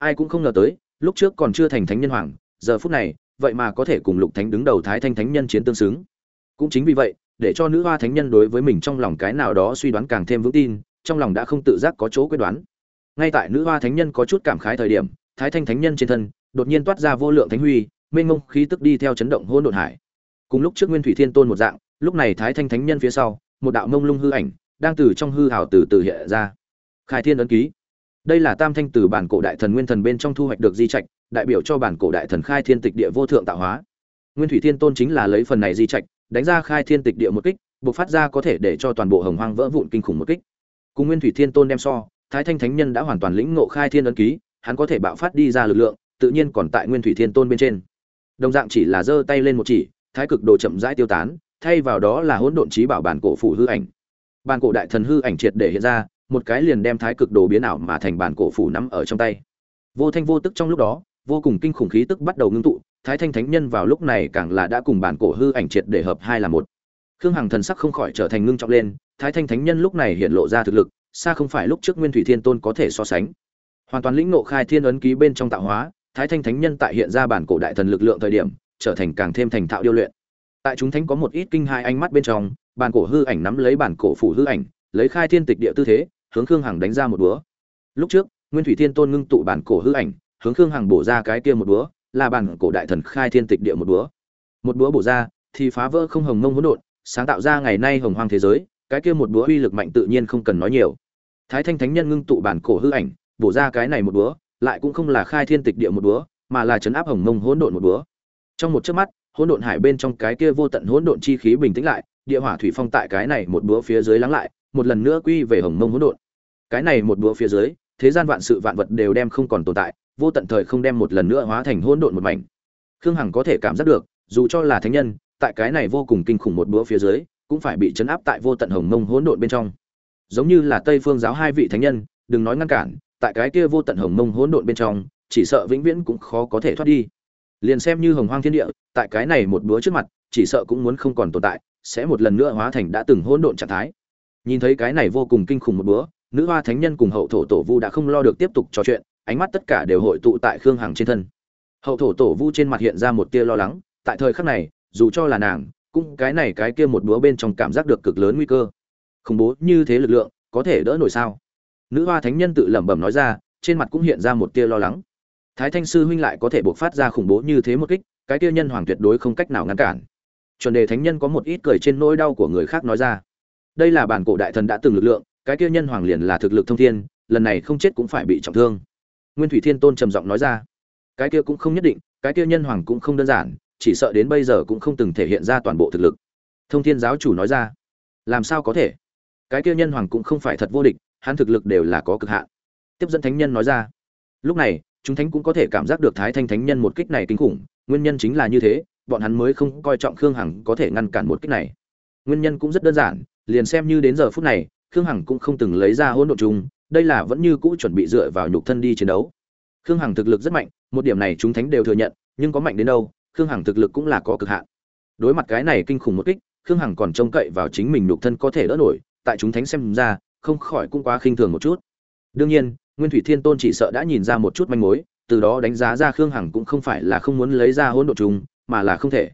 ai cũng không ngờ tới, lúc trước còn chưa thành thánh nhân hoàng, giờ phút này, vậy mà có thể cùng lục thánh đứng đầu thái thanh thánh nhân chiến tương xứng. Cũng chính vì vậy, để cho nữ hoa thánh nhân đối với mình trong lòng cái nào đó suy đoán càng thêm vững tin, trong lòng đã không tự giác có chỗ quyết đoán. Ngay tại nữ hoa thánh nhân có chút cảm khái thời điểm, thái thanh thánh nhân trên thân, đột nhiên toát ra vô lượng thánh huy, mênh mông khí tức đi theo chấn động hôn độn hải. Cùng lúc trước nguyên thủy thiên tôn một dạng, lúc này thái thanh thánh nhân phía sau, một đạo mông lung hư ảnh, đang từ trong hư hào từ từ hiện ra. Khai thiên ấn ký đây là tam thanh từ bản cổ đại thần nguyên thần bên trong thu hoạch được di trạch, đại biểu cho bản cổ đại thần khai thiên tịch địa vô thượng tạo hóa. Nguyên thủy thiên tôn chính là lấy phần này di trạch, đánh ra khai thiên tịch địa một kích buộc phát ra có thể để cho toàn bộ hồng hoang vỡ vụn kinh khủng một kích. Cùng nguyên thủy thiên tôn đem so, thái thanh thánh nhân đã hoàn toàn lĩnh ngộ khai thiên ấn ký, hắn có thể bạo phát đi ra lực lượng, tự nhiên còn tại nguyên thủy thiên tôn bên trên. Đồng dạng chỉ là giơ tay lên một chỉ, thái cực đồ chậm rãi tiêu tán, thay vào đó là hỗn độn trí bảo bản cổ phủ hư ảnh. Bản cổ đại thần hư ảnh triệt để hiện ra một cái liền đem thái cực đồ biến ảo mà thành bản cổ phủ nắm ở trong tay. Vô thanh vô tức trong lúc đó, vô cùng kinh khủng khí tức bắt đầu ngưng tụ, thái thanh thánh nhân vào lúc này càng là đã cùng bản cổ hư ảnh triệt để hợp hai là một. Khương hằng thần sắc không khỏi trở thành ngưng trọng lên, thái thanh thánh nhân lúc này hiện lộ ra thực lực, xa không phải lúc trước nguyên thủy thiên tôn có thể so sánh. Hoàn toàn lĩnh ngộ khai thiên ấn ký bên trong tạo hóa, thái thanh thánh nhân tại hiện ra bản cổ đại thần lực lượng thời điểm, trở thành càng thêm thành thạo điêu luyện. Tại chúng thánh có một ít kinh hai ánh mắt bên trong, bản cổ hư ảnh nắm lấy bản cổ phủ hư ảnh, lấy khai thiên tịch địa tư thế hướng khương hằng đánh ra một búa. Lúc trước, nguyên thủy thiên tôn ngưng tụ bản cổ hư ảnh, hướng khương hằng bổ ra cái kia một búa, là bản cổ đại thần khai thiên tịch địa một búa. Một búa bổ ra, thì phá vỡ không hồng mông hỗn độn, sáng tạo ra ngày nay hồng hoang thế giới, cái kia một búa uy lực mạnh tự nhiên không cần nói nhiều. Thái thanh thánh nhân ngưng tụ bản cổ hư ảnh, bổ ra cái này một búa, lại cũng không là khai thiên tịch địa một búa, mà là chấn áp hồng mông hỗn độn một búa. Trong một chớp mắt, hỗn độn hải bên trong cái kia vô tận hỗn độn chi khí bình tĩnh lại, địa hỏa thủy phong tại cái này một búa phía dưới lắng lại một lần nữa quy về hồng mông hỗn độn. Cái này một đũa phía dưới, thế gian vạn sự vạn vật đều đem không còn tồn tại, vô tận thời không đem một lần nữa hóa thành hỗn độn một mảnh. Khương hằng có thể cảm giác được, dù cho là thánh nhân, tại cái này vô cùng kinh khủng một đũa phía dưới, cũng phải bị chấn áp tại vô tận hồng mông hỗn độn bên trong. Giống như là tây phương giáo hai vị thánh nhân, đừng nói ngăn cản, tại cái kia vô tận hồng mông hỗn độn bên trong, chỉ sợ vĩnh viễn cũng khó có thể thoát đi. Liền xem như hồng hoang thiên địa, tại cái này một đũa trước mặt, chỉ sợ cũng muốn không còn tồn tại, sẽ một lần nữa hóa thành đã từng hỗn độn trạng thái nhìn thấy cái này vô cùng kinh khủng một bữa, nữ hoa thánh nhân cùng hậu thổ tổ vu đã không lo được tiếp tục trò chuyện ánh mắt tất cả đều hội tụ tại khương hằng trên thân. Hậu thổ tổ vu trên mặt hiện ra một tia lo lắng tại thời khắc này dù cho là nàng cũng cái này cái kia một bữa bên trong cảm giác được cực lớn nguy cơ. Khủng bố như thế lực lượng có thể đỡ nổi sao? Nữ hoa thánh nhân tự lẩm bẩm nói ra trên mặt cũng hiện ra một tia lo lắng. Thái thanh sư huynh lại có thể buộc phát ra khủng bố như thế một kích cái tia nhân hoàng tuyệt đối không cách nào ngăn cản. Chuẩn đề thánh nhân có một ít cười trên nỗi đau của người khác nói ra đây là bản cổ đại thần đã từng lực lượng, cái kia nhân hoàng liền là thực lực thông thiên, lần này không chết cũng phải bị trọng thương. Nguyên thủy thiên tôn trầm giọng nói ra. Cái kia cũng không nhất định, cái kia nhân hoàng cũng không đơn giản, chỉ sợ đến bây giờ cũng không từng thể hiện ra toàn bộ thực lực. Thông thiên giáo chủ nói ra. Làm sao có thể? Cái kia nhân hoàng cũng không phải thật vô địch, hắn thực lực đều là có cực hạn. Tiếp dẫn thánh nhân nói ra. Lúc này, chúng thánh cũng có thể cảm giác được thái thanh thánh nhân một kích này kinh khủng, nguyên nhân chính là như thế, bọn hắn mới không coi trọng khương hằng có thể ngăn cản một kích này. Nguyên nhân cũng rất đơn giản liền xem như đến giờ phút này, khương hằng cũng không từng lấy ra hỗn độn chung, đây là vẫn như cũ chuẩn bị dựa vào nhục thân đi chiến đấu. Khương hằng thực lực rất mạnh, một điểm này chúng thánh đều thừa nhận, nhưng có mạnh đến đâu, khương hằng thực lực cũng là có cực hạn. Đối mặt cái này kinh khủng một kích, khương hằng còn trông cậy vào chính mình nhục thân có thể đỡ nổi, tại chúng thánh xem ra, không khỏi cũng quá khinh thường một chút. Đương nhiên, nguyên thủy thiên tôn chỉ sợ đã nhìn ra một chút manh mối, từ đó đánh giá ra khương hằng cũng không phải là không muốn lấy ra hỗn độn chung, mà là không thể.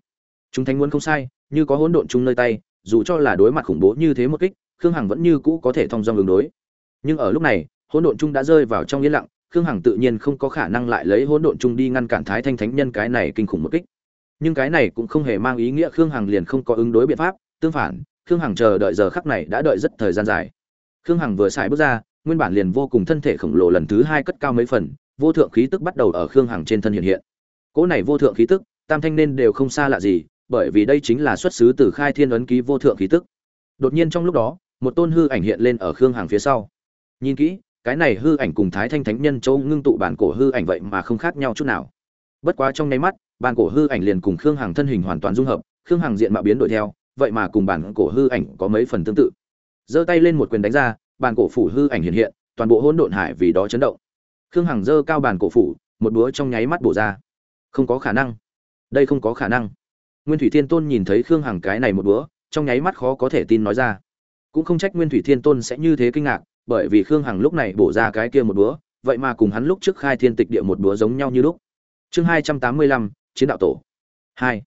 Chúng thánh muốn không sai, như có hỗn độn chung nơi tay dù cho là đối mặt khủng bố như thế một kích, khương hằng vẫn như cũ có thể thông dong ứng đối. Nhưng ở lúc này, hỗn độn Trung đã rơi vào trong yên lặng, khương hằng tự nhiên không có khả năng lại lấy hỗn độn Trung đi ngăn cản thái thanh thánh nhân cái này kinh khủng một kích. Nhưng cái này cũng không hề mang ý nghĩa khương hằng liền không có ứng đối biện pháp, tương phản, khương hằng chờ đợi giờ khắc này đã đợi rất thời gian dài. Khương hằng vừa xài bước ra, nguyên bản liền vô cùng thân thể khổng lồ lần thứ hai cất cao mấy phần, vô thượng khí tức bắt đầu ở khương hằng trên thân hiện hiện. Cỗ này vô thượng khí tức, tam thanh nên đều không xa lạ gì bởi vì đây chính là xuất xứ từ khai thiên ấn ký vô thượng khí tức. Đột nhiên trong lúc đó, một tôn hư ảnh hiện lên ở khương hàng phía sau. Nhìn kỹ, cái này hư ảnh cùng thái thanh thánh nhân châu ngưng tụ bản cổ hư ảnh vậy mà không khác nhau chút nào. Bất quá trong nháy mắt, bản cổ hư ảnh liền cùng khương hàng thân hình hoàn toàn dung hợp, khương hàng diện mạo biến đổi theo, vậy mà cùng bản cổ hư ảnh có mấy phần tương tự. Giơ tay lên một quyền đánh ra, bản cổ phủ hư ảnh hiện hiện, toàn bộ hỗn độn hải vì đó chấn động. Khương hằng giơ cao bản cổ phủ, một búa trong nháy mắt bổ ra. Không có khả năng. Đây không có khả năng nguyên thủy thiên tôn nhìn thấy khương hằng cái này một búa trong nháy mắt khó có thể tin nói ra. Cũng không trách nguyên thủy thiên tôn sẽ như thế kinh ngạc, bởi vì khương hằng lúc này bổ ra cái kia một búa vậy mà cùng hắn lúc trước khai thiên tịch địa một búa giống nhau như lúc. Chương hai trăm tám mươi lăm, chiến đạo tổ. Hai.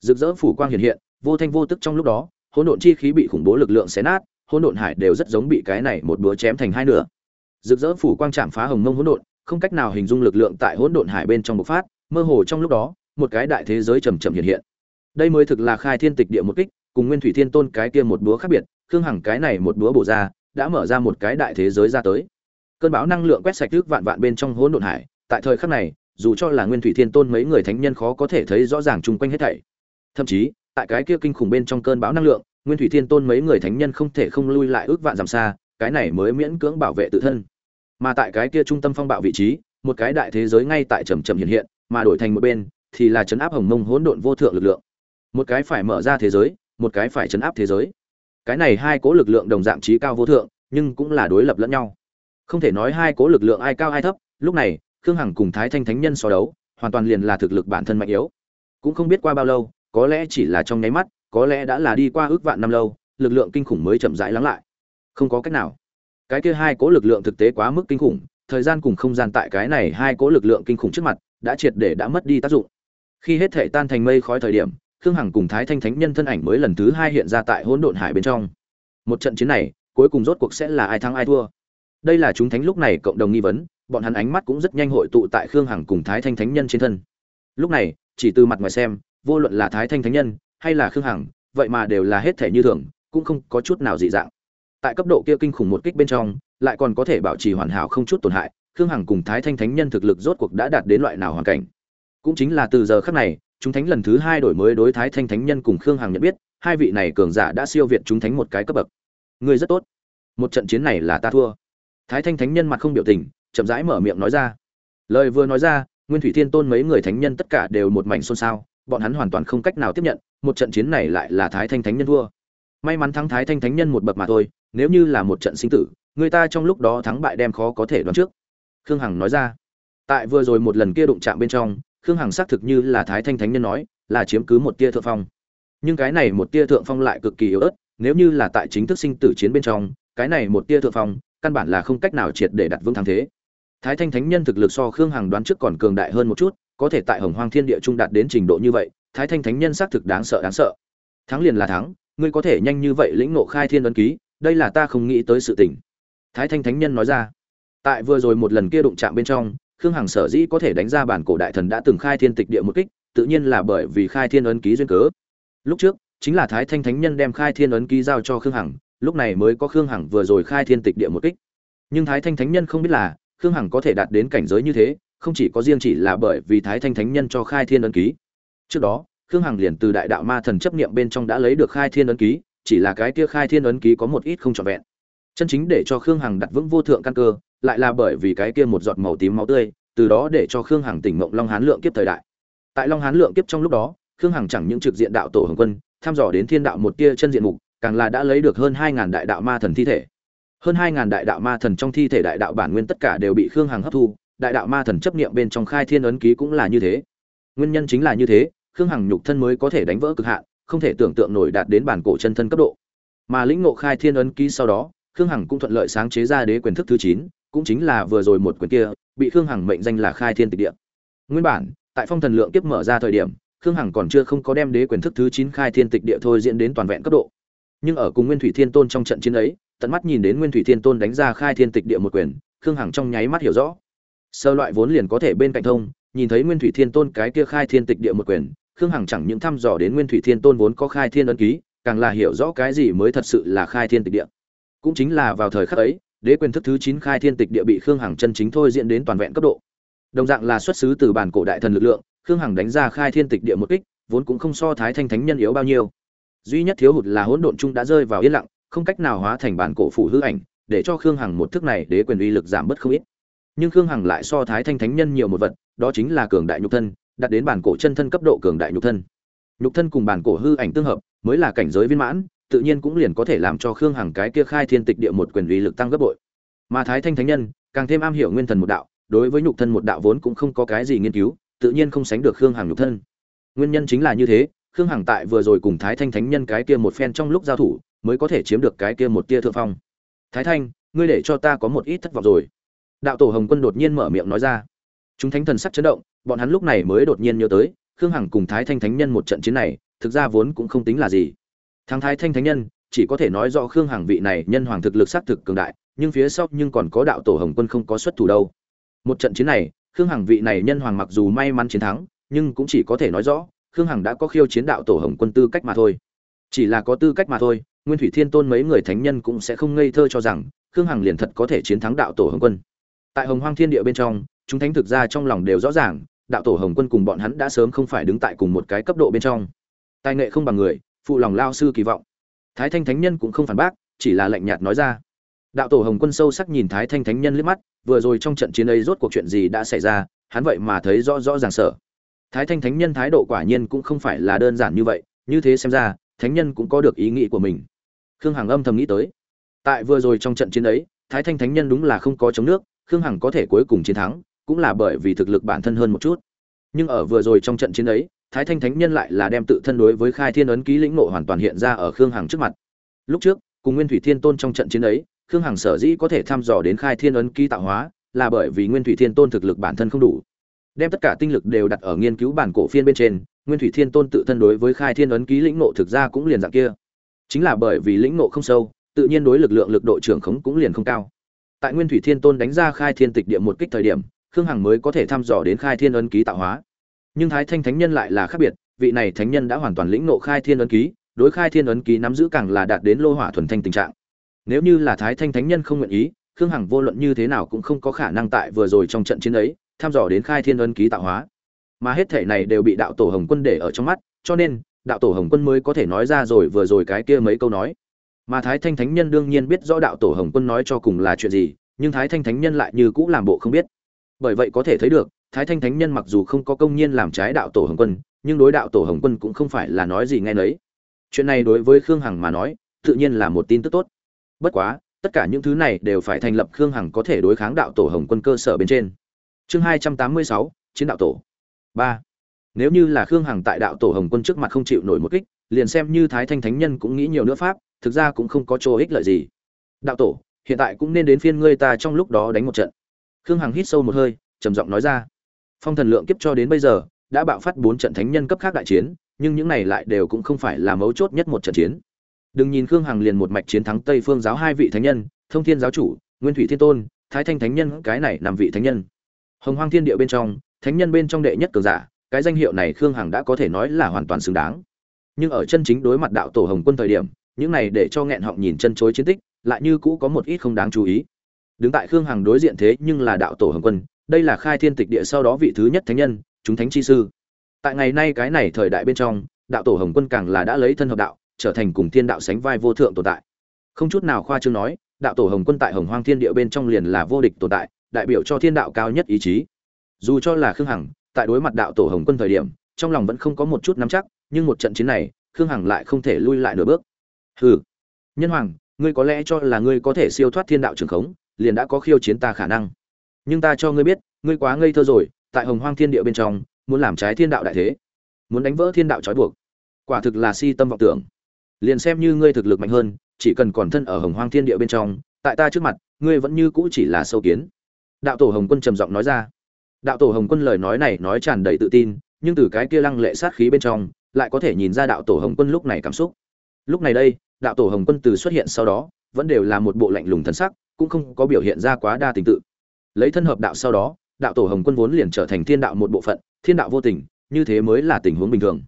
Rực rỡ phủ quang hiện hiện, vô thanh vô tức trong lúc đó, hỗn độn chi khí bị khủng bố lực lượng xé nát, hỗn độn hải đều rất giống bị cái này một búa chém thành hai nửa. Rực rỡ phủ quang chạm phá hồng mông hỗn độn, không cách nào hình dung lực lượng tại hỗn độn hải bên trong bộc phát, mơ hồ trong lúc đó, một cái đại thế giới chậm chậm hiện hiện đây mới thực là khai thiên tịch địa một kích, cùng nguyên thủy thiên tôn cái kia một búa khác biệt, khương hằng cái này một búa bổ ra, đã mở ra một cái đại thế giới ra tới. Cơn bão năng lượng quét sạch trước vạn vạn bên trong hỗn độn hải, tại thời khắc này, dù cho là nguyên thủy thiên tôn mấy người thánh nhân khó có thể thấy rõ ràng chung quanh hết thảy. Thậm chí, tại cái kia kinh khủng bên trong cơn bão năng lượng, nguyên thủy thiên tôn mấy người thánh nhân không thể không lui lại ước vạn dặm xa, cái này mới miễn cưỡng bảo vệ tự thân. Mà tại cái kia trung tâm phong bạo vị trí, một cái đại thế giới ngay tại trầm trầm hiện hiện, mà đổi thành một bên, thì là chấn áp hồng mông hỗn độn vô thượng lực lượng một cái phải mở ra thế giới, một cái phải chấn áp thế giới. Cái này hai cố lực lượng đồng dạng trí cao vô thượng, nhưng cũng là đối lập lẫn nhau. Không thể nói hai cố lực lượng ai cao ai thấp, lúc này, khương hằng cùng thái thanh thánh nhân so đấu, hoàn toàn liền là thực lực bản thân mạnh yếu. Cũng không biết qua bao lâu, có lẽ chỉ là trong nháy mắt, có lẽ đã là đi qua ước vạn năm lâu, lực lượng kinh khủng mới chậm rãi lắng lại. Không có cách nào. Cái kia hai cố lực lượng thực tế quá mức kinh khủng, thời gian cùng không gian tại cái này hai cố lực lượng kinh khủng trước mặt, đã triệt để đã mất đi tác dụng. Khi hết thể tan thành mây khói thời điểm khương hằng cùng thái thanh thánh nhân thân ảnh mới lần thứ hai hiện ra tại hỗn độn hải bên trong. Một trận chiến này, cuối cùng rốt cuộc sẽ là ai thắng ai thua? Đây là chúng thánh lúc này cộng đồng nghi vấn, bọn hắn ánh mắt cũng rất nhanh hội tụ tại khương hằng cùng thái thanh thánh nhân trên thân. Lúc này, chỉ từ mặt ngoài xem, vô luận là thái thanh thánh nhân hay là khương hằng, vậy mà đều là hết thể như thường, cũng không có chút nào dị dạng. Tại cấp độ kia kinh khủng một kích bên trong, lại còn có thể bảo trì hoàn hảo không chút tổn hại, khương hằng cùng thái thanh thánh nhân thực lực rốt cuộc đã đạt đến loại nào hoàn cảnh? Cũng chính là từ giờ khắc này chúng thánh lần thứ hai đổi mới đối thái thanh thánh nhân cùng khương hằng nhận biết, hai vị này cường giả đã siêu việt chúng thánh một cái cấp bậc. Người rất tốt. Một trận chiến này là ta thua. Thái thanh thánh nhân mặt không biểu tình, chậm rãi mở miệng nói ra. Lời vừa nói ra, nguyên thủy thiên tôn mấy người thánh nhân tất cả đều một mảnh xôn xao, bọn hắn hoàn toàn không cách nào tiếp nhận, một trận chiến này lại là thái thanh thánh nhân thua. May mắn thắng thái thanh thánh nhân một bậc mà thôi, nếu như là một trận sinh tử, người ta trong lúc đó thắng bại đem khó có thể đoán trước. Khương hằng nói ra. Tại vừa rồi một lần kia đụng chạm bên trong khương hằng xác thực như là thái thanh thánh nhân nói, là chiếm cứ một tia thượng phong. Nhưng cái này một tia thượng phong lại cực kỳ yếu ớt, nếu như là tại chính thức sinh tử chiến bên trong, cái này một tia thượng phong, căn bản là không cách nào triệt để đặt vững thắng thế. Thái thanh thánh nhân thực lực so khương hằng đoán trước còn cường đại hơn một chút, có thể tại hồng hoang thiên địa trung đạt đến trình độ như vậy, thái thanh thánh nhân xác thực đáng sợ đáng sợ. Thắng liền là thắng, ngươi có thể nhanh như vậy lĩnh ngộ khai thiên ấn ký, đây là ta không nghĩ tới sự tình. Thái thanh thánh nhân nói ra. Tại vừa rồi một lần kia đụng chạm bên trong khương hằng sở dĩ có thể đánh ra bản cổ đại thần đã từng khai thiên tịch địa một kích, tự nhiên là bởi vì khai thiên ấn ký duyên cớ. Lúc trước, chính là thái thanh thánh nhân đem khai thiên ấn ký giao cho khương hằng, lúc này mới có khương hằng vừa rồi khai thiên tịch địa một kích. Nhưng thái thanh thánh nhân không biết là, khương hằng có thể đạt đến cảnh giới như thế, không chỉ có riêng chỉ là bởi vì thái thanh thánh nhân cho khai thiên ấn ký. Trước đó, khương hằng liền từ đại đạo ma thần chấp niệm bên trong đã lấy được khai thiên ấn ký, chỉ là cái kia khai thiên ấn ký có một ít không trọn vẹn. Chân chính để cho khương hằng đặt vững vô thượng căn cơ lại là bởi vì cái kia một giọt màu tím máu tươi, từ đó để cho khương hằng tỉnh mộng long hán lượng kiếp thời đại. Tại long hán lượng kiếp trong lúc đó, khương hằng chẳng những trực diện đạo tổ hồng quân, tham dò đến thiên đạo một tia chân diện mục, càng là đã lấy được hơn hai ngàn đại đạo ma thần thi thể. Hơn hai ngàn đại đạo ma thần trong thi thể đại đạo bản nguyên tất cả đều bị khương hằng hấp thu, đại đạo ma thần chấp niệm bên trong khai thiên ấn ký cũng là như thế. Nguyên nhân chính là như thế, khương hằng nhục thân mới có thể đánh vỡ cực hạn, không thể tưởng tượng nổi đạt đến bản cổ chân thân cấp độ. Mà lĩnh ngộ khai thiên ấn ký sau đó, khương hằng cũng thuận lợi sáng chế ra đế quyền thức thứ chín cũng chính là vừa rồi một quyền kia, bị khương hằng mệnh danh là khai thiên tịch địa. Nguyên bản, tại phong thần lượng kiếp mở ra thời điểm, khương hằng còn chưa không có đem đế quyền thức thứ chín khai thiên tịch địa thôi diễn đến toàn vẹn cấp độ. Nhưng ở cùng nguyên thủy thiên tôn trong trận chiến ấy, tận mắt nhìn đến nguyên thủy thiên tôn đánh ra khai thiên tịch địa một quyền, khương hằng trong nháy mắt hiểu rõ. Sơ loại vốn liền có thể bên cạnh thông, nhìn thấy nguyên thủy thiên tôn cái kia khai thiên tịch địa một quyền, khương hằng chẳng những thăm dò đến nguyên thủy thiên tôn vốn có khai thiên ấn ký, càng là hiểu rõ cái gì mới thật sự là khai thiên tịch địa. Cũng chính là vào thời khắc ấy đế quyền thức thứ chín khai thiên tịch địa bị khương hằng chân chính thôi diễn đến toàn vẹn cấp độ. Đồng dạng là xuất xứ từ bản cổ đại thần lực lượng, khương hằng đánh ra khai thiên tịch địa một kích, vốn cũng không so thái thanh thánh nhân yếu bao nhiêu. Duy nhất thiếu hụt là hỗn độn chung đã rơi vào yên lặng, không cách nào hóa thành bản cổ phủ hư ảnh, để cho khương hằng một thức này đế quyền uy lực giảm bớt không ít. Nhưng khương hằng lại so thái thanh thánh nhân nhiều một vật, đó chính là cường đại nhục thân, đạt đến bản cổ chân thân cấp độ cường đại nhục thân. Nhục thân cùng bản cổ hư ảnh tương hợp, mới là cảnh giới viên mãn tự nhiên cũng liền có thể làm cho khương hằng cái kia khai thiên tịch địa một quyền uy lực tăng gấp bội. Mà thái thanh thánh nhân, càng thêm am hiểu nguyên thần một đạo, đối với nhục thân một đạo vốn cũng không có cái gì nghiên cứu, tự nhiên không sánh được khương hằng nhục thân. Nguyên nhân chính là như thế, khương hằng tại vừa rồi cùng thái thanh thánh nhân cái kia một phen trong lúc giao thủ, mới có thể chiếm được cái kia một tia thượng phong. Thái thanh, ngươi để cho ta có một ít thất vọng rồi. Đạo tổ hồng quân đột nhiên mở miệng nói ra. Chúng thánh thần sắc chấn động, bọn hắn lúc này mới đột nhiên nhớ tới, khương hằng cùng thái thanh thánh nhân một trận chiến này, thực ra vốn cũng không tính là gì thắng thái thanh thánh nhân, chỉ có thể nói rõ khương hằng vị này nhân hoàng thực lực xác thực cường đại, nhưng phía sau nhưng còn có đạo tổ hồng quân không có xuất thủ đâu. Một trận chiến này, khương hằng vị này nhân hoàng mặc dù may mắn chiến thắng, nhưng cũng chỉ có thể nói rõ, khương hằng đã có khiêu chiến đạo tổ hồng quân tư cách mà thôi. Chỉ là có tư cách mà thôi, nguyên thủy thiên tôn mấy người thánh nhân cũng sẽ không ngây thơ cho rằng, khương hằng liền thật có thể chiến thắng đạo tổ hồng quân. Tại hồng hoang thiên địa bên trong, chúng thánh thực ra trong lòng đều rõ ràng, đạo tổ hồng quân cùng bọn hắn đã sớm không phải đứng tại cùng một cái cấp độ bên trong. Tài nghệ không bằng người phụ lòng lao sư kỳ vọng. Thái thanh thánh nhân cũng không phản bác, chỉ là lạnh nhạt nói ra. Đạo tổ hồng quân sâu sắc nhìn thái thanh thánh nhân liếc mắt, vừa rồi trong trận chiến ấy rốt cuộc chuyện gì đã xảy ra, hắn vậy mà thấy rõ rõ ràng sợ. Thái thanh thánh nhân thái độ quả nhiên cũng không phải là đơn giản như vậy, như thế xem ra, thánh nhân cũng có được ý nghĩ của mình. Khương hằng âm thầm nghĩ tới. Tại vừa rồi trong trận chiến ấy, thái thanh thánh nhân đúng là không có chống nước, khương hằng có thể cuối cùng chiến thắng, cũng là bởi vì thực lực bản thân hơn một chút. Nhưng ở vừa rồi trong trận chiến ấy thái thanh thánh nhân lại là đem tự thân đối với khai thiên ấn ký lĩnh nộ hoàn toàn hiện ra ở khương hằng trước mặt. Lúc trước, cùng nguyên thủy thiên tôn trong trận chiến ấy, khương hằng sở dĩ có thể thăm dò đến khai thiên ấn ký tạo hóa, là bởi vì nguyên thủy thiên tôn thực lực bản thân không đủ. Đem tất cả tinh lực đều đặt ở nghiên cứu bản cổ phiên bên trên, nguyên thủy thiên tôn tự thân đối với khai thiên ấn ký lĩnh nộ thực ra cũng liền dạng kia. Chính là bởi vì lĩnh nộ không sâu, tự nhiên đối lực lượng lực độ trưởng khống cũng liền không cao. Tại nguyên thủy thiên tôn đánh ra khai thiên tịch địa một kích thời điểm, khương hằng mới có thể thăm dò đến khai thiên ấn ký tạo hóa nhưng thái thanh thánh nhân lại là khác biệt, vị này thánh nhân đã hoàn toàn lĩnh nộ khai thiên ấn ký, đối khai thiên ấn ký nắm giữ càng là đạt đến lô hỏa thuần thanh tình trạng. Nếu như là thái thanh thánh nhân không nguyện ý, khương hằng vô luận như thế nào cũng không có khả năng tại vừa rồi trong trận chiến ấy thăm dò đến khai thiên ấn ký tạo hóa. Mà hết thể này đều bị đạo tổ hồng quân để ở trong mắt, cho nên, đạo tổ hồng quân mới có thể nói ra rồi vừa rồi cái kia mấy câu nói. Mà thái thanh thánh nhân đương nhiên biết rõ đạo tổ hồng quân nói cho cùng là chuyện gì, nhưng thái thanh thánh nhân lại như cũ làm bộ không biết. Bởi vậy có thể thấy được thái thanh thánh nhân mặc dù không có công nhiên làm trái đạo tổ hồng quân, nhưng đối đạo tổ hồng quân cũng không phải là nói gì nghe nấy. Chuyện này đối với khương hằng mà nói, tự nhiên là một tin tức tốt. Bất quá, tất cả những thứ này đều phải thành lập khương hằng có thể đối kháng đạo tổ hồng quân cơ sở bên trên. Chương hai trăm tám mươi sáu, chiến đạo tổ. Ba. Nếu như là khương hằng tại đạo tổ hồng quân trước mặt không chịu nổi một kích, liền xem như thái thanh thánh nhân cũng nghĩ nhiều nữa pháp, thực ra cũng không có chỗ ích lợi gì. Đạo tổ, hiện tại cũng nên đến phiên ngươi ta trong lúc đó đánh một trận. Khương hằng hít sâu một hơi, trầm giọng nói ra phong thần lượng kiếp cho đến bây giờ, đã bạo phát bốn trận thánh nhân cấp khác đại chiến, nhưng những này lại đều cũng không phải là mấu chốt nhất một trận chiến. Đừng nhìn khương hằng liền một mạch chiến thắng tây phương giáo hai vị thánh nhân, thông thiên giáo chủ, nguyên thủy thiên tôn, thái thanh thánh nhân, cái này nằm vị thánh nhân. Hồng hoang thiên địa bên trong, thánh nhân bên trong đệ nhất cường giả, cái danh hiệu này khương hằng đã có thể nói là hoàn toàn xứng đáng. Nhưng ở chân chính đối mặt đạo tổ hồng quân thời điểm, những này để cho nghẹn họng nhìn chân chối chiến tích, lại như cũ có một ít không đáng chú ý. Đứng tại khương hằng đối diện thế nhưng là đạo tổ hồng quân đây là khai thiên tịch địa sau đó vị thứ nhất thánh nhân, chúng thánh chi sư. Tại ngày nay cái này thời đại bên trong, đạo tổ hồng quân càng là đã lấy thân hợp đạo, trở thành cùng thiên đạo sánh vai vô thượng tồn tại. Không chút nào khoa trương nói, đạo tổ hồng quân tại hồng hoang thiên địa bên trong liền là vô địch tồn tại, đại biểu cho thiên đạo cao nhất ý chí. Dù cho là khương hằng, tại đối mặt đạo tổ hồng quân thời điểm, trong lòng vẫn không có một chút nắm chắc, nhưng một trận chiến này, khương hằng lại không thể lui lại nửa bước. Hừ. Nhân hoàng, ngươi có lẽ cho là ngươi có thể siêu thoát thiên đạo trường khống, liền đã có khiêu chiến ta khả năng nhưng ta cho ngươi biết, ngươi quá ngây thơ rồi, tại hồng hoang thiên địa bên trong, muốn làm trái thiên đạo đại thế, muốn đánh vỡ thiên đạo trói buộc, quả thực là si tâm vọng tưởng. Liền xem như ngươi thực lực mạnh hơn, chỉ cần còn thân ở hồng hoang thiên địa bên trong, tại ta trước mặt, ngươi vẫn như cũ chỉ là sâu kiến. Đạo tổ hồng quân trầm giọng nói ra. Đạo tổ hồng quân lời nói này nói tràn đầy tự tin, nhưng từ cái kia lăng lệ sát khí bên trong, lại có thể nhìn ra đạo tổ hồng quân lúc này cảm xúc. Lúc này đây, đạo tổ hồng quân từ xuất hiện sau đó, vẫn đều là một bộ lạnh lùng thân sắc, cũng không có biểu hiện ra quá đa tình tự lấy thân hợp đạo sau đó, đạo tổ hồng quân vốn liền trở thành thiên đạo một bộ phận, thiên đạo vô tình, như thế mới là tình huống bình thường.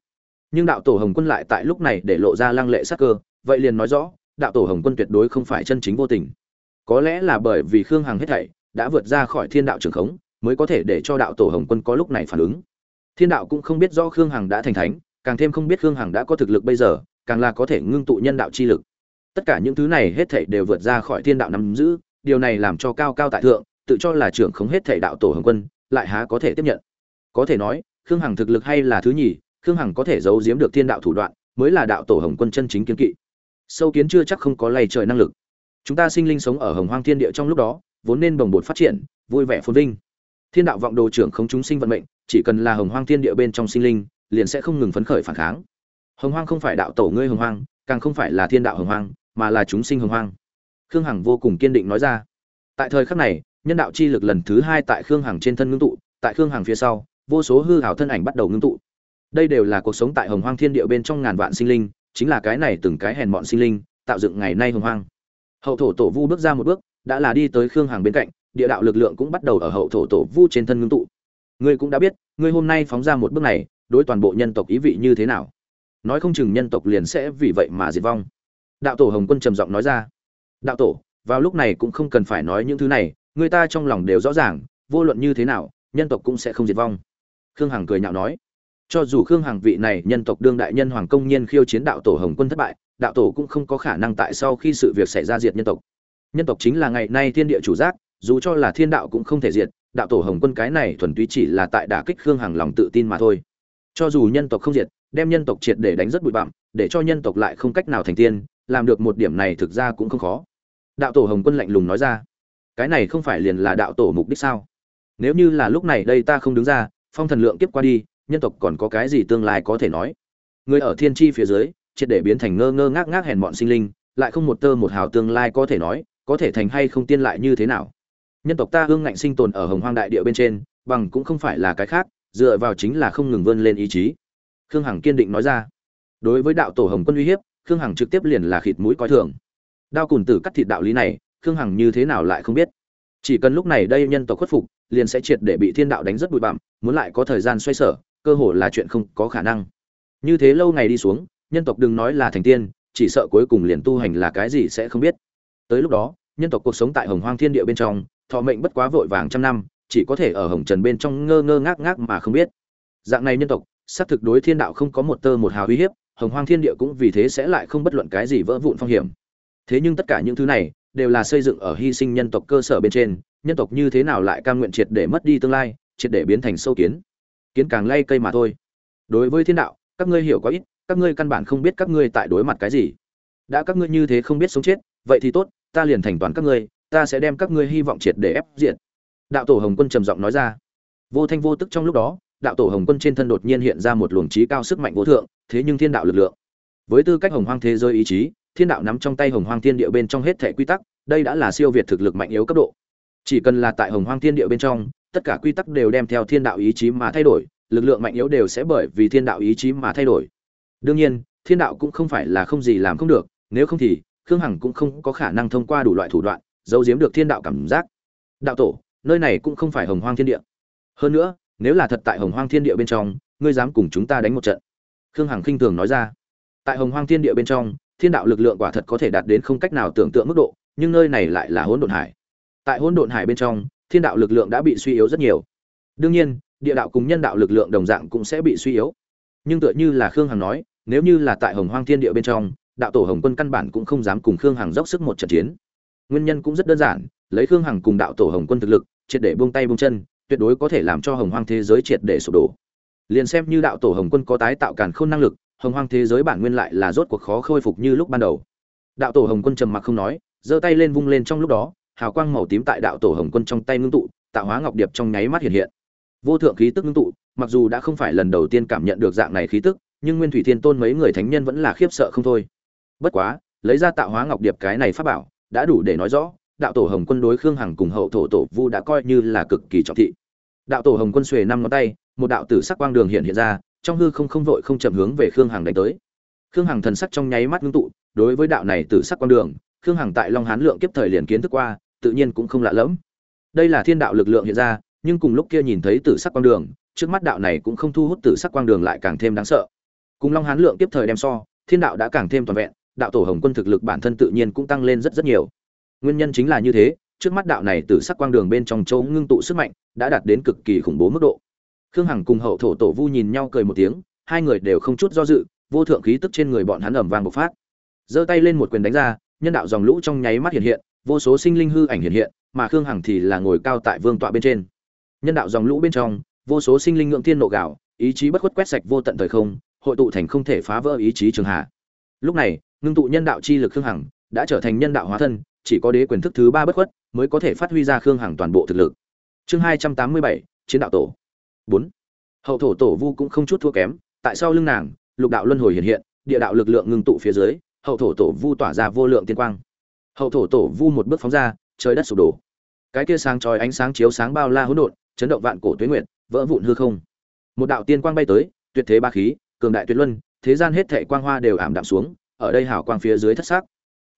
Nhưng đạo tổ hồng quân lại tại lúc này để lộ ra lăng lệ sắc cơ, vậy liền nói rõ, đạo tổ hồng quân tuyệt đối không phải chân chính vô tình. Có lẽ là bởi vì khương hằng hết thảy đã vượt ra khỏi thiên đạo trường khống, mới có thể để cho đạo tổ hồng quân có lúc này phản ứng. Thiên đạo cũng không biết rõ khương hằng đã thành thánh, càng thêm không biết khương hằng đã có thực lực bây giờ, càng là có thể ngưng tụ nhân đạo chi lực. Tất cả những thứ này hết thảy đều vượt ra khỏi thiên đạo nắm giữ, điều này làm cho cao cao tại thượng tự cho là trưởng không hết thể đạo tổ hồng quân, lại há có thể tiếp nhận. Có thể nói, khương hằng thực lực hay là thứ nhì, khương hằng có thể giấu giếm được thiên đạo thủ đoạn, mới là đạo tổ hồng quân chân chính kiến kỵ. Sâu kiến chưa chắc không có lay trời năng lực. Chúng ta sinh linh sống ở hồng hoang thiên địa trong lúc đó, vốn nên bồng bột phát triển, vui vẻ phồn vinh. Thiên đạo vọng đồ trưởng không chúng sinh vận mệnh, chỉ cần là hồng hoang thiên địa bên trong sinh linh, liền sẽ không ngừng phấn khởi phản kháng. Hồng hoang không phải đạo tổ ngươi hồng hoang, càng không phải là thiên đạo hồng hoang, mà là chúng sinh hồng hoang. Khương hằng vô cùng kiên định nói ra. Tại thời khắc này nhân đạo chi lực lần thứ hai tại khương hằng trên thân ngưng tụ, tại khương hằng phía sau, vô số hư hảo thân ảnh bắt đầu ngưng tụ. Đây đều là cuộc sống tại hồng hoang thiên địa bên trong ngàn vạn sinh linh, chính là cái này từng cái hèn mọn sinh linh, tạo dựng ngày nay hồng hoang. Hậu thổ tổ vu bước ra một bước, đã là đi tới khương hằng bên cạnh, địa đạo lực lượng cũng bắt đầu ở hậu thổ tổ vu trên thân ngưng tụ. Ngươi cũng đã biết, ngươi hôm nay phóng ra một bước này, đối toàn bộ nhân tộc ý vị như thế nào? Nói không chừng nhân tộc liền sẽ vì vậy mà diệt vong. Đạo tổ hồng quân trầm giọng nói ra. Đạo tổ, vào lúc này cũng không cần phải nói những thứ này người ta trong lòng đều rõ ràng, vô luận như thế nào, nhân tộc cũng sẽ không diệt vong. Khương hằng cười nhạo nói, cho dù khương hằng vị này nhân tộc đương đại nhân hoàng công nhiên khiêu chiến đạo tổ hồng quân thất bại, đạo tổ cũng không có khả năng tại sau khi sự việc xảy ra diệt nhân tộc. Nhân tộc chính là ngày nay thiên địa chủ giác, dù cho là thiên đạo cũng không thể diệt, đạo tổ hồng quân cái này thuần túy chỉ là tại đả kích khương hằng lòng tự tin mà thôi. Cho dù nhân tộc không diệt, đem nhân tộc triệt để đánh rất bụi bặm, để cho nhân tộc lại không cách nào thành tiên, làm được một điểm này thực ra cũng không khó. Đạo tổ hồng quân lạnh lùng nói ra cái này không phải liền là đạo tổ mục đích sao? Nếu như là lúc này đây ta không đứng ra, phong thần lượng kiếp qua đi, nhân tộc còn có cái gì tương lai có thể nói? Người ở thiên tri phía dưới, triệt để biến thành ngơ ngơ ngác ngác hèn mọn sinh linh, lại không một tơ một hào tương lai có thể nói, có thể thành hay không tiên lại như thế nào? Nhân tộc ta hương ngạnh sinh tồn ở hồng hoang đại địa bên trên, bằng cũng không phải là cái khác, dựa vào chính là không ngừng vươn lên ý chí. Khương hằng kiên định nói ra. Đối với đạo tổ hồng quân uy hiếp, khương hằng trực tiếp liền là khịt mũi coi thường. Đao cùn tử cắt thịt đạo lý này khương hằng như thế nào lại không biết. Chỉ cần lúc này đây nhân tộc khuất phục, liền sẽ triệt để bị thiên đạo đánh rất bụi bặm, muốn lại có thời gian xoay sở, cơ hồ là chuyện không có khả năng. Như thế lâu ngày đi xuống, nhân tộc đừng nói là thành tiên, chỉ sợ cuối cùng liền tu hành là cái gì sẽ không biết. Tới lúc đó, nhân tộc cuộc sống tại hồng hoang thiên địa bên trong, thọ mệnh bất quá vội vàng trăm năm, chỉ có thể ở hồng trần bên trong ngơ ngơ ngác ngác mà không biết. Dạng này nhân tộc, xác thực đối thiên đạo không có một tơ một hào uy hiếp, hồng hoang thiên địa cũng vì thế sẽ lại không bất luận cái gì vỡ vụn phong hiểm. Thế nhưng tất cả những thứ này đều là xây dựng ở hy sinh nhân tộc cơ sở bên trên, nhân tộc như thế nào lại cam nguyện triệt để mất đi tương lai, triệt để biến thành sâu kiến? Kiến càng lay cây mà thôi. Đối với thiên đạo, các ngươi hiểu quá ít, các ngươi căn bản không biết các ngươi tại đối mặt cái gì. Đã các ngươi như thế không biết sống chết, vậy thì tốt, ta liền thành toàn các ngươi, ta sẽ đem các ngươi hy vọng triệt để ép diện đạo tổ hồng quân trầm giọng nói ra. Vô thanh vô tức trong lúc đó, đạo tổ hồng quân trên thân đột nhiên hiện ra một luồng trí cao sức mạnh vô thượng, thế nhưng thiên đạo lực lượng. Với tư cách hồng hoang thế giới ý chí thiên đạo nắm trong tay hồng hoang thiên địa bên trong hết thể quy tắc, đây đã là siêu việt thực lực mạnh yếu cấp độ. Chỉ cần là tại hồng hoang thiên địa bên trong, tất cả quy tắc đều đem theo thiên đạo ý chí mà thay đổi, lực lượng mạnh yếu đều sẽ bởi vì thiên đạo ý chí mà thay đổi. Đương nhiên, thiên đạo cũng không phải là không gì làm không được, nếu không thì, khương hằng cũng không có khả năng thông qua đủ loại thủ đoạn, giấu giếm được thiên đạo cảm giác. Đạo tổ, nơi này cũng không phải hồng hoang thiên địa. Hơn nữa, nếu là thật tại hồng hoang thiên địa bên trong, ngươi dám cùng chúng ta đánh một trận. Khương hằng khinh thường nói ra. Tại hồng hoang thiên địa bên trong thiên đạo lực lượng quả thật có thể đạt đến không cách nào tưởng tượng mức độ, nhưng nơi này lại là hỗn độn hải. Tại hỗn độn hải bên trong, thiên đạo lực lượng đã bị suy yếu rất nhiều. Đương nhiên, địa đạo cùng nhân đạo lực lượng đồng dạng cũng sẽ bị suy yếu. Nhưng tựa như là khương hằng nói, nếu như là tại hồng hoang thiên địa bên trong, đạo tổ hồng quân căn bản cũng không dám cùng khương hằng dốc sức một trận chiến. Nguyên nhân cũng rất đơn giản, lấy khương hằng cùng đạo tổ hồng quân thực lực, triệt để buông tay buông chân, tuyệt đối có thể làm cho hồng hoang thế giới triệt để sụp đổ. Liền xem như đạo tổ hồng quân có tái tạo càn khôn năng lực hồng hoang thế giới bản nguyên lại là rốt cuộc khó khôi phục như lúc ban đầu. Đạo tổ hồng quân trầm mặc không nói, giơ tay lên vung lên trong lúc đó, hào quang màu tím tại đạo tổ hồng quân trong tay ngưng tụ, tạo hóa ngọc điệp trong nháy mắt hiện hiện. Vô thượng khí tức ngưng tụ, mặc dù đã không phải lần đầu tiên cảm nhận được dạng này khí tức, nhưng nguyên thủy thiên tôn mấy người thánh nhân vẫn là khiếp sợ không thôi. Bất quá, lấy ra tạo hóa ngọc điệp cái này pháp bảo, đã đủ để nói rõ, đạo tổ hồng quân đối khương hằng cùng hậu thổ tổ vu đã coi như là cực kỳ trọng thị. Đạo tổ hồng quân xuề năm ngón tay, một đạo tử sắc quang đường hiện hiện ra trong hư không không vội không chậm hướng về khương hằng đánh tới. Khương hằng thần sắc trong nháy mắt ngưng tụ, đối với đạo này tử sắc quang đường, khương hằng tại long hán lượng kiếp thời liền kiến thức qua, tự nhiên cũng không lạ lẫm. Đây là thiên đạo lực lượng hiện ra, nhưng cùng lúc kia nhìn thấy tử sắc quang đường, trước mắt đạo này cũng không thu hút tử sắc quang đường lại càng thêm đáng sợ. Cùng long hán lượng kiếp thời đem so, thiên đạo đã càng thêm toàn vẹn, đạo tổ hồng quân thực lực bản thân tự nhiên cũng tăng lên rất rất nhiều. Nguyên nhân chính là như thế, trước mắt đạo này tử sắc quang đường bên trong châu ngưng tụ sức mạnh, đã đạt đến cực kỳ khủng bố mức độ khương hằng cùng hậu thổ tổ vu nhìn nhau cười một tiếng, hai người đều không chút do dự, vô thượng khí tức trên người bọn hắn ẩm vang bộc phát. Giơ tay lên một quyền đánh ra, nhân đạo dòng lũ trong nháy mắt hiện hiện, vô số sinh linh hư ảnh hiện hiện, mà khương hằng thì là ngồi cao tại vương tọa bên trên. Nhân đạo dòng lũ bên trong, vô số sinh linh ngưỡng thiên nộ gạo, ý chí bất khuất quét sạch vô tận thời không, hội tụ thành không thể phá vỡ ý chí trường hạ. Lúc này, ngưng tụ nhân đạo chi lực khương hằng đã trở thành nhân đạo hóa thân, chỉ có đế quyền thức thứ ba bất khuất mới có thể phát huy ra khương hằng toàn bộ thực lực. Chương hai trăm tám mươi bảy, chiến đạo tổ bốn. Hậu thổ tổ vu cũng không chút thua kém, tại sao lưng nàng, lục đạo luân hồi hiện hiện, địa đạo lực lượng ngưng tụ phía dưới, hậu thổ tổ vu tỏa ra vô lượng tiên quang. Hậu thổ tổ vu một bước phóng ra, trời đất sụp đổ. Cái kia sáng chói ánh sáng chiếu sáng bao la hỗn độn, chấn động vạn cổ tuyết nguyệt, vỡ vụn hư không. Một đạo tiên quang bay tới, tuyệt thế ba khí, cường đại tuyệt luân, thế gian hết thệ quang hoa đều ảm đạm xuống, ở đây hào quang phía dưới thất sắc.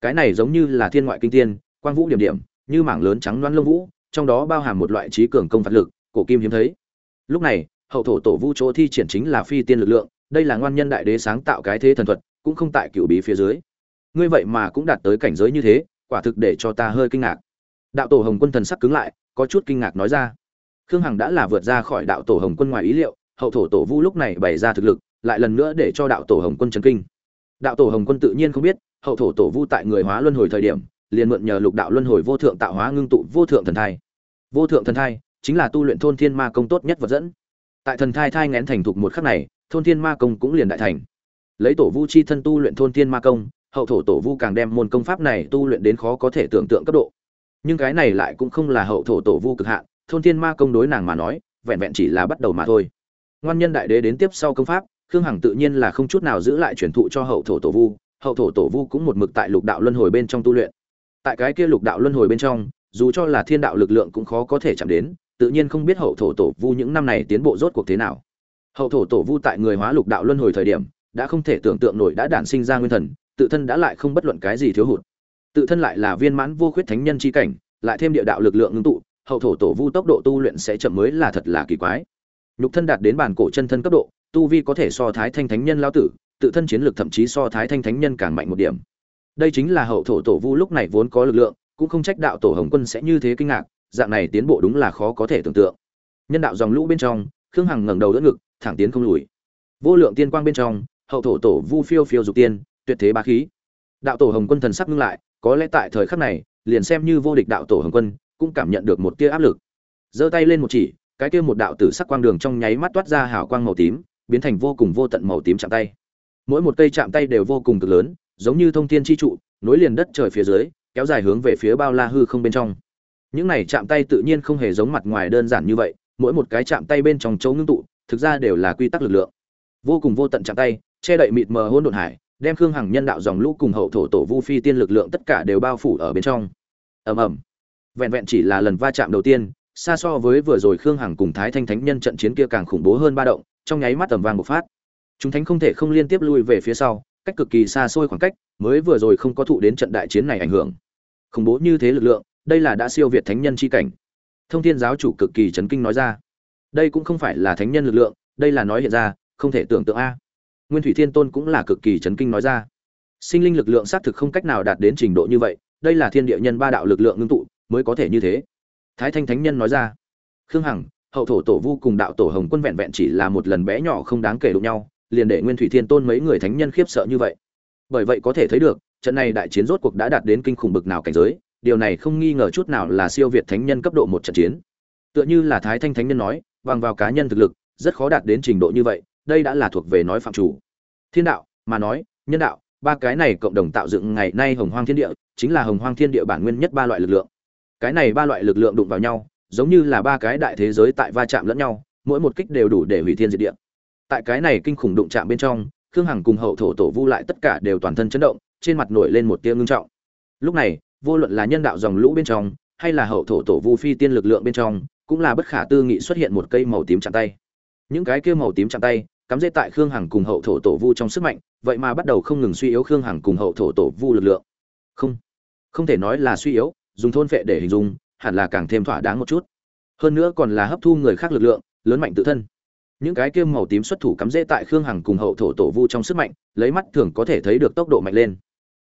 Cái này giống như là thiên ngoại kinh tiên, quang vũ điểm điểm, như mảng lớn trắng loan lông vũ, trong đó bao hàm một loại trí cường công phạt lực, cổ kim hiếm thấy lúc này, hậu thổ tổ vu chỗ thi triển chính là phi tiên lực lượng, đây là ngoan nhân đại đế sáng tạo cái thế thần thuật, cũng không tại cựu bí phía dưới. Ngươi vậy mà cũng đạt tới cảnh giới như thế, quả thực để cho ta hơi kinh ngạc. Đạo tổ hồng quân thần sắc cứng lại, có chút kinh ngạc nói ra. Khương hằng đã là vượt ra khỏi đạo tổ hồng quân ngoài ý liệu, hậu thổ tổ vu lúc này bày ra thực lực, lại lần nữa để cho đạo tổ hồng quân chấn kinh. Đạo tổ hồng quân tự nhiên không biết, hậu thổ tổ vu tại người hóa luân hồi thời điểm, liền mượn nhờ lục đạo luân hồi vô thượng tạo hóa ngưng tụ vô thượng thần thai. Vô thượng thần thai chính là tu luyện thôn thiên ma công tốt nhất vật dẫn. Tại thần thai thai ngén thành thục một khắc này, thôn thiên ma công cũng liền đại thành. Lấy tổ vu chi thân tu luyện thôn thiên ma công, hậu thổ tổ vu càng đem môn công pháp này tu luyện đến khó có thể tưởng tượng cấp độ. Nhưng cái này lại cũng không là hậu thổ tổ vu cực hạn, thôn thiên ma công đối nàng mà nói, vẹn vẹn chỉ là bắt đầu mà thôi. Ngoan nhân đại đế đến tiếp sau công pháp, khương hằng tự nhiên là không chút nào giữ lại truyền thụ cho hậu thổ tổ vu, hậu thổ tổ vu cũng một mực tại lục đạo luân hồi bên trong tu luyện. Tại cái kia lục đạo luân hồi bên trong, dù cho là thiên đạo lực lượng cũng khó có thể chạm đến tự nhiên không biết hậu thổ tổ vu những năm này tiến bộ rốt cuộc thế nào. Hậu thổ tổ vu tại người hóa lục đạo luân hồi thời điểm, đã không thể tưởng tượng nổi đã đản sinh ra nguyên thần, tự thân đã lại không bất luận cái gì thiếu hụt. Tự thân lại là viên mãn vô khuyết thánh nhân chi cảnh, lại thêm địa đạo lực lượng ngưng tụ, hậu thổ tổ vu tốc độ tu luyện sẽ chậm mới là thật là kỳ quái. Nhục thân đạt đến bản cổ chân thân cấp độ, tu vi có thể so thái thanh thánh nhân lao tử, tự thân chiến lược thậm chí so thái thanh thánh nhân càng mạnh một điểm. Đây chính là hậu thổ tổ vu lúc này vốn có lực lượng, cũng không trách đạo tổ hồng quân sẽ như thế kinh ngạc dạng này tiến bộ đúng là khó có thể tưởng tượng. Nhân đạo dòng lũ bên trong, khương hằng ngẩng đầu đỡ ngực, thẳng tiến không lùi. Vô lượng tiên quang bên trong, hậu thổ tổ vu phiêu phiêu dục tiên, tuyệt thế bá khí. Đạo tổ hồng quân thần sắc ngưng lại, có lẽ tại thời khắc này, liền xem như vô địch đạo tổ hồng quân, cũng cảm nhận được một tia áp lực. Giơ tay lên một chỉ, cái kia một đạo tử sắc quang đường trong nháy mắt toát ra hào quang màu tím, biến thành vô cùng vô tận màu tím chạm tay. Mỗi một cây chạm tay đều vô cùng cực lớn, giống như thông thiên chi trụ, nối liền đất trời phía dưới, kéo dài hướng về phía bao la hư không bên trong những này chạm tay tự nhiên không hề giống mặt ngoài đơn giản như vậy, mỗi một cái chạm tay bên trong chỗ ngưng tụ, thực ra đều là quy tắc lực lượng. Vô cùng vô tận chạm tay, che đậy mịt mờ hôn độn hải, đem khương hằng nhân đạo dòng lũ cùng hậu thổ tổ vu phi tiên lực lượng tất cả đều bao phủ ở bên trong. Ầm ầm. Vẹn vẹn chỉ là lần va chạm đầu tiên, xa so với vừa rồi khương hằng cùng thái thanh thánh nhân trận chiến kia càng khủng bố hơn ba động, trong nháy mắt tầm vang một phát. Chúng thánh không thể không liên tiếp lui về phía sau, cách cực kỳ xa xôi khoảng cách, mới vừa rồi không có thụ đến trận đại chiến này ảnh hưởng. Khủng bố như thế lực lượng đây là đã siêu việt thánh nhân chi cảnh. Thông thiên giáo chủ cực kỳ chấn kinh nói ra. Đây cũng không phải là thánh nhân lực lượng, đây là nói hiện ra, không thể tưởng tượng a. Nguyên thủy thiên tôn cũng là cực kỳ chấn kinh nói ra. Sinh linh lực lượng xác thực không cách nào đạt đến trình độ như vậy, đây là thiên địa nhân ba đạo lực lượng ngưng tụ, mới có thể như thế. Thái thanh thánh nhân nói ra. Khương hằng, hậu thổ tổ vu cùng đạo tổ hồng quân vẹn vẹn chỉ là một lần bé nhỏ không đáng kể đụng nhau, liền để nguyên thủy thiên tôn mấy người thánh nhân khiếp sợ như vậy. Bởi vậy có thể thấy được, trận này đại chiến rốt cuộc đã đạt đến kinh khủng bực nào cảnh giới điều này không nghi ngờ chút nào là siêu việt thánh nhân cấp độ một trận chiến. Tựa như là thái thanh thánh nhân nói, bằng vào cá nhân thực lực, rất khó đạt đến trình độ như vậy, đây đã là thuộc về nói phạm chủ. Thiên đạo, mà nói, nhân đạo, ba cái này cộng đồng tạo dựng ngày nay hồng hoang thiên địa, chính là hồng hoang thiên địa bản nguyên nhất ba loại lực lượng. Cái này ba loại lực lượng đụng vào nhau, giống như là ba cái đại thế giới tại va chạm lẫn nhau, mỗi một kích đều đủ để hủy thiên diệt địa. Tại cái này kinh khủng đụng chạm bên trong, khương hằng cùng hậu thổ tổ vu lại tất cả đều toàn thân chấn động, trên mặt nổi lên một tia ngưng trọng. Lúc này vô luận là nhân đạo dòng lũ bên trong, hay là hậu thổ tổ vu phi tiên lực lượng bên trong, cũng là bất khả tư nghị xuất hiện một cây màu tím chạm tay. Những cái kia màu tím chạm tay, cắm dễ tại khương hằng cùng hậu thổ tổ vu trong sức mạnh, vậy mà bắt đầu không ngừng suy yếu khương hằng cùng hậu thổ tổ vu lực lượng. Không không thể nói là suy yếu, dùng thôn phệ để hình dung, hẳn là càng thêm thỏa đáng một chút. Hơn nữa còn là hấp thu người khác lực lượng, lớn mạnh tự thân. Những cái kia màu tím xuất thủ cắm rễ tại khương hằng cùng hậu thổ tổ vu trong sức mạnh, lấy mắt thường có thể thấy được tốc độ mạnh lên.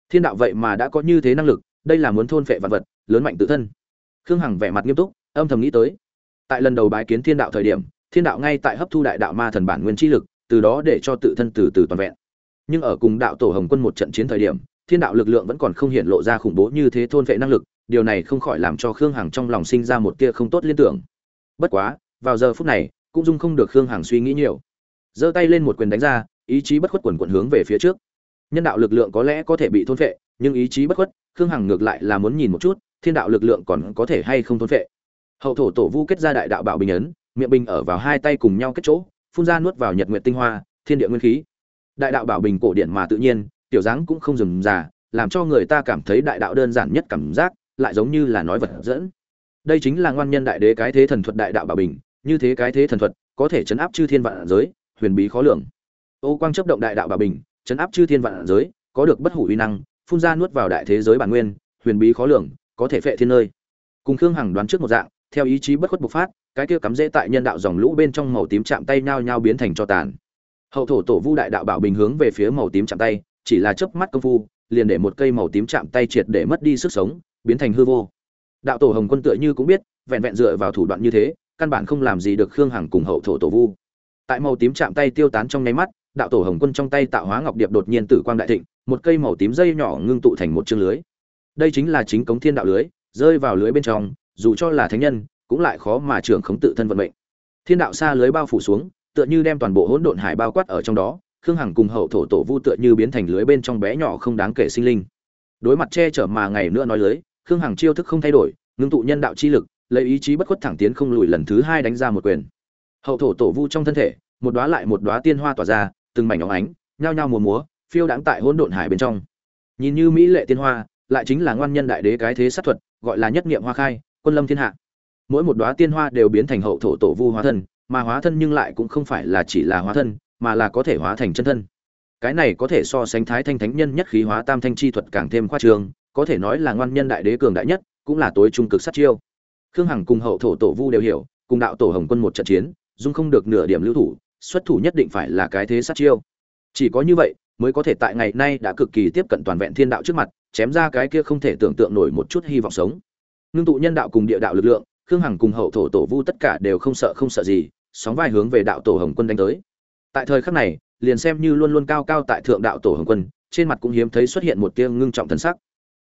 Thiên đạo vậy mà đã có như thế năng lực đây là muốn thôn phệ vật vật, lớn mạnh tự thân. Khương hằng vẻ mặt nghiêm túc, âm thầm nghĩ tới. Tại lần đầu bái kiến thiên đạo thời điểm, thiên đạo ngay tại hấp thu đại đạo ma thần bản nguyên chi lực, từ đó để cho tự thân từ từ toàn vẹn. Nhưng ở cùng đạo tổ hồng quân một trận chiến thời điểm, thiên đạo lực lượng vẫn còn không hiện lộ ra khủng bố như thế thôn vệ năng lực, điều này không khỏi làm cho khương hằng trong lòng sinh ra một tia không tốt liên tưởng. Bất quá, vào giờ phút này, cũng dung không được khương hằng suy nghĩ nhiều. Giơ tay lên một quyền đánh ra, ý chí bất khuất quần quận hướng về phía trước nhân đạo lực lượng có lẽ có thể bị thôn phệ, nhưng ý chí bất khuất, khương hằng ngược lại là muốn nhìn một chút, thiên đạo lực lượng còn có thể hay không thôn phệ. Hậu thổ tổ vu kết ra đại đạo bảo bình ấn, miệng bình ở vào hai tay cùng nhau kết chỗ, phun ra nuốt vào nhật nguyện tinh hoa, thiên địa nguyên khí. Đại đạo bảo bình cổ điện mà tự nhiên, tiểu dáng cũng không dừng già làm cho người ta cảm thấy đại đạo đơn giản nhất cảm giác, lại giống như là nói vật dẫn. Đây chính là ngoan nhân đại đế cái thế thần thuật đại đạo bảo bình, như thế cái thế thần thuật, có thể chấn áp chư thiên vạn giới, huyền bí khó lường. Ô quang chấp động đại đạo bảo bình chấn áp chư thiên vạn giới, có được bất hủ uy năng, phun ra nuốt vào đại thế giới bản nguyên, huyền bí khó lường, có thể phệ thiên nơi. Cùng khương hằng đoán trước một dạng, theo ý chí bất khuất bộc phát, cái kia cắm rễ tại nhân đạo dòng lũ bên trong màu tím chạm tay nhao nhao biến thành cho tàn. Hậu thổ tổ vu đại đạo bảo bình hướng về phía màu tím chạm tay, chỉ là chớp mắt công phu, liền để một cây màu tím chạm tay triệt để mất đi sức sống, biến thành hư vô. Đạo tổ hồng quân tựa như cũng biết, vẹn vẹn dựa vào thủ đoạn như thế, căn bản không làm gì được khương hằng cùng hậu thổ tổ vu. Tại màu tím chạm tay tiêu tán trong nháy mắt đạo tổ hồng quân trong tay tạo hóa ngọc điệp đột nhiên tử quang đại thịnh, một cây màu tím dây nhỏ ngưng tụ thành một chương lưới. Đây chính là chính cống thiên đạo lưới, rơi vào lưới bên trong, dù cho là thánh nhân, cũng lại khó mà trưởng khống tự thân vận mệnh. Thiên đạo xa lưới bao phủ xuống, tựa như đem toàn bộ hỗn độn hải bao quát ở trong đó, khương hằng cùng hậu thổ tổ vu tựa như biến thành lưới bên trong bé nhỏ không đáng kể sinh linh. Đối mặt che chở mà ngày nữa nói lưới, khương hằng chiêu thức không thay đổi, ngưng tụ nhân đạo chi lực, lấy ý chí bất khuất thẳng tiến không lùi lần thứ hai đánh ra một quyền. Hậu thổ tổ vu trong thân thể, một đóa lại một đóa tiên hoa tỏa ra từng mảnh óng ánh, nhao nhao múa múa, phiêu đãng tại hỗn độn hải bên trong. Nhìn như mỹ lệ tiên hoa, lại chính là ngoan nhân đại đế cái thế sát thuật, gọi là nhất niệm hoa khai, quân lâm thiên hạ. Mỗi một đóa tiên hoa đều biến thành hậu thổ tổ vu hóa thân, mà hóa thân nhưng lại cũng không phải là chỉ là hóa thân, mà là có thể hóa thành chân thân. Cái này có thể so sánh thái thanh thánh nhân nhất khí hóa tam thanh chi thuật càng thêm khoa trương, có thể nói là ngoan nhân đại đế cường đại nhất, cũng là tối trung cực sát chiêu. Khương hằng cùng hậu thổ tổ vu đều hiểu, cùng đạo tổ hồng quân một trận chiến, dung không được nửa điểm lưu thủ xuất thủ nhất định phải là cái thế sát chiêu. Chỉ có như vậy, mới có thể tại ngày nay đã cực kỳ tiếp cận toàn vẹn thiên đạo trước mặt, chém ra cái kia không thể tưởng tượng nổi một chút hy vọng sống. Ngưng tụ nhân đạo cùng địa đạo lực lượng, khương hằng cùng hậu thổ tổ vu tất cả đều không sợ không sợ gì, sóng vai hướng về đạo tổ hồng quân đánh tới. Tại thời khắc này, liền xem như luôn luôn cao cao tại thượng đạo tổ hồng quân, trên mặt cũng hiếm thấy xuất hiện một tia ngưng trọng thần sắc.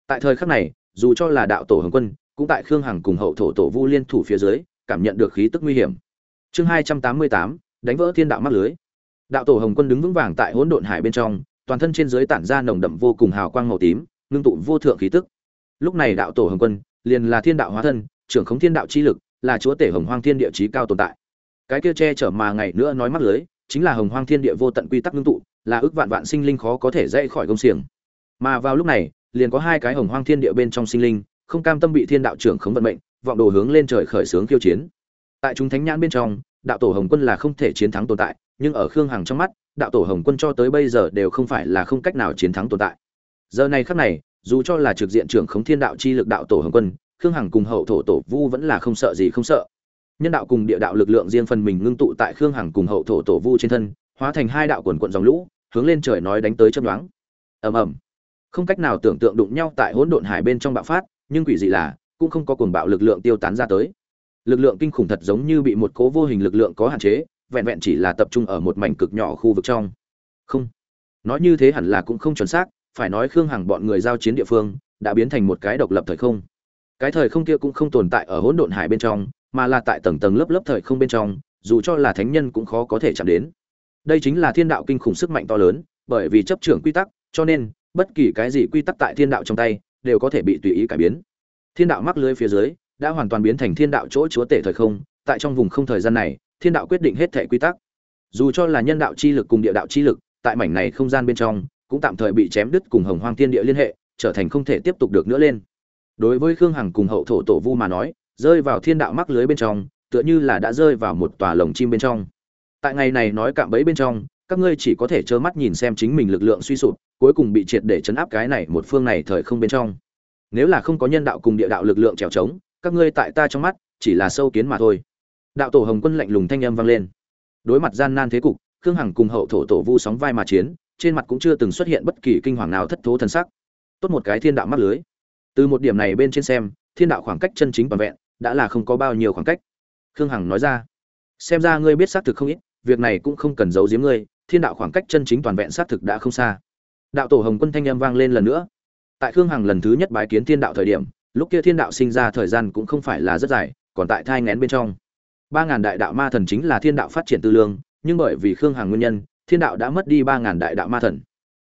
Tại thời khắc này, dù cho là đạo tổ hồng quân, cũng tại khương hằng cùng hậu thổ tổ vu liên thủ phía dưới, cảm nhận được khí tức nguy hiểm. Chương hai trăm tám mươi tám đánh vỡ thiên đạo mắc lưới. Đạo tổ hồng quân đứng vững vàng tại hỗn độn hải bên trong, toàn thân trên dưới tản ra nồng đậm vô cùng hào quang màu tím, ngưng tụ vô thượng khí tức. Lúc này đạo tổ hồng quân liền là thiên đạo hóa thân, trưởng khống thiên đạo chi lực, là chúa tể hồng hoang thiên địa chí cao tồn tại. Cái kia che chở mà ngày nữa nói mắc lưới, chính là hồng hoang thiên địa vô tận quy tắc ngưng tụ, là ước vạn vạn sinh linh khó có thể dậy khỏi công xiềng. Mà vào lúc này, liền có hai cái hồng hoang thiên địa bên trong sinh linh, không cam tâm bị thiên đạo trưởng khống vận mệnh, vọng đồ hướng lên trời khởi sướng khiêu chiến. Tại chúng thánh nhãn bên trong đạo tổ hồng quân là không thể chiến thắng tồn tại, nhưng ở khương hằng trong mắt, đạo tổ hồng quân cho tới bây giờ đều không phải là không cách nào chiến thắng tồn tại. Giờ này khắc này, dù cho là trực diện trưởng khống thiên đạo chi lực đạo tổ hồng quân, khương hằng cùng hậu thổ tổ vu vẫn là không sợ gì không sợ. Nhân đạo cùng địa đạo lực lượng riêng phần mình ngưng tụ tại khương hằng cùng hậu thổ tổ vu trên thân, hóa thành hai đạo quần quận dòng lũ, hướng lên trời nói đánh tới chấm đoán ầm ầm. Không cách nào tưởng tượng đụng nhau tại hỗn độn hải bên trong bạo phát, nhưng quỷ dị là, cũng không có cuồng bạo lực lượng tiêu tán ra tới lực lượng kinh khủng thật giống như bị một cố vô hình lực lượng có hạn chế, vẹn vẹn chỉ là tập trung ở một mảnh cực nhỏ khu vực trong. Không. Nói như thế hẳn là cũng không chuẩn xác, phải nói khương hằng bọn người giao chiến địa phương đã biến thành một cái độc lập thời không. Cái thời không kia cũng không tồn tại ở hỗn độn hải bên trong, mà là tại tầng tầng lớp lớp thời không bên trong, dù cho là thánh nhân cũng khó có thể chạm đến. Đây chính là thiên đạo kinh khủng sức mạnh to lớn, bởi vì chấp trưởng quy tắc, cho nên, bất kỳ cái gì quy tắc tại thiên đạo trong tay đều có thể bị tùy ý cải biến. Thiên đạo mắc lưới phía dưới đã hoàn toàn biến thành thiên đạo chỗ chúa tể thời không, tại trong vùng không thời gian này, thiên đạo quyết định hết thể quy tắc. Dù cho là nhân đạo chi lực cùng địa đạo chi lực, tại mảnh này không gian bên trong, cũng tạm thời bị chém đứt cùng hồng hoang thiên địa liên hệ, trở thành không thể tiếp tục được nữa lên. Đối với khương hằng cùng hậu thổ tổ vu mà nói, rơi vào thiên đạo mắc lưới bên trong, tựa như là đã rơi vào một tòa lồng chim bên trong. Tại ngày này nói cạm bẫy bên trong, các ngươi chỉ có thể trơ mắt nhìn xem chính mình lực lượng suy sụp, cuối cùng bị triệt để chấn áp cái này một phương này thời không bên trong. Nếu là không có nhân đạo cùng địa đạo lực lượng trèo trống các ngươi tại ta trong mắt, chỉ là sâu kiến mà thôi. Đạo tổ hồng quân lạnh lùng thanh âm vang lên. Đối mặt gian nan thế cục, khương hằng cùng hậu thổ tổ vu sóng vai mà chiến, trên mặt cũng chưa từng xuất hiện bất kỳ kinh hoàng nào thất thố thần sắc. Tốt một cái thiên đạo mắt lưới. Từ một điểm này bên trên xem, thiên đạo khoảng cách chân chính toàn vẹn, đã là không có bao nhiêu khoảng cách. Khương hằng nói ra. Xem ra ngươi biết xác thực không ít, việc này cũng không cần giấu giếm ngươi, thiên đạo khoảng cách chân chính toàn vẹn xác thực đã không xa. Đạo tổ hồng quân thanh âm vang lên lần nữa. Tại khương hằng lần thứ nhất bái kiến thiên đạo thời điểm lúc kia thiên đạo sinh ra thời gian cũng không phải là rất dài, còn tại thai ngén bên trong. Ba ngàn đại đạo ma thần chính là thiên đạo phát triển tư lương, nhưng bởi vì khương hằng nguyên nhân, thiên đạo đã mất đi ba ngàn đại đạo ma thần.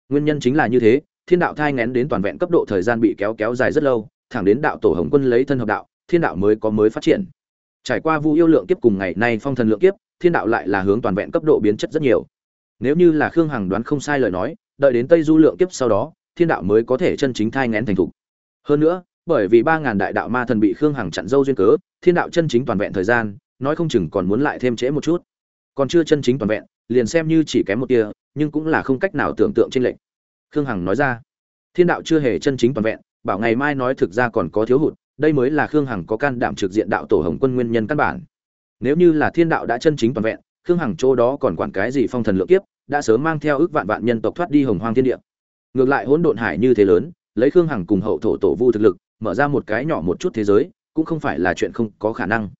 Nguyên nhân chính là như thế, thiên đạo thai ngén đến toàn vẹn cấp độ thời gian bị kéo kéo dài rất lâu, thẳng đến đạo tổ hồng quân lấy thân hợp đạo, thiên đạo mới có mới phát triển. Trải qua vu yêu lượng kiếp cùng ngày nay phong thần lượng kiếp, thiên đạo lại là hướng toàn vẹn cấp độ biến chất rất nhiều. Nếu như là khương hằng đoán không sai lời nói, đợi đến tây du lượng kiếp sau đó, thiên đạo mới có thể chân chính thai ngén thành thục. Hơn nữa bởi vì ba ngàn đại đạo ma thần bị khương hằng chặn dâu duyên cớ, thiên đạo chân chính toàn vẹn thời gian, nói không chừng còn muốn lại thêm trễ một chút. Còn chưa chân chính toàn vẹn, liền xem như chỉ kém một tia, nhưng cũng là không cách nào tưởng tượng trên lệnh khương hằng nói ra, thiên đạo chưa hề chân chính toàn vẹn, bảo ngày mai nói thực ra còn có thiếu hụt, đây mới là khương hằng có can đảm trực diện đạo tổ hồng quân nguyên nhân căn bản. Nếu như là thiên đạo đã chân chính toàn vẹn, khương hằng chỗ đó còn quản cái gì phong thần lượng kiếp, đã sớm mang theo ước vạn vạn nhân tộc thoát đi hồng hoang thiên địa. Ngược lại hỗn độn hải như thế lớn, lấy khương hằng cùng hậu thổ tổ vu thực lực mở ra một cái nhỏ một chút thế giới, cũng không phải là chuyện không có khả năng.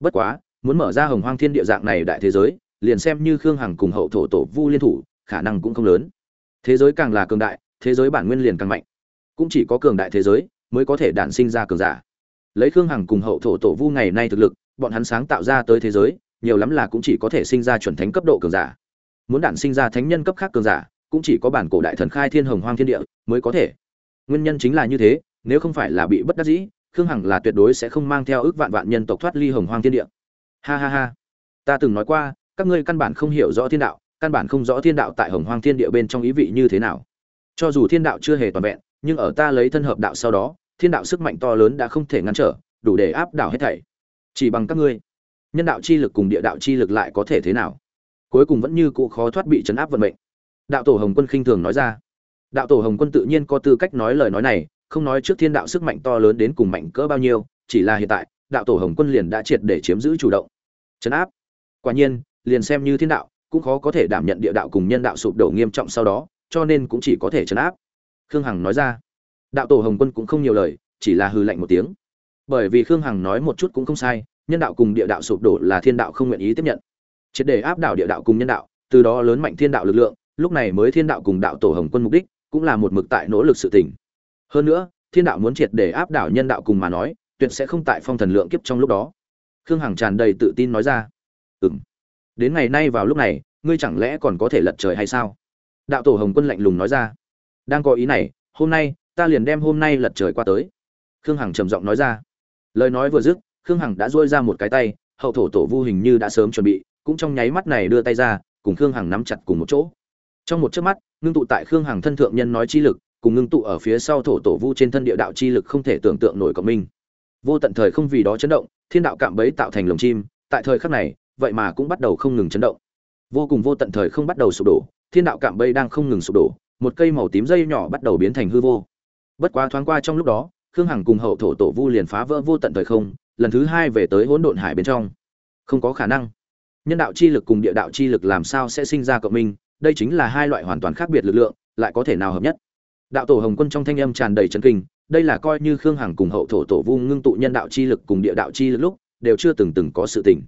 Bất quá, muốn mở ra hồng hoang thiên địa dạng này đại thế giới, liền xem như khương hằng cùng hậu thổ tổ vu liên thủ, khả năng cũng không lớn. Thế giới càng là cường đại, thế giới bản nguyên liền càng mạnh. Cũng chỉ có cường đại thế giới mới có thể đản sinh ra cường giả. Lấy khương hằng cùng hậu thổ tổ vu ngày nay thực lực, bọn hắn sáng tạo ra tới thế giới, nhiều lắm là cũng chỉ có thể sinh ra chuẩn thánh cấp độ cường giả. Muốn đản sinh ra thánh nhân cấp khác cường giả, cũng chỉ có bản cổ đại thần khai thiên hồng hoang thiên địa mới có thể. Nguyên nhân chính là như thế nếu không phải là bị bất đắc dĩ, khương hằng là tuyệt đối sẽ không mang theo ước vạn vạn nhân tộc thoát ly hồng hoang thiên địa. Ha ha ha. Ta từng nói qua, các ngươi căn bản không hiểu rõ thiên đạo, căn bản không rõ thiên đạo tại hồng hoang thiên địa bên trong ý vị như thế nào. Cho dù thiên đạo chưa hề toàn vẹn, nhưng ở ta lấy thân hợp đạo sau đó, thiên đạo sức mạnh to lớn đã không thể ngăn trở, đủ để áp đảo hết thảy. Chỉ bằng các ngươi, nhân đạo chi lực cùng địa đạo chi lực lại có thể thế nào? Cuối cùng vẫn như cụ khó thoát bị chấn áp vận mệnh. Đạo tổ hồng quân khinh thường nói ra. Đạo tổ hồng quân tự nhiên có tư cách nói lời nói này không nói trước thiên đạo sức mạnh to lớn đến cùng mạnh cỡ bao nhiêu, chỉ là hiện tại, đạo tổ hồng quân liền đã triệt để chiếm giữ chủ động. Chấn áp. Quả nhiên, liền xem như thiên đạo, cũng khó có thể đảm nhận địa đạo cùng nhân đạo sụp đổ nghiêm trọng sau đó, cho nên cũng chỉ có thể chấn áp. Khương hằng nói ra. Đạo tổ hồng quân cũng không nhiều lời, chỉ là hư lạnh một tiếng. Bởi vì khương hằng nói một chút cũng không sai, nhân đạo cùng địa đạo sụp đổ là thiên đạo không nguyện ý tiếp nhận. Triệt để áp đảo địa đạo cùng nhân đạo, từ đó lớn mạnh thiên đạo lực lượng, lúc này mới thiên đạo cùng đạo tổ hồng quân mục đích, cũng là một mực tại nỗ lực sự tỉnh hơn nữa, thiên đạo muốn triệt để áp đảo nhân đạo cùng mà nói, tuyệt sẽ không tại phong thần lượng kiếp trong lúc đó. Khương hằng tràn đầy tự tin nói ra. Ừng đến ngày nay vào lúc này, ngươi chẳng lẽ còn có thể lật trời hay sao? Đạo tổ hồng quân lạnh lùng nói ra. Đang có ý này, hôm nay, ta liền đem hôm nay lật trời qua tới. Khương hằng trầm giọng nói ra. Lời nói vừa dứt, khương hằng đã dôi ra một cái tay, hậu thổ tổ vu hình như đã sớm chuẩn bị, cũng trong nháy mắt này đưa tay ra, cùng khương hằng nắm chặt cùng một chỗ. Trong một chớp mắt, ngưng tụ tại khương hằng thân thượng nhân nói chi lực cùng ngưng tụ ở phía sau thổ tổ vu trên thân địa đạo chi lực không thể tưởng tượng nổi cộng minh. Vô tận thời không vì đó chấn động, thiên đạo cạm bẫy tạo thành lồng chim, tại thời khắc này, vậy mà cũng bắt đầu không ngừng chấn động. Vô cùng vô tận thời không bắt đầu sụp đổ, thiên đạo cạm bẫy đang không ngừng sụp đổ, một cây màu tím dây nhỏ bắt đầu biến thành hư vô. Bất quá thoáng qua trong lúc đó, khương hằng cùng hậu thổ tổ vu liền phá vỡ vô tận thời không, lần thứ hai về tới hỗn độn hải bên trong. Không có khả năng. Nhân đạo chi lực cùng địa đạo chi lực làm sao sẽ sinh ra cộng minh, đây chính là hai loại hoàn toàn khác biệt lực lượng, lại có thể nào hợp nhất? Đạo tổ hồng quân trong thanh âm tràn đầy trấn kinh, đây là coi như khương hằng cùng hậu thổ tổ vu ngưng tụ nhân đạo chi lực cùng địa đạo chi lực lúc, đều chưa từng từng có sự tình.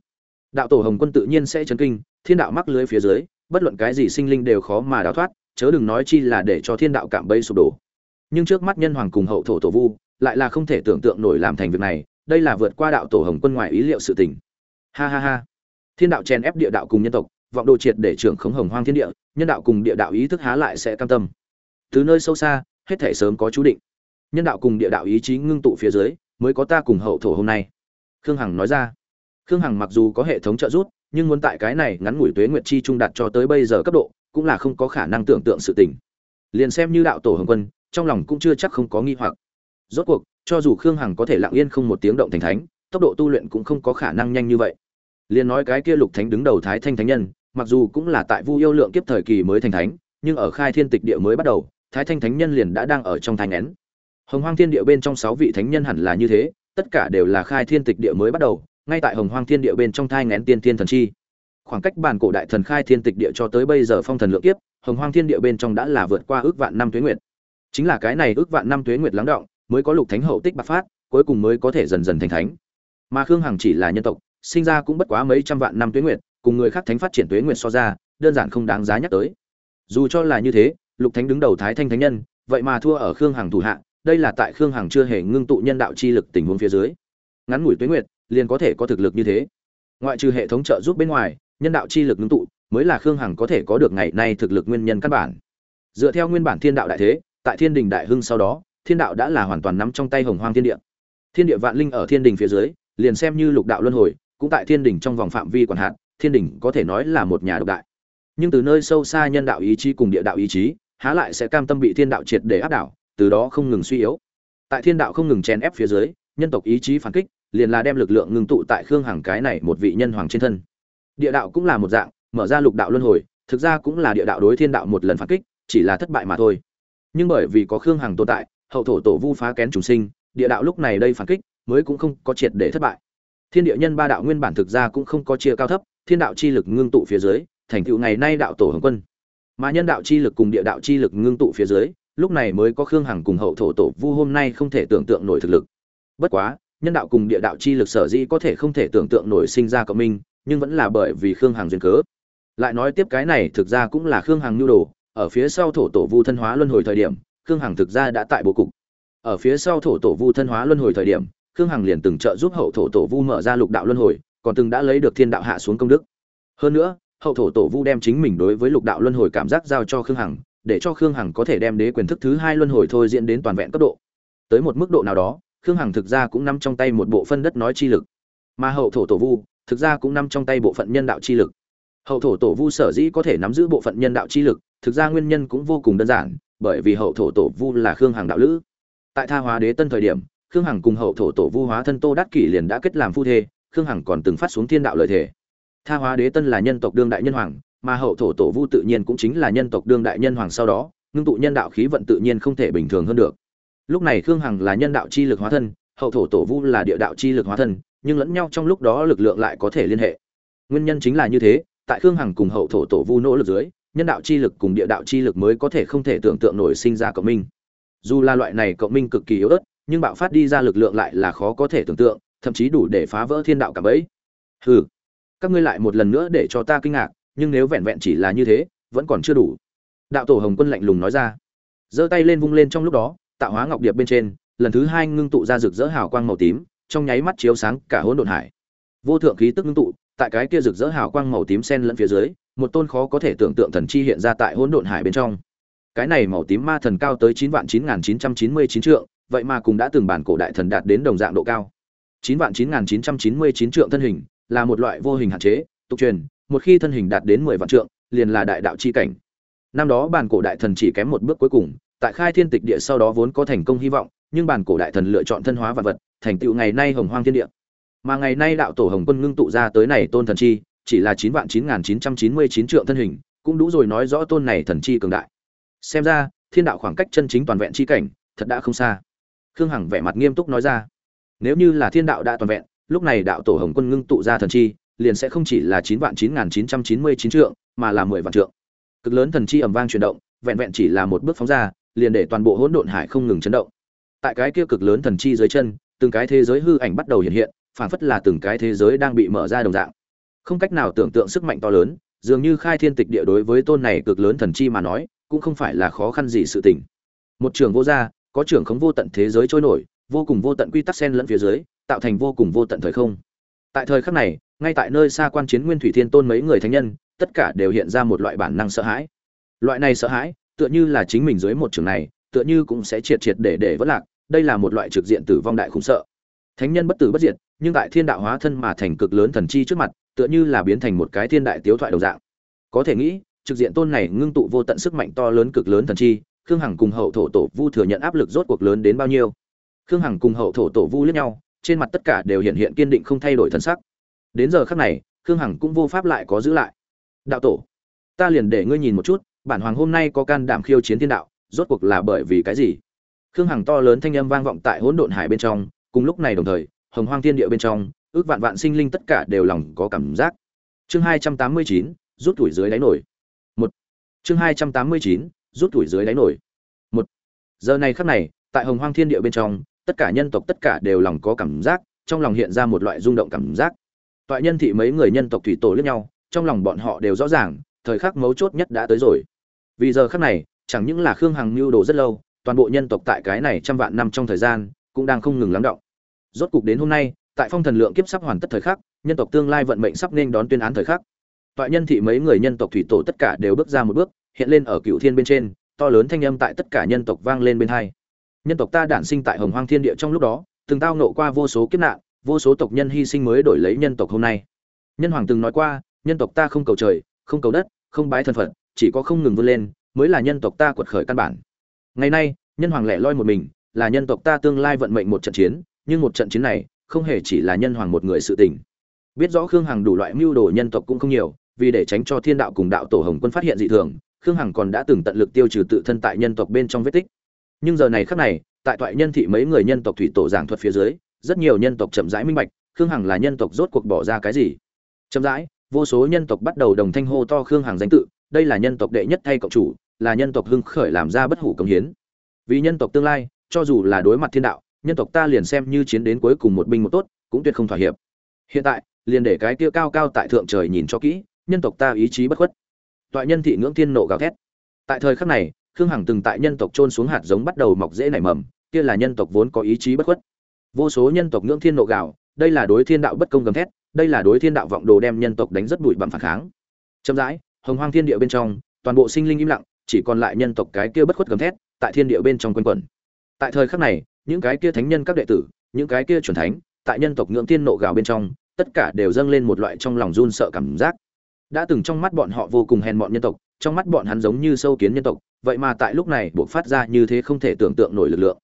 Đạo tổ hồng quân tự nhiên sẽ chấn kinh, thiên đạo mắc lưới phía dưới, bất luận cái gì sinh linh đều khó mà đào thoát, chớ đừng nói chi là để cho thiên đạo cạm bẫy sụp đổ. Nhưng trước mắt nhân hoàng cùng hậu thổ tổ vu, lại là không thể tưởng tượng nổi làm thành việc này, đây là vượt qua đạo tổ hồng quân ngoài ý liệu sự tình. Ha ha ha. Thiên đạo chèn ép địa đạo cùng nhân tộc, vọng đồ triệt để trưởng khống hồng hoang thiên địa, nhân đạo cùng địa đạo ý thức há lại sẽ cam tâm từ nơi sâu xa, hết thể sớm có chú định. Nhân đạo cùng địa đạo ý chí ngưng tụ phía dưới, mới có ta cùng hậu thổ hôm nay. Khương hằng nói ra. Khương hằng mặc dù có hệ thống trợ giúp, nhưng muốn tại cái này ngắn ngủi tuế nguyệt chi trung đạt cho tới bây giờ cấp độ, cũng là không có khả năng tưởng tượng sự tình. Liền xem như đạo tổ hồng quân, trong lòng cũng chưa chắc không có nghi hoặc. Rốt cuộc, cho dù khương hằng có thể lặng yên không một tiếng động thành thánh, tốc độ tu luyện cũng không có khả năng nhanh như vậy. Liền nói cái kia lục thánh đứng đầu thái thanh thánh nhân, mặc dù cũng là tại vu yêu lượng kiếp thời kỳ mới thành thánh, nhưng ở khai thiên tịch địa mới bắt đầu thái thanh thánh nhân liền đã đang ở trong thánh nén hồng hoang thiên địa bên trong sáu vị thánh nhân hẳn là như thế, tất cả đều là khai thiên tịch địa mới bắt đầu, ngay tại hồng hoang thiên địa bên trong thai ngén tiên thiên thần chi. Khoảng cách bản cổ đại thần khai thiên tịch địa cho tới bây giờ phong thần lượng kiếp, hồng hoang thiên địa bên trong đã là vượt qua ước vạn năm tuế nguyệt. Chính là cái này ước vạn năm tuế nguyệt lắng động, mới có lục thánh hậu tích bạc phát, cuối cùng mới có thể dần dần thành thánh. Mà khương hằng chỉ là nhân tộc, sinh ra cũng bất quá mấy trăm vạn năm tuế nguyệt, cùng người khác thánh phát triển tuế nguyệt so ra, đơn giản không đáng giá nhắc tới. Dù cho là như thế lục thánh đứng đầu thái thanh thánh nhân, vậy mà thua ở khương hằng thủ hạ, đây là tại khương hằng chưa hề ngưng tụ nhân đạo chi lực tình huống phía dưới. Ngắn ngủi tuế nguyệt, liền có thể có thực lực như thế. Ngoại trừ hệ thống trợ giúp bên ngoài, nhân đạo chi lực ngưng tụ, mới là khương hằng có thể có được ngày nay thực lực nguyên nhân căn bản. Dựa theo nguyên bản thiên đạo đại thế, tại thiên đình đại hưng sau đó, thiên đạo đã là hoàn toàn nắm trong tay hồng hoang thiên địa. Thiên địa vạn linh ở thiên đình phía dưới, liền xem như lục đạo luân hồi, cũng tại thiên đình trong vòng phạm vi quản hạt thiên đình có thể nói là một nhà độc đại. Nhưng từ nơi sâu xa nhân đạo ý chí cùng địa đạo ý chí há lại sẽ cam tâm bị thiên đạo triệt để áp đảo, từ đó không ngừng suy yếu. Tại thiên đạo không ngừng chèn ép phía dưới, nhân tộc ý chí phản kích, liền là đem lực lượng ngưng tụ tại khương hằng cái này một vị nhân hoàng trên thân. Địa đạo cũng là một dạng, mở ra lục đạo luân hồi, thực ra cũng là địa đạo đối thiên đạo một lần phản kích, chỉ là thất bại mà thôi. Nhưng bởi vì có khương hằng tồn tại, hậu thổ tổ vu phá kén trùng sinh, địa đạo lúc này đây phản kích, mới cũng không có triệt để thất bại. Thiên địa nhân ba đạo nguyên bản thực ra cũng không có chia cao thấp, thiên đạo chi lực ngưng tụ phía dưới, thành tựu ngày nay đạo tổ hồng quân mà nhân đạo chi lực cùng địa đạo chi lực ngưng tụ phía dưới, lúc này mới có khương hằng cùng hậu thổ tổ vu hôm nay không thể tưởng tượng nổi thực lực. Bất quá, nhân đạo cùng địa đạo chi lực sở dĩ có thể không thể tưởng tượng nổi sinh ra cộng minh, nhưng vẫn là bởi vì khương hằng duyên cớ. Lại nói tiếp cái này, thực ra cũng là khương hằng nhu đồ. Ở phía sau thổ tổ vu thân hóa luân hồi thời điểm, khương hằng thực ra đã tại bố cục. Ở phía sau thổ tổ vu thân hóa luân hồi thời điểm, khương hằng liền từng trợ giúp hậu thổ tổ vu mở ra lục đạo luân hồi, còn từng đã lấy được thiên đạo hạ xuống công đức. Hơn nữa hậu thổ tổ vu đem chính mình đối với lục đạo luân hồi cảm giác giao cho khương hằng, để cho khương hằng có thể đem đế quyền thức thứ hai luân hồi thôi diễn đến toàn vẹn cấp độ. Tới một mức độ nào đó, khương hằng thực ra cũng nằm trong tay một bộ phân đất nói chi lực. Mà hậu thổ tổ vu, thực ra cũng nằm trong tay bộ phận nhân đạo chi lực. Hậu thổ tổ vu sở dĩ có thể nắm giữ bộ phận nhân đạo chi lực, thực ra nguyên nhân cũng vô cùng đơn giản, bởi vì hậu thổ tổ vu là khương hằng đạo lữ. Tại tha hóa đế tân thời điểm, khương hằng cùng hậu thổ tổ vu hóa thân tô đắc kỷ liền đã kết làm phu thê, khương hằng còn từng phát xuống thiên đạo lợi thể tha hóa đế tân là nhân tộc đương đại nhân hoàng, mà hậu thổ tổ vu tự nhiên cũng chính là nhân tộc đương đại nhân hoàng sau đó, ngưng tụ nhân đạo khí vận tự nhiên không thể bình thường hơn được. Lúc này khương hằng là nhân đạo chi lực hóa thân, hậu thổ tổ vu là địa đạo chi lực hóa thân, nhưng lẫn nhau trong lúc đó lực lượng lại có thể liên hệ. Nguyên nhân chính là như thế, tại khương hằng cùng hậu thổ tổ vu nỗ lực dưới, nhân đạo chi lực cùng địa đạo chi lực mới có thể không thể tưởng tượng nổi sinh ra cộng minh. Dù là loại này cộng minh cực kỳ yếu ớt, nhưng bạo phát đi ra lực lượng lại là khó có thể tưởng tượng, thậm chí đủ để phá vỡ thiên đạo cả bẫy. Hừ các ngươi lại một lần nữa để cho ta kinh ngạc, nhưng nếu vẹn vẹn chỉ là như thế, vẫn còn chưa đủ. Đạo tổ hồng quân lạnh lùng nói ra. Giơ tay lên vung lên trong lúc đó, tạo hóa ngọc điệp bên trên, lần thứ hai ngưng tụ ra rực rỡ hào quang màu tím, trong nháy mắt chiếu sáng cả hỗn độn hải. Vô thượng khí tức ngưng tụ, tại cái kia rực rỡ hào quang màu tím xen lẫn phía dưới, một tôn khó có thể tưởng tượng thần chi hiện ra tại hỗn độn hải bên trong. Cái này màu tím ma thần cao tới chín vạn chín nghìn chín trăm chín mươi chín trượng, vậy mà cũng đã từng bản cổ đại thần đạt đến đồng dạng độ cao. Chín vạn chín nghìn chín trăm chín mươi chín trượng thân hình là một loại vô hình hạn chế, tục truyền, một khi thân hình đạt đến mười vạn trượng, liền là đại đạo chi cảnh. Năm đó bản cổ đại thần chỉ kém một bước cuối cùng, tại khai thiên tịch địa sau đó vốn có thành công hy vọng, nhưng bản cổ đại thần lựa chọn thân hóa vật vật, thành tựu ngày nay hồng hoang thiên địa. Mà ngày nay đạo tổ hồng quân ngưng tụ ra tới này tôn thần chi, chỉ là chín vạn chín nghìn chín trăm chín mươi chín trượng thân hình, cũng đủ rồi nói rõ tôn này thần chi cường đại. Xem ra, thiên đạo khoảng cách chân chính toàn vẹn chi cảnh, thật đã không xa. Khương hằng vẻ mặt nghiêm túc nói ra. Nếu như là thiên đạo đã toàn vẹn lúc này đạo tổ hồng quân ngưng tụ ra thần chi, liền sẽ không chỉ là chín vạn chín nghìn chín trăm chín mươi chín trượng, mà là mười vạn trượng. Cực lớn thần chi ầm vang chuyển động, vẹn vẹn chỉ là một bước phóng ra, liền để toàn bộ hỗn độn hải không ngừng chấn động. Tại cái kia cực lớn thần chi dưới chân, từng cái thế giới hư ảnh bắt đầu hiện hiện phảng phất là từng cái thế giới đang bị mở ra đồng dạng. Không cách nào tưởng tượng sức mạnh to lớn, dường như khai thiên tịch địa đối với tôn này cực lớn thần chi mà nói, cũng không phải là khó khăn gì sự tình. Một trường vô gia, có trường khống vô tận thế giới trôi nổi, vô cùng vô tận quy tắc xen lẫn phía dưới tạo thành vô cùng vô tận thời không. Tại thời khắc này, ngay tại nơi xa quan chiến nguyên thủy thiên tôn mấy người thánh nhân, tất cả đều hiện ra một loại bản năng sợ hãi. Loại này sợ hãi, tựa như là chính mình dưới một trường này, tựa như cũng sẽ triệt triệt để để vất lạc, đây là một loại trực diện tử vong đại khủng sợ. Thánh nhân bất tử bất diệt, nhưng tại thiên đạo hóa thân mà thành cực lớn thần chi trước mặt, tựa như là biến thành một cái thiên đại tiếu thoại đồng dạng. Có thể nghĩ, trực diện tôn này ngưng tụ vô tận sức mạnh to lớn cực lớn thần chi, khương hằng cùng hậu thổ tổ vu thừa nhận áp lực rốt cuộc lớn đến bao nhiêu? Khương hằng cùng hậu thổ tổ vu lẫn nhau trên mặt tất cả đều hiện hiện kiên định không thay đổi thân sắc. Đến giờ khắc này, khương hằng cũng vô pháp lại có giữ lại. Đạo tổ, ta liền để ngươi nhìn một chút, bản hoàng hôm nay có can đảm khiêu chiến thiên đạo, rốt cuộc là bởi vì cái gì? Khương hằng to lớn thanh âm vang vọng tại hỗn độn hải bên trong, cùng lúc này đồng thời, hồng hoang thiên địa bên trong, ước vạn vạn sinh linh tất cả đều lòng có cảm giác. Chương hai trăm tám mươi chín, rút tuổi dưới đáy nổi. Một. Chương hai trăm tám mươi chín, rút tuổi dưới đáy nổi. Một. Giờ này khắc này, tại hồng hoang thiên địa bên trong tất cả nhân tộc tất cả đều lòng có cảm giác, trong lòng hiện ra một loại rung động cảm giác. Toại nhân thị mấy người nhân tộc thủy tổ lẫn nhau, trong lòng bọn họ đều rõ ràng, thời khắc mấu chốt nhất đã tới rồi. Vì giờ khắc này, chẳng những là khương hằng mưu đồ rất lâu, toàn bộ nhân tộc tại cái này trăm vạn năm trong thời gian, cũng đang không ngừng lắng động. Rốt cục đến hôm nay, tại phong thần lượng kiếp sắp hoàn tất thời khắc, nhân tộc tương lai vận mệnh sắp nên đón tuyên án thời khắc. Toại nhân thị mấy người nhân tộc thủy tổ tất cả đều bước ra một bước, hiện lên ở cựu thiên bên trên, to lớn thanh âm tại tất cả nhân tộc vang lên bên hai nhân tộc ta đản sinh tại hồng hoang thiên địa trong lúc đó, từng tao nộ qua vô số kiếp nạn, vô số tộc nhân hy sinh mới đổi lấy nhân tộc hôm nay. Nhân hoàng từng nói qua, nhân tộc ta không cầu trời, không cầu đất, không bái thần phật, chỉ có không ngừng vươn lên, mới là nhân tộc ta quật khởi căn bản. Ngày nay, nhân hoàng lẻ loi một mình, là nhân tộc ta tương lai vận mệnh một trận chiến, nhưng một trận chiến này không hề chỉ là nhân hoàng một người sự tình. Biết rõ khương hằng đủ loại mưu đồ nhân tộc cũng không nhiều, vì để tránh cho thiên đạo cùng đạo tổ hồng quân phát hiện dị thường, khương hằng còn đã từng tận lực tiêu trừ tự thân tại nhân tộc bên trong vết tích nhưng giờ này khắc này, tại toại nhân thị mấy người nhân tộc thủy tổ giảng thuật phía dưới, rất nhiều nhân tộc chậm rãi minh bạch, khương hằng là nhân tộc rốt cuộc bỏ ra cái gì. Chậm rãi, vô số nhân tộc bắt đầu đồng thanh hô to khương hằng danh tự, đây là nhân tộc đệ nhất thay cộng chủ, là nhân tộc hưng khởi làm ra bất hủ công hiến. Vì nhân tộc tương lai, cho dù là đối mặt thiên đạo, nhân tộc ta liền xem như chiến đến cuối cùng một binh một tốt, cũng tuyệt không thỏa hiệp. Hiện tại, liền để cái kia cao cao tại thượng trời nhìn cho kỹ, nhân tộc ta ý chí bất khuất. Toại nhân thị ngưỡng thiên nộ gào thét. Tại thời khắc này khương hằng từng tại nhân tộc trôn xuống hạt giống bắt đầu mọc dễ nảy mầm kia là nhân tộc vốn có ý chí bất khuất. Vô số nhân tộc ngưỡng thiên nộ gạo, đây là đối thiên đạo bất công gầm thét đây là đối thiên đạo vọng đồ đem nhân tộc đánh rất bụi bằng phản kháng. Chậm rãi hồng hoang thiên địa bên trong toàn bộ sinh linh im lặng chỉ còn lại nhân tộc cái kia bất khuất gầm thét tại thiên địa bên trong quanh quẩn. Tại thời khắc này những cái kia thánh nhân các đệ tử những cái kia chuẩn thánh tại nhân tộc ngưỡng thiên nộ gạo bên trong tất cả đều dâng lên một loại trong lòng run sợ cảm giác. Đã từng trong mắt bọn họ vô cùng hèn mọn nhân tộc trong mắt bọn hắn giống như sâu kiến nhân tộc, vậy mà tại lúc này buộc phát ra như thế không thể tưởng tượng nổi lực lượng.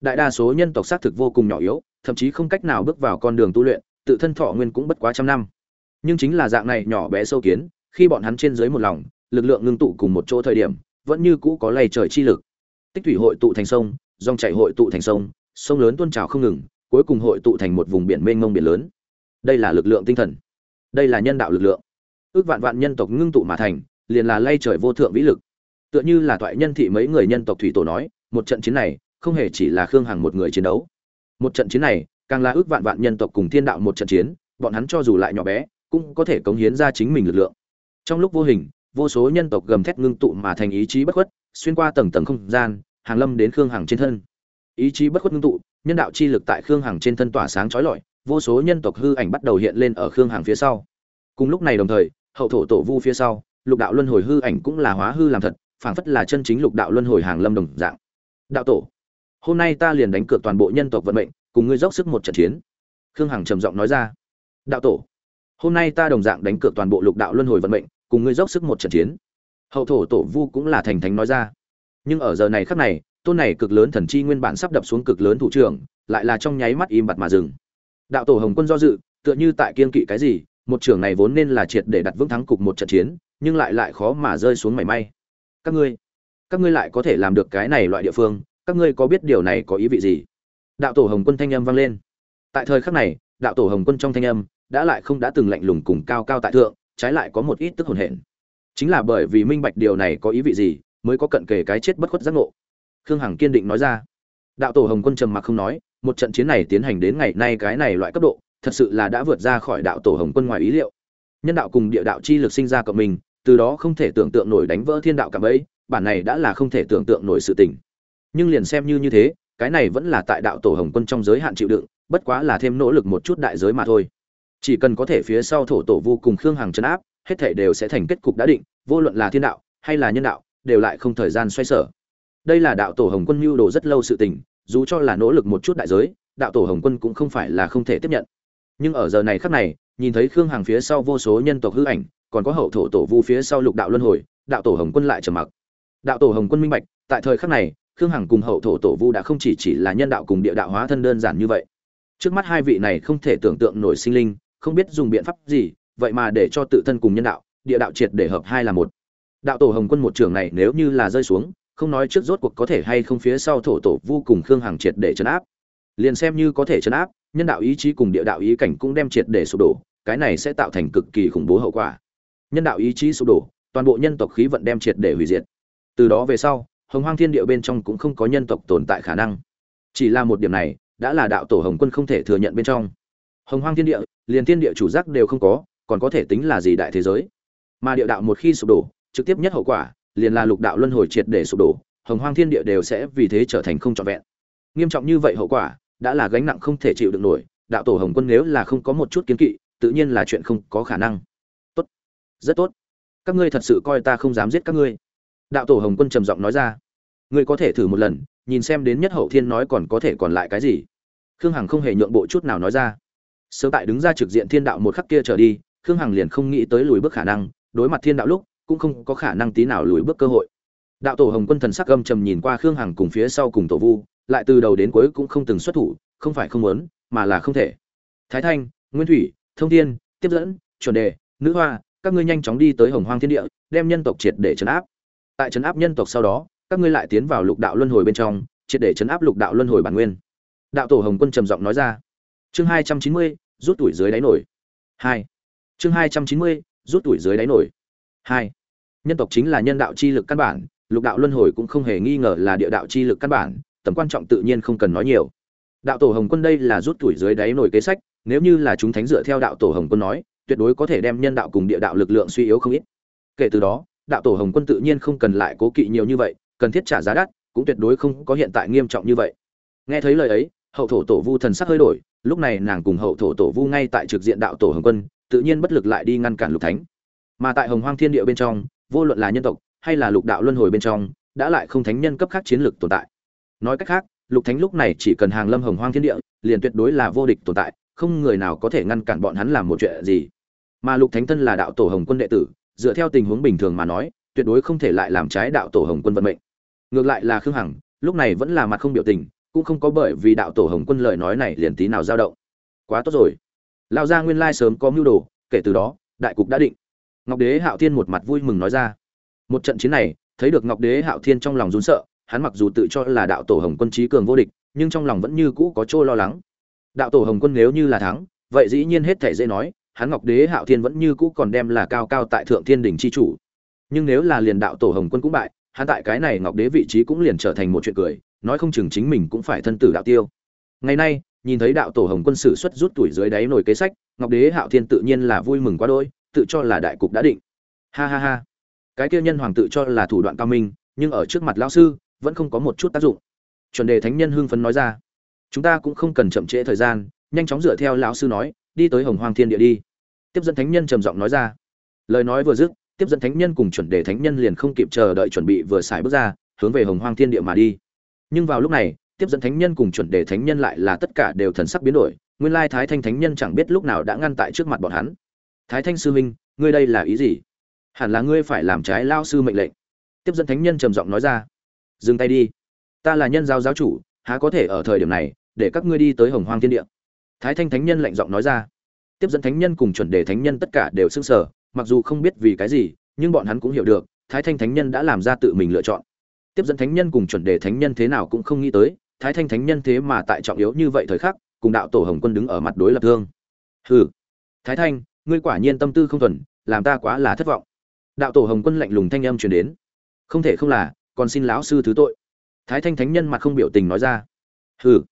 Đại đa số nhân tộc xác thực vô cùng nhỏ yếu, thậm chí không cách nào bước vào con đường tu luyện, tự thân thọ nguyên cũng bất quá trăm năm. Nhưng chính là dạng này nhỏ bé sâu kiến, khi bọn hắn trên dưới một lòng, lực lượng ngưng tụ cùng một chỗ thời điểm, vẫn như cũ có lầy trời chi lực. Tích thủy hội tụ thành sông, dòng chảy hội tụ thành sông sông lớn tuôn trào không ngừng, cuối cùng hội tụ thành một vùng biển mênh mông biển lớn. Đây là lực lượng tinh thần. Đây là nhân đạo lực lượng. Ước vạn vạn nhân tộc ngưng tụ mà thành liền là lay trời vô thượng vĩ lực. Tựa như là toại nhân thị mấy người nhân tộc thủy tổ nói, một trận chiến này, không hề chỉ là khương hằng một người chiến đấu. Một trận chiến này, càng là ước vạn vạn nhân tộc cùng thiên đạo một trận chiến, bọn hắn cho dù lại nhỏ bé, cũng có thể cống hiến ra chính mình lực lượng. Trong lúc vô hình, vô số nhân tộc gầm thét ngưng tụ mà thành ý chí bất khuất, xuyên qua tầng tầng không gian, hàng lâm đến khương hằng trên thân. Ý chí bất khuất ngưng tụ, nhân đạo chi lực tại khương hằng trên thân tỏa sáng trói lọi, vô số nhân tộc hư ảnh bắt đầu hiện lên ở khương hằng phía sau. Cùng lúc này đồng thời, hậu thổ tổ vu phía sau lục đạo luân hồi hư ảnh cũng là hóa hư làm thật, phảng phất là chân chính lục đạo luân hồi hàng lâm đồng dạng. Đạo tổ, hôm nay ta liền đánh cược toàn bộ nhân tộc vận mệnh, cùng ngươi dốc sức một trận chiến. Khương hằng trầm giọng nói ra. Đạo tổ, hôm nay ta đồng dạng đánh cược toàn bộ lục đạo luân hồi vận mệnh, cùng ngươi dốc sức một trận chiến. Hậu thổ tổ vu cũng là thành thánh nói ra. Nhưng ở giờ này khắc này, tôn này cực lớn thần chi nguyên bản sắp đập xuống cực lớn thủ trưởng, lại là trong nháy mắt im bặt mà dừng. Đạo tổ hồng quân do dự, tựa như tại kiên kỵ cái gì, một trưởng này vốn nên là triệt để đặt vững thắng cục một trận chiến nhưng lại lại khó mà rơi xuống mảy may. Các ngươi các ngươi lại có thể làm được cái này loại địa phương, các ngươi có biết điều này có ý vị gì? Đạo tổ hồng quân thanh âm vang lên. Tại thời khắc này, đạo tổ hồng quân trong thanh âm đã lại không đã từng lạnh lùng cùng cao cao tại thượng, trái lại có một ít tức hồn hển. Chính là bởi vì minh bạch điều này có ý vị gì, mới có cận kề cái chết bất khuất giác ngộ. Khương hằng kiên định nói ra. Đạo tổ hồng quân trầm mặc không nói, một trận chiến này tiến hành đến ngày nay cái này loại cấp độ, thật sự là đã vượt ra khỏi đạo tổ hồng quân ngoài ý liệu. Nhân đạo cùng địa đạo chi lực sinh ra cộng mình từ đó không thể tưởng tượng nổi đánh vỡ thiên đạo cả ấy, bản này đã là không thể tưởng tượng nổi sự tình. Nhưng liền xem như như thế, cái này vẫn là tại đạo tổ hồng quân trong giới hạn chịu đựng, bất quá là thêm nỗ lực một chút đại giới mà thôi. Chỉ cần có thể phía sau thổ tổ vô cùng khương hằng chấn áp, hết thể đều sẽ thành kết cục đã định, vô luận là thiên đạo hay là nhân đạo, đều lại không thời gian xoay sở. Đây là đạo tổ hồng quân mưu đồ rất lâu sự tình, dù cho là nỗ lực một chút đại giới, đạo tổ hồng quân cũng không phải là không thể tiếp nhận. Nhưng ở giờ này khắc này, nhìn thấy khương hằng phía sau vô số nhân tộc hư ảnh còn có hậu thổ tổ vu phía sau lục đạo luân hồi, đạo tổ hồng quân lại trầm mặc. Đạo tổ hồng quân minh bạch, tại thời khắc này, khương hằng cùng hậu thổ tổ vu đã không chỉ chỉ là nhân đạo cùng địa đạo hóa thân đơn giản như vậy. Trước mắt hai vị này không thể tưởng tượng nổi sinh linh, không biết dùng biện pháp gì, vậy mà để cho tự thân cùng nhân đạo, địa đạo triệt để hợp hai là một. Đạo tổ hồng quân một trường này nếu như là rơi xuống, không nói trước rốt cuộc có thể hay không phía sau thổ tổ vu cùng khương hằng triệt để chấn áp. Liền xem như có thể chấn áp, nhân đạo ý chí cùng địa đạo ý cảnh cũng đem triệt để sụp đổ, cái này sẽ tạo thành cực kỳ khủng bố hậu quả nhân đạo ý chí sụp đổ, toàn bộ nhân tộc khí vận đem triệt để hủy diệt. Từ đó về sau, hồng hoang thiên địa bên trong cũng không có nhân tộc tồn tại khả năng. Chỉ là một điểm này, đã là đạo tổ hồng quân không thể thừa nhận bên trong. Hồng hoang thiên địa, liền thiên địa chủ giác đều không có, còn có thể tính là gì đại thế giới? Mà địa đạo một khi sụp đổ, trực tiếp nhất hậu quả, liền là lục đạo luân hồi triệt để sụp đổ, hồng hoang thiên địa đều sẽ vì thế trở thành không trọn vẹn. Nghiêm trọng như vậy hậu quả, đã là gánh nặng không thể chịu được nổi, đạo tổ hồng quân nếu là không có một chút kiến kỵ, tự nhiên là chuyện không có khả năng rất tốt. Các ngươi thật sự coi ta không dám giết các ngươi. Đạo tổ hồng quân trầm giọng nói ra. Ngươi có thể thử một lần, nhìn xem đến nhất hậu thiên nói còn có thể còn lại cái gì. Khương hằng không hề nhượng bộ chút nào nói ra. Sớm tại đứng ra trực diện thiên đạo một khắc kia trở đi, khương hằng liền không nghĩ tới lùi bước khả năng, đối mặt thiên đạo lúc, cũng không có khả năng tí nào lùi bước cơ hội. Đạo tổ hồng quân thần sắc gâm trầm nhìn qua khương hằng cùng phía sau cùng tổ vu, lại từ đầu đến cuối cũng không từng xuất thủ, không phải không muốn, mà là không thể. Thái thanh, nguyên thủy, thông thiên, tiếp dẫn, chuẩn đề, nữ hoa các ngươi nhanh chóng đi tới hồng hoang thiên địa, đem nhân tộc triệt để chấn áp. Tại chấn áp nhân tộc sau đó, các ngươi lại tiến vào lục đạo luân hồi bên trong, triệt để chấn áp lục đạo luân hồi bản nguyên. Đạo tổ hồng quân trầm giọng nói ra. Chương hai trăm chín mươi, rút tuổi dưới đáy nổi. Hai. Chương hai trăm chín mươi, rút tuổi dưới đáy nổi. Hai. Nhân tộc chính là nhân đạo chi lực căn bản, lục đạo luân hồi cũng không hề nghi ngờ là địa đạo chi lực căn bản, tầm quan trọng tự nhiên không cần nói nhiều. Đạo tổ hồng quân đây là rút tuổi dưới đáy nổi kế sách, nếu như là chúng thánh dựa theo đạo tổ hồng quân nói tuyệt đối có thể đem nhân đạo cùng địa đạo lực lượng suy yếu không ít. Kể từ đó, đạo tổ hồng quân tự nhiên không cần lại cố kỵ nhiều như vậy, cần thiết trả giá đắt, cũng tuyệt đối không có hiện tại nghiêm trọng như vậy. Nghe thấy lời ấy, hậu thổ tổ vu thần sắc hơi đổi, lúc này nàng cùng hậu thổ tổ vu ngay tại trực diện đạo tổ hồng quân, tự nhiên bất lực lại đi ngăn cản lục thánh. Mà tại hồng hoang thiên địa bên trong, vô luận là nhân tộc hay là lục đạo luân hồi bên trong, đã lại không thánh nhân cấp khác chiến lược tồn tại. Nói cách khác, lục thánh lúc này chỉ cần hàng lâm hồng hoang thiên địa, liền tuyệt đối là vô địch tồn tại, không người nào có thể ngăn cản bọn hắn làm một chuyện gì mà lục thánh thân là đạo tổ hồng quân đệ tử, dựa theo tình huống bình thường mà nói, tuyệt đối không thể lại làm trái đạo tổ hồng quân vận mệnh. Ngược lại là khương hằng, lúc này vẫn là mặt không biểu tình, cũng không có bởi vì đạo tổ hồng quân lời nói này liền tí nào dao động. Quá tốt rồi. Lao ra nguyên lai sớm có mưu đồ, kể từ đó, đại cục đã định. Ngọc đế hạo thiên một mặt vui mừng nói ra. Một trận chiến này, thấy được ngọc đế hạo thiên trong lòng run sợ, hắn mặc dù tự cho là đạo tổ hồng quân trí cường vô địch, nhưng trong lòng vẫn như cũ có chỗ lo lắng. Đạo tổ hồng quân nếu như là thắng, vậy dĩ nhiên hết thể dễ nói hắn ngọc đế hạo thiên vẫn như cũ còn đem là cao cao tại thượng thiên đỉnh chi chủ. Nhưng nếu là liền đạo tổ hồng quân cũng bại, hắn tại cái này ngọc đế vị trí cũng liền trở thành một chuyện cười, nói không chừng chính mình cũng phải thân tử đạo tiêu. Ngày nay, nhìn thấy đạo tổ hồng quân sử xuất rút tuổi dưới đáy nổi kế sách, ngọc đế hạo thiên tự nhiên là vui mừng quá đôi tự cho là đại cục đã định. Ha ha ha. Cái kia nhân hoàng tự cho là thủ đoạn cao minh, nhưng ở trước mặt lão sư, vẫn không có một chút tác dụng. Chuẩn đề thánh nhân hưng phấn nói ra. Chúng ta cũng không cần chậm trễ thời gian, nhanh chóng dựa theo lão sư nói, đi tới hồng hoàng thiên địa đi tiếp dẫn thánh nhân trầm giọng nói ra. Lời nói vừa dứt, tiếp dẫn thánh nhân cùng chuẩn đề thánh nhân liền không kịp chờ đợi chuẩn bị vừa xài bước ra, hướng về hồng hoang thiên địa mà đi. Nhưng vào lúc này, tiếp dẫn thánh nhân cùng chuẩn đề thánh nhân lại là tất cả đều thần sắc biến đổi, nguyên lai thái thanh thánh nhân chẳng biết lúc nào đã ngăn tại trước mặt bọn hắn. Thái thanh sư huynh, ngươi đây là ý gì? Hẳn là ngươi phải làm trái lao sư mệnh lệnh. Tiếp dẫn thánh nhân trầm giọng nói ra. Dừng tay đi. Ta là nhân giáo giáo chủ, há có thể ở thời điểm này để các ngươi đi tới hồng hoang thiên địa? Thái thanh thánh nhân lạnh giọng nói ra tiếp dẫn thánh nhân cùng chuẩn đề thánh nhân tất cả đều sưng sở mặc dù không biết vì cái gì, nhưng bọn hắn cũng hiểu được, thái thanh thánh nhân đã làm ra tự mình lựa chọn. Tiếp dẫn thánh nhân cùng chuẩn đề thánh nhân thế nào cũng không nghĩ tới, thái thanh thánh nhân thế mà tại trọng yếu như vậy thời khắc, cùng đạo tổ hồng quân đứng ở mặt đối lập thương. Hừ. Thái thanh, ngươi quả nhiên tâm tư không thuần, làm ta quá là thất vọng. Đạo tổ hồng quân lạnh lùng thanh âm truyền đến. Không thể không là, còn xin lão sư thứ tội. Thái thanh thánh nhân mặt không biểu tình nói ra. Hừ.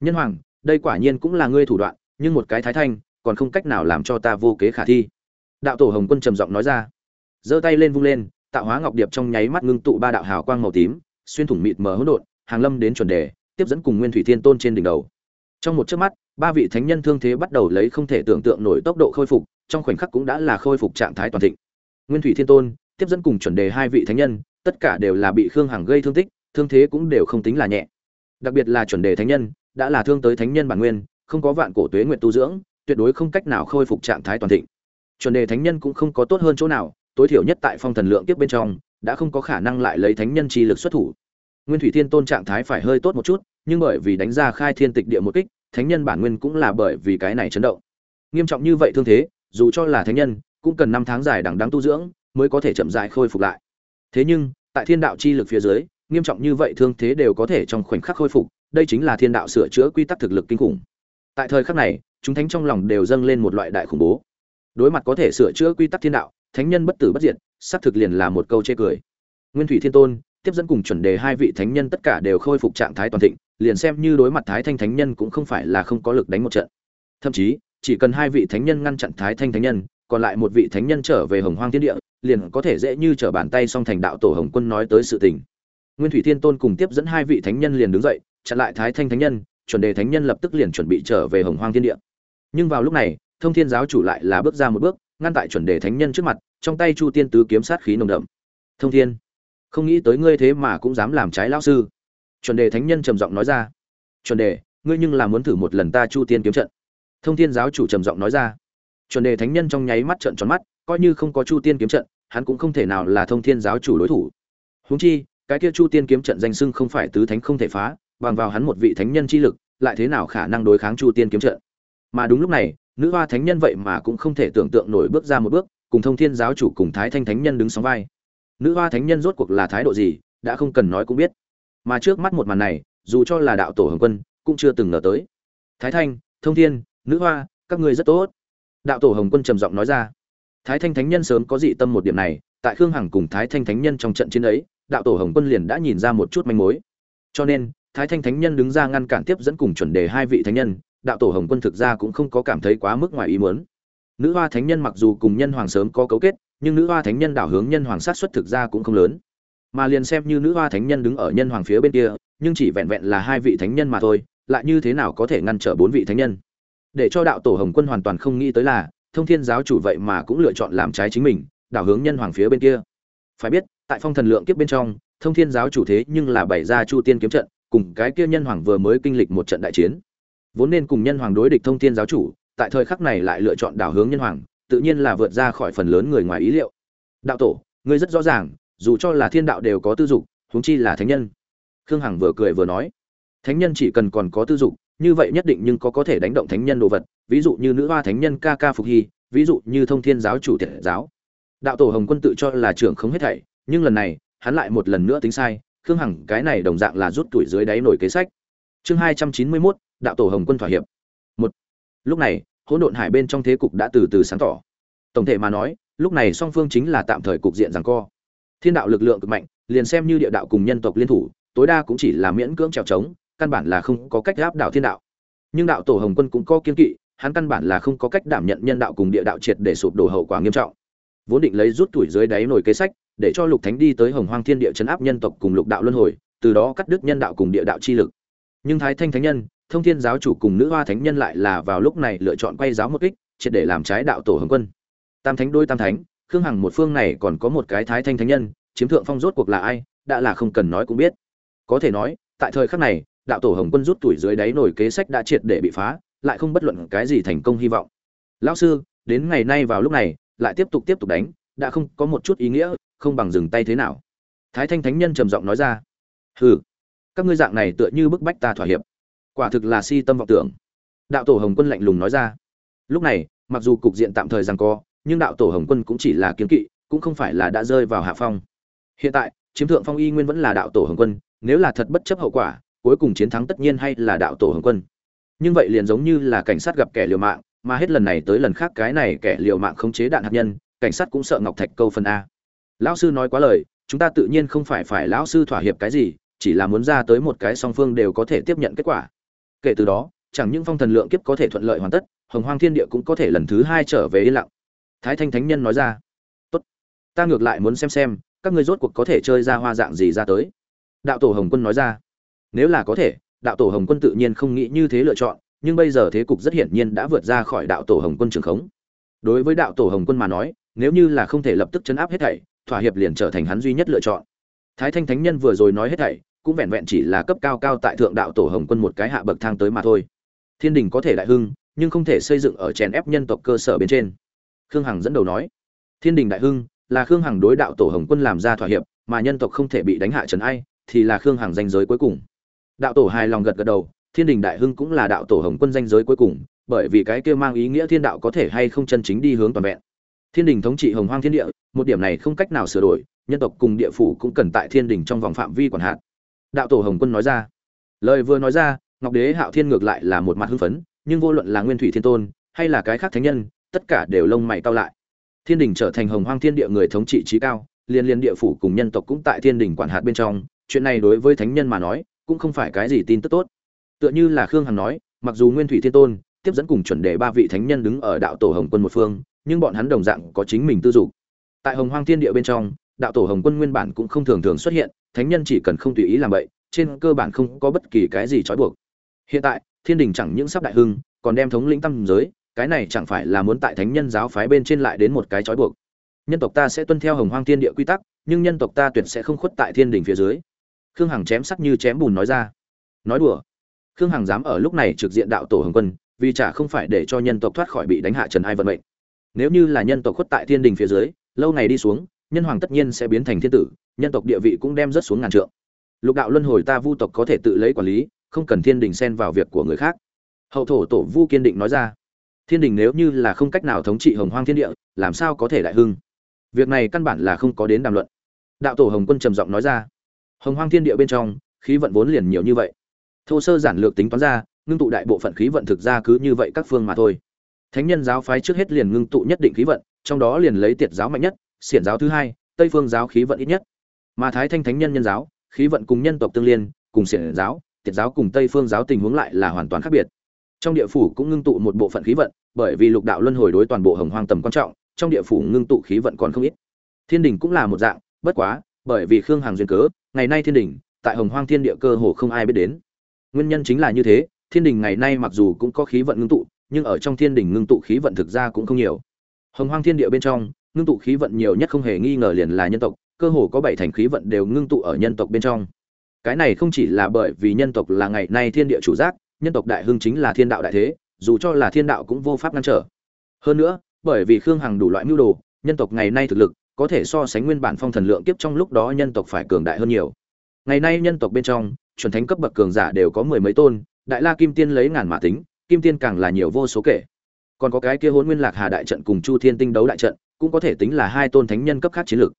Nhân hoàng, đây quả nhiên cũng là ngươi thủ đoạn, nhưng một cái thái thanh còn không cách nào làm cho ta vô kế khả thi. Đạo tổ hồng quân trầm giọng nói ra. Giơ tay lên vung lên, tạo hóa ngọc điệp trong nháy mắt ngưng tụ ba đạo hào quang màu tím, xuyên thủng mịt mờ hỗn độn, hàng lâm đến chuẩn đề, tiếp dẫn cùng nguyên thủy thiên tôn trên đỉnh đầu. Trong một chớp mắt, ba vị thánh nhân thương thế bắt đầu lấy không thể tưởng tượng nổi tốc độ khôi phục, trong khoảnh khắc cũng đã là khôi phục trạng thái toàn thịnh. Nguyên thủy thiên tôn, tiếp dẫn cùng chuẩn đề hai vị thánh nhân, tất cả đều là bị khương hằng gây thương tích, thương thế cũng đều không tính là nhẹ. Đặc biệt là chuẩn đề thánh nhân, đã là thương tới thánh nhân bản nguyên, không có vạn cổ tuế nguyện tu dưỡng tuyệt đối không cách nào khôi phục trạng thái toàn thịnh. Chuẩn đề thánh nhân cũng không có tốt hơn chỗ nào, tối thiểu nhất tại phong thần lượng tiếp bên trong, đã không có khả năng lại lấy thánh nhân chi lực xuất thủ. Nguyên thủy thiên tôn trạng thái phải hơi tốt một chút, nhưng bởi vì đánh ra khai thiên tịch địa một kích, thánh nhân bản nguyên cũng là bởi vì cái này chấn động. Nghiêm trọng như vậy thương thế, dù cho là thánh nhân, cũng cần năm tháng dài đằng đắng tu dưỡng mới có thể chậm rãi khôi phục lại. Thế nhưng, tại thiên đạo chi lực phía dưới, nghiêm trọng như vậy thương thế đều có thể trong khoảnh khắc khôi phục, đây chính là thiên đạo sửa chữa quy tắc thực lực kinh khủng tại thời khắc này, chúng thánh trong lòng đều dâng lên một loại đại khủng bố. Đối mặt có thể sửa chữa quy tắc thiên đạo, thánh nhân bất tử bất diệt sắp thực liền là một câu chê cười. Nguyên thủy thiên tôn, tiếp dẫn cùng chuẩn đề hai vị thánh nhân tất cả đều khôi phục trạng thái toàn thịnh, liền xem như đối mặt thái thanh thánh nhân cũng không phải là không có lực đánh một trận. Thậm chí, chỉ cần hai vị thánh nhân ngăn chặn thái thanh thánh nhân, còn lại một vị thánh nhân trở về hồng hoang thiên địa, liền có thể dễ như trở bàn tay song thành đạo tổ hồng quân nói tới sự tình. Nguyên thủy thiên tôn cùng tiếp dẫn hai vị thánh nhân liền đứng dậy, chặn lại thái thanh thánh nhân chuẩn đề thánh nhân lập tức liền chuẩn bị trở về hồng hoang thiên địa. Nhưng vào lúc này, thông thiên giáo chủ lại là bước ra một bước, ngăn tại chuẩn đề thánh nhân trước mặt, trong tay chu tiên tứ kiếm sát khí nồng đậm. Thông thiên, không nghĩ tới ngươi thế mà cũng dám làm trái lão sư. Chuẩn đề thánh nhân trầm giọng nói ra. Chuẩn đề, ngươi nhưng là muốn thử một lần ta chu tiên kiếm trận. Thông thiên giáo chủ trầm giọng nói ra. Chuẩn đề thánh nhân trong nháy mắt trợn tròn mắt, coi như không có chu tiên kiếm trận, hắn cũng không thể nào là thông thiên giáo chủ đối thủ. Huống chi, cái kia chu tiên kiếm trận danh sưng không phải tứ thánh không thể phá bằng vào hắn một vị thánh nhân chi lực, lại thế nào khả năng đối kháng chu tiên kiếm trận? Mà đúng lúc này, nữ hoa thánh nhân vậy mà cũng không thể tưởng tượng nổi bước ra một bước, cùng thông thiên giáo chủ cùng thái thanh thánh nhân đứng sóng vai. Nữ hoa thánh nhân rốt cuộc là thái độ gì, đã không cần nói cũng biết. Mà trước mắt một màn này, dù cho là đạo tổ hồng quân, cũng chưa từng ngờ tới. Thái thanh, thông thiên, nữ hoa, các ngươi rất tốt. Đạo tổ hồng quân trầm giọng nói ra. Thái thanh thánh nhân sớm có dị tâm một điểm này, tại khương hằng cùng thái thanh thánh nhân trong trận chiến ấy, đạo tổ hồng quân liền đã nhìn ra một chút manh mối. Cho nên thái thanh thánh nhân đứng ra ngăn cản tiếp dẫn cùng chuẩn đề hai vị thánh nhân, đạo tổ hồng quân thực ra cũng không có cảm thấy quá mức ngoài ý muốn. Nữ hoa thánh nhân mặc dù cùng nhân hoàng sớm có cấu kết, nhưng nữ hoa thánh nhân đảo hướng nhân hoàng sát xuất thực ra cũng không lớn. Mà liền xem như nữ hoa thánh nhân đứng ở nhân hoàng phía bên kia, nhưng chỉ vẹn vẹn là hai vị thánh nhân mà thôi, lại như thế nào có thể ngăn trở bốn vị thánh nhân? Để cho đạo tổ hồng quân hoàn toàn không nghĩ tới là, thông thiên giáo chủ vậy mà cũng lựa chọn làm trái chính mình, đảo hướng nhân hoàng phía bên kia. Phải biết, tại phong thần lượng kiếp bên trong, thông thiên giáo chủ thế nhưng là bày ra chu tiên kiếm trận cùng cái kia nhân hoàng vừa mới kinh lịch một trận đại chiến. Vốn nên cùng nhân hoàng đối địch thông thiên giáo chủ, tại thời khắc này lại lựa chọn đảo hướng nhân hoàng, tự nhiên là vượt ra khỏi phần lớn người ngoài ý liệu. Đạo tổ, ngươi rất rõ ràng, dù cho là thiên đạo đều có tư dục, huống chi là thánh nhân. Khương hằng vừa cười vừa nói, thánh nhân chỉ cần còn có tư dục, như vậy nhất định nhưng có có thể đánh động thánh nhân đồ vật, ví dụ như nữ hoa thánh nhân ca ca phục hy, ví dụ như thông thiên giáo chủ thiệt giáo. Đạo tổ hồng quân tự cho là trưởng không hết thảy, nhưng lần này, hắn lại một lần nữa tính sai khương hằng, cái này đồng dạng là rút tuổi dưới đáy nổi kế sách. Chương hai trăm chín mươi mốt, đạo tổ hồng quân thỏa hiệp. Một. Lúc này, hỗn độn hải bên trong thế cục đã từ từ sáng tỏ. Tổng thể mà nói, lúc này song phương chính là tạm thời cục diện rằng co. Thiên đạo lực lượng cực mạnh, liền xem như địa đạo cùng nhân tộc liên thủ, tối đa cũng chỉ là miễn cưỡng trèo trống, căn bản là không có cách áp đảo thiên đạo. Nhưng đạo tổ hồng quân cũng có kiên kỵ, hắn căn bản là không có cách đảm nhận nhân đạo cùng địa đạo triệt để sụp đổ hậu quả nghiêm trọng. Vốn định lấy rút tuổi dưới đáy nổi kế sách để cho lục thánh đi tới hồng hoang thiên địa chấn áp nhân tộc cùng lục đạo luân hồi, từ đó cắt đứt nhân đạo cùng địa đạo chi lực. Nhưng thái thanh thánh nhân, thông thiên giáo chủ cùng nữ hoa thánh nhân lại là vào lúc này lựa chọn quay giáo một kích, triệt để làm trái đạo tổ hồng quân. Tam thánh đôi tam thánh, khương hằng một phương này còn có một cái thái thanh thánh nhân, chiếm thượng phong rốt cuộc là ai, đã là không cần nói cũng biết. Có thể nói, tại thời khắc này, đạo tổ hồng quân rút tuổi dưới đáy nổi kế sách đã triệt để bị phá, lại không bất luận cái gì thành công hy vọng. Lão sư, đến ngày nay vào lúc này, lại tiếp tục tiếp tục đánh, đã không có một chút ý nghĩa không bằng dừng tay thế nào. Thái thanh thánh nhân trầm giọng nói ra, hừ, các ngươi dạng này tựa như bức bách ta thỏa hiệp. Quả thực là si tâm vọng tưởng. Đạo tổ hồng quân lạnh lùng nói ra, lúc này, mặc dù cục diện tạm thời rằng co, nhưng đạo tổ hồng quân cũng chỉ là kiến kỵ, cũng không phải là đã rơi vào hạ phong. Hiện tại, chiếm thượng phong y nguyên vẫn là đạo tổ hồng quân, nếu là thật bất chấp hậu quả, cuối cùng chiến thắng tất nhiên hay là đạo tổ hồng quân. Nhưng vậy liền giống như là cảnh sát gặp kẻ liều mạng, mà hết lần này tới lần khác cái này kẻ liều mạng không chế đạn hạt nhân, cảnh sát cũng sợ ngọc thạch câu phần a lão sư nói quá lời, chúng ta tự nhiên không phải phải lão sư thỏa hiệp cái gì, chỉ là muốn ra tới một cái song phương đều có thể tiếp nhận kết quả. Kể từ đó, chẳng những phong thần lượng kiếp có thể thuận lợi hoàn tất, hồng hoang thiên địa cũng có thể lần thứ hai trở về yên lặng. Thái thanh thánh nhân nói ra. Tốt. Ta ngược lại muốn xem xem, các ngươi rốt cuộc có thể chơi ra hoa dạng gì ra tới. Đạo tổ hồng quân nói ra. Nếu là có thể, đạo tổ hồng quân tự nhiên không nghĩ như thế lựa chọn, nhưng bây giờ thế cục rất hiển nhiên đã vượt ra khỏi đạo tổ hồng quân trường khống. Đối với đạo tổ hồng quân mà nói, nếu như là không thể lập tức chấn áp hết thảy thỏa hiệp liền trở thành hắn duy nhất lựa chọn. Thái thanh thánh nhân vừa rồi nói hết thảy, cũng vẹn vẹn chỉ là cấp cao cao tại thượng đạo tổ hồng quân một cái hạ bậc thang tới mà thôi. Thiên đình có thể đại hưng, nhưng không thể xây dựng ở chèn ép nhân tộc cơ sở bên trên. Khương hằng dẫn đầu nói, thiên đình đại hưng là khương hằng đối đạo tổ hồng quân làm ra thỏa hiệp, mà nhân tộc không thể bị đánh hạ trần ai, thì là khương hằng danh giới cuối cùng. Đạo tổ hài lòng gật gật đầu, thiên đình đại hưng cũng là đạo tổ hồng quân danh giới cuối cùng, bởi vì cái kia mang ý nghĩa thiên đạo có thể hay không chân chính đi hướng toàn vẹn thiên đình thống trị hồng hoang thiên địa, một điểm này không cách nào sửa đổi, nhân tộc cùng địa phủ cũng cần tại thiên đình trong vòng phạm vi quản hạt. Đạo tổ hồng quân nói ra. Lời vừa nói ra, ngọc đế hạo thiên ngược lại là một mặt hưng phấn, nhưng vô luận là nguyên thủy thiên tôn, hay là cái khác thánh nhân, tất cả đều lông mày cao lại. Thiên đình trở thành hồng hoang thiên địa người thống trị trí cao, liên liên địa phủ cùng nhân tộc cũng tại thiên đình quản hạt bên trong, chuyện này đối với thánh nhân mà nói, cũng không phải cái gì tin tức tốt. Tựa như là khương hằng nói, mặc dù nguyên thủy thiên tôn, tiếp dẫn cùng chuẩn đề ba vị thánh nhân đứng ở đạo tổ hồng quân một phương nhưng bọn hắn đồng dạng có chính mình tư dục. Tại hồng hoang thiên địa bên trong, đạo tổ hồng quân nguyên bản cũng không thường thường xuất hiện, thánh nhân chỉ cần không tùy ý làm vậy, trên cơ bản không có bất kỳ cái gì trói buộc. Hiện tại, thiên đình chẳng những sắp đại hưng, còn đem thống lĩnh tâm giới, cái này chẳng phải là muốn tại thánh nhân giáo phái bên trên lại đến một cái trói buộc. Nhân tộc ta sẽ tuân theo hồng hoang thiên địa quy tắc, nhưng nhân tộc ta tuyệt sẽ không khuất tại thiên đình phía dưới. Khương hằng chém sắc như chém bùn nói ra. Nói đùa. Khương hằng dám ở lúc này trực diện đạo tổ hồng quân, vì chả không phải để cho nhân tộc thoát khỏi bị đánh hạ trần ai vận mệnh nếu như là nhân tộc khuất tại thiên đình phía dưới, lâu ngày đi xuống, nhân hoàng tất nhiên sẽ biến thành thiên tử, nhân tộc địa vị cũng đem rất xuống ngàn trượng. Lục đạo luân hồi ta vu tộc có thể tự lấy quản lý, không cần thiên đình xen vào việc của người khác. Hậu thổ tổ vu kiên định nói ra. Thiên đình nếu như là không cách nào thống trị hồng hoang thiên địa, làm sao có thể đại hưng? Việc này căn bản là không có đến đàm luận. Đạo tổ hồng quân trầm giọng nói ra. Hồng hoang thiên địa bên trong, khí vận vốn liền nhiều như vậy. Thô sơ giản lược tính toán ra, ngưng tụ đại bộ phận khí vận thực ra cứ như vậy các phương mà thôi thánh nhân giáo phái trước hết liền ngưng tụ nhất định khí vận, trong đó liền lấy tiệt giáo mạnh nhất, xiển giáo thứ hai, tây phương giáo khí vận ít nhất. Mà thái thanh thánh nhân nhân giáo, khí vận cùng nhân tộc tương liên, cùng xiển giáo, tiệt giáo cùng tây phương giáo tình huống lại là hoàn toàn khác biệt. Trong địa phủ cũng ngưng tụ một bộ phận khí vận, bởi vì lục đạo luân hồi đối toàn bộ hồng hoang tầm quan trọng, trong địa phủ ngưng tụ khí vận còn không ít. Thiên đình cũng là một dạng, bất quá, bởi vì khương hàng duyên cớ, ngày nay thiên đình, tại hồng hoang thiên địa cơ hồ không ai biết đến. Nguyên nhân chính là như thế, thiên đình ngày nay mặc dù cũng có khí vận ngưng tụ nhưng ở trong thiên đình ngưng tụ khí vận thực ra cũng không nhiều. Hồng hoang thiên địa bên trong, ngưng tụ khí vận nhiều nhất không hề nghi ngờ liền là nhân tộc, cơ hồ có bảy thành khí vận đều ngưng tụ ở nhân tộc bên trong. Cái này không chỉ là bởi vì nhân tộc là ngày nay thiên địa chủ giác, nhân tộc đại hưng chính là thiên đạo đại thế, dù cho là thiên đạo cũng vô pháp ngăn trở. Hơn nữa, bởi vì khương hằng đủ loại mưu đồ, nhân tộc ngày nay thực lực có thể so sánh nguyên bản phong thần lượng kiếp trong lúc đó nhân tộc phải cường đại hơn nhiều. Ngày nay nhân tộc bên trong, chuẩn thánh cấp bậc cường giả đều có mười mấy tôn, đại la kim tiên lấy ngàn mã tính kim tiên càng là nhiều vô số kể. Còn có cái kia hôn nguyên lạc hà đại trận cùng chu thiên tinh đấu đại trận, cũng có thể tính là hai tôn thánh nhân cấp khác chiến lược.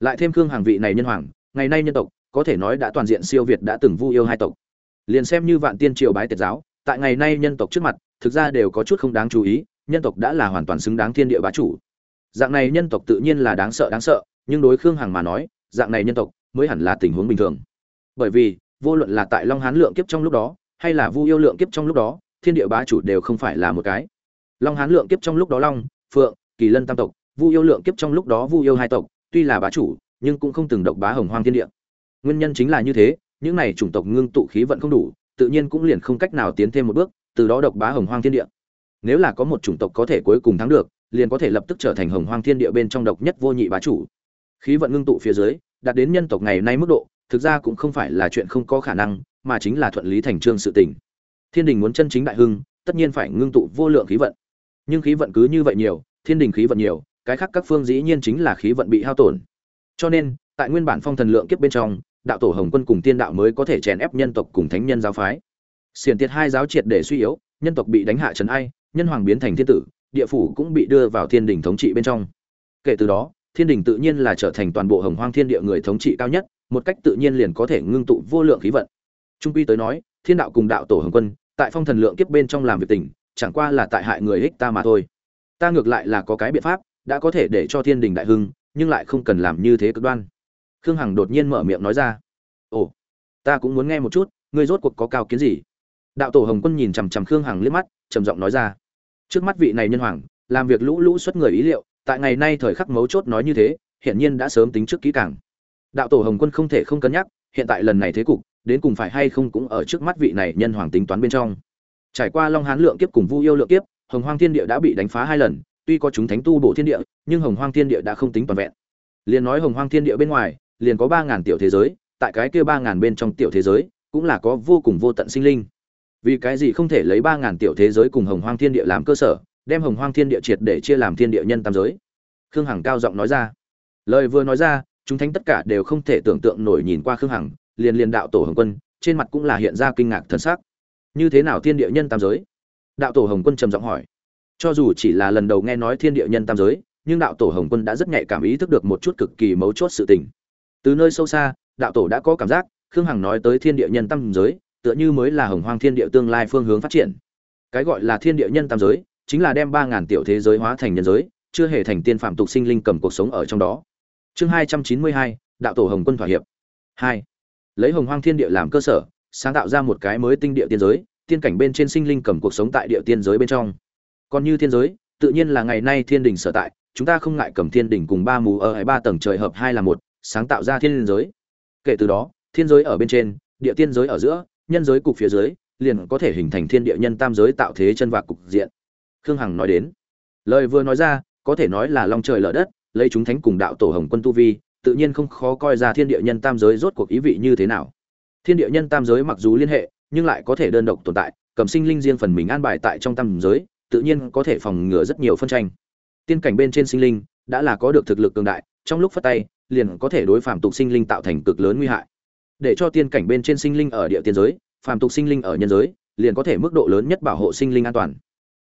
Lại thêm khương hàng vị này nhân hoàng, ngày nay nhân tộc, có thể nói đã toàn diện siêu việt đã từng vu yêu hai tộc. Liền xem như vạn tiên triều bái tiệt giáo, tại ngày nay nhân tộc trước mặt, thực ra đều có chút không đáng chú ý, nhân tộc đã là hoàn toàn xứng đáng thiên địa bá chủ. Dạng này nhân tộc tự nhiên là đáng sợ đáng sợ, nhưng đối khương hằng mà nói, dạng này nhân tộc mới hẳn là tình huống bình thường. Bởi vì, vô luận là tại long hán lượng kiếp trong lúc đó, hay là vu yêu lượng kiếp trong lúc đó thiên địa bá chủ đều không phải là một cái. Long hán lượng kiếp trong lúc đó long, phượng, kỳ lân tam tộc, vu yêu lượng kiếp trong lúc đó vu yêu hai tộc, tuy là bá chủ, nhưng cũng không từng độc bá hồng hoang thiên địa. Nguyên nhân chính là như thế, những này chủng tộc ngưng tụ khí vận không đủ, tự nhiên cũng liền không cách nào tiến thêm một bước, từ đó độc bá hồng hoang thiên địa. Nếu là có một chủng tộc có thể cuối cùng thắng được, liền có thể lập tức trở thành hồng hoang thiên địa bên trong độc nhất vô nhị bá chủ. Khí vận ngưng tụ phía dưới, đạt đến nhân tộc ngày nay mức độ, thực ra cũng không phải là chuyện không có khả năng, mà chính là thuận lý thành trương sự tình thiên đình muốn chân chính đại hưng, tất nhiên phải ngưng tụ vô lượng khí vận. Nhưng khí vận cứ như vậy nhiều, thiên đình khí vận nhiều, cái khác các phương dĩ nhiên chính là khí vận bị hao tổn. Cho nên, tại nguyên bản phong thần lượng kiếp bên trong, đạo tổ hồng quân cùng tiên đạo mới có thể chèn ép nhân tộc cùng thánh nhân giáo phái. Xiển tiệt hai giáo triệt để suy yếu, nhân tộc bị đánh hạ trần ai, nhân hoàng biến thành thiên tử, địa phủ cũng bị đưa vào thiên đình thống trị bên trong. Kể từ đó, thiên đình tự nhiên là trở thành toàn bộ hồng hoang thiên địa người thống trị cao nhất, một cách tự nhiên liền có thể ngưng tụ vô lượng khí vận. Trung quy tới nói, thiên đạo cùng đạo tổ hồng quân tại phong thần lượng kiếp bên trong làm việc tình, chẳng qua là tại hại người ích ta mà thôi. Ta ngược lại là có cái biện pháp, đã có thể để cho thiên đình đại hưng, nhưng lại không cần làm như thế cực đoan. Khương hằng đột nhiên mở miệng nói ra. Ồ, ta cũng muốn nghe một chút, ngươi rốt cuộc có cao kiến gì? Đạo tổ hồng quân nhìn chằm chằm khương hằng liếc mắt, trầm giọng nói ra. Trước mắt vị này nhân hoàng, làm việc lũ lũ xuất người ý liệu, tại ngày nay thời khắc mấu chốt nói như thế, hiển nhiên đã sớm tính trước kỹ càng. Đạo tổ hồng quân không thể không cân nhắc, hiện tại lần này thế cục đến cùng phải hay không cũng ở trước mắt vị này nhân hoàng tính toán bên trong. Trải qua long hán lượng kiếp cùng vu yêu lượng kiếp, hồng hoang thiên địa đã bị đánh phá hai lần, tuy có chúng thánh tu bổ thiên địa, nhưng hồng hoang thiên địa đã không tính toàn vẹn. Liền nói hồng hoang thiên địa bên ngoài, liền có ba ngàn tiểu thế giới, tại cái kia ba ngàn bên trong tiểu thế giới, cũng là có vô cùng vô tận sinh linh. Vì cái gì không thể lấy ba ngàn tiểu thế giới cùng hồng hoang thiên địa làm cơ sở, đem hồng hoang thiên địa triệt để chia làm thiên địa nhân tam giới? Khương hằng cao giọng nói ra. Lời vừa nói ra, chúng thánh tất cả đều không thể tưởng tượng nổi nhìn qua khương hằng liền liền đạo tổ hồng quân, trên mặt cũng là hiện ra kinh ngạc thần sắc. Như thế nào thiên địa nhân tam giới? Đạo tổ hồng quân trầm giọng hỏi. Cho dù chỉ là lần đầu nghe nói thiên địa nhân tam giới, nhưng đạo tổ hồng quân đã rất nhạy cảm ý thức được một chút cực kỳ mấu chốt sự tình. Từ nơi sâu xa, đạo tổ đã có cảm giác, khương hằng nói tới thiên địa nhân tam giới, tựa như mới là hồng hoang thiên địa tương lai phương hướng phát triển. Cái gọi là thiên địa nhân tam giới, chính là đem ba ngàn tiểu thế giới hóa thành nhân giới, chưa hề thành tiên phạm tục sinh linh cầm cuộc sống ở trong đó. Chương hai trăm chín mươi hai, đạo tổ hồng quân thỏa hiệp. Hai lấy hồng hoang thiên địa làm cơ sở, sáng tạo ra một cái mới tinh địa tiên giới, tiên cảnh bên trên sinh linh cầm cuộc sống tại địa tiên giới bên trong. Còn như thiên giới, tự nhiên là ngày nay thiên đình sở tại, chúng ta không ngại cầm thiên đình cùng ba mù ở hai ba tầng trời hợp hai là một, sáng tạo ra thiên giới. Kể từ đó, thiên giới ở bên trên, địa tiên giới ở giữa, nhân giới cục phía dưới, liền có thể hình thành thiên địa nhân tam giới tạo thế chân vạc cục diện. Khương hằng nói đến. Lời vừa nói ra, có thể nói là long trời lở đất, lấy chúng thánh cùng đạo tổ hồng quân tu vi tự nhiên không khó coi ra thiên địa nhân tam giới rốt cuộc ý vị như thế nào. Thiên địa nhân tam giới mặc dù liên hệ, nhưng lại có thể đơn độc tồn tại, cầm sinh linh riêng phần mình an bài tại trong tam giới, tự nhiên có thể phòng ngừa rất nhiều phân tranh. Tiên cảnh bên trên sinh linh đã là có được thực lực cường đại, trong lúc phát tay, liền có thể đối phạm tục sinh linh tạo thành cực lớn nguy hại. Để cho tiên cảnh bên trên sinh linh ở địa tiên giới, phàm tục sinh linh ở nhân giới, liền có thể mức độ lớn nhất bảo hộ sinh linh an toàn.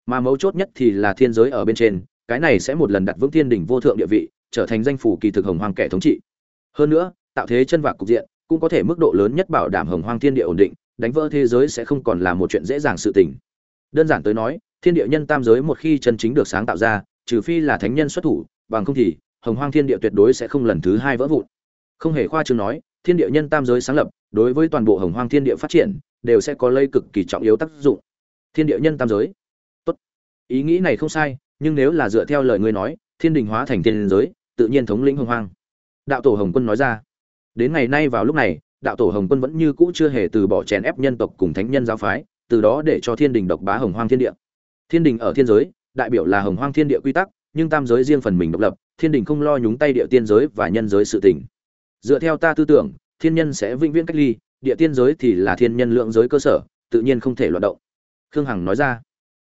Mà mấu chốt nhất thì là thiên giới ở bên trên, cái này sẽ một lần đặt vững thiên đỉnh vô thượng địa vị trở thành danh phủ kỳ thực hồng hoang kẻ thống trị. Hơn nữa, tạo thế chân vạc cục diện cũng có thể mức độ lớn nhất bảo đảm hồng hoang thiên địa ổn định, đánh vỡ thế giới sẽ không còn là một chuyện dễ dàng sự tình. Đơn giản tới nói, thiên địa nhân tam giới một khi chân chính được sáng tạo ra, trừ phi là thánh nhân xuất thủ, bằng không thì hồng hoang thiên địa tuyệt đối sẽ không lần thứ hai vỡ vụn. Không hề khoa trương nói, thiên địa nhân tam giới sáng lập, đối với toàn bộ hồng hoang thiên địa phát triển, đều sẽ có lây cực kỳ trọng yếu tác dụng. Thiên địa nhân tam giới. Tốt. Ý nghĩ này không sai, nhưng nếu là dựa theo lời ngươi nói, thiên đình hóa thành thiên giới tự nhiên thống lĩnh hồng hoang. Đạo tổ hồng quân nói ra, đến ngày nay vào lúc này, đạo tổ hồng quân vẫn như cũ chưa hề từ bỏ chèn ép nhân tộc cùng thánh nhân giáo phái, từ đó để cho thiên đình độc bá hồng hoang thiên địa. Thiên đình ở thiên giới, đại biểu là hồng hoang thiên địa quy tắc, nhưng tam giới riêng phần mình độc lập, thiên đình không lo nhúng tay địa tiên giới và nhân giới sự tình. Dựa theo ta tư tưởng, thiên nhân sẽ vĩnh viễn cách ly, địa tiên giới thì là thiên nhân lượng giới cơ sở, tự nhiên không thể loạt động. Khương hằng nói ra.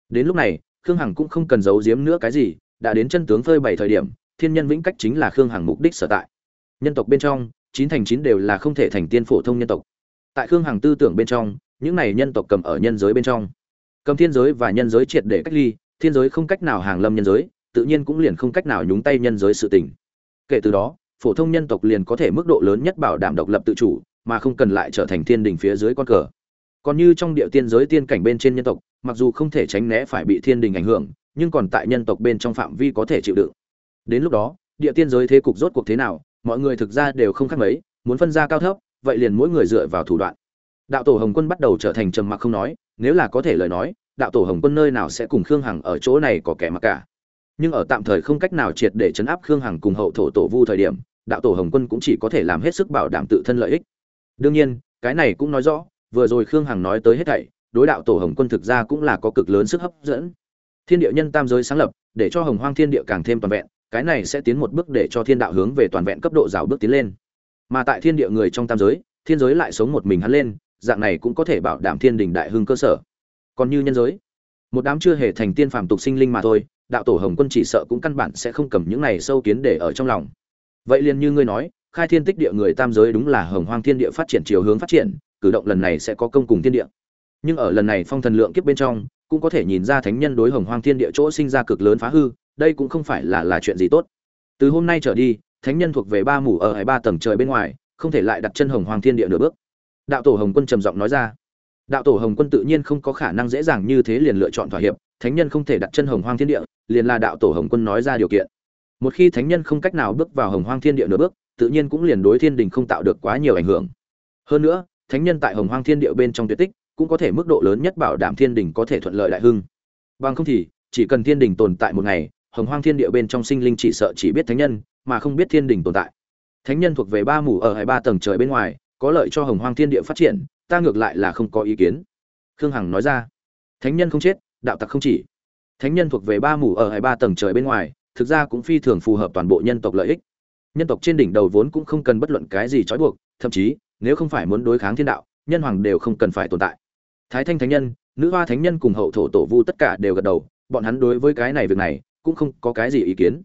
Đến lúc này, khương hằng cũng không cần giấu giếm nữa cái gì, đã đến chân tướng phơi bày thời điểm thiên nhân vĩnh cách chính là khương hằng mục đích sở tại. Nhân tộc bên trong, chín thành chín đều là không thể thành tiên phổ thông nhân tộc. Tại khương hằng tư tưởng bên trong, những này nhân tộc cầm ở nhân giới bên trong. Cầm thiên giới và nhân giới triệt để cách ly, thiên giới không cách nào hàng lâm nhân giới, tự nhiên cũng liền không cách nào nhúng tay nhân giới sự tình. Kể từ đó, phổ thông nhân tộc liền có thể mức độ lớn nhất bảo đảm độc lập tự chủ, mà không cần lại trở thành thiên đình phía dưới con cờ. Còn như trong địa tiên giới tiên cảnh bên trên nhân tộc, mặc dù không thể tránh né phải bị thiên đình ảnh hưởng, nhưng còn tại nhân tộc bên trong phạm vi có thể chịu đựng đến lúc đó, địa tiên giới thế cục rốt cuộc thế nào, mọi người thực ra đều không khác mấy, muốn phân ra cao thấp, vậy liền mỗi người dựa vào thủ đoạn. Đạo tổ hồng quân bắt đầu trở thành trầm mặc không nói, nếu là có thể lời nói, đạo tổ hồng quân nơi nào sẽ cùng khương hằng ở chỗ này có kẻ mặc cả. Nhưng ở tạm thời không cách nào triệt để chấn áp khương hằng cùng hậu thổ tổ vu thời điểm, đạo tổ hồng quân cũng chỉ có thể làm hết sức bảo đảm tự thân lợi ích. Đương nhiên, cái này cũng nói rõ, vừa rồi khương hằng nói tới hết thảy, đối đạo tổ hồng quân thực ra cũng là có cực lớn sức hấp dẫn. Thiên địa nhân tam giới sáng lập, để cho hồng hoang thiên địa càng thêm toàn vẹn cái này sẽ tiến một bước để cho thiên đạo hướng về toàn vẹn cấp độ rào bước tiến lên. Mà tại thiên địa người trong tam giới, thiên giới lại sống một mình hắn lên, dạng này cũng có thể bảo đảm thiên đình đại hưng cơ sở. Còn như nhân giới, một đám chưa hề thành tiên phàm tục sinh linh mà thôi, đạo tổ hồng quân chỉ sợ cũng căn bản sẽ không cầm những này sâu kiến để ở trong lòng. Vậy liền như ngươi nói, khai thiên tích địa người tam giới đúng là hồng hoang thiên địa phát triển chiều hướng phát triển, cử động lần này sẽ có công cùng thiên địa. Nhưng ở lần này phong thần lượng kiếp bên trong, cũng có thể nhìn ra thánh nhân đối hồng hoang thiên địa chỗ sinh ra cực lớn phá hư đây cũng không phải là là chuyện gì tốt. Từ hôm nay trở đi, thánh nhân thuộc về ba mủ ở hai ba tầng trời bên ngoài, không thể lại đặt chân hồng hoang thiên địa nửa bước. Đạo tổ hồng quân trầm giọng nói ra. Đạo tổ hồng quân tự nhiên không có khả năng dễ dàng như thế liền lựa chọn thỏa hiệp, thánh nhân không thể đặt chân hồng hoang thiên địa, liền là đạo tổ hồng quân nói ra điều kiện. Một khi thánh nhân không cách nào bước vào hồng hoang thiên địa nửa bước, tự nhiên cũng liền đối thiên đình không tạo được quá nhiều ảnh hưởng. Hơn nữa, thánh nhân tại hồng hoang thiên địa bên trong tuyệt tích, cũng có thể mức độ lớn nhất bảo đảm thiên đình có thể thuận lợi đại hưng. Bằng không thì, chỉ cần thiên đình tồn tại một ngày hồng hoang thiên địa bên trong sinh linh chỉ sợ chỉ biết thánh nhân, mà không biết thiên đình tồn tại. Thánh nhân thuộc về ba mù ở hai ba tầng trời bên ngoài, có lợi cho hồng hoang thiên địa phát triển, ta ngược lại là không có ý kiến. Khương hằng nói ra. Thánh nhân không chết, đạo tặc không chỉ. Thánh nhân thuộc về ba mù ở hai ba tầng trời bên ngoài, thực ra cũng phi thường phù hợp toàn bộ nhân tộc lợi ích. Nhân tộc trên đỉnh đầu vốn cũng không cần bất luận cái gì trói buộc, thậm chí, nếu không phải muốn đối kháng thiên đạo, nhân hoàng đều không cần phải tồn tại. Thái thanh thánh nhân, nữ hoa thánh nhân cùng hậu thổ tổ vu tất cả đều gật đầu, bọn hắn đối với cái này việc này cũng không có cái gì ý kiến.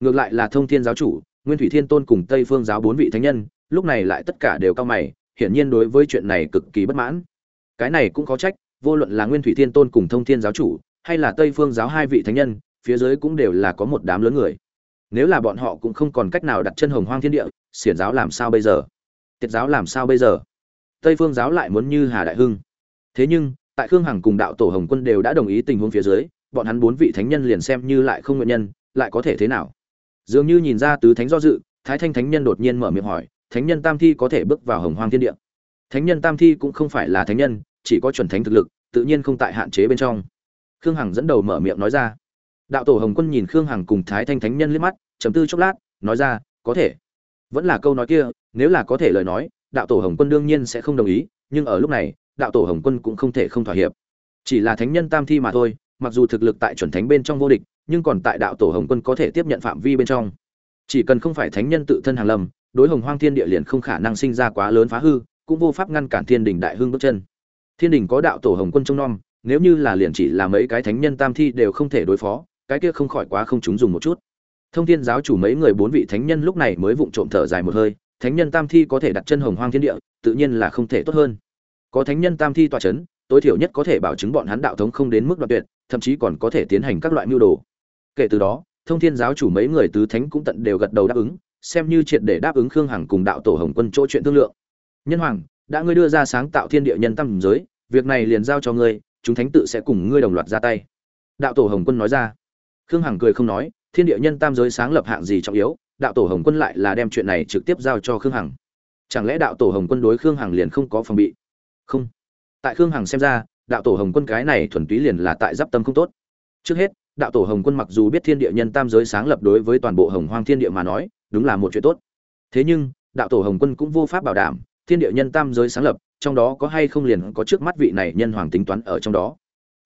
Ngược lại là thông thiên giáo chủ, nguyên thủy thiên tôn cùng tây phương giáo bốn vị thánh nhân, lúc này lại tất cả đều cao mày, hiển nhiên đối với chuyện này cực kỳ bất mãn. Cái này cũng có trách, vô luận là nguyên thủy thiên tôn cùng thông thiên giáo chủ, hay là tây phương giáo hai vị thánh nhân, phía dưới cũng đều là có một đám lớn người. Nếu là bọn họ cũng không còn cách nào đặt chân hồng hoang thiên địa, xiển giáo làm sao bây giờ? Tiết giáo làm sao bây giờ? Tây phương giáo lại muốn như hà đại hưng. Thế nhưng, tại khương hằng cùng đạo tổ hồng quân đều đã đồng ý tình huống phía dưới bọn hắn bốn vị thánh nhân liền xem như lại không nguyện nhân, lại có thể thế nào? Dường như nhìn ra tứ thánh do dự, thái thanh thánh nhân đột nhiên mở miệng hỏi, thánh nhân tam thi có thể bước vào hồng hoang thiên địa? Thánh nhân tam thi cũng không phải là thánh nhân, chỉ có chuẩn thánh thực lực, tự nhiên không tại hạn chế bên trong. Khương hằng dẫn đầu mở miệng nói ra. Đạo tổ hồng quân nhìn khương hằng cùng thái thanh thánh nhân liếc mắt chấm tư chốc lát, nói ra, có thể. Vẫn là câu nói kia, nếu là có thể lời nói, đạo tổ hồng quân đương nhiên sẽ không đồng ý, nhưng ở lúc này, đạo tổ hồng quân cũng không thể không thỏa hiệp. Chỉ là thánh nhân tam thi mà thôi mặc dù thực lực tại chuẩn thánh bên trong vô địch, nhưng còn tại đạo tổ hồng quân có thể tiếp nhận phạm vi bên trong. Chỉ cần không phải thánh nhân tự thân hàng lâm, đối hồng hoang thiên địa liền không khả năng sinh ra quá lớn phá hư, cũng vô pháp ngăn cản thiên đình đại hưng bước chân. Thiên đình có đạo tổ hồng quân trông nom, nếu như là liền chỉ là mấy cái thánh nhân tam thi đều không thể đối phó, cái kia không khỏi quá không chúng dùng một chút. Thông thiên giáo chủ mấy người bốn vị thánh nhân lúc này mới vụng trộm thở dài một hơi, thánh nhân tam thi có thể đặt chân hồng hoang thiên địa, tự nhiên là không thể tốt hơn. Có thánh nhân tam thi tọa chấn, tối thiểu nhất có thể bảo chứng bọn hắn đạo thống không đến mức đoạn tuyệt thậm chí còn có thể tiến hành các loại mưu đồ. Kể từ đó, thông thiên giáo chủ mấy người tứ thánh cũng tận đều gật đầu đáp ứng, xem như triệt để đáp ứng khương hằng cùng đạo tổ hồng quân chỗ chuyện thương lượng. Nhân hoàng, đã ngươi đưa ra sáng tạo thiên địa nhân tam giới, việc này liền giao cho ngươi, chúng thánh tự sẽ cùng ngươi đồng loạt ra tay. Đạo tổ hồng quân nói ra. Khương hằng cười không nói, thiên địa nhân tam giới sáng lập hạng gì trọng yếu, đạo tổ hồng quân lại là đem chuyện này trực tiếp giao cho khương hằng. Chẳng lẽ đạo tổ hồng quân đối khương hằng liền không có phòng bị? Không. Tại khương hằng xem ra đạo tổ hồng quân cái này thuần túy liền là tại giáp tâm không tốt. Trước hết, đạo tổ hồng quân mặc dù biết thiên địa nhân tam giới sáng lập đối với toàn bộ hồng hoang thiên địa mà nói, đúng là một chuyện tốt. Thế nhưng, đạo tổ hồng quân cũng vô pháp bảo đảm, thiên địa nhân tam giới sáng lập, trong đó có hay không liền có trước mắt vị này nhân hoàng tính toán ở trong đó.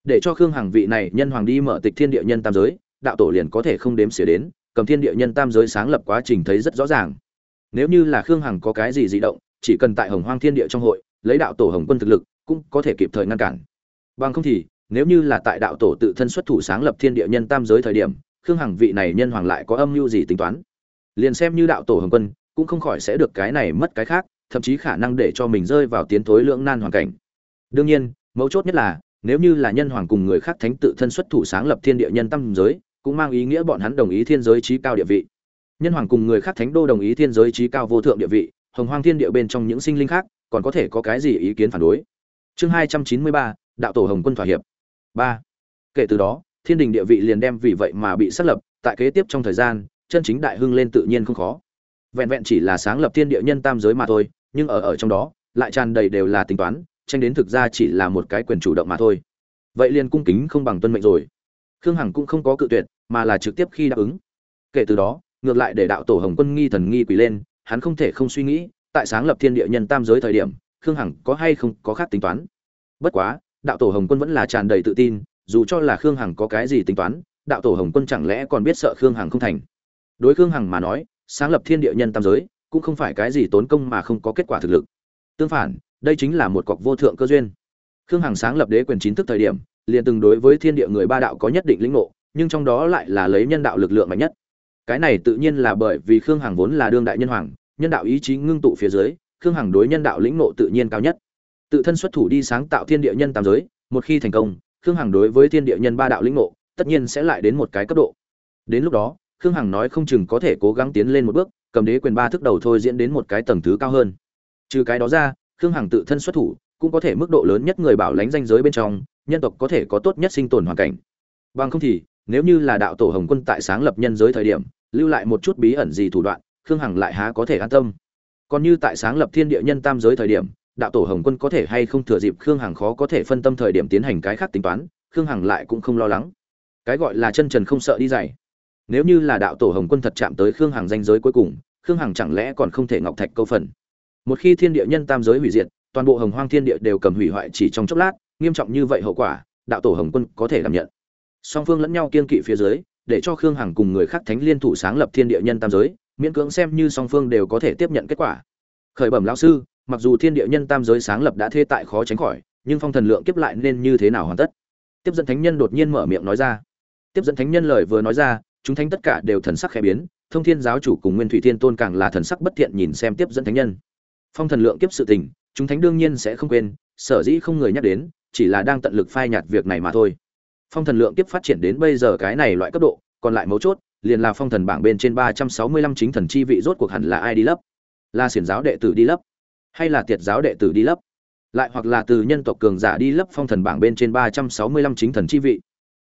Để cho khương hằng vị này nhân hoàng đi mở tịch thiên địa nhân tam giới, đạo tổ liền có thể không đếm xỉa đến, cầm thiên địa nhân tam giới sáng lập quá trình thấy rất rõ ràng. Nếu như là khương hằng có cái gì dị động, chỉ cần tại hồng hoang thiên địa trong hội, lấy đạo tổ hồng quân thực lực, cũng có thể kịp thời ngăn cản. Bằng không thì, nếu như là tại đạo tổ tự thân xuất thủ sáng lập thiên địa nhân tam giới thời điểm, Khương Hằng vị này nhân hoàng lại có âm mưu gì tính toán? Liền xem như đạo tổ hùng Quân, cũng không khỏi sẽ được cái này mất cái khác, thậm chí khả năng để cho mình rơi vào tiến thối lưỡng nan hoàn cảnh. Đương nhiên, mấu chốt nhất là, nếu như là nhân hoàng cùng người khác thánh tự thân xuất thủ sáng lập thiên địa nhân tam giới, cũng mang ý nghĩa bọn hắn đồng ý thiên giới trí cao địa vị. Nhân hoàng cùng người khác thánh đô đồng ý thiên giới trí cao vô thượng địa vị, hồng hoang thiên địa bên trong những sinh linh khác, còn có thể có cái gì ý kiến phản đối. Chương 293, đạo tổ hồng quân thỏa hiệp. Ba. Kể từ đó, thiên đình địa vị liền đem vì vậy mà bị xác lập, tại kế tiếp trong thời gian, chân chính đại hưng lên tự nhiên không khó. Vẹn vẹn chỉ là sáng lập thiên địa nhân tam giới mà thôi, nhưng ở ở trong đó, lại tràn đầy đều là tính toán, tranh đến thực ra chỉ là một cái quyền chủ động mà thôi. Vậy liền cung kính không bằng tuân mệnh rồi. Khương hằng cũng không có cự tuyệt, mà là trực tiếp khi đáp ứng. Kể từ đó, ngược lại để đạo tổ hồng quân nghi thần nghi quỷ lên, hắn không thể không suy nghĩ, tại sáng lập thiên địa nhân tam giới thời điểm, khương hằng có hay không có khác tính toán. Bất quá đạo tổ hồng quân vẫn là tràn đầy tự tin, dù cho là khương hằng có cái gì tính toán, đạo tổ hồng quân chẳng lẽ còn biết sợ khương hằng không thành? Đối khương hằng mà nói, sáng lập thiên địa nhân tam giới, cũng không phải cái gì tốn công mà không có kết quả thực lực. Tương phản, đây chính là một cọc vô thượng cơ duyên. Khương hằng sáng lập đế quyền chính thức thời điểm, liền từng đối với thiên địa người ba đạo có nhất định lĩnh ngộ, nhưng trong đó lại là lấy nhân đạo lực lượng mạnh nhất. Cái này tự nhiên là bởi vì khương hằng vốn là đương đại nhân hoàng, nhân đạo ý chí ngưng tụ phía dưới, khương hằng đối nhân đạo lĩnh ngộ tự nhiên cao nhất tự thân xuất thủ đi sáng tạo thiên địa nhân tam giới, một khi thành công, khương hằng đối với thiên địa nhân ba đạo lĩnh ngộ, tất nhiên sẽ lại đến một cái cấp độ. Đến lúc đó, khương hằng nói không chừng có thể cố gắng tiến lên một bước, cầm đế quyền ba thức đầu thôi diễn đến một cái tầng thứ cao hơn. Trừ cái đó ra, khương hằng tự thân xuất thủ cũng có thể mức độ lớn nhất người bảo lãnh danh giới bên trong, nhân tộc có thể có tốt nhất sinh tồn hoàn cảnh. Bằng không thì, nếu như là đạo tổ hồng quân tại sáng lập nhân giới thời điểm, lưu lại một chút bí ẩn gì thủ đoạn, khương hằng lại há có thể an tâm. Còn như tại sáng lập thiên địa nhân tam giới thời điểm đạo tổ hồng quân có thể hay không thừa dịp khương hằng khó có thể phân tâm thời điểm tiến hành cái khác tính toán, khương hằng lại cũng không lo lắng. Cái gọi là chân trần không sợ đi dày nếu như là đạo tổ hồng quân thật chạm tới khương hằng danh giới cuối cùng, khương hằng chẳng lẽ còn không thể ngọc thạch câu phần. Một khi thiên địa nhân tam giới hủy diệt, toàn bộ hồng hoang thiên địa đều cầm hủy hoại chỉ trong chốc lát, nghiêm trọng như vậy hậu quả, đạo tổ hồng quân có thể đảm nhận. Song phương lẫn nhau kiên kỵ phía dưới, để cho khương hằng cùng người khác thánh liên thủ sáng lập thiên địa nhân tam giới, miễn cưỡng xem như song phương đều có thể tiếp nhận kết quả. Khởi bẩm lão sư mặc dù thiên địa nhân tam giới sáng lập đã thê tại khó tránh khỏi, nhưng phong thần lượng kiếp lại nên như thế nào hoàn tất? Tiếp dẫn thánh nhân đột nhiên mở miệng nói ra. Tiếp dẫn thánh nhân lời vừa nói ra, chúng thánh tất cả đều thần sắc khẽ biến, thông thiên giáo chủ cùng nguyên thủy thiên tôn càng là thần sắc bất thiện nhìn xem tiếp dẫn thánh nhân. Phong thần lượng kiếp sự tình, chúng thánh đương nhiên sẽ không quên, sở dĩ không người nhắc đến, chỉ là đang tận lực phai nhạt việc này mà thôi. Phong thần lượng kiếp phát triển đến bây giờ cái này loại cấp độ, còn lại mấu chốt, liền là phong thần bảng bên trên ba trăm sáu mươi lăm chính thần chi vị rốt cuộc hẳn là ai đi lấp? Là xiển giáo đệ tử đi lấp hay là tiệt giáo đệ tử đi lấp? Lại hoặc là từ nhân tộc cường giả đi lấp phong thần bảng bên trên ba trăm sáu mươi lăm chính thần chi vị.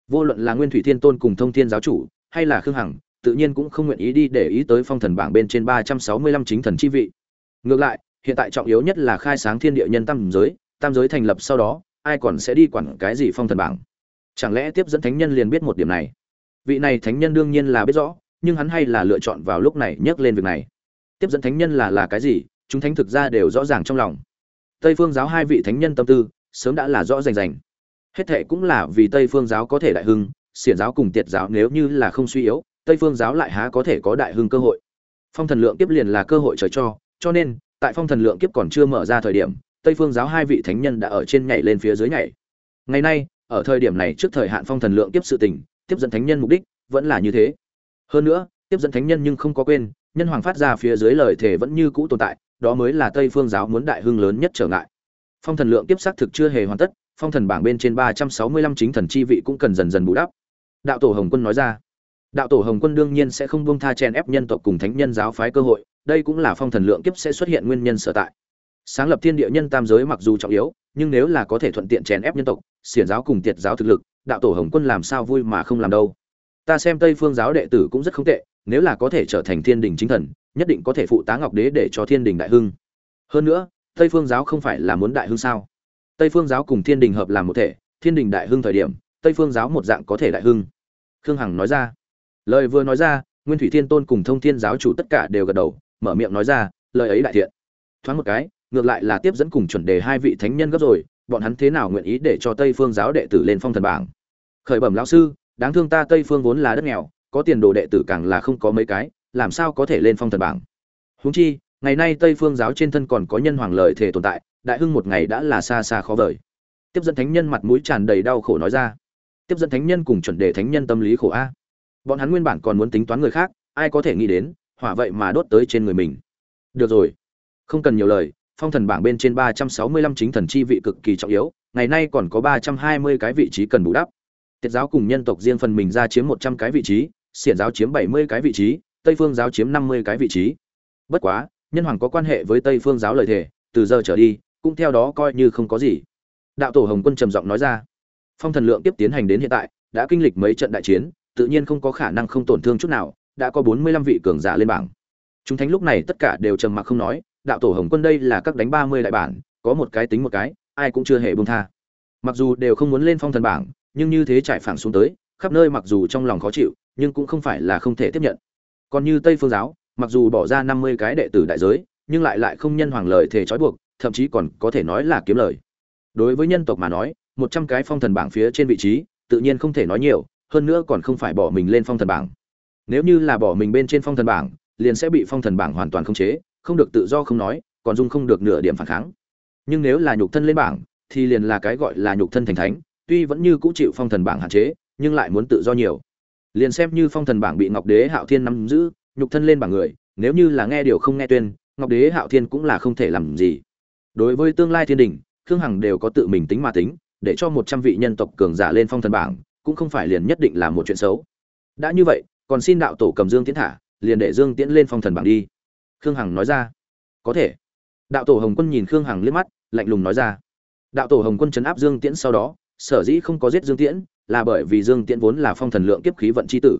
Vô luận là nguyên thủy thiên tôn cùng thông thiên giáo chủ, hay là khương hằng, tự nhiên cũng không nguyện ý đi để ý tới phong thần bảng bên trên ba trăm sáu mươi lăm chính thần chi vị. Ngược lại, hiện tại trọng yếu nhất là khai sáng thiên địa nhân tam giới tam giới thành lập sau đó, ai còn sẽ đi quản cái gì phong thần bảng? Chẳng lẽ tiếp dẫn thánh nhân liền biết một điểm này? Vị này thánh nhân đương nhiên là biết rõ, nhưng hắn hay là lựa chọn vào lúc này nhắc lên việc này. Tiếp dẫn thánh nhân là là cái gì? Chúng thánh thực ra đều rõ ràng trong lòng. Tây phương giáo hai vị thánh nhân tâm tư, sớm đã là rõ rành rành. Hết thệ cũng là vì tây phương giáo có thể đại hưng, xiển giáo cùng tiệt giáo nếu như là không suy yếu, tây phương giáo lại há có thể có đại hưng cơ hội. Phong thần lượng kiếp liền là cơ hội trời cho cho nên, tại phong thần lượng kiếp còn chưa mở ra thời điểm, tây phương giáo hai vị thánh nhân đã ở trên nhảy lên phía dưới nhảy. Ngày nay, ở thời điểm này trước thời hạn phong thần lượng kiếp sự tình, tiếp dẫn thánh nhân mục đích vẫn là như thế. Hơn nữa, tiếp dẫn thánh nhân nhưng không có quên, nhân hoàng phát ra phía dưới lời thể vẫn như cũ tồn tại đó mới là tây phương giáo muốn đại hưng lớn nhất trở ngại. Phong thần lượng tiếp xác thực chưa hề hoàn tất, phong thần bảng bên trên ba trăm sáu mươi lăm chính thần chi vị cũng cần dần dần bù đắp. Đạo tổ hồng quân nói ra. Đạo tổ hồng quân đương nhiên sẽ không buông tha chen ép nhân tộc cùng thánh nhân giáo phái cơ hội, đây cũng là phong thần lượng kiếp sẽ xuất hiện nguyên nhân sở tại. Sáng lập thiên địa nhân tam giới mặc dù trọng yếu, nhưng nếu là có thể thuận tiện chèn ép nhân tộc, xiển giáo cùng tiệt giáo thực lực, đạo tổ hồng quân làm sao vui mà không làm đâu. Ta xem tây phương giáo đệ tử cũng rất không tệ, nếu là có thể trở thành thiên đình chính thần nhất định có thể phụ tá ngọc đế để cho thiên đình đại hưng. Hơn nữa, tây phương giáo không phải là muốn đại hưng sao? Tây phương giáo cùng thiên đình hợp làm một thể, thiên đình đại hưng thời điểm, tây phương giáo một dạng có thể đại hưng. Khương hằng nói ra. Lời vừa nói ra, nguyên thủy thiên tôn cùng thông thiên giáo chủ tất cả đều gật đầu, mở miệng nói ra, lời ấy đại thiện. Thoáng một cái, ngược lại là tiếp dẫn cùng chuẩn đề hai vị thánh nhân gấp rồi, bọn hắn thế nào nguyện ý để cho tây phương giáo đệ tử lên phong thần bảng? Khởi bẩm lão sư, đáng thương ta tây phương vốn là đất nghèo, có tiền đồ đệ tử càng là không có mấy cái làm sao có thể lên phong thần bảng? Huống chi, ngày nay tây phương giáo trên thân còn có nhân hoàng lợi thể tồn tại, đại hưng một ngày đã là xa xa khó vời. Tiếp dẫn thánh nhân mặt mũi tràn đầy đau khổ nói ra. Tiếp dẫn thánh nhân cùng chuẩn đề thánh nhân tâm lý khổ a. Bọn hắn nguyên bản còn muốn tính toán người khác, ai có thể nghĩ đến, hỏa vậy mà đốt tới trên người mình. Được rồi, không cần nhiều lời, phong thần bảng bên trên ba trăm sáu mươi lăm chính thần chi vị cực kỳ trọng yếu, ngày nay còn có ba trăm hai mươi cái vị trí cần bù đắp. Tiết giáo cùng nhân tộc riêng phần mình ra chiếm một trăm cái vị trí, xiển giáo chiếm bảy mươi cái vị trí tây phương giáo chiếm năm mươi cái vị trí. Bất quá, nhân hoàng có quan hệ với tây phương giáo lời thề, từ giờ trở đi, cũng theo đó coi như không có gì. Đạo tổ hồng quân trầm giọng nói ra. Phong thần lượng tiếp tiến hành đến hiện tại, đã kinh lịch mấy trận đại chiến, tự nhiên không có khả năng không tổn thương chút nào, đã có bốn mươi lăm vị cường giả lên bảng. Chúng thánh lúc này tất cả đều trầm mặc không nói, đạo tổ hồng quân đây là các đánh ba mươi đại bản, có một cái tính một cái, ai cũng chưa hề buông tha. Mặc dù đều không muốn lên phong thần bảng, nhưng như thế trải phẳng xuống tới, khắp nơi mặc dù trong lòng khó chịu, nhưng cũng không phải là không thể tiếp nhận còn như tây phương giáo, mặc dù bỏ ra năm mươi cái đệ tử đại giới, nhưng lại lại không nhân hoàng lời thể trói buộc, thậm chí còn có thể nói là kiếm lời. Đối với nhân tộc mà nói, một trăm cái phong thần bảng phía trên vị trí, tự nhiên không thể nói nhiều, hơn nữa còn không phải bỏ mình lên phong thần bảng. Nếu như là bỏ mình bên trên phong thần bảng, liền sẽ bị phong thần bảng hoàn toàn khống chế, không được tự do không nói, còn dung không được nửa điểm phản kháng. Nhưng nếu là nhục thân lên bảng, thì liền là cái gọi là nhục thân thành thánh, tuy vẫn như cũ chịu phong thần bảng hạn chế, nhưng lại muốn tự do nhiều liền xem như phong thần bảng bị ngọc đế hạo thiên nắm giữ, nhục thân lên bảng người, nếu như là nghe điều không nghe tuyên, ngọc đế hạo thiên cũng là không thể làm gì. Đối với tương lai thiên đình, khương hằng đều có tự mình tính mà tính, để cho một trăm vị nhân tộc cường giả lên phong thần bảng, cũng không phải liền nhất định là một chuyện xấu. Đã như vậy, còn xin đạo tổ cầm dương tiến thả, liền để dương tiễn lên phong thần bảng đi. Khương hằng nói ra. Có thể. Đạo tổ hồng quân nhìn khương hằng liếc mắt, lạnh lùng nói ra. Đạo tổ hồng quân chấn áp dương tiễn sau đó, sở dĩ không có giết dương tiễn là bởi vì dương tiễn vốn là phong thần lượng kiếp khí vận chi tử.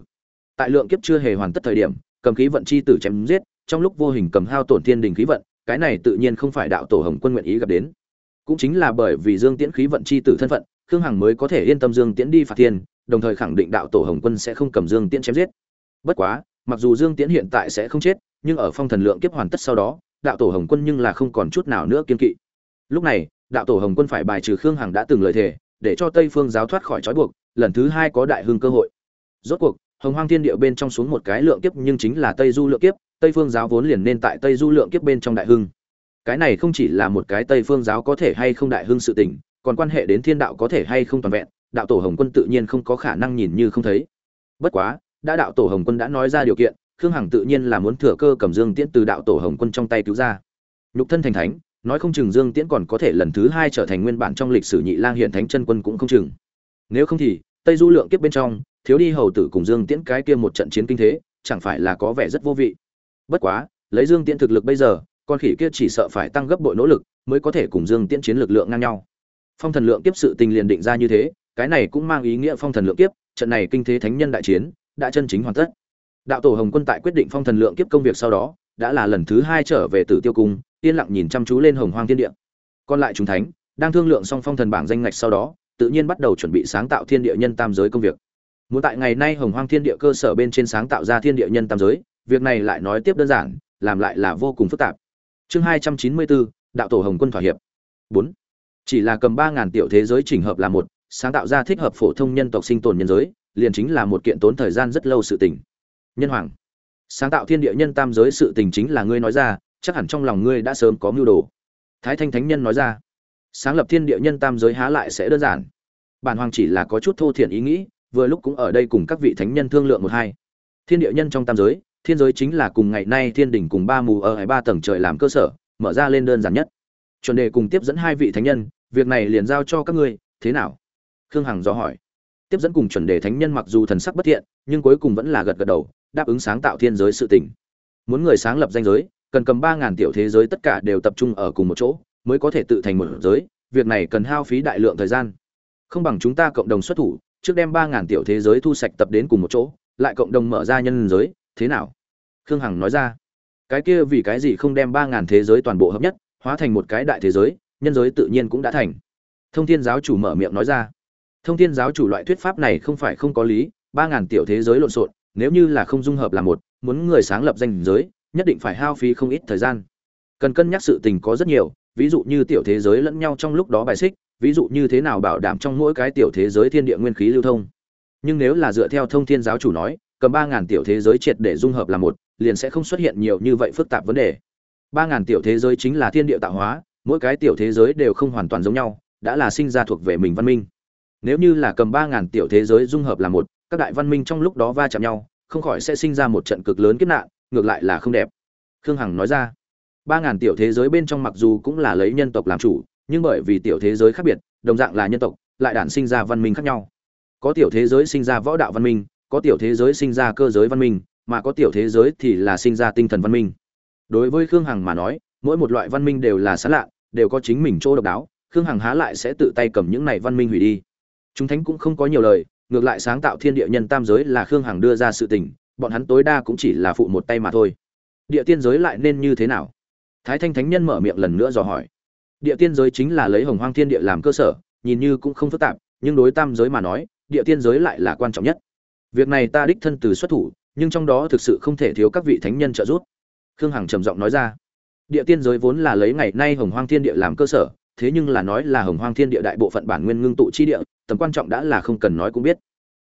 Tại lượng kiếp chưa hề hoàn tất thời điểm, cầm khí vận chi tử chém giết, trong lúc vô hình cầm hao tổn thiên đình khí vận, cái này tự nhiên không phải đạo tổ hồng quân nguyện ý gặp đến. Cũng chính là bởi vì dương tiễn khí vận chi tử thân phận, khương hằng mới có thể yên tâm dương tiễn đi phạt thiên, đồng thời khẳng định đạo tổ hồng quân sẽ không cầm dương tiễn chém giết. Bất quá, mặc dù dương tiễn hiện tại sẽ không chết, nhưng ở phong thần lượng kiếp hoàn tất sau đó, đạo tổ hồng quân nhưng là không còn chút nào nữa kiên kỵ. Lúc này, đạo tổ hồng quân phải bài trừ khương hằng đã từng lời thề để cho tây phương giáo thoát khỏi trói buộc, lần thứ hai có đại hưng cơ hội. Rốt cuộc, hồng hoang thiên địa bên trong xuống một cái lượng kiếp nhưng chính là tây du lượng kiếp, tây phương giáo vốn liền nên tại tây du lượng kiếp bên trong đại hưng. Cái này không chỉ là một cái tây phương giáo có thể hay không đại hưng sự tình, còn quan hệ đến thiên đạo có thể hay không toàn vẹn, đạo tổ hồng quân tự nhiên không có khả năng nhìn như không thấy. Bất quá, đã đạo tổ hồng quân đã nói ra điều kiện, khương hằng tự nhiên là muốn thừa cơ cầm dương tiễn từ đạo tổ hồng quân trong tay cứu ra. Nhục thân thành thánh nói không chừng dương tiễn còn có thể lần thứ hai trở thành nguyên bản trong lịch sử nhị lang hiện thánh chân quân cũng không chừng. Nếu không thì, tây du lượng kiếp bên trong, thiếu đi hầu tử cùng dương tiễn cái kia một trận chiến kinh thế, chẳng phải là có vẻ rất vô vị. Bất quá, lấy dương tiễn thực lực bây giờ, con khỉ kia chỉ sợ phải tăng gấp bội nỗ lực mới có thể cùng dương tiễn chiến lực lượng ngang nhau. Phong thần lượng kiếp sự tình liền định ra như thế, cái này cũng mang ý nghĩa phong thần lượng kiếp, trận này kinh thế thánh nhân đại chiến, đã chân chính hoàn tất. Đạo tổ hồng quân tại quyết định phong thần lượng kiếp công việc sau đó, đã là lần thứ hai trở về tử tiêu cung yên lặng nhìn chăm chú lên hồng hoang thiên địa. Còn lại chúng thánh, đang thương lượng xong phong thần bảng danh ngạch sau đó, tự nhiên bắt đầu chuẩn bị sáng tạo thiên địa nhân tam giới công việc. Muốn tại ngày nay hồng hoang thiên địa cơ sở bên trên sáng tạo ra thiên địa nhân tam giới, việc này lại nói tiếp đơn giản, làm lại là vô cùng phức tạp. Chương hai trăm chín mươi bốn, đạo tổ hồng quân thỏa hiệp. Bốn. Chỉ là cầm ba ngàn tiểu thế giới chỉnh hợp là một, sáng tạo ra thích hợp phổ thông nhân tộc sinh tồn nhân giới, liền chính là một kiện tốn thời gian rất lâu sự tình. Nhân hoàng. Sáng tạo thiên địa nhân tam giới sự tình chính là ngươi nói ra chắc hẳn trong lòng ngươi đã sớm có mưu đồ. Thái thanh thánh nhân nói ra. Sáng lập thiên địa nhân tam giới há lại sẽ đơn giản. Bản hoàng chỉ là có chút thô thiển ý nghĩ, vừa lúc cũng ở đây cùng các vị thánh nhân thương lượng một hai. Thiên địa nhân trong tam giới, thiên giới chính là cùng ngày nay thiên đỉnh cùng ba mù ở hai ba tầng trời làm cơ sở, mở ra lên đơn giản nhất. Chuẩn đề cùng tiếp dẫn hai vị thánh nhân, việc này liền giao cho các ngươi, thế nào? Khương hằng do hỏi. Tiếp dẫn cùng chuẩn đề thánh nhân mặc dù thần sắc bất thiện, nhưng cuối cùng vẫn là gật gật đầu, đáp ứng sáng tạo thiên giới sự tỉnh muốn người sáng lập danh giới cần cầm ba ngàn tiểu thế giới tất cả đều tập trung ở cùng một chỗ, mới có thể tự thành một giới, việc này cần hao phí đại lượng thời gian. Không bằng chúng ta cộng đồng xuất thủ, trước đem ba ngàn tiểu thế giới thu sạch tập đến cùng một chỗ, lại cộng đồng mở ra nhân giới, thế nào? Khương hằng nói ra. Cái kia vì cái gì không đem ba ngàn thế giới toàn bộ hợp nhất, hóa thành một cái đại thế giới, nhân giới tự nhiên cũng đã thành. Thông thiên giáo chủ mở miệng nói ra. Thông thiên giáo chủ loại thuyết pháp này không phải không có lý, ba ngàn tiểu thế giới lộn xộn, nếu như là không dung hợp là một, muốn người sáng lập danh giới nhất định phải hao phí không ít thời gian. Cần cân nhắc sự tình có rất nhiều, ví dụ như tiểu thế giới lẫn nhau trong lúc đó bài xích, ví dụ như thế nào bảo đảm trong mỗi cái tiểu thế giới thiên địa nguyên khí lưu thông. Nhưng nếu là dựa theo thông thiên giáo chủ nói, cầm ba ngàn tiểu thế giới triệt để dung hợp là một, liền sẽ không xuất hiện nhiều như vậy phức tạp vấn đề. Ba ngàn tiểu thế giới chính là thiên địa tạo hóa, mỗi cái tiểu thế giới đều không hoàn toàn giống nhau, đã là sinh ra thuộc về mình văn minh. Nếu như là cầm ba ngàn tiểu thế giới dung hợp là một, các đại văn minh trong lúc đó va chạm nhau, không khỏi sẽ sinh ra một trận cực lớn kiếp nạn ngược lại là không đẹp. Khương hằng nói ra, ba ngàn tiểu thế giới bên trong mặc dù cũng là lấy nhân tộc làm chủ, nhưng bởi vì tiểu thế giới khác biệt, đồng dạng là nhân tộc, lại đản sinh ra văn minh khác nhau. Có tiểu thế giới sinh ra võ đạo văn minh, có tiểu thế giới sinh ra cơ giới văn minh, mà có tiểu thế giới thì là sinh ra tinh thần văn minh. Đối với khương hằng mà nói, mỗi một loại văn minh đều là xa lạ, đều có chính mình chỗ độc đáo, khương hằng há lại sẽ tự tay cầm những này văn minh hủy đi. Chúng thánh cũng không có nhiều lời, ngược lại sáng tạo thiên địa nhân tam giới là khương hằng đưa ra sự tình bọn hắn tối đa cũng chỉ là phụ một tay mà thôi. Địa tiên giới lại nên như thế nào? Thái thanh thánh nhân mở miệng lần nữa dò hỏi. Địa tiên giới chính là lấy hồng hoang thiên địa làm cơ sở, nhìn như cũng không phức tạp, nhưng đối tam giới mà nói, địa tiên giới lại là quan trọng nhất. Việc này ta đích thân từ xuất thủ, nhưng trong đó thực sự không thể thiếu các vị thánh nhân trợ giúp. Khương hằng trầm giọng nói ra. Địa tiên giới vốn là lấy ngày nay hồng hoang thiên địa làm cơ sở, thế nhưng là nói là hồng hoang thiên địa đại bộ phận bản nguyên ngưng tụ chi địa, tầm quan trọng đã là không cần nói cũng biết.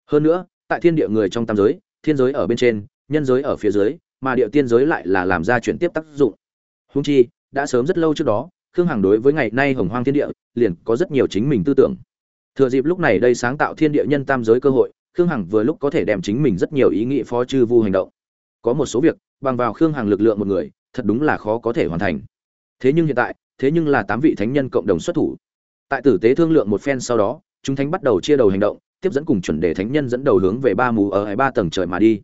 Hơn nữa, tại thiên địa người trong tam giới thiên giới ở bên trên, nhân giới ở phía dưới, mà địa tiên giới lại là làm ra chuyển tiếp tác dụng. Húng chi, đã sớm rất lâu trước đó, khương hằng đối với ngày nay hồng hoang thiên địa, liền có rất nhiều chính mình tư tưởng. Thừa dịp lúc này đây sáng tạo thiên địa nhân tam giới cơ hội, khương hằng vừa lúc có thể đem chính mình rất nhiều ý nghĩ phó chư vu hành động. Có một số việc, bằng vào khương hằng lực lượng một người, thật đúng là khó có thể hoàn thành. Thế nhưng hiện tại, thế nhưng là tám vị thánh nhân cộng đồng xuất thủ. Tại tử tế thương lượng một phen sau đó, chúng thánh bắt đầu chia đầu hành động tiếp dẫn cùng chuẩn đề thánh nhân dẫn đầu hướng về ba mù ở hai ba tầng trời mà đi.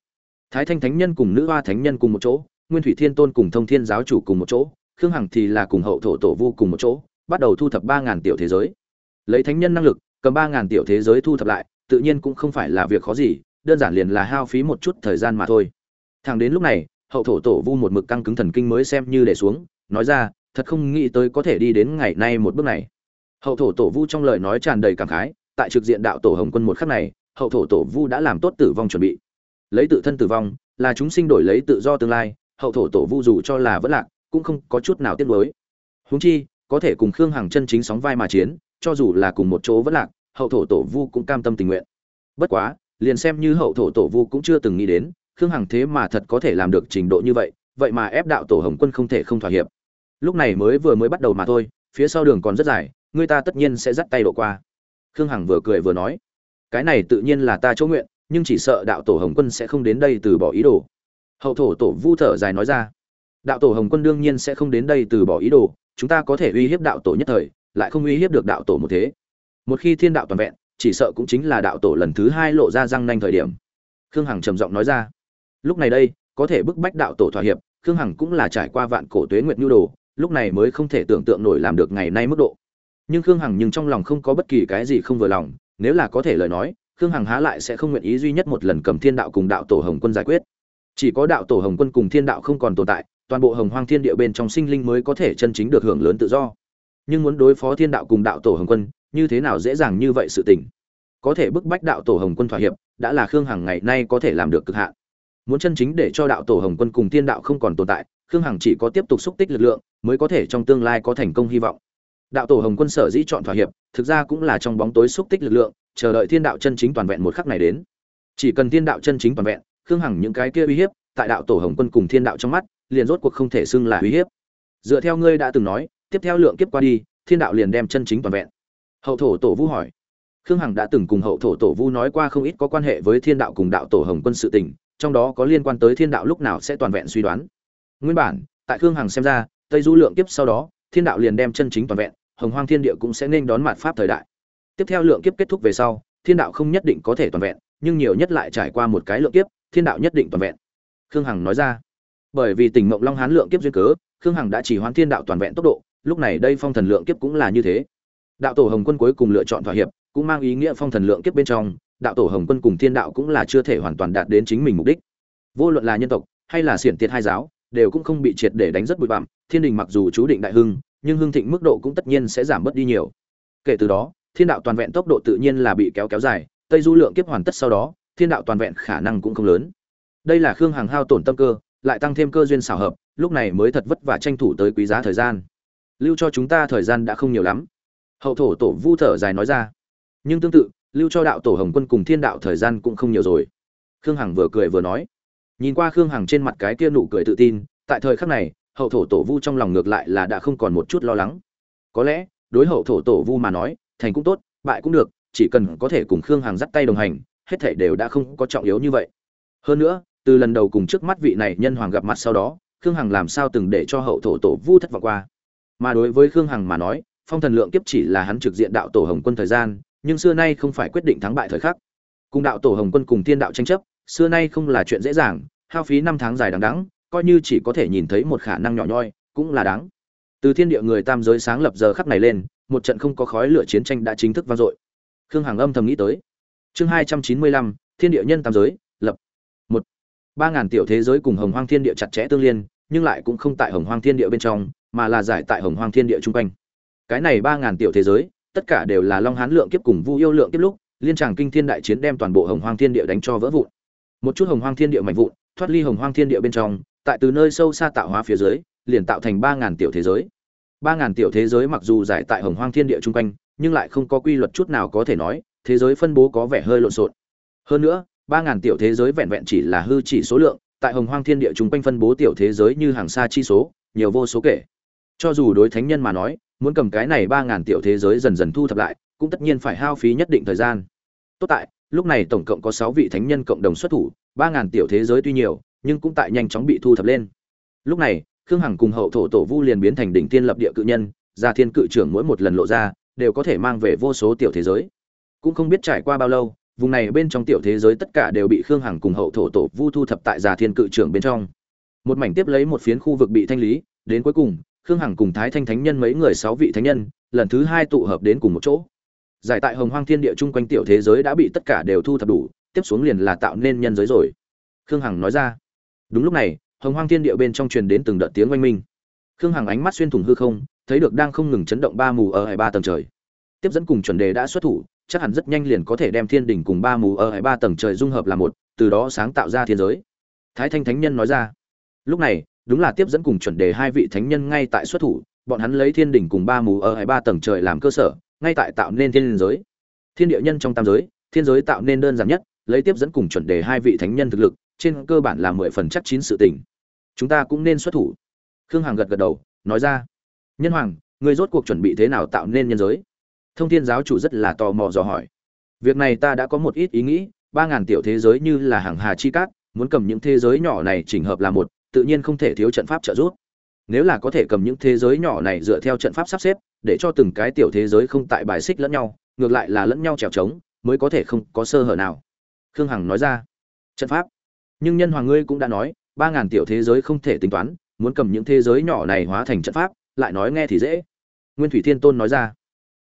Thái thanh thánh nhân cùng nữ hoa thánh nhân cùng một chỗ, nguyên thủy thiên tôn cùng thông thiên giáo chủ cùng một chỗ, khương hằng thì là cùng hậu thổ tổ vu cùng một chỗ, bắt đầu thu thập ba ngàn tiểu thế giới. Lấy thánh nhân năng lực, cầm ba ngàn tiểu thế giới thu thập lại, tự nhiên cũng không phải là việc khó gì, đơn giản liền là hao phí một chút thời gian mà thôi. Thằng đến lúc này, hậu thổ tổ vu một mực căng cứng thần kinh mới xem như để xuống, nói ra, thật không nghĩ tới có thể đi đến ngày nay một bước này. Hậu thổ tổ vu trong lời nói tràn đầy cảm khái tại trực diện đạo tổ hồng quân một khắc này, hậu thổ tổ vu đã làm tốt tử vong chuẩn bị. Lấy tự thân tử vong, là chúng sinh đổi lấy tự do tương lai, hậu thổ tổ vu dù cho là vẫn lạc, cũng không có chút nào tiếc nuối. Huống chi, có thể cùng khương hằng chân chính sóng vai mà chiến, cho dù là cùng một chỗ vẫn lạc, hậu thổ tổ vu cũng cam tâm tình nguyện. Bất quá, liền xem như hậu thổ tổ vu cũng chưa từng nghĩ đến, khương hằng thế mà thật có thể làm được trình độ như vậy vậy mà ép đạo tổ hồng quân không thể không thỏa hiệp. Lúc này mới vừa mới bắt đầu mà thôi, phía sau đường còn rất dài, người ta tất nhiên sẽ dắt tay độ qua khương hằng vừa cười vừa nói, cái này tự nhiên là ta chỗ nguyện, nhưng chỉ sợ đạo tổ hồng quân sẽ không đến đây từ bỏ ý đồ. Hậu thổ tổ vu thở dài nói ra, đạo tổ hồng quân đương nhiên sẽ không đến đây từ bỏ ý đồ, chúng ta có thể uy hiếp đạo tổ nhất thời, lại không uy hiếp được đạo tổ một thế. Một khi thiên đạo toàn vẹn, chỉ sợ cũng chính là đạo tổ lần thứ hai lộ ra răng nanh thời điểm. Khương hằng trầm giọng nói ra, lúc này đây, có thể bức bách đạo tổ thỏa hiệp, khương hằng cũng là trải qua vạn cổ tuế nguyệt nhu đồ, lúc này mới không thể tưởng tượng nổi làm được ngày nay mức độ nhưng khương hằng nhưng trong lòng không có bất kỳ cái gì không vừa lòng, nếu là có thể lời nói, khương hằng há lại sẽ không nguyện ý duy nhất một lần cầm thiên đạo cùng đạo tổ hồng quân giải quyết. Chỉ có đạo tổ hồng quân cùng thiên đạo không còn tồn tại, toàn bộ hồng hoang thiên địa bên trong sinh linh mới có thể chân chính được hưởng lớn tự do. Nhưng muốn đối phó thiên đạo cùng đạo tổ hồng quân, như thế nào dễ dàng như vậy sự tình? Có thể bức bách đạo tổ hồng quân thỏa hiệp, đã là khương hằng ngày nay có thể làm được cực hạn. Muốn chân chính để cho đạo tổ hồng quân cùng thiên đạo không còn tồn tại, khương hằng chỉ có tiếp tục xúc tích lực lượng, mới có thể trong tương lai có thành công hy vọng đạo tổ hồng quân sở dĩ chọn thỏa hiệp, thực ra cũng là trong bóng tối xúc tích lực lượng, chờ đợi thiên đạo chân chính toàn vẹn một khắc này đến. Chỉ cần thiên đạo chân chính toàn vẹn, khương hằng những cái kia uy hiếp, tại đạo tổ hồng quân cùng thiên đạo trong mắt, liền rốt cuộc không thể xưng là uy hiếp. Dựa theo ngươi đã từng nói, tiếp theo lượng kiếp qua đi, thiên đạo liền đem chân chính toàn vẹn. Hậu thổ tổ vu hỏi. Khương hằng đã từng cùng hậu thổ tổ vu nói qua không ít có quan hệ với thiên đạo cùng đạo tổ hồng quân sự tình, trong đó có liên quan tới thiên đạo lúc nào sẽ toàn vẹn suy đoán. Nguyên bản, tại khương hằng xem ra, tây du lượng kiếp sau đó thiên đạo liền đem chân chính toàn vẹn, hồng hoang thiên địa cũng sẽ nên đón mạt pháp thời đại. Tiếp theo lượng kiếp kết thúc về sau, thiên đạo không nhất định có thể toàn vẹn, nhưng nhiều nhất lại trải qua một cái lượng kiếp, thiên đạo nhất định toàn vẹn. Khương hằng nói ra. Bởi vì tỉnh mộng long hán lượng kiếp duyên cớ, khương hằng đã chỉ hoán thiên đạo toàn vẹn tốc độ, lúc này đây phong thần lượng kiếp cũng là như thế. Đạo tổ hồng quân cuối cùng lựa chọn thỏa hiệp, cũng mang ý nghĩa phong thần lượng kiếp bên trong, đạo tổ hồng quân cùng thiên đạo cũng là chưa thể hoàn toàn đạt đến chính mình mục đích. Vô luận là nhân tộc, hay là xiển tiệt hai giáo, đều cũng không bị triệt để đánh rất bụi bặm, thiên đình mặc dù chú định đại hưng nhưng hưng thịnh mức độ cũng tất nhiên sẽ giảm bớt đi nhiều. Kể từ đó, thiên đạo toàn vẹn tốc độ tự nhiên là bị kéo kéo dài, tây du lượng kiếp hoàn tất sau đó, thiên đạo toàn vẹn khả năng cũng không lớn. Đây là khương hằng hao tổn tâm cơ, lại tăng thêm cơ duyên xảo hợp, lúc này mới thật vất vả tranh thủ tới quý giá thời gian. Lưu cho chúng ta thời gian đã không nhiều lắm. Hậu thổ tổ vu thở dài nói ra. Nhưng tương tự, lưu cho đạo tổ hồng quân cùng thiên đạo thời gian cũng không nhiều rồi. Khương hằng vừa cười vừa nói. Nhìn qua khương hằng trên mặt cái kia nụ cười tự tin, tại thời khắc này hậu thổ tổ vu trong lòng ngược lại là đã không còn một chút lo lắng. Có lẽ, đối hậu thổ tổ vu mà nói, thành cũng tốt, bại cũng được, chỉ cần có thể cùng khương hằng dắt tay đồng hành, hết thảy đều đã không có trọng yếu như vậy. Hơn nữa, từ lần đầu cùng trước mắt vị này nhân hoàng gặp mặt sau đó, khương hằng làm sao từng để cho hậu thổ tổ vu thất vọng qua. Mà đối với khương hằng mà nói, phong thần lượng kiếp chỉ là hắn trực diện đạo tổ hồng quân thời gian, nhưng xưa nay không phải quyết định thắng bại thời khắc. Cùng đạo tổ hồng quân cùng thiên đạo tranh chấp, xưa nay không là chuyện dễ dàng, hao phí năm tháng dài đằng đẵng coi như chỉ có thể nhìn thấy một khả năng nhỏ nhoi, cũng là đáng. Từ thiên địa người tam giới sáng lập giờ khắc này lên, một trận không có khói lửa chiến tranh đã chính thức vang dội. Khương hằng âm thầm nghĩ tới. Chương hai trăm chín mươi lăm, thiên địa nhân tam giới, lập. Một. Ba ngàn tiểu thế giới cùng hồng hoang thiên địa chặt chẽ tương liên, nhưng lại cũng không tại hồng hoang thiên địa bên trong, mà là giải tại hồng hoang thiên địa chung quanh. Cái này ba ngàn tiểu thế giới, tất cả đều là long hán lượng kiếp cùng vu yêu lượng kiếp lúc, liên tràng kinh thiên đại chiến đem toàn bộ hồng hoang thiên địa đánh cho vỡ vụn. Một chút hồng hoang thiên địa mạnh vụn, thoát ly hồng hoang thiên địa bên trong tại từ nơi sâu xa tạo hóa phía dưới, liền tạo thành ba ngàn tiểu thế giới. Ba ngàn tiểu thế giới mặc dù giải tại hồng hoang thiên địa chung quanh, nhưng lại không có quy luật chút nào có thể nói, thế giới phân bố có vẻ hơi lộn xộn. Hơn nữa, ba ngàn tiểu thế giới vẹn vẹn chỉ là hư chỉ số lượng, tại hồng hoang thiên địa chung quanh phân bố tiểu thế giới như hàng xa chi số, nhiều vô số kể. Cho dù đối thánh nhân mà nói, muốn cầm cái này ba ngàn tiểu thế giới dần dần thu thập lại, cũng tất nhiên phải hao phí nhất định thời gian. Tốt tại, lúc này tổng cộng có sáu vị thánh nhân cộng đồng xuất thủ, ba ngàn tiểu thế giới tuy nhiều nhưng cũng tại nhanh chóng bị thu thập lên. Lúc này, khương hằng cùng hậu thổ tổ vu liền biến thành đỉnh tiên lập địa cự nhân, gia thiên cự trưởng mỗi một lần lộ ra, đều có thể mang về vô số tiểu thế giới. Cũng không biết trải qua bao lâu, vùng này bên trong tiểu thế giới tất cả đều bị khương hằng cùng hậu thổ tổ vu thu thập tại gia thiên cự trưởng bên trong. Một mảnh tiếp lấy một phiến khu vực bị thanh lý, đến cuối cùng, khương hằng cùng thái thanh thánh nhân mấy người sáu vị thánh nhân, lần thứ hai tụ hợp đến cùng một chỗ. Giải tại hồng hoang thiên địa chung quanh tiểu thế giới đã bị tất cả đều thu thập đủ, tiếp xuống liền là tạo nên nhân giới rồi. Khương hằng nói ra đúng lúc này, hồng hoang thiên địa bên trong truyền đến từng đợt tiếng oanh minh. Khương hằng ánh mắt xuyên thủng hư không, thấy được đang không ngừng chấn động ba mù ở hai ba tầng trời. Tiếp dẫn cùng chuẩn đề đã xuất thủ, chắc hẳn rất nhanh liền có thể đem thiên đỉnh cùng ba mù ở hai ba tầng trời dung hợp là một, từ đó sáng tạo ra thiên giới. Thái thanh thánh nhân nói ra. Lúc này, đúng là tiếp dẫn cùng chuẩn đề hai vị thánh nhân ngay tại xuất thủ, bọn hắn lấy thiên đỉnh cùng ba mù ở hai ba tầng trời làm cơ sở, ngay tại tạo nên thiên giới. Thiên địa nhân trong tam giới, thiên giới tạo nên đơn giản nhất, lấy tiếp dẫn cùng chuẩn đề hai vị thánh nhân thực lực trên cơ bản là mười phần chắc chín sự tình. Chúng ta cũng nên xuất thủ. Khương hằng gật gật đầu, nói ra, nhân hoàng người rốt cuộc chuẩn bị thế nào tạo nên nhân giới? Thông thiên giáo chủ rất là tò mò dò hỏi, việc này ta đã có một ít ý nghĩ, ba ngàn tiểu thế giới như là hàng hà chi cát, muốn cầm những thế giới nhỏ này chỉnh hợp là một, tự nhiên không thể thiếu trận pháp trợ giúp. Nếu là có thể cầm những thế giới nhỏ này dựa theo trận pháp sắp xếp, để cho từng cái tiểu thế giới không tại bài xích lẫn nhau, ngược lại là lẫn nhau trèo trống mới có thể không có sơ hở nào. Khương hằng nói ra, trận pháp nhưng nhân hoàng ngươi cũng đã nói, ba ngàn tiểu thế giới không thể tính toán, muốn cầm những thế giới nhỏ này hóa thành trận pháp, lại nói nghe thì dễ. Nguyên thủy thiên tôn nói ra.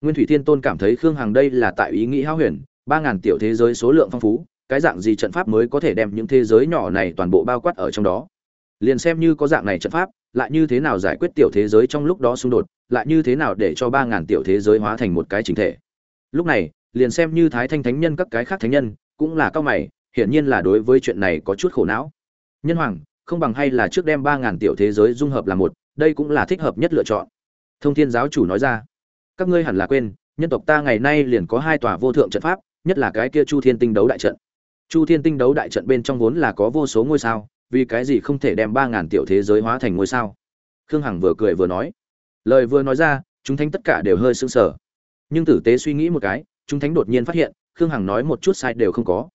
Nguyên thủy thiên tôn cảm thấy khương hằng đây là tại ý nghĩ hao huyền, ba ngàn tiểu thế giới số lượng phong phú, cái dạng gì trận pháp mới có thể đem những thế giới nhỏ này toàn bộ bao quát ở trong đó? Liền xem như có dạng này trận pháp, lại như thế nào giải quyết tiểu thế giới trong lúc đó xung đột, lại như thế nào để cho ba ngàn tiểu thế giới hóa thành một cái chính thể? Lúc này, liền xem như thái thanh thánh nhân các cái khác thánh nhân, cũng là cao mày hiển nhiên là đối với chuyện này có chút khổ não. Nhân hoàng, không bằng hay là trước đem ba ngàn tiểu thế giới dung hợp là một, đây cũng là thích hợp nhất lựa chọn. Thông thiên giáo chủ nói ra. Các ngươi hẳn là quên, nhân tộc ta ngày nay liền có hai tòa vô thượng trận pháp, nhất là cái kia chu thiên tinh đấu đại trận. Chu thiên tinh đấu đại trận bên trong vốn là có vô số ngôi sao, vì cái gì không thể đem ba ngàn tiểu thế giới hóa thành ngôi sao? Khương hằng vừa cười vừa nói. Lời vừa nói ra, chúng thánh tất cả đều hơi sững sờ. Nhưng tử tế suy nghĩ một cái, chúng thánh đột nhiên phát hiện, khương hằng nói một chút sai đều không có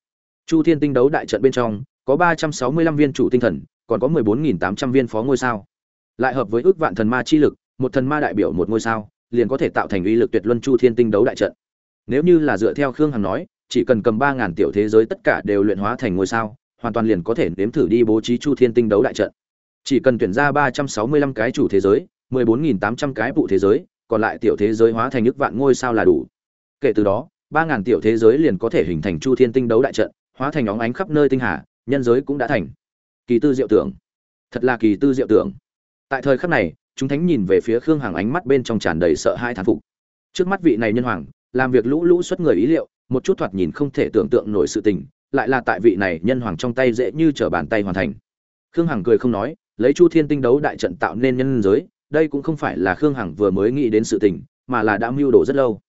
chu thiên tinh đấu đại trận bên trong, có ba trăm sáu mươi lăm viên chủ tinh thần, còn có mười bốn nghìn tám trăm viên phó ngôi sao. Lại hợp với ước vạn thần ma chi lực, một thần ma đại biểu một ngôi sao, liền có thể tạo thành uy lực tuyệt luân chu thiên tinh đấu đại trận. Nếu như là dựa theo khương hằng nói, chỉ cần cầm ba ngàn tiểu thế giới tất cả đều luyện hóa thành ngôi sao, hoàn toàn liền có thể nếm thử đi bố trí chu thiên tinh đấu đại trận. Chỉ cần tuyển ra ba trăm sáu mươi lăm cái chủ thế giới, mười bốn nghìn tám trăm cái phụ thế giới, còn lại tiểu thế giới hóa thành ước vạn ngôi sao là đủ. Kể từ đó, ba ngàn tiểu thế giới liền có thể hình thành chu thiên tinh đấu đại trận hóa thành óng ánh khắp nơi tinh hà, nhân giới cũng đã thành. Kỳ tư diệu tưởng. Thật là kỳ tư diệu tưởng. Tại thời khắc này, chúng thánh nhìn về phía khương hằng ánh mắt bên trong tràn đầy sợ hai thán phục. Trước mắt vị này nhân hoàng, làm việc lũ lũ xuất người ý liệu, một chút thoạt nhìn không thể tưởng tượng nổi sự tình, lại là tại vị này nhân hoàng trong tay dễ như trở bàn tay hoàn thành. Khương hằng cười không nói, lấy chu thiên tinh đấu đại trận tạo nên nhân giới, đây cũng không phải là khương hằng vừa mới nghĩ đến sự tình, mà là đã mưu đồ rất lâu.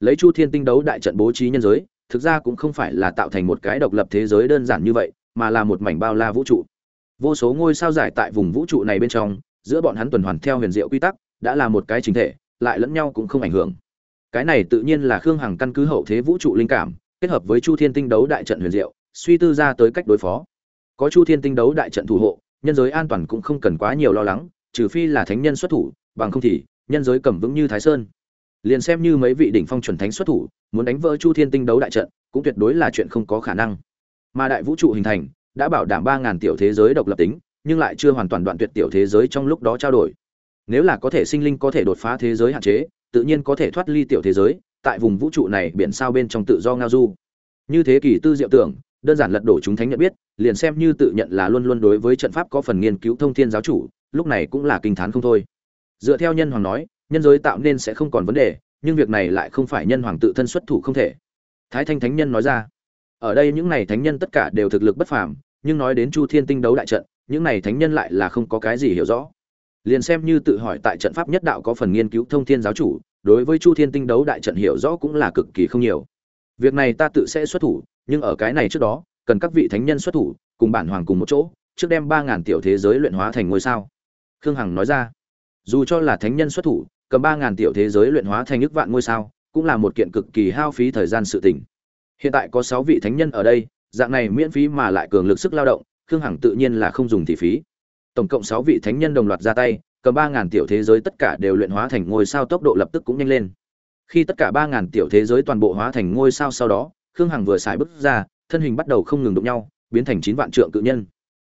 Lấy chu thiên tinh đấu đại trận bố trí nhân giới thực ra cũng không phải là tạo thành một cái độc lập thế giới đơn giản như vậy, mà là một mảnh bao la vũ trụ. Vô số ngôi sao giải tại vùng vũ trụ này bên trong, giữa bọn hắn tuần hoàn theo huyền diệu quy tắc, đã là một cái chính thể, lại lẫn nhau cũng không ảnh hưởng. Cái này tự nhiên là khương hằng căn cứ hậu thế vũ trụ linh cảm, kết hợp với chu thiên tinh đấu đại trận huyền diệu, suy tư ra tới cách đối phó. Có chu thiên tinh đấu đại trận thủ hộ, nhân giới an toàn cũng không cần quá nhiều lo lắng, trừ phi là thánh nhân xuất thủ, bằng không thì, nhân giới cầm vững như thái sơn. Liền xem như mấy vị đỉnh phong chuẩn thánh xuất thủ muốn đánh vỡ chu thiên tinh đấu đại trận, cũng tuyệt đối là chuyện không có khả năng. Mà đại vũ trụ hình thành, đã bảo đảm ba ngàn tiểu thế giới độc lập tính, nhưng lại chưa hoàn toàn đoạn tuyệt tiểu thế giới trong lúc đó trao đổi. Nếu là có thể sinh linh có thể đột phá thế giới hạn chế, tự nhiên có thể thoát ly tiểu thế giới, tại vùng vũ trụ này biển sao bên trong tự do ngao du. Như thế kỷ tư diệu tưởng, đơn giản lật đổ chúng thánh nhận biết, liền xem như tự nhận là luôn luôn đối với trận pháp có phần nghiên cứu thông thiên giáo chủ, lúc này cũng là kinh thán không thôi. Dựa theo nhân hoàng nói, nhân giới tạo nên sẽ không còn vấn đề nhưng việc này lại không phải nhân hoàng tự thân xuất thủ không thể. Thái thanh thánh nhân nói ra, ở đây những này thánh nhân tất cả đều thực lực bất phàm, nhưng nói đến chu thiên tinh đấu đại trận, những này thánh nhân lại là không có cái gì hiểu rõ. Liền xem như tự hỏi tại trận pháp nhất đạo có phần nghiên cứu thông thiên giáo chủ, đối với chu thiên tinh đấu đại trận hiểu rõ cũng là cực kỳ không nhiều. Việc này ta tự sẽ xuất thủ, nhưng ở cái này trước đó, cần các vị thánh nhân xuất thủ, cùng bản hoàng cùng một chỗ, trước đem ba ngàn tiểu thế giới luyện hóa thành ngôi sao. Khương hằng nói ra, dù cho là thánh nhân xuất thủ cầm ba ngàn tiểu thế giới luyện hóa thành ức vạn ngôi sao, cũng là một kiện cực kỳ hao phí thời gian sự tình. Hiện tại có sáu vị thánh nhân ở đây, dạng này miễn phí mà lại cường lực sức lao động, khương hằng tự nhiên là không dùng thị phí. Tổng cộng sáu vị thánh nhân đồng loạt ra tay, cầm ba ngàn tiểu thế giới tất cả đều luyện hóa thành ngôi sao tốc độ lập tức cũng nhanh lên. Khi tất cả ba ngàn tiểu thế giới toàn bộ hóa thành ngôi sao sau đó, khương hằng vừa xài bước ra, thân hình bắt đầu không ngừng đụng nhau, biến thành chín vạn trượng cự nhân.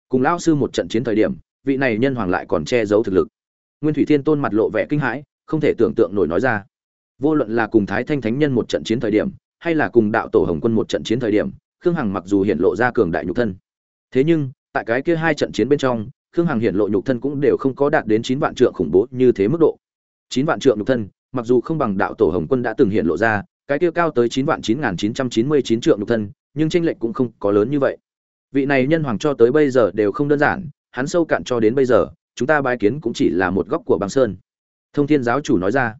Cùng lão sư một trận chiến thời điểm, vị này nhân hoàng lại còn che giấu thực lực. Nguyên thủy thiên tôn mặt lộ vẻ kinh hãi không thể tưởng tượng nổi nói ra. Vô luận là cùng thái thanh thánh nhân một trận chiến thời điểm, hay là cùng đạo tổ hồng quân một trận chiến thời điểm, khương hằng mặc dù hiện lộ ra cường đại nhục thân. Thế nhưng, tại cái kia hai trận chiến bên trong, khương hằng hiện lộ nhục thân cũng đều không có đạt đến chín vạn trượng khủng bố như thế mức độ. Chín vạn trượng nhục thân, mặc dù không bằng đạo tổ hồng quân đã từng hiện lộ ra, cái kia cao tới chín vạn chín nghìn chín trăm chín mươi chín trượng nhục thân, nhưng tranh lệch cũng không có lớn như vậy. Vị này nhân hoàng cho tới bây giờ đều không đơn giản, hắn sâu cạn cho đến bây giờ, chúng ta bái kiến cũng chỉ là một góc của băng sơn thông thiên giáo chủ nói ra.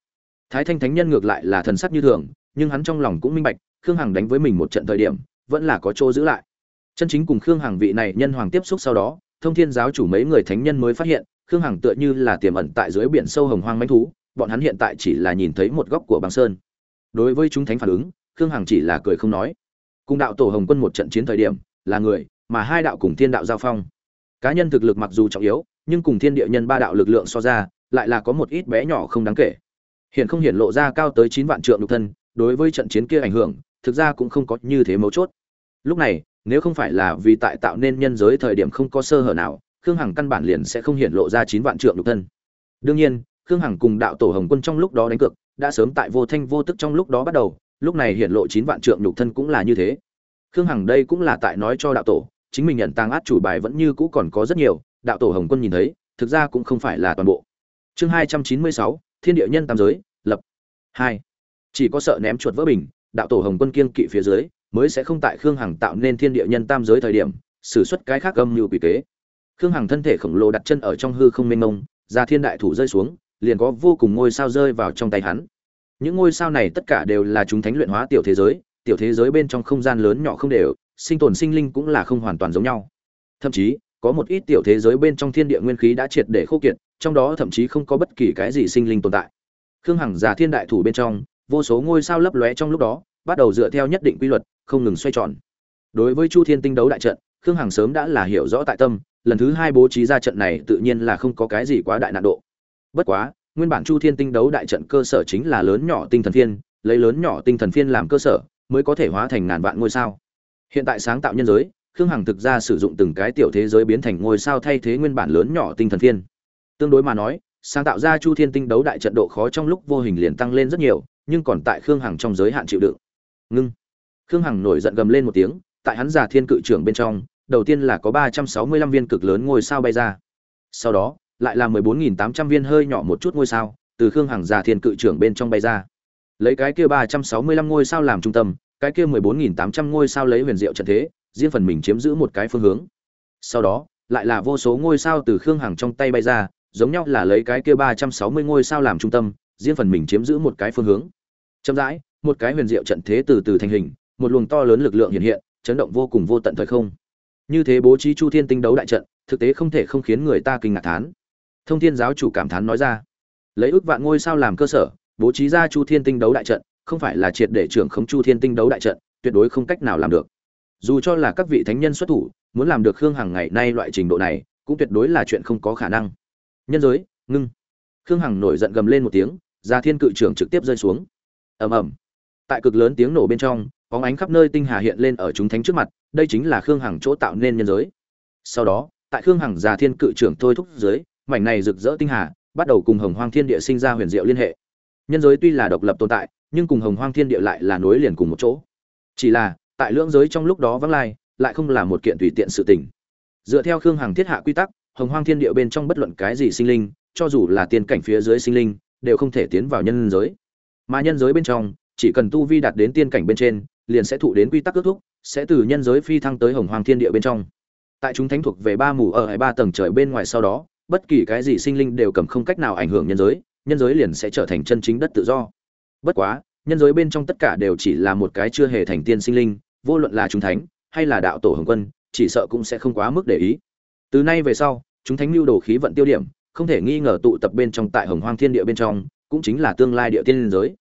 Thái thanh thánh nhân ngược lại là thần sắc như thường, nhưng hắn trong lòng cũng minh bạch, khương hằng đánh với mình một trận thời điểm, vẫn là có chỗ giữ lại. Chân chính cùng khương hằng vị này nhân hoàng tiếp xúc sau đó, thông thiên giáo chủ mấy người thánh nhân mới phát hiện, khương hằng tựa như là tiềm ẩn tại dưới biển sâu hồng hoang manh thú, bọn hắn hiện tại chỉ là nhìn thấy một góc của băng sơn. Đối với chúng thánh phản ứng, khương hằng chỉ là cười không nói. Cùng đạo tổ hồng quân một trận chiến thời điểm, là người, mà hai đạo cùng thiên đạo giao phong. Cá nhân thực lực mặc dù trọng yếu, nhưng cùng thiên địa nhân ba đạo lực lượng so ra lại là có một ít bé nhỏ không đáng kể. Hiện không hiện lộ ra cao tới chín vạn trượng nhục thân, đối với trận chiến kia ảnh hưởng, thực ra cũng không có như thế mấu chốt. Lúc này, nếu không phải là vì tại tạo nên nhân giới thời điểm không có sơ hở nào, khương hằng căn bản liền sẽ không hiện lộ ra chín vạn trượng nhục thân. Đương nhiên, khương hằng cùng đạo tổ hồng quân trong lúc đó đánh cược, đã sớm tại vô thanh vô tức trong lúc đó bắt đầu, lúc này hiện lộ chín vạn trượng nhục thân cũng là như thế. Khương hằng đây cũng là tại nói cho đạo tổ, chính mình nhận tàng át chủ bài vẫn như cũ còn có rất nhiều, đạo tổ hồng quân nhìn thấy, thực ra cũng không phải là toàn bộ chương hai trăm chín mươi sáu, thiên địa nhân tam giới, lập. Hai. Chỉ có sợ ném chuột vỡ bình, đạo tổ hồng quân kiên kỵ phía dưới, mới sẽ không tại khương hằng tạo nên thiên địa nhân tam giới thời điểm sử suất cái khác âm như quỷ kế. Khương hằng thân thể khổng lồ đặt chân ở trong hư không mênh mông, ra thiên đại thủ rơi xuống, liền có vô cùng ngôi sao rơi vào trong tay hắn. Những ngôi sao này tất cả đều là chúng thánh luyện hóa tiểu thế giới, tiểu thế giới bên trong không gian lớn nhỏ không đều, sinh tồn sinh linh cũng là không hoàn toàn giống nhau. Thậm chí, có một ít tiểu thế giới bên trong thiên địa nguyên khí đã triệt để khô kiệt trong đó thậm chí không có bất kỳ cái gì sinh linh tồn tại. Khương hằng già thiên đại thủ bên trong, vô số ngôi sao lấp lóe trong lúc đó, bắt đầu dựa theo nhất định quy luật, không ngừng xoay tròn. Đối với chu thiên tinh đấu đại trận, khương hằng sớm đã là hiểu rõ tại tâm, lần thứ hai bố trí ra trận này tự nhiên là không có cái gì quá đại nạn độ. Bất quá, nguyên bản chu thiên tinh đấu đại trận cơ sở chính là lớn nhỏ tinh thần phiên, lấy lớn nhỏ tinh thần phiên làm cơ sở, mới có thể hóa thành ngàn vạn ngôi sao. Hiện tại sáng tạo nhân giới, khương hằng thực ra sử dụng từng cái tiểu thế giới biến thành ngôi sao thay thế nguyên bản lớn nhỏ tinh thần phiên tương đối mà nói, sáng tạo ra chu thiên tinh đấu đại trận độ khó trong lúc vô hình liền tăng lên rất nhiều, nhưng còn tại khương hằng trong giới hạn chịu đựng. Ngưng. Khương hằng nổi giận gầm lên một tiếng, tại hắn già thiên cự trưởng bên trong, đầu tiên là có ba trăm sáu mươi lăm viên cực lớn ngôi sao bay ra. Sau đó, lại là mười bốn nghìn tám trăm viên hơi nhỏ một chút ngôi sao, từ khương hằng già thiên cự trưởng bên trong bay ra. Lấy cái kia ba trăm sáu mươi lăm ngôi sao làm trung tâm, cái kia mười bốn nghìn tám trăm ngôi sao lấy huyền diệu trận thế, riêng phần mình chiếm giữ một cái phương hướng. Sau đó, lại là vô số ngôi sao từ khương hằng trong tay bay ra giống nhau là lấy cái kia ba trăm sáu mươi ngôi sao làm trung tâm, riêng phần mình chiếm giữ một cái phương hướng. Chậm rãi, một cái huyền diệu trận thế từ từ thành hình, một luồng to lớn lực lượng hiện hiện, chấn động vô cùng vô tận thời không. Như thế bố trí chu thiên tinh đấu đại trận, thực tế không thể không khiến người ta kinh ngạc thán. Thông thiên giáo chủ cảm thán nói ra, lấy ước vạn ngôi sao làm cơ sở, bố trí ra chu thiên tinh đấu đại trận, không phải là triệt để trưởng không chu thiên tinh đấu đại trận, tuyệt đối không cách nào làm được. Dù cho là các vị thánh nhân xuất thủ, muốn làm được khương hằng ngày nay loại trình độ này, cũng tuyệt đối là chuyện không có khả năng nhân giới, ngưng. Khương hằng nổi giận gầm lên một tiếng, ra thiên cự trưởng trực tiếp rơi xuống. Ầm ầm. Tại cực lớn tiếng nổ bên trong, bóng ánh khắp nơi tinh hà hiện lên ở chúng thánh trước mặt, đây chính là khương hằng chỗ tạo nên nhân giới. Sau đó, tại khương hằng già thiên cự trưởng thôi thúc dưới, mảnh này rực rỡ tinh hà bắt đầu cùng hồng hoang thiên địa sinh ra huyền diệu liên hệ. Nhân giới tuy là độc lập tồn tại, nhưng cùng hồng hoang thiên địa lại là nối liền cùng một chỗ. Chỉ là, tại lưỡng giới trong lúc đó vắng lai, lại không là một kiện tùy tiện sự tình. Dựa theo khương hằng thiết hạ quy tắc hồng hoang thiên địa bên trong bất luận cái gì sinh linh, cho dù là tiên cảnh phía dưới sinh linh, đều không thể tiến vào nhân giới. Mà nhân giới bên trong, chỉ cần tu vi đạt đến tiên cảnh bên trên, liền sẽ thụ đến quy tắc ước thúc, sẽ từ nhân giới phi thăng tới hồng hoang thiên địa bên trong. Tại chúng thánh thuộc về ba mù ở hai ba tầng trời bên ngoài sau đó, bất kỳ cái gì sinh linh đều cầm không cách nào ảnh hưởng nhân giới nhân giới liền sẽ trở thành chân chính đất tự do. Bất quá, nhân giới bên trong tất cả đều chỉ là một cái chưa hề thành tiên sinh linh, vô luận là chúng thánh, hay là đạo tổ hồng quân, chỉ sợ cũng sẽ không quá mức để ý từ nay về sau, chúng thánh lưu đồ khí vận tiêu điểm, không thể nghi ngờ tụ tập bên trong tại hồng hoang thiên địa bên trong, cũng chính là tương lai địa tiên giới.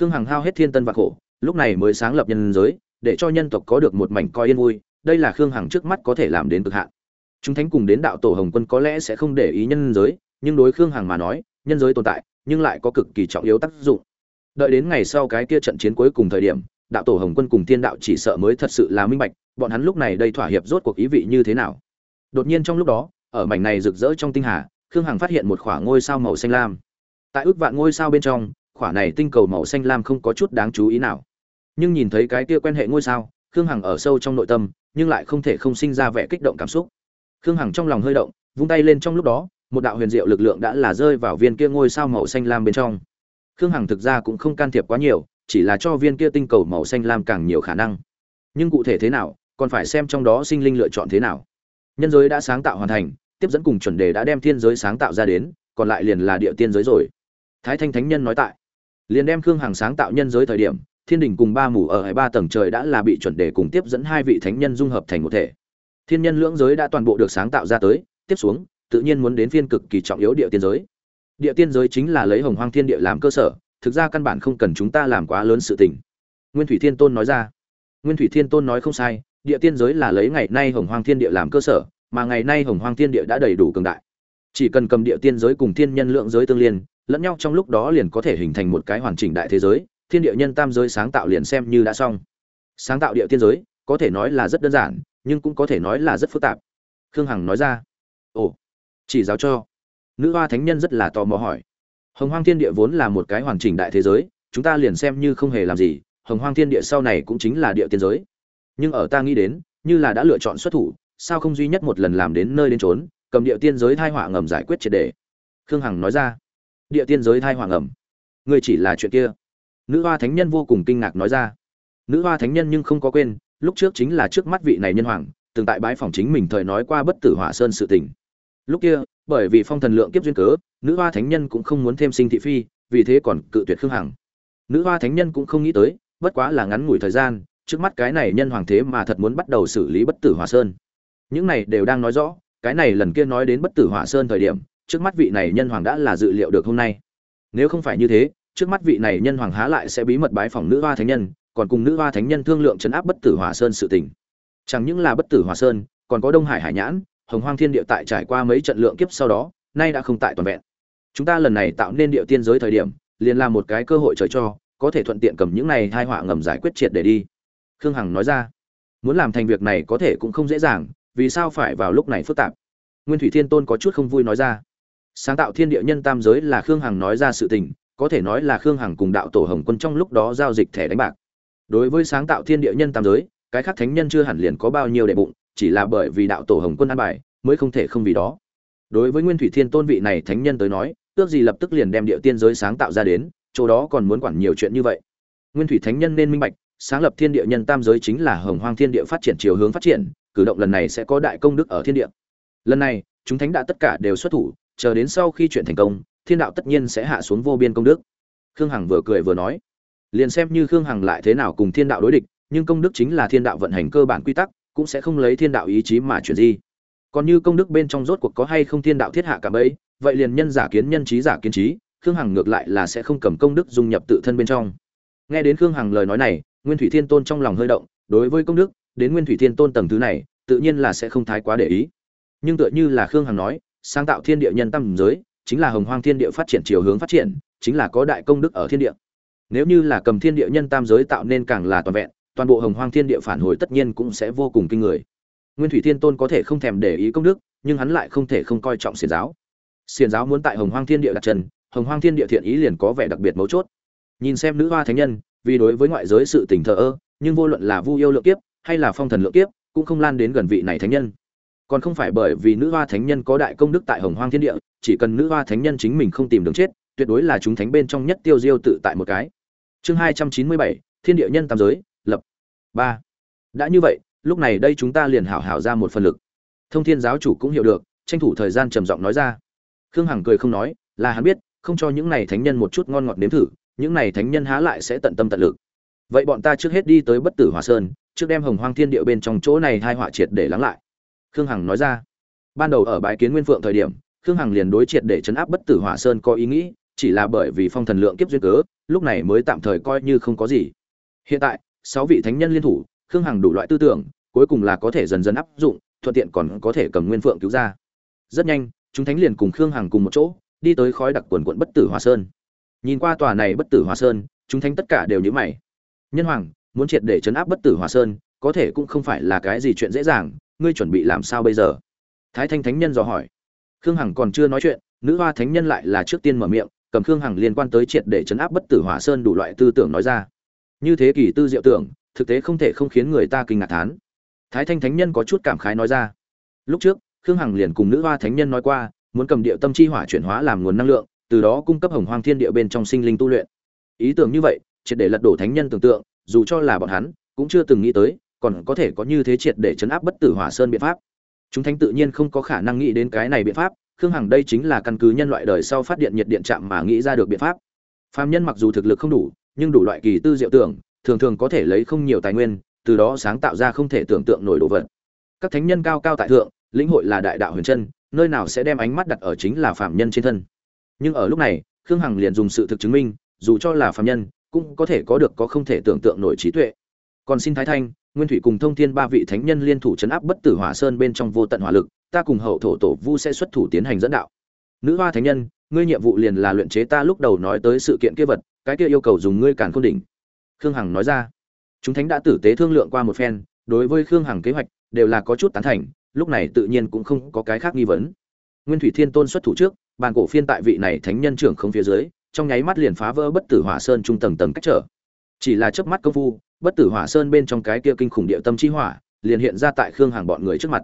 Khương hằng hao hết thiên tân và khổ, lúc này mới sáng lập nhân giới, để cho nhân tộc có được một mảnh coi yên vui, đây là khương hằng trước mắt có thể làm đến cực hạn. Chúng thánh cùng đến đạo tổ hồng quân có lẽ sẽ không để ý nhân giới, nhưng đối khương hằng mà nói, nhân giới tồn tại, nhưng lại có cực kỳ trọng yếu tác dụng. Đợi đến ngày sau cái kia trận chiến cuối cùng thời điểm, đạo tổ hồng quân cùng thiên đạo chỉ sợ mới thật sự là minh bạch, bọn hắn lúc này đây thỏa hiệp rốt cuộc ý vị như thế nào đột nhiên trong lúc đó, ở mảnh này rực rỡ trong tinh hà, khương hằng phát hiện một khoảng ngôi sao màu xanh lam. Tại ước vạn ngôi sao bên trong khoảng này tinh cầu màu xanh lam không có chút đáng chú ý nào. Nhưng nhìn thấy cái kia quen hệ ngôi sao, khương hằng ở sâu trong nội tâm, nhưng lại không thể không sinh ra vẻ kích động cảm xúc. Khương hằng trong lòng hơi động, vung tay lên trong lúc đó, một đạo huyền diệu lực lượng đã là rơi vào viên kia ngôi sao màu xanh lam bên trong. Khương hằng thực ra cũng không can thiệp quá nhiều, chỉ là cho viên kia tinh cầu màu xanh lam càng nhiều khả năng. Nhưng cụ thể thế nào, còn phải xem trong đó sinh linh lựa chọn thế nào nhân giới đã sáng tạo hoàn thành, tiếp dẫn cùng chuẩn đề đã đem thiên giới sáng tạo ra đến, còn lại liền là địa tiên giới rồi. Thái thanh thánh nhân nói tại, liền đem khương hằng sáng tạo nhân giới thời điểm, thiên đình cùng ba mù ở hai ba tầng trời đã là bị chuẩn đề cùng tiếp dẫn hai vị thánh nhân dung hợp thành một thể. Thiên nhân lưỡng giới đã toàn bộ được sáng tạo ra tới, tiếp xuống, tự nhiên muốn đến phiên cực kỳ trọng yếu địa tiên giới. Địa tiên giới chính là lấy hồng hoang thiên địa làm cơ sở, thực ra căn bản không cần chúng ta làm quá lớn sự tình. Nguyên thủy thiên tôn nói ra. Nguyên thủy thiên tôn nói không sai địa tiên giới là lấy ngày nay hồng hoang thiên địa làm cơ sở, mà ngày nay hồng hoang thiên địa đã đầy đủ cường đại. Chỉ cần cầm địa tiên giới cùng thiên nhân lượng giới tương liên, lẫn nhau trong lúc đó liền có thể hình thành một cái hoàn chỉnh đại thế giới, thiên địa nhân tam giới sáng tạo liền xem như đã xong. Sáng tạo địa tiên giới, có thể nói là rất đơn giản, nhưng cũng có thể nói là rất phức tạp. Khương hằng nói ra. Ồ, chỉ giáo cho. Nữ hoa thánh nhân rất là tò mò hỏi. Hồng hoang thiên địa vốn là một cái hoàn chỉnh đại thế giới, chúng ta liền xem như không hề làm gì, hồng hoang thiên địa sau này cũng chính là địa tiên giới nhưng ở ta nghĩ đến, như là đã lựa chọn xuất thủ, sao không duy nhất một lần làm đến nơi đến trốn cầm địa tiên giới thai họa ngầm giải quyết triệt đề. Khương hằng nói ra. Địa tiên giới thai họa ngầm. Ngươi chỉ là chuyện kia. Nữ hoa thánh nhân vô cùng kinh ngạc nói ra. Nữ hoa thánh nhân nhưng không có quên, lúc trước chính là trước mắt vị này nhân hoàng, từng tại bãi phòng chính mình thời nói qua bất tử hỏa sơn sự tình. Lúc kia, bởi vì phong thần lượng kiếp duyên cớ, nữ hoa thánh nhân cũng không muốn thêm sinh thị phi, vì thế còn cự tuyệt khương hằng. Nữ hoa thánh nhân cũng không nghĩ tới, bất quá là ngắn ngủi thời gian trước mắt cái này nhân hoàng thế mà thật muốn bắt đầu xử lý bất tử hỏa sơn. Những này đều đang nói rõ, cái này lần kia nói đến bất tử hỏa sơn thời điểm, trước mắt vị này nhân hoàng đã là dự liệu được hôm nay. Nếu không phải như thế, trước mắt vị này nhân hoàng há lại sẽ bí mật bái phòng nữ hoa thánh nhân, còn cùng nữ hoa thánh nhân thương lượng chấn áp bất tử hỏa sơn sự tình. Chẳng những là bất tử hỏa sơn, còn có đông hải hải nhãn, hồng hoang thiên địa tại trải qua mấy trận lượng kiếp sau đó, nay đã không tại toàn vẹn. Chúng ta lần này tạo nên địa tiên giới thời điểm, liền là một cái cơ hội trời cho, có thể thuận tiện cầm những này hai họa ngầm giải quyết triệt để đi khương hằng nói ra, muốn làm thành việc này có thể cũng không dễ dàng, vì sao phải vào lúc này phức tạp? Nguyên thủy thiên tôn có chút không vui nói ra, sáng tạo thiên địa nhân tam giới là khương hằng nói ra sự tình, có thể nói là khương hằng cùng đạo tổ hồng quân trong lúc đó giao dịch thẻ đánh bạc. Đối với sáng tạo thiên địa nhân tam giới, cái khác thánh nhân chưa hẳn liền có bao nhiêu đệ bụng, chỉ là bởi vì đạo tổ hồng quân an bài, mới không thể không vì đó. Đối với nguyên thủy thiên tôn vị này thánh nhân tới nói, ước gì lập tức liền đem địa tiên giới sáng tạo ra đến, chỗ đó còn muốn quản nhiều chuyện như vậy. Nguyên thủy thánh nhân nên minh bạch sáng lập thiên địa nhân tam giới chính là hồng hoang thiên địa phát triển chiều hướng phát triển, cử động lần này sẽ có đại công đức ở thiên địa. Lần này, chúng thánh đã tất cả đều xuất thủ, chờ đến sau khi chuyện thành công, thiên đạo tất nhiên sẽ hạ xuống vô biên công đức. Khương hằng vừa cười vừa nói, liền xem như khương hằng lại thế nào cùng thiên đạo đối địch, nhưng công đức chính là thiên đạo vận hành cơ bản quy tắc, cũng sẽ không lấy thiên đạo ý chí mà chuyển di. Còn như công đức bên trong rốt cuộc có hay không thiên đạo thiết hạ cả bấy, vậy liền nhân giả kiến nhân trí giả kiến trí, khương hằng ngược lại là sẽ không cầm công đức dung nhập tự thân bên trong. Nghe đến khương hằng lời nói này nguyên thủy thiên tôn trong lòng hơi động, đối với công đức, đến nguyên thủy thiên tôn tầng thứ này, tự nhiên là sẽ không thái quá để ý. Nhưng tựa như là khương hằng nói, sáng tạo thiên địa nhân tâm giới, chính là hồng hoang thiên địa phát triển chiều hướng phát triển, chính là có đại công đức ở thiên địa. Nếu như là cầm thiên địa nhân tam giới tạo nên càng là toàn vẹn, toàn bộ hồng hoang thiên địa phản hồi tất nhiên cũng sẽ vô cùng kinh người. Nguyên thủy thiên tôn có thể không thèm để ý công đức, nhưng hắn lại không thể không coi trọng xiển giáo. Xiển giáo muốn tại hồng hoang thiên địa đặt chân, hồng hoang thiên địa thiện ý liền có vẻ đặc biệt mấu chốt. Nhìn xem nữ hoa thánh nhân vì đối với ngoại giới sự tình thờ ơ, nhưng vô luận là vu yêu lượng kiếp hay là phong thần lượng kiếp, cũng không lan đến gần vị này thánh nhân. Còn không phải bởi vì nữ hoa thánh nhân có đại công đức tại hồng hoang thiên địa, chỉ cần nữ hoa thánh nhân chính mình không tìm đường chết, tuyệt đối là chúng thánh bên trong nhất tiêu diêu tự tại một cái. Chương hai trăm chín mươi bảy, thiên địa nhân tam giới, lập. Ba. Đã như vậy, lúc này đây chúng ta liền hảo hảo ra một phần lực. Thông thiên giáo chủ cũng hiểu được, tranh thủ thời gian trầm giọng nói ra. Khương hằng cười không nói, là hắn biết, không cho những này thánh nhân một chút ngon ngọt nếm thử những này thánh nhân há lại sẽ tận tâm tận lực. Vậy bọn ta trước hết đi tới bất tử hòa sơn, trước đem hồng hoang thiên địa bên trong chỗ này hai họa triệt để lắng lại. Khương hằng nói ra. Ban đầu ở bãi kiến nguyên phượng thời điểm, khương hằng liền đối triệt để chấn áp bất tử hỏa sơn có ý nghĩ, chỉ là bởi vì phong thần lượng kiếp duyên cớ, lúc này mới tạm thời coi như không có gì. Hiện tại, sáu vị thánh nhân liên thủ, khương hằng đủ loại tư tưởng, cuối cùng là có thể dần dần áp dụng, thuận tiện còn có thể cầm nguyên phượng cứu ra. Rất nhanh, chúng thánh liền cùng khương hằng cùng một chỗ, đi tới khói đặc quần quận bất tử hòa sơn nhìn qua tòa này bất tử hòa sơn, chúng thánh tất cả đều nhữ mày. Nhân hoàng, muốn triệt để chấn áp bất tử hòa sơn, có thể cũng không phải là cái gì chuyện dễ dàng, ngươi chuẩn bị làm sao bây giờ? Thái thanh thánh nhân dò hỏi. Khương hằng còn chưa nói chuyện, nữ hoa thánh nhân lại là trước tiên mở miệng, cầm khương hằng liên quan tới triệt để chấn áp bất tử hỏa sơn đủ loại tư tưởng nói ra. Như thế kỷ tư diệu tưởng, thực tế không thể không khiến người ta kinh ngạc thán. Thái thanh thánh nhân có chút cảm khái nói ra. Lúc trước, khương hằng liền cùng nữ hoa thánh nhân nói qua, muốn cầm điệu tâm chi hỏa chuyển hóa làm nguồn năng lượng từ đó cung cấp hồng hoang thiên địa bên trong sinh linh tu luyện. Ý tưởng như vậy, triệt để lật đổ thánh nhân tưởng tượng, dù cho là bọn hắn, cũng chưa từng nghĩ tới, còn có thể có như thế triệt để chấn áp bất tử hỏa sơn biện pháp. Chúng thánh tự nhiên không có khả năng nghĩ đến cái này biện pháp, khương hằng đây chính là căn cứ nhân loại đời sau phát điện nhiệt điện chạm mà nghĩ ra được biện pháp. Phàm nhân mặc dù thực lực không đủ, nhưng đủ loại kỳ tư diệu tưởng, thường thường có thể lấy không nhiều tài nguyên, từ đó sáng tạo ra không thể tưởng tượng nổi đồ vật. Các thánh nhân cao cao tại thượng, lĩnh hội là đại đạo huyền chân, nơi nào sẽ đem ánh mắt đặt ở chính là phạm nhân trên thân nhưng ở lúc này, khương hằng liền dùng sự thực chứng minh, dù cho là phạm nhân, cũng có thể có được có không thể tưởng tượng nổi trí tuệ. Còn xin thái thanh, nguyên thủy cùng thông thiên ba vị thánh nhân liên thủ chấn áp bất tử hỏa sơn bên trong vô tận hỏa lực, ta cùng hậu thổ tổ vu sẽ xuất thủ tiến hành dẫn đạo. Nữ hoa thánh nhân, ngươi nhiệm vụ liền là luyện chế ta lúc đầu nói tới sự kiện kia vật, cái kia yêu cầu dùng ngươi càn khôn đỉnh. Khương hằng nói ra. Chúng thánh đã tử tế thương lượng qua một phen, đối với khương hằng kế hoạch đều là có chút tán thành, lúc này tự nhiên cũng không có cái khác nghi vấn nguyên thủy thiên tôn xuất thủ trước, bàn cổ phiên tại vị này thánh nhân trưởng không phía dưới, trong nháy mắt liền phá vỡ bất tử hỏa sơn trung tầng tầng cách trở. Chỉ là chớp mắt công phu, bất tử hỏa sơn bên trong cái kia kinh khủng địa tâm chi hỏa, liền hiện ra tại khương hàng bọn người trước mặt.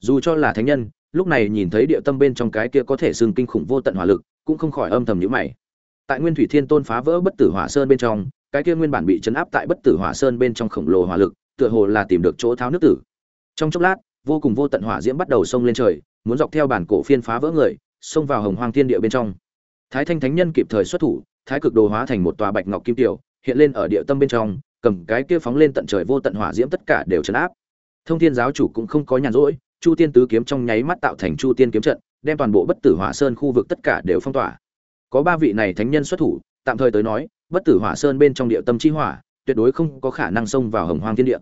Dù cho là thánh nhân, lúc này nhìn thấy địa tâm bên trong cái kia có thể xưng kinh khủng vô tận hỏa lực, cũng không khỏi âm thầm nhíu mày. Tại nguyên thủy thiên tôn phá vỡ bất tử hỏa sơn bên trong, cái kia nguyên bản bị chấn áp tại bất tử hỏa sơn bên trong khổng lồ hỏa lực, tựa hồ là tìm được chỗ tháo nước tử. Trong chốc lát vô cùng vô tận hỏa diễm bắt đầu xông lên trời, muốn dọc theo bản cổ phiên phá vỡ người, xông vào hồng hoang thiên địa bên trong. Thái thanh thánh nhân kịp thời xuất thủ, thái cực đồ hóa thành một tòa bạch ngọc kim tiểu, hiện lên ở địa tâm bên trong, cầm cái kia phóng lên tận trời vô tận hỏa diễm tất cả đều chấn áp. Thông thiên giáo chủ cũng không có nhàn rỗi, chu tiên tứ kiếm trong nháy mắt tạo thành chu tiên kiếm trận, đem toàn bộ bất tử hỏa sơn khu vực tất cả đều phong tỏa. Có ba vị này thánh nhân xuất thủ, tạm thời tới nói, bất tử hỏa sơn bên trong địa tâm chi hỏa, tuyệt đối không có khả năng xông vào hồng hoang thiên địa.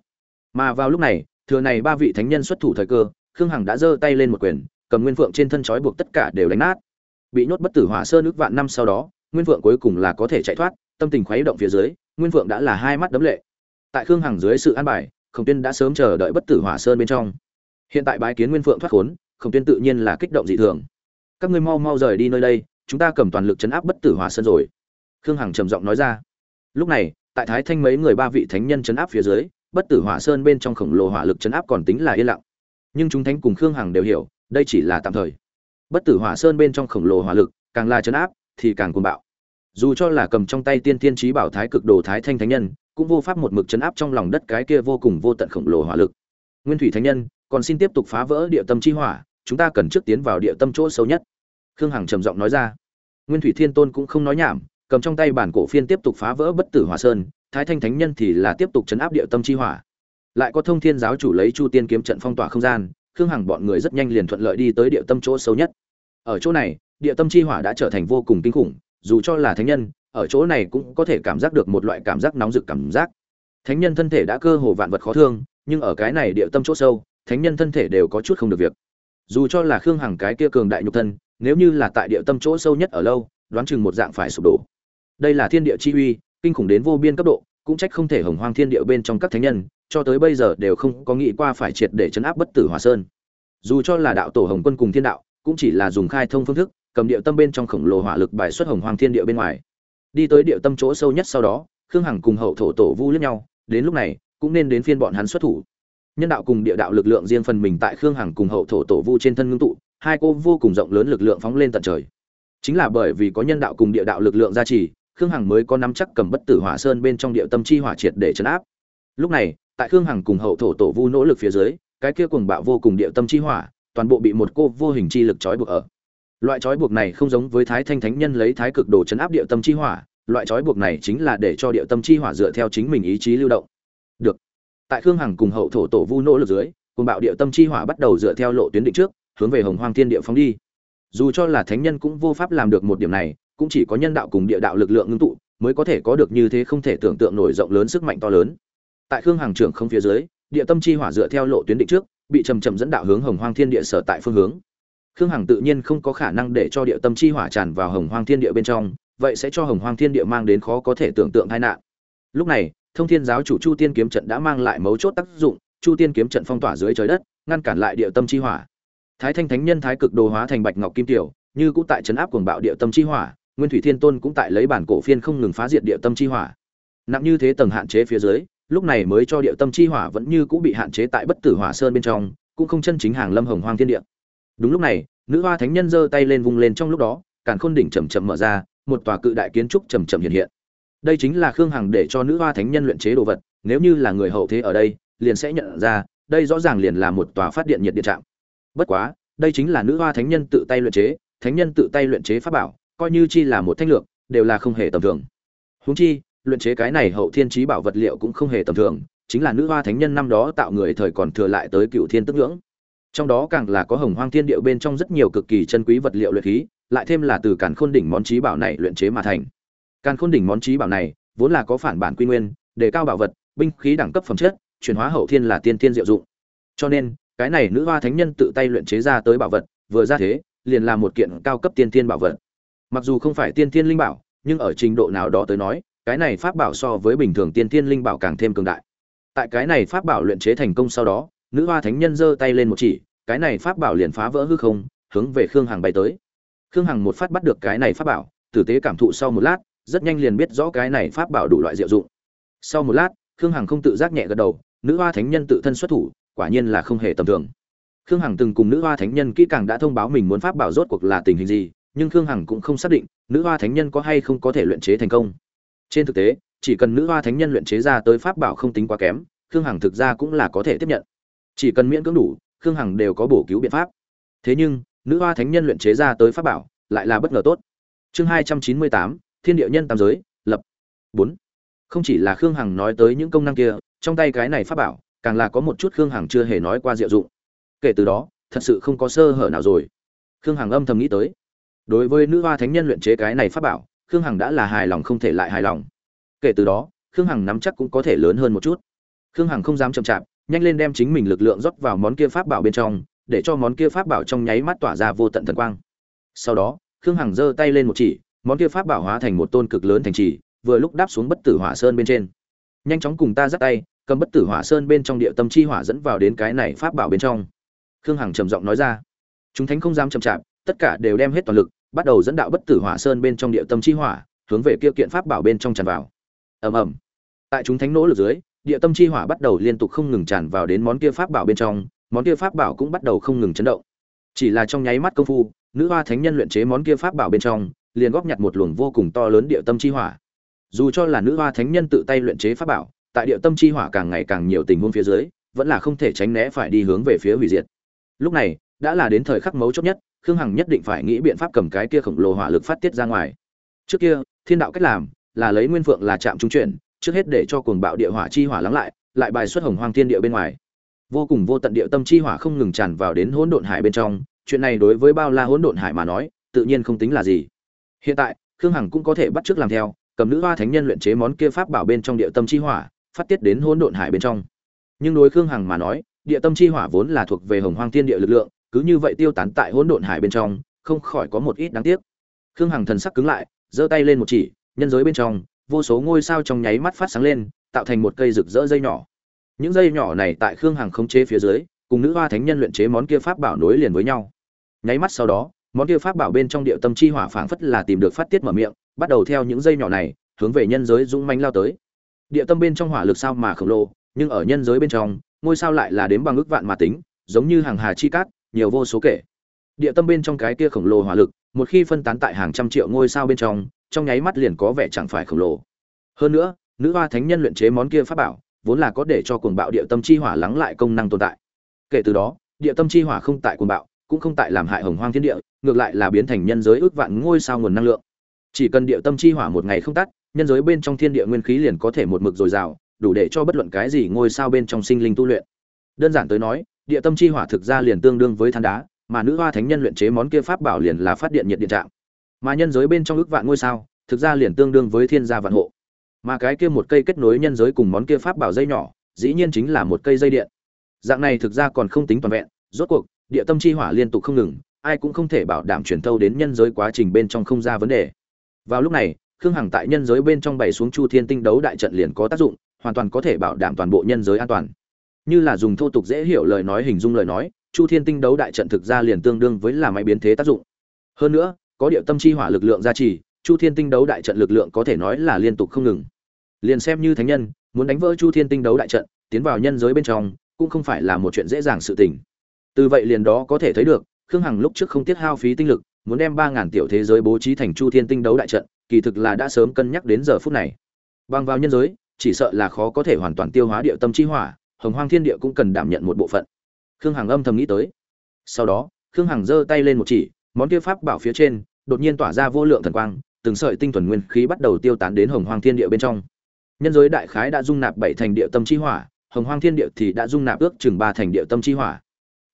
Mà vào lúc này thừa này ba vị thánh nhân xuất thủ thời cơ, khương hằng đã giơ tay lên một quyền, cầm nguyên phượng trên thân trói buộc tất cả đều đánh nát. Bị nhốt bất tử hỏa sơn nước vạn năm sau đó, nguyên phượng cuối cùng là có thể chạy thoát, tâm tình khuấy động phía dưới, nguyên phượng đã là hai mắt đấm lệ. Tại khương hằng dưới sự an bài, khổng tuyên đã sớm chờ đợi bất tử hỏa sơn bên trong. Hiện tại bái kiến nguyên phượng thoát khốn, khổng tuyên tự nhiên là kích động dị thường. Các ngươi mau mau rời đi nơi đây, chúng ta cầm toàn lực chấn áp bất tử hỏa sơn rồi. Khương hằng trầm giọng nói ra. Lúc này, tại thái thanh mấy người ba vị thánh nhân chấn áp phía dưới bất tử hỏa sơn bên trong khổng lồ hỏa lực chấn áp còn tính là yên lặng. Nhưng chúng thánh cùng khương hằng đều hiểu, đây chỉ là tạm thời. Bất tử hỏa sơn bên trong khổng lồ hỏa lực, càng là chấn áp, thì càng cuồng bạo. Dù cho là cầm trong tay tiên tiên trí bảo thái cực đồ thái thanh thánh nhân, cũng vô pháp một mực chấn áp trong lòng đất cái kia vô cùng vô tận khổng lồ hỏa lực. Nguyên thủy thánh nhân, còn xin tiếp tục phá vỡ địa tâm chi hỏa, chúng ta cần trước tiến vào địa tâm chỗ sâu nhất. Khương hằng trầm giọng nói ra. Nguyên thủy thiên tôn cũng không nói nhảm, cầm trong tay bản cổ phiên tiếp tục phá vỡ bất tử hỏa sơn thái thanh thánh nhân thì là tiếp tục chấn áp địa tâm chi hỏa. Lại có thông thiên giáo chủ lấy chu tiên kiếm trận phong tỏa không gian, khương hằng bọn người rất nhanh liền thuận lợi đi tới địa tâm chỗ sâu nhất. Ở chỗ này, địa tâm chi hỏa đã trở thành vô cùng kinh khủng, dù cho là thánh nhân, ở chỗ này cũng có thể cảm giác được một loại cảm giác nóng rực cảm giác. Thánh nhân thân thể đã cơ hồ vạn vật khó thương, nhưng ở cái này địa tâm chỗ sâu, thánh nhân thân thể đều có chút không được việc. Dù cho là khương hằng cái kia cường đại nhục thân, nếu như là tại địa tâm chỗ sâu nhất ở lâu, đoán chừng một dạng phải sụp đổ. Đây là thiên địa chi uy kinh khủng đến vô biên cấp độ, cũng trách không thể hồng hoang thiên địa bên trong các thánh nhân, cho tới bây giờ đều không có nghĩ qua phải triệt để chấn áp bất tử hòa sơn. Dù cho là đạo tổ hồng quân cùng thiên đạo, cũng chỉ là dùng khai thông phương thức, cầm địa tâm bên trong khổng lồ hỏa lực bài xuất hồng hoang thiên địa bên ngoài. Đi tới địa tâm chỗ sâu nhất sau đó, khương hằng cùng hậu thổ tổ vu lẫn nhau, đến lúc này, cũng nên đến phiên bọn hắn xuất thủ. Nhân đạo cùng địa đạo lực lượng riêng phần mình tại khương hằng cùng hậu thổ tổ vu trên thân ngưng tụ, hai cô vô cùng rộng lớn lực lượng phóng lên tận trời. Chính là bởi vì có nhân đạo cùng địa đạo lực lượng gia trì khương hằng mới có nắm chắc cầm bất tử hỏa sơn bên trong địa tâm chi hỏa triệt để chấn áp. Lúc này, tại khương hằng cùng hậu thổ tổ vu nỗ lực phía dưới, cái kia cùng bạo vô cùng địa tâm chi hỏa, toàn bộ bị một cô vô hình chi lực trói buộc ở. Loại trói buộc này không giống với thái thanh thánh nhân lấy thái cực đồ chấn áp địa tâm chi hỏa, loại trói buộc này chính là để cho địa tâm chi hỏa dựa theo chính mình ý chí lưu động. Được. Tại khương hằng cùng hậu thổ tổ vu nỗ lực dưới cùng bạo địa tâm chi hỏa bắt đầu dựa theo lộ tuyến định trước, hướng về hồng hoang thiên địa phóng đi. Dù cho là thánh nhân cũng vô pháp làm được một điểm này cũng chỉ có nhân đạo cùng địa đạo lực lượng ngưng tụ, mới có thể có được như thế không thể tưởng tượng nổi rộng lớn sức mạnh to lớn. Tại khương hàng trưởng không phía dưới, địa tâm chi hỏa dựa theo lộ tuyến định trước, bị trầm trầm dẫn đạo hướng hồng hoang thiên địa sở tại phương hướng. Khương hằng tự nhiên không có khả năng để cho địa tâm chi hỏa tràn vào hồng hoang thiên địa bên trong, vậy sẽ cho hồng hoang thiên địa mang đến khó có thể tưởng tượng tai nạn. Lúc này, thông thiên giáo chủ chu tiên kiếm trận đã mang lại mấu chốt tác dụng, chu tiên kiếm trận phong tỏa dưới trời đất, ngăn cản lại địa tâm chi hỏa. Thái thanh thánh nhân thái cực đồ hóa thành bạch ngọc kim tiểu, như cũ tại trấn áp cuồng bạo địa tâm chi hỏa nguyên thủy thiên tôn cũng tại lấy bản cổ phiên không ngừng phá diệt địa tâm chi hỏa. Nặng như thế tầng hạn chế phía dưới, lúc này mới cho địa tâm chi hỏa vẫn như cũng bị hạn chế tại bất tử hỏa sơn bên trong, cũng không chân chính hàng lâm hồng hoang thiên địa. Đúng lúc này, nữ hoa thánh nhân giơ tay lên vung lên trong lúc đó, càn khôn đỉnh chậm chậm mở ra, một tòa cự đại kiến trúc chậm chậm hiện hiện. Đây chính là khương hằng để cho nữ hoa thánh nhân luyện chế đồ vật, nếu như là người hậu thế ở đây, liền sẽ nhận ra, đây rõ ràng liền là một tòa phát điện nhiệt điện trạm. Bất quá, đây chính là nữ hoa thánh nhân tự tay luyện chế, thánh nhân tự tay luyện chế pháp bảo coi như chi là một thanh lược, đều là không hề tầm thường. Huống chi, luyện chế cái này hậu thiên trí bảo vật liệu cũng không hề tầm thường, chính là nữ hoa thánh nhân năm đó tạo người thời còn thừa lại tới cựu thiên tức ngưỡng. Trong đó càng là có hồng hoang thiên điệu bên trong rất nhiều cực kỳ chân quý vật liệu luyện khí, lại thêm là từ càn khôn đỉnh món trí bảo này luyện chế mà thành. Càn khôn đỉnh món trí bảo này, vốn là có phản bản quy nguyên, đề cao bảo vật, binh khí đẳng cấp phẩm chất, chuyển hóa hậu thiên là tiên thiên diệu dụng. Cho nên, cái này nữ hoa thánh nhân tự tay luyện chế ra tới bảo vật, vừa ra thế, liền là một kiện cao cấp tiên thiên bảo vật mặc dù không phải tiên thiên linh bảo, nhưng ở trình độ nào đó tới nói, cái này pháp bảo so với bình thường tiên thiên linh bảo càng thêm cường đại. Tại cái này pháp bảo luyện chế thành công sau đó, nữ hoa thánh nhân giơ tay lên một chỉ, cái này pháp bảo liền phá vỡ hư không, hướng về khương hằng bay tới. Khương hằng một phát bắt được cái này pháp bảo, tử tế cảm thụ sau một lát, rất nhanh liền biết rõ cái này pháp bảo đủ loại diệu dụng. Sau một lát, khương hằng không tự giác nhẹ gật đầu, nữ hoa thánh nhân tự thân xuất thủ, quả nhiên là không hề tầm thường. Khương hằng từng cùng nữ hoa thánh nhân kỹ càng đã thông báo mình muốn pháp bảo rốt cuộc là tình hình gì nhưng khương hằng cũng không xác định nữ hoa thánh nhân có hay không có thể luyện chế thành công. Trên thực tế, chỉ cần nữ hoa thánh nhân luyện chế ra tới pháp bảo không tính quá kém, khương hằng thực ra cũng là có thể tiếp nhận. Chỉ cần miễn cưỡng đủ, khương hằng đều có bổ cứu biện pháp. Thế nhưng, nữ hoa thánh nhân luyện chế ra tới pháp bảo lại là bất ngờ tốt. Chương hai trăm chín mươi tám, thiên địa nhân tam giới, lập. bốn. Không chỉ là khương hằng nói tới những công năng kia, trong tay cái này pháp bảo, càng là có một chút khương hằng chưa hề nói qua diệu dụng. Kể từ đó, thật sự không có sơ hở nào rồi. Khương hằng âm thầm nghĩ tới đối với nữ hoa thánh nhân luyện chế cái này pháp bảo, khương hằng đã là hài lòng không thể lại hài lòng. Kể từ đó, khương hằng nắm chắc cũng có thể lớn hơn một chút. Khương hằng không dám chậm chạp, nhanh lên đem chính mình lực lượng rót vào món kia pháp bảo bên trong, để cho món kia pháp bảo trong nháy mắt tỏa ra vô tận thần quang. Sau đó, khương hằng giơ tay lên một chỉ, món kia pháp bảo hóa thành một tôn cực lớn thành trì vừa lúc đáp xuống bất tử hỏa sơn bên trên. Nhanh chóng cùng ta dắt tay, cầm bất tử hỏa sơn bên trong địa tâm chi hỏa dẫn vào đến cái này pháp bảo bên trong. Khương hằng trầm giọng nói ra. Chúng thánh không dám chậm chạp, tất cả đều đem hết toàn lực bắt đầu dẫn đạo bất tử hỏa sơn bên trong địa tâm chi hỏa, hướng về kia kiện pháp bảo bên trong tràn vào. Ầm ầm. Tại chúng thánh nỗ lực dưới, địa tâm chi hỏa bắt đầu liên tục không ngừng tràn vào đến món kia pháp bảo bên trong, món kia pháp bảo cũng bắt đầu không ngừng chấn động. Chỉ là trong nháy mắt công phu, nữ hoa thánh nhân luyện chế món kia pháp bảo bên trong, liền góp nhặt một luồng vô cùng to lớn địa tâm chi hỏa. Dù cho là nữ hoa thánh nhân tự tay luyện chế pháp bảo, tại địa tâm chi hỏa càng ngày càng nhiều tình huống phía dưới, vẫn là không thể tránh né phải đi hướng về phía hủy diệt. Lúc này, đã là đến thời khắc mấu chốt nhất khương hằng nhất định phải nghĩ biện pháp cầm cái kia khổng lồ hỏa lực phát tiết ra ngoài. Trước kia, thiên đạo cách làm là lấy nguyên phượng là chạm trung chuyển, trước hết để cho cuồng bạo địa hỏa chi hỏa lắng lại lại bài xuất hồng hoang thiên địa bên ngoài. Vô cùng vô tận địa tâm chi hỏa không ngừng tràn vào đến hỗn độn hải bên trong, chuyện này đối với bao la hỗn độn hải mà nói, tự nhiên không tính là gì. Hiện tại, khương hằng cũng có thể bắt chước làm theo, cầm nữ hoa thánh nhân luyện chế món kia pháp bảo bên trong địa tâm chi hỏa, phát tiết đến hỗn độn hải bên trong. Nhưng đối khương hằng mà nói, địa tâm chi hỏa vốn là thuộc về hồng hoang thiên địa lực lượng cứ như vậy tiêu tán tại hỗn độn hải bên trong, không khỏi có một ít đáng tiếc. Khương hằng thần sắc cứng lại, giơ tay lên một chỉ, nhân giới bên trong, vô số ngôi sao trong nháy mắt phát sáng lên, tạo thành một cây rực rỡ dây nhỏ. Những dây nhỏ này tại khương hằng không chế phía dưới, cùng nữ hoa thánh nhân luyện chế món kia pháp bảo nối liền với nhau. Nháy mắt sau đó, món kia pháp bảo bên trong địa tâm chi hỏa phảng phất là tìm được phát tiết mở miệng, bắt đầu theo những dây nhỏ này, hướng về nhân giới dũng manh lao tới. Địa tâm bên trong hỏa lực sao mà khổng lồ, nhưng ở nhân giới bên trong, ngôi sao lại là đếm bằng ước vạn mà tính, giống như hàng hà chi cát nhiều vô số kể. Địa tâm bên trong cái kia khổng lồ hỏa lực, một khi phân tán tại hàng trăm triệu ngôi sao bên trong trong nháy mắt liền có vẻ chẳng phải khổng lồ. Hơn nữa, nữ hoa thánh nhân luyện chế món kia pháp bảo, vốn là có để cho cuồng bạo địa tâm chi hỏa lắng lại công năng tồn tại. Kể từ đó, địa tâm chi hỏa không tại cuồng bạo, cũng không tại làm hại hồng hoang thiên địa, ngược lại là biến thành nhân giới ước vạn ngôi sao nguồn năng lượng. Chỉ cần địa tâm chi hỏa một ngày không tắt, nhân giới bên trong thiên địa nguyên khí liền có thể một mực dồi dào, đủ để cho bất luận cái gì ngôi sao bên trong sinh linh tu luyện. Đơn giản tới nói địa tâm chi hỏa thực ra liền tương đương với than đá, mà nữ hoa thánh nhân luyện chế món kia pháp bảo liền là phát điện nhiệt điện trạng. Mà nhân giới bên trong ước vạn ngôi sao, thực ra liền tương đương với thiên gia vạn hộ. Mà cái kia một cây kết nối nhân giới cùng món kia pháp bảo dây nhỏ, dĩ nhiên chính là một cây dây điện. Dạng này thực ra còn không tính toàn vẹn, rốt cuộc, địa tâm chi hỏa liên tục không ngừng, ai cũng không thể bảo đảm truyền thâu đến nhân giới quá trình bên trong không ra vấn đề. Vào lúc này, khương hằng tại nhân giới bên trong bày xuống chu thiên tinh đấu đại trận liền có tác dụng, hoàn toàn có thể bảo đảm toàn bộ nhân giới an toàn như là dùng thô tục dễ hiểu lời nói hình dung lời nói, chu thiên tinh đấu đại trận thực ra liền tương đương với là máy biến thế tác dụng. Hơn nữa, có địa tâm chi hỏa lực lượng gia trì, chu thiên tinh đấu đại trận lực lượng có thể nói là liên tục không ngừng. Liền xem như thánh nhân, muốn đánh vỡ chu thiên tinh đấu đại trận, tiến vào nhân giới bên trong, cũng không phải là một chuyện dễ dàng sự tình. Từ vậy liền đó có thể thấy được, khương hằng lúc trước không tiết hao phí tinh lực, muốn đem ba ngàn tiểu thế giới bố trí thành chu thiên tinh đấu đại trận, kỳ thực là đã sớm cân nhắc đến giờ phút này. Bằng vào nhân giới, chỉ sợ là khó có thể hoàn toàn tiêu hóa địa tâm chi hỏa hồng hoang thiên địa cũng cần đảm nhận một bộ phận. Khương hằng âm thầm nghĩ tới. Sau đó, khương hằng giơ tay lên một chỉ, món kia pháp bảo phía trên đột nhiên tỏa ra vô lượng thần quang, từng sợi tinh thuần nguyên khí bắt đầu tiêu tán đến hồng hoang thiên địa bên trong. Nhân giới đại khái đã dung nạp bảy thành địa tâm chi hỏa, hồng hoang thiên địa thì đã dung nạp ước chừng ba thành địa tâm chi hỏa.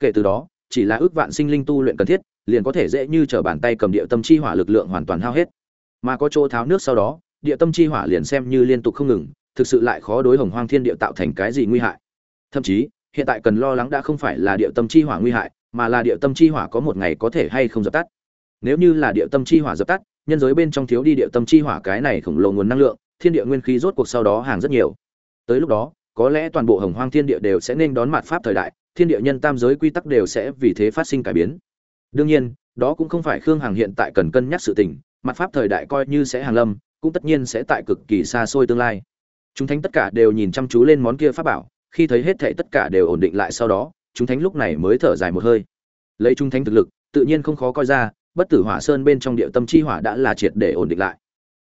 Kể từ đó, chỉ là ước vạn sinh linh tu luyện cần thiết, liền có thể dễ như trở bàn tay cầm địa tâm chi hỏa lực lượng hoàn toàn hao hết. Mà có chỗ tháo nước sau đó, địa tâm chi hỏa liền xem như liên tục không ngừng, thực sự lại khó đối hồng hoang thiên địa tạo thành cái gì nguy hại thậm chí, hiện tại cần lo lắng đã không phải là địa tâm chi hỏa nguy hại, mà là địa tâm chi hỏa có một ngày có thể hay không dập tắt. Nếu như là địa tâm chi hỏa dập tắt, nhân giới bên trong thiếu đi địa tâm chi hỏa cái này khổng lồ nguồn năng lượng, thiên địa nguyên khí rốt cuộc sau đó hàng rất nhiều. Tới lúc đó, có lẽ toàn bộ hồng hoang thiên địa đều sẽ nên đón mặt pháp thời đại, thiên địa nhân tam giới quy tắc đều sẽ vì thế phát sinh cải biến. Đương nhiên, đó cũng không phải khương hằng hiện tại cần cân nhắc sự tình mặt pháp thời đại coi như sẽ hàng lâm, cũng tất nhiên sẽ tại cực kỳ xa xôi tương lai. Chúng thánh tất cả đều nhìn chăm chú lên món kia pháp bảo khi thấy hết thảy tất cả đều ổn định lại sau đó, chúng thánh lúc này mới thở dài một hơi. Lấy chúng thánh thực lực, tự nhiên không khó coi ra, bất tử hỏa sơn bên trong địa tâm chi hỏa đã là triệt để ổn định lại.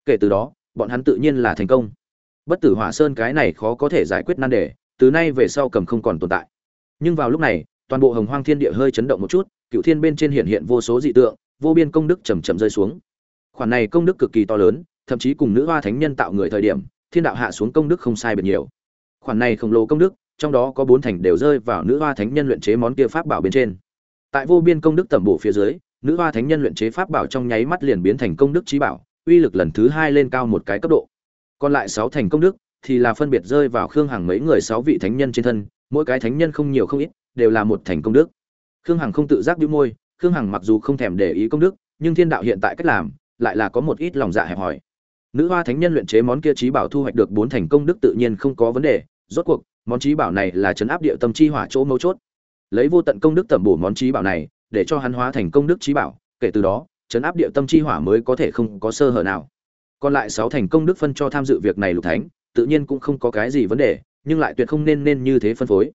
Kể từ đó, bọn hắn tự nhiên là thành công. Bất tử hỏa sơn cái này khó có thể giải quyết nan đề, từ nay về sau cầm không còn tồn tại. Nhưng vào lúc này, toàn bộ hồng hoang thiên địa hơi chấn động một chút cựu thiên bên trên hiện hiện vô số dị tượng, vô biên công đức chậm chậm rơi xuống. Khoản này công đức cực kỳ to lớn, thậm chí cùng nữ hoa thánh nhân tạo người thời điểm, thiên đạo hạ xuống công đức không sai biệt nhiều. Khoản này khổng lồ công đức trong đó có bốn thành đều rơi vào nữ hoa thánh nhân luyện chế món kia pháp bảo bên trên. Tại vô biên công đức tẩm bổ phía dưới, nữ hoa thánh nhân luyện chế pháp bảo trong nháy mắt liền biến thành công đức trí bảo, uy lực lần thứ hai lên cao một cái cấp độ. Còn lại sáu thành công đức thì là phân biệt rơi vào khương hàng mấy người sáu vị thánh nhân trên thân, mỗi cái thánh nhân không nhiều không ít, đều là một thành công đức. Khương hằng không tự giác đĩu môi, khương hằng mặc dù không thèm để ý công đức, nhưng thiên đạo hiện tại cách làm, lại là có một ít lòng dạ hẹp hòi. Nữ hoa thánh nhân luyện chế món kia trí bảo thu hoạch được bốn thành công đức tự nhiên không có vấn đề, rốt cuộc món trí bảo này là chấn áp địa tâm chi hỏa chỗ mấu chốt. Lấy vô tận công đức tẩm bổ món trí bảo này, để cho hắn hóa thành công đức trí bảo, kể từ đó chấn áp địa tâm chi hỏa mới có thể không có sơ hở nào. Còn lại sáu thành công đức phân cho tham dự việc này lục thánh, tự nhiên cũng không có cái gì vấn đề, nhưng lại tuyệt không nên nên như thế phân phối.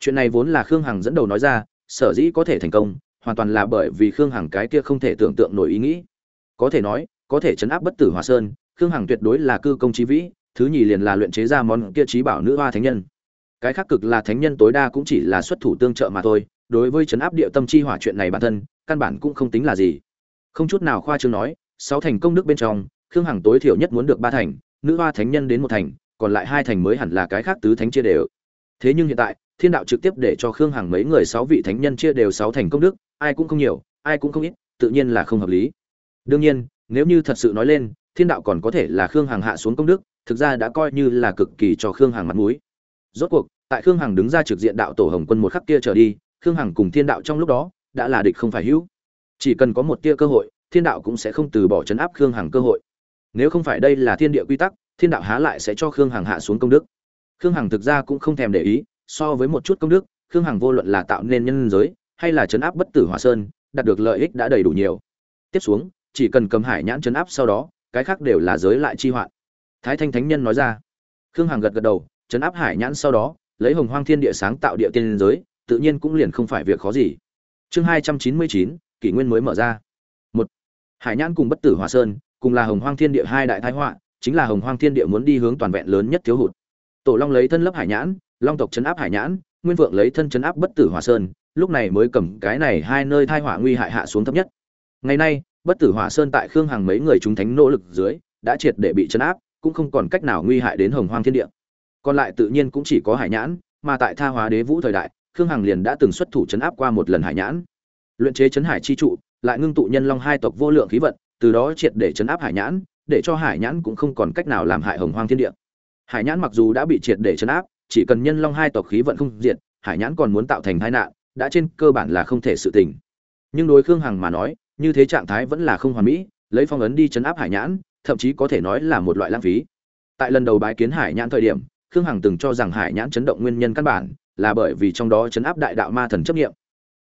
Chuyện này vốn là khương hằng dẫn đầu nói ra, sở dĩ có thể thành công, hoàn toàn là bởi vì khương hằng cái kia không thể tưởng tượng nổi ý nghĩ. Có thể nói, có thể chấn áp bất tử hòa sơn, khương hằng tuyệt đối là cư công trí vĩ, thứ nhì liền là luyện chế ra món kia trí bảo nữ hoa thánh nhân cái khác cực là thánh nhân tối đa cũng chỉ là xuất thủ tương trợ mà thôi, đối với chấn áp địa tâm chi hỏa chuyện này bản thân, căn bản cũng không tính là gì. Không chút nào khoa trương nói, sáu thành công đức bên trong, khương hằng tối thiểu nhất muốn được ba thành, nữ hoa thánh nhân đến một thành, còn lại hai thành mới hẳn là cái khác tứ thánh chia đều. Thế nhưng hiện tại, thiên đạo trực tiếp để cho khương hằng mấy người sáu vị thánh nhân chia đều sáu thành công đức, ai cũng không nhiều, ai cũng không ít, tự nhiên là không hợp lý. Đương nhiên, nếu như thật sự nói lên, thiên đạo còn có thể là khương hằng hạ xuống công đức, thực ra đã coi như là cực kỳ cho khương hằng mặt mũi. Rốt cuộc tại khương hằng đứng ra trực diện đạo tổ hồng quân một khắc kia trở đi, khương hằng cùng thiên đạo trong lúc đó, đã là địch không phải hữu. Chỉ cần có một tia cơ hội, thiên đạo cũng sẽ không từ bỏ chấn áp khương hằng cơ hội. Nếu không phải đây là thiên địa quy tắc, thiên đạo há lại sẽ cho khương hằng hạ xuống công đức. Khương hằng thực ra cũng không thèm để ý, so với một chút công đức, khương hằng vô luận là tạo nên nhân giới, hay là chấn áp bất tử hỏa sơn, đạt được lợi ích đã đầy đủ nhiều. Tiếp xuống, chỉ cần cầm hải nhãn chấn áp sau đó, cái khác đều là giới lại chi hoạn. Thái thanh thánh nhân nói ra. Khương hằng gật gật đầu chấn áp hải nhãn sau đó lấy hồng hoang thiên địa sáng tạo địa tiên giới, tự nhiên cũng liền không phải việc khó gì. Chương hai trăm chín mươi chín, kỷ nguyên mới mở ra. Một, hải nhãn cùng bất tử hòa sơn, cùng là hồng hoang thiên địa hai đại thái họa, chính là hồng hoang thiên địa muốn đi hướng toàn vẹn lớn nhất thiếu hụt. Tổ long lấy thân lấp hải nhãn, long tộc chấn áp hải nhãn, nguyên vượng lấy thân chấn áp bất tử hòa sơn, lúc này mới cầm cái này hai nơi thai họa nguy hại hạ xuống thấp nhất. Ngày nay, bất tử hỏa sơn tại khương hàng mấy người chúng thánh nỗ lực dưới, đã triệt để bị chấn áp, cũng không còn cách nào nguy hại đến hồng hoang thiên địa còn lại tự nhiên cũng chỉ có hải nhãn, mà tại tha hóa đế vũ thời đại, khương hằng liền đã từng xuất thủ chấn áp qua một lần hải nhãn. Luyện chế chấn hải chi trụ, lại ngưng tụ nhân long hai tộc vô lượng khí vận, từ đó triệt để chấn áp hải nhãn, để cho hải nhãn cũng không còn cách nào làm hại hồng hoang thiên địa. Hải nhãn mặc dù đã bị triệt để chấn áp, chỉ cần nhân long hai tộc khí vận không diệt, hải nhãn còn muốn tạo thành tai nạn, đã trên cơ bản là không thể sự tình. Nhưng đối khương hằng mà nói, như thế trạng thái vẫn là không hoàn mỹ, lấy phong ấn đi chấn áp hải nhãn, thậm chí có thể nói là một loại lãng phí. Tại lần đầu bái kiến hải nhãn thời điểm khương hằng từng cho rằng hải nhãn chấn động nguyên nhân căn bản là bởi vì trong đó chấn áp đại đạo ma thần chấp nghiệm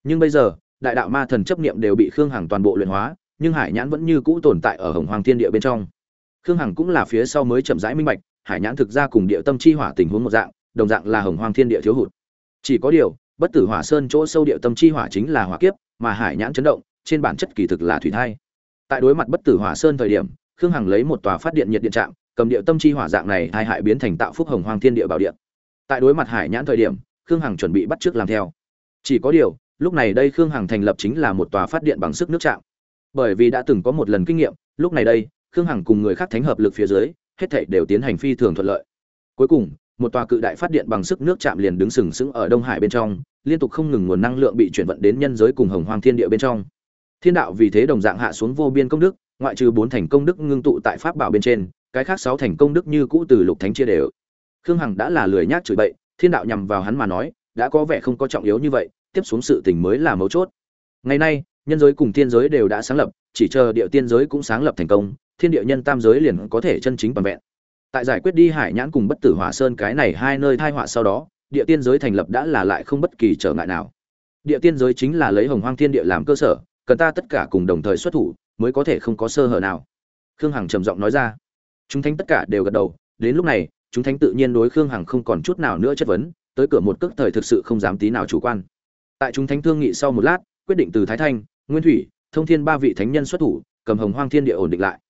nhưng bây giờ, đại đạo ma thần chấp nghiệm đều bị khương hằng toàn bộ luyện hóa, nhưng hải nhãn vẫn như cũ tồn tại ở hồng hoàng thiên địa bên trong. Khương hằng cũng là phía sau mới chậm rãi minh bạch, hải nhãn thực ra cùng địa tâm chi hỏa tình huống một dạng, đồng dạng là hồng hoàng thiên địa thiếu hụt. Chỉ có điều, bất tử hỏa sơn chỗ sâu địa tâm chi hỏa chính là hỏa kiếp, mà hải nhãn chấn động, trên bản chất kỳ thực là thủy thai. Tại đối mặt bất tử hỏa sơn thời điểm, khương hằng lấy một tòa phát điện nhiệt điện trạm cầm địa tâm chi hỏa dạng này hai hại biến thành tạo phúc hồng hoàng thiên địa bảo điện tại đối mặt hải nhãn thời điểm, khương hằng chuẩn bị bắt trước làm theo. Chỉ có điều, lúc này đây khương hằng thành lập chính là một tòa phát điện bằng sức nước trạm. Bởi vì đã từng có một lần kinh nghiệm, lúc này đây, khương hằng cùng người khác thánh hợp lực phía dưới, hết thảy đều tiến hành phi thường thuận lợi. Cuối cùng, một tòa cự đại phát điện bằng sức nước chạm liền đứng sừng sững ở đông hải bên trong, liên tục không ngừng nguồn năng lượng bị chuyển vận đến nhân giới cùng hồng hoang thiên địa bên trong. Thiên đạo vì thế đồng dạng hạ xuống vô biên công đức, ngoại trừ bốn thành công đức ngưng tụ tại pháp bảo bên trên cái khác sáu thành công đức như cũ từ lục thánh chia đều. Khương hằng đã là lười nhác chửi bậy, thiên đạo nhằm vào hắn mà nói, đã có vẻ không có trọng yếu như vậy, tiếp xuống sự tình mới là mấu chốt. Ngày nay, nhân giới cùng thiên giới đều đã sáng lập, chỉ chờ địa tiên giới cũng sáng lập thành công, thiên địa nhân tam giới liền có thể chân chính bằng vẹn. Tại giải quyết đi hải nhãn cùng bất tử hỏa sơn cái này hai nơi thai họa sau đó, địa tiên giới thành lập đã là lại không bất kỳ trở ngại nào. Địa tiên giới chính là lấy hồng hoang thiên địa làm cơ sở, cần ta tất cả cùng đồng thời xuất thủ, mới có thể không có sơ hở nào. Khương hằng trầm giọng nói ra chúng thánh tất cả đều gật đầu, đến lúc này, chúng thánh tự nhiên đối khương hằng không còn chút nào nữa chất vấn, tới cửa một cước thời thực sự không dám tí nào chủ quan. Tại chúng thánh thương nghị sau một lát, quyết định từ thái thanh, nguyên thủy, thông thiên ba vị thánh nhân xuất thủ, cầm hồng hoang thiên địa ổn định lại.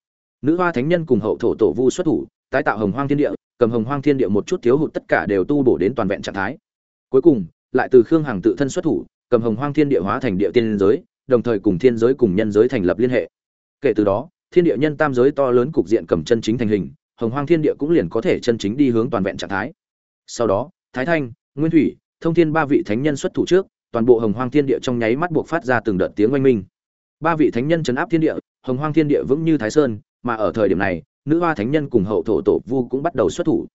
Nữ hoa thánh nhân cùng hậu thổ tổ vu xuất thủ, tái tạo hồng hoang thiên địa, cầm hồng hoang thiên địa một chút thiếu hụt tất cả đều tu bổ đến toàn vẹn trạng thái. Cuối cùng, lại từ khương hằng tự thân xuất thủ, cầm hồng hoang thiên địa hóa thành địa tiên giới, đồng thời cùng thiên giới cùng nhân giới thành lập liên hệ. Kể từ đó thiên địa nhân tam giới to lớn cục diện cầm chân chính thành hình, hồng hoang thiên địa cũng liền có thể chân chính đi hướng toàn vẹn trạng thái. Sau đó, thái thanh, nguyên thủy, thông thiên ba vị thánh nhân xuất thủ trước, toàn bộ hồng hoang thiên địa trong nháy mắt buộc phát ra từng đợt tiếng oanh minh. Ba vị thánh nhân chấn áp thiên địa, hồng hoang thiên địa vững như thái sơn, mà ở thời điểm này, nữ hoa thánh nhân cùng hậu thổ tổ vu cũng bắt đầu xuất thủ.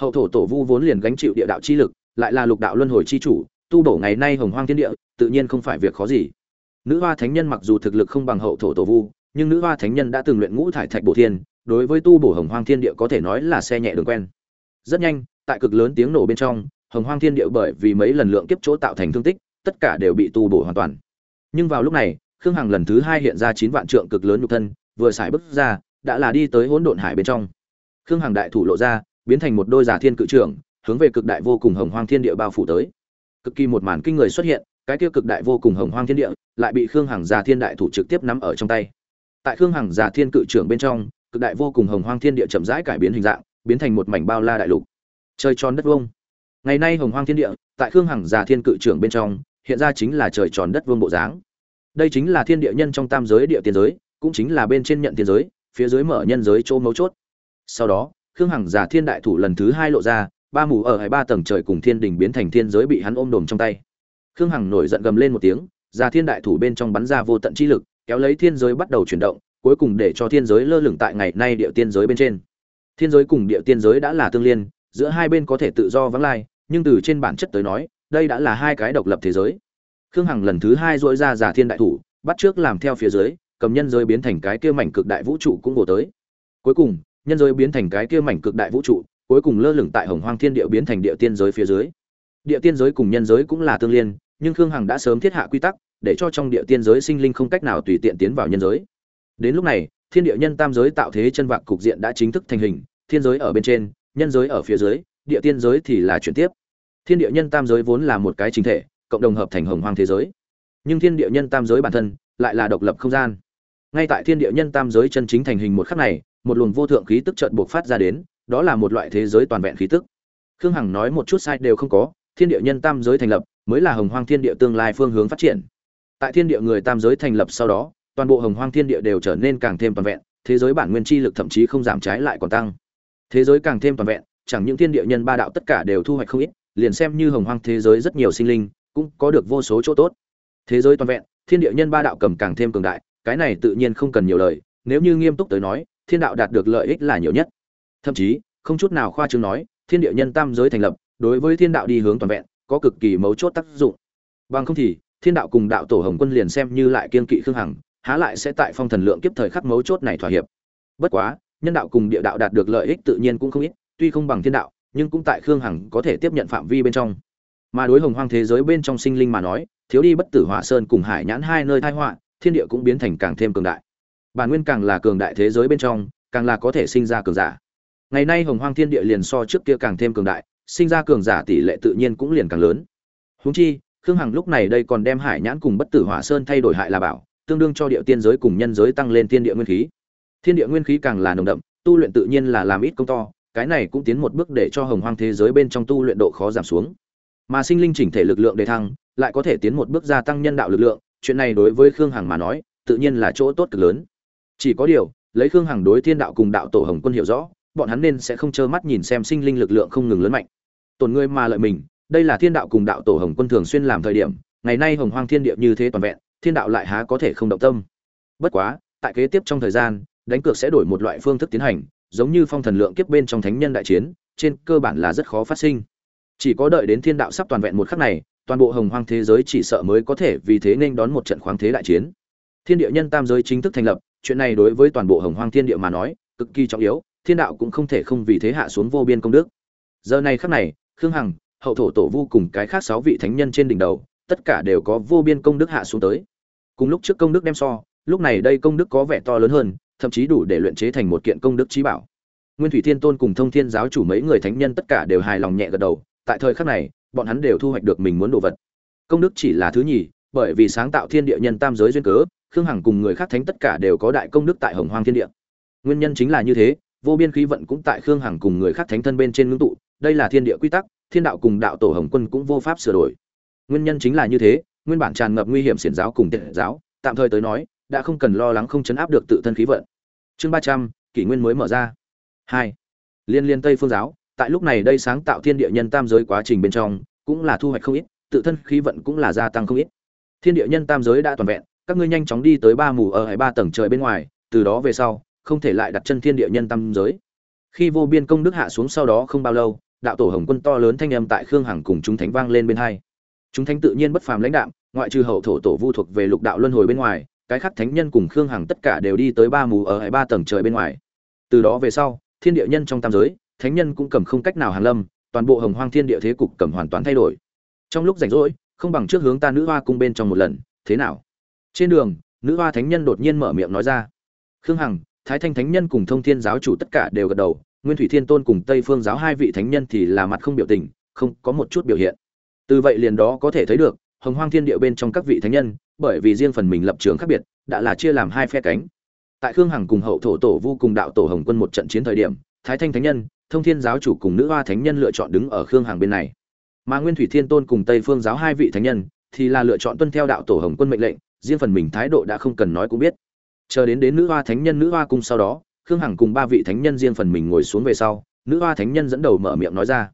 Hậu thổ tổ vu vốn liền gánh chịu địa đạo chi lực, lại là lục đạo luân hồi chi chủ, tu bổ ngày nay hồng hoang thiên địa, tự nhiên không phải việc khó gì. Nữ hoa thánh nhân mặc dù thực lực không bằng hậu thổ tổ vu nhưng nữ hoa thánh nhân đã từng luyện ngũ thải thạch bổ thiên, đối với tu bổ hồng hoang thiên địa có thể nói là xe nhẹ đường quen. Rất nhanh, tại cực lớn tiếng nổ bên trong, hồng hoang thiên địa bởi vì mấy lần lượng kiếp chỗ tạo thành thương tích, tất cả đều bị tu bổ hoàn toàn. Nhưng vào lúc này, khương hằng lần thứ hai hiện ra chín vạn trượng cực lớn nhục thân, vừa xài bước ra, đã là đi tới hỗn độn hải bên trong. Khương hằng đại thủ lộ ra, biến thành một đôi giả thiên cự trưởng, hướng về cực đại vô cùng hồng hoang thiên địa bao phủ tới. Cực kỳ một màn kinh người xuất hiện, cái kia cực đại vô cùng hồng hoang thiên địa, lại bị khương hằng giả thiên đại thủ trực tiếp nắm ở trong tay tại khương hằng giả thiên cự trưởng bên trong, cực đại vô cùng hồng hoang thiên địa chậm rãi cải biến hình dạng, biến thành một mảnh bao la đại lục. Trời tròn đất vuông. Ngày nay hồng hoang thiên địa, tại khương hằng giả thiên cự trưởng bên trong, hiện ra chính là trời tròn đất vuông bộ dáng. Đây chính là thiên địa nhân trong tam giới địa tiên giới, cũng chính là bên trên nhận tiên giới, phía dưới mở nhân giới chỗ mấu chốt. Sau đó, khương hằng giả thiên đại thủ lần thứ hai lộ ra, ba mù ở hai ba tầng trời cùng thiên đình biến thành thiên giới bị hắn ôm đồm trong tay. Khương hằng nổi giận gầm lên một tiếng giả thiên đại thủ bên trong bắn ra vô tận chi lực kéo lấy thiên giới bắt đầu chuyển động, cuối cùng để cho thiên giới lơ lửng tại ngày nay địa tiên giới bên trên. Thiên giới cùng địa tiên giới đã là tương liên, giữa hai bên có thể tự do vắng lai, nhưng từ trên bản chất tới nói, đây đã là hai cái độc lập thế giới. Khương hằng lần thứ hai dỗi ra giả thiên đại thủ, bắt trước làm theo phía dưới, cầm nhân giới biến thành cái kia mảnh cực đại vũ trụ cũng vô tới. Cuối cùng, nhân giới biến thành cái kia mảnh cực đại vũ trụ, cuối cùng lơ lửng tại hồng hoang thiên địa biến thành địa tiên giới phía dưới. Địa tiên giới cùng nhân giới cũng là tương liên, nhưng khương hằng đã sớm thiết hạ quy tắc để cho trong địa tiên giới sinh linh không cách nào tùy tiện tiến vào nhân giới. Đến lúc này, thiên địa nhân tam giới tạo thế chân vạc cục diện đã chính thức thành hình, thiên giới ở bên trên, nhân giới ở phía dưới, địa tiên giới thì là chuyển tiếp. Thiên địa nhân tam giới vốn là một cái chính thể, cộng đồng hợp thành hồng hoang thế giới. Nhưng thiên địa nhân tam giới bản thân lại là độc lập không gian. Ngay tại thiên địa nhân tam giới chân chính thành hình một khắc này, một luồng vô thượng khí tức chợt bộc phát ra đến, đó là một loại thế giới toàn vẹn khí tức. Khương hằng nói một chút sai đều không có, thiên địa nhân tam giới thành lập mới là hồng hoang thiên địa tương lai phương hướng phát triển tại thiên địa người tam giới thành lập sau đó, toàn bộ hồng hoang thiên địa đều trở nên càng thêm toàn vẹn, thế giới bản nguyên chi lực thậm chí không giảm trái lại còn tăng. Thế giới càng thêm toàn vẹn, chẳng những thiên địa nhân ba đạo tất cả đều thu hoạch không ít, liền xem như hồng hoang thế giới rất nhiều sinh linh, cũng có được vô số chỗ tốt. Thế giới toàn vẹn, thiên địa nhân ba đạo cầm càng thêm cường đại, cái này tự nhiên không cần nhiều lời, nếu như nghiêm túc tới nói, thiên đạo đạt được lợi ích là nhiều nhất. Thậm chí, không chút nào khoa trương nói, thiên địa nhân tam giới thành lập, đối với thiên đạo đi hướng toàn vẹn, có cực kỳ mấu chốt tác dụng. Bằng không thì thiên đạo cùng đạo tổ hồng quân liền xem như lại kiên kỵ khương hằng, há lại sẽ tại phong thần lượng kiếp thời khắc mấu chốt này thỏa hiệp. Bất quá, nhân đạo cùng địa đạo đạt được lợi ích tự nhiên cũng không ít, tuy không bằng thiên đạo, nhưng cũng tại khương hằng có thể tiếp nhận phạm vi bên trong. Mà đối hồng hoang thế giới bên trong sinh linh mà nói, thiếu đi bất tử hỏa sơn cùng hải nhãn hai nơi thai họa, thiên địa cũng biến thành càng thêm cường đại. Bản nguyên càng là cường đại thế giới bên trong, càng là có thể sinh ra cường giả. Ngày nay hồng hoang thiên địa liền so trước kia càng thêm cường đại, sinh ra cường giả tỷ lệ tự nhiên cũng liền càng lớn. Húng chi khương hằng lúc này đây còn đem hải nhãn cùng bất tử hỏa sơn thay đổi hại là bảo, tương đương cho địa tiên giới cùng nhân giới tăng lên thiên địa nguyên khí. Thiên địa nguyên khí càng là nồng đậm, tu luyện tự nhiên là làm ít công to, cái này cũng tiến một bước để cho hồng hoang thế giới bên trong tu luyện độ khó giảm xuống. Mà sinh linh chỉnh thể lực lượng đề thăng, lại có thể tiến một bước gia tăng nhân đạo lực lượng, chuyện này đối với khương hằng mà nói, tự nhiên là chỗ tốt cực lớn. Chỉ có điều, lấy khương hằng đối thiên đạo cùng đạo tổ hồng quân hiểu rõ, bọn hắn nên sẽ không trơ mắt nhìn xem sinh linh lực lượng không ngừng lớn mạnh. Tổn ngươi mà lợi mình đây là thiên đạo cùng đạo tổ hồng quân thường xuyên làm thời điểm, ngày nay hồng hoang thiên địa như thế toàn vẹn, thiên đạo lại há có thể không động tâm. Bất quá, tại kế tiếp trong thời gian, đánh cược sẽ đổi một loại phương thức tiến hành, giống như phong thần lượng kiếp bên trong thánh nhân đại chiến, trên cơ bản là rất khó phát sinh. Chỉ có đợi đến thiên đạo sắp toàn vẹn một khắc này, toàn bộ hồng hoang thế giới chỉ sợ mới có thể vì thế nên đón một trận khoáng thế đại chiến. Thiên địa nhân tam giới chính thức thành lập, chuyện này đối với toàn bộ hồng hoang thiên địa mà nói, cực kỳ trọng yếu, thiên đạo cũng không thể không vì thế hạ xuống vô biên công đức. Giờ này khắc này, khương hằng hậu thổ tổ vu cùng cái khác sáu vị thánh nhân trên đỉnh đầu, tất cả đều có vô biên công đức hạ xuống tới. Cùng lúc trước công đức đem so, lúc này đây công đức có vẻ to lớn hơn, thậm chí đủ để luyện chế thành một kiện công đức trí bảo. Nguyên thủy thiên tôn cùng thông thiên giáo chủ mấy người thánh nhân tất cả đều hài lòng nhẹ gật đầu, tại thời khắc này, bọn hắn đều thu hoạch được mình muốn đồ vật. Công đức chỉ là thứ nhì, bởi vì sáng tạo thiên địa nhân tam giới duyên cớ, khương hằng cùng người khác thánh tất cả đều có đại công đức tại hồng hoang thiên địa. Nguyên nhân chính là như thế, vô biên khí vận cũng tại khương hằng cùng người khác thánh thân bên trên ngưng tụ đây là thiên địa quy tắc, thiên đạo cùng đạo tổ hồng quân cũng vô pháp sửa đổi. Nguyên nhân chính là như thế, nguyên bản tràn ngập nguy hiểm xiển giáo cùng tiện giáo, tạm thời tới nói, đã không cần lo lắng không chấn áp được tự thân khí vận. Chương ba trăm, kỷ nguyên mới mở ra. Hai, liên liên tây phương giáo, tại lúc này đây sáng tạo thiên địa nhân tam giới quá trình bên trong, cũng là thu hoạch không ít, tự thân khí vận cũng là gia tăng không ít. Thiên địa nhân tam giới đã toàn vẹn, các ngươi nhanh chóng đi tới ba mù ở hai ba tầng trời bên ngoài, từ đó về sau, không thể lại đặt chân thiên địa nhân tam giới. Khi vô biên công đức hạ xuống sau đó không bao lâu đạo tổ hồng quân to lớn thanh âm tại khương hằng cùng chúng thánh vang lên bên hai. Chúng thánh tự nhiên bất phàm lãnh đạo ngoại trừ hậu thổ tổ vu thuộc về lục đạo luân hồi bên ngoài, cái khác thánh nhân cùng khương hằng tất cả đều đi tới ba mù ở hai ba tầng trời bên ngoài. Từ đó về sau, thiên địa nhân trong tam giới, thánh nhân cũng cầm không cách nào hàn lâm, toàn bộ hồng hoang thiên địa thế cục cầm hoàn toàn thay đổi. Trong lúc rảnh rỗi, không bằng trước hướng ta nữ hoa cung bên trong một lần, thế nào? Trên đường, nữ hoa thánh nhân đột nhiên mở miệng nói ra. Khương hằng, thái thanh thánh nhân cùng thông thiên giáo chủ tất cả đều gật đầu nguyên thủy thiên tôn cùng tây phương giáo hai vị thánh nhân thì là mặt không biểu tình, không có một chút biểu hiện. Từ vậy liền đó có thể thấy được, hồng hoang thiên địa bên trong các vị thánh nhân, bởi vì riêng phần mình lập trường khác biệt, đã là chia làm hai phe cánh. Tại khương hằng cùng hậu thổ tổ vô cùng đạo tổ hồng quân một trận chiến thời điểm, thái thanh thánh nhân, thông thiên giáo chủ cùng nữ hoa thánh nhân lựa chọn đứng ở khương hằng bên này. Mà nguyên thủy thiên tôn cùng tây phương giáo hai vị thánh nhân, thì là lựa chọn tuân theo đạo tổ hồng quân mệnh lệnh, riêng phần mình thái độ đã không cần nói cũng biết. Chờ đến đến nữ hoa thánh nhân nữ hoa cung sau đó khương hằng cùng ba vị thánh nhân riêng phần mình ngồi xuống về sau, nữ hoa thánh nhân dẫn đầu mở miệng nói ra.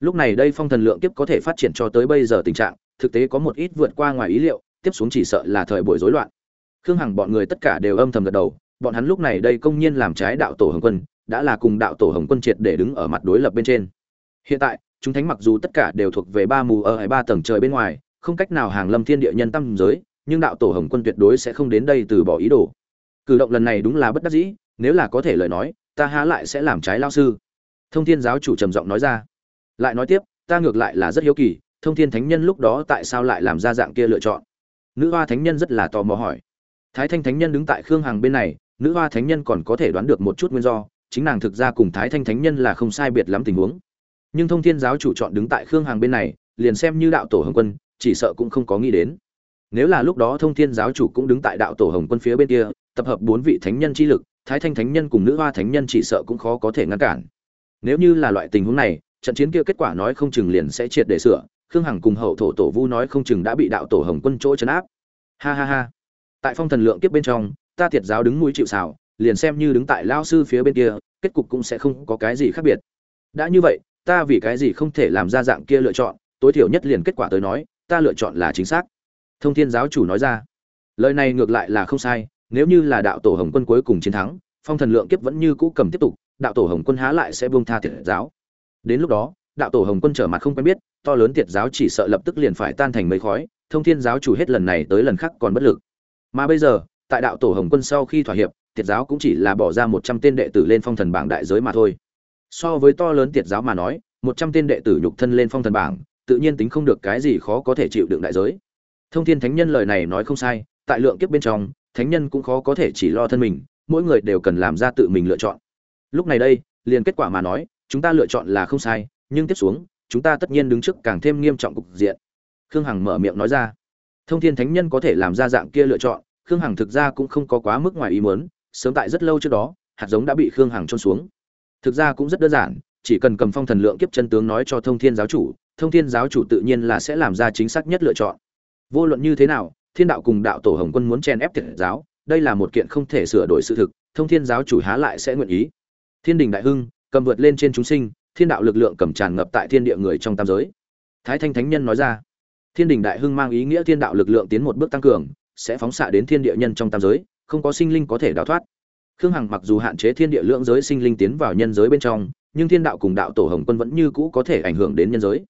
Lúc này đây phong thần lượng kiếp có thể phát triển cho tới bây giờ tình trạng, thực tế có một ít vượt qua ngoài ý liệu, tiếp xuống chỉ sợ là thời buổi rối loạn. Khương hằng bọn người tất cả đều âm thầm gật đầu, bọn hắn lúc này đây công nhiên làm trái đạo tổ hồng quân, đã là cùng đạo tổ hồng quân triệt để đứng ở mặt đối lập bên trên. Hiện tại, chúng thánh mặc dù tất cả đều thuộc về ba mù ở hai ba tầng trời bên ngoài, không cách nào hàng lâm thiên địa nhân tâm giới, nhưng đạo tổ hồng quân tuyệt đối sẽ không đến đây từ bỏ ý đồ. Cử động lần này đúng là bất đắc dĩ nếu là có thể lời nói, ta há lại sẽ làm trái lao sư. Thông thiên giáo chủ trầm giọng nói ra. Lại nói tiếp, ta ngược lại là rất hiếu kỳ, thông thiên thánh nhân lúc đó tại sao lại làm ra dạng kia lựa chọn? Nữ hoa thánh nhân rất là tò mò hỏi. Thái thanh thánh nhân đứng tại khương hàng bên này, nữ hoa thánh nhân còn có thể đoán được một chút nguyên do, chính nàng thực ra cùng thái thanh thánh nhân là không sai biệt lắm tình huống. Nhưng thông thiên giáo chủ chọn đứng tại khương hàng bên này, liền xem như đạo tổ hồng quân, chỉ sợ cũng không có nghĩ đến. Nếu là lúc đó thông thiên giáo chủ cũng đứng tại đạo tổ hồng quân phía bên kia, tập hợp bốn vị thánh nhân chi lực thái thanh thánh nhân cùng nữ hoa thánh nhân chỉ sợ cũng khó có thể ngăn cản. Nếu như là loại tình huống này, trận chiến kia kết quả nói không chừng liền sẽ triệt để sửa. Khương hằng cùng hậu thổ tổ vu nói không chừng đã bị đạo tổ hồng quân chỗ chấn áp. Ha ha ha. Tại phong thần lượng kiếp bên trong, ta thiệt giáo đứng mũi chịu xào liền xem như đứng tại lao sư phía bên kia, kết cục cũng sẽ không có cái gì khác biệt. Đã như vậy, ta vì cái gì không thể làm ra dạng kia lựa chọn? Tối thiểu nhất liền kết quả tới nói, ta lựa chọn là chính xác. Thông thiên giáo chủ nói ra. Lời này ngược lại là không sai nếu như là đạo tổ hồng quân cuối cùng chiến thắng, phong thần lượng kiếp vẫn như cũ cầm tiếp tục, đạo tổ hồng quân há lại sẽ buông tha thiệt giáo. Đến lúc đó, đạo tổ hồng quân trở mặt không quen biết, to lớn thiệt giáo chỉ sợ lập tức liền phải tan thành mấy khói, thông thiên giáo chủ hết lần này tới lần khác còn bất lực. Mà bây giờ, tại đạo tổ hồng quân sau khi thỏa hiệp, thiệt giáo cũng chỉ là bỏ ra một trăm tên đệ tử lên phong thần bảng đại giới mà thôi. So với to lớn thiệt giáo mà nói, một trăm tên đệ tử nhục thân lên phong thần bảng, tự nhiên tính không được cái gì khó có thể chịu đựng đại giới. Thông thiên thánh nhân lời này nói không sai, tại lượng kiếp bên trong thánh nhân cũng khó có thể chỉ lo thân mình, mỗi người đều cần làm ra tự mình lựa chọn. Lúc này đây, liền kết quả mà nói, chúng ta lựa chọn là không sai, nhưng tiếp xuống, chúng ta tất nhiên đứng trước càng thêm nghiêm trọng cục diện. Khương hằng mở miệng nói ra. Thông thiên thánh nhân có thể làm ra dạng kia lựa chọn, khương hằng thực ra cũng không có quá mức ngoài ý muốn, sớm tại rất lâu trước đó, hạt giống đã bị khương hằng trôn xuống. Thực ra cũng rất đơn giản, chỉ cần cầm phong thần lượng kiếp chân tướng nói cho thông thiên giáo chủ, thông thiên giáo chủ tự nhiên là sẽ làm ra chính xác nhất lựa chọn. Vô luận như thế nào thiên đạo cùng đạo tổ hồng quân muốn chen ép thiệt giáo, đây là một kiện không thể sửa đổi sự thực, thông thiên giáo chủ há lại sẽ nguyện ý. Thiên đình đại hưng, cầm vượt lên trên chúng sinh, thiên đạo lực lượng cầm tràn ngập tại thiên địa người trong tam giới. Thái thanh thánh nhân nói ra, thiên đình đại hưng mang ý nghĩa thiên đạo lực lượng tiến một bước tăng cường, sẽ phóng xạ đến thiên địa nhân trong tam giới, không có sinh linh có thể đào thoát. Khương hằng mặc dù hạn chế thiên địa lượng giới sinh linh tiến vào nhân giới bên trong, nhưng thiên đạo cùng đạo tổ hồng quân vẫn như cũ có thể ảnh hưởng đến nhân giới.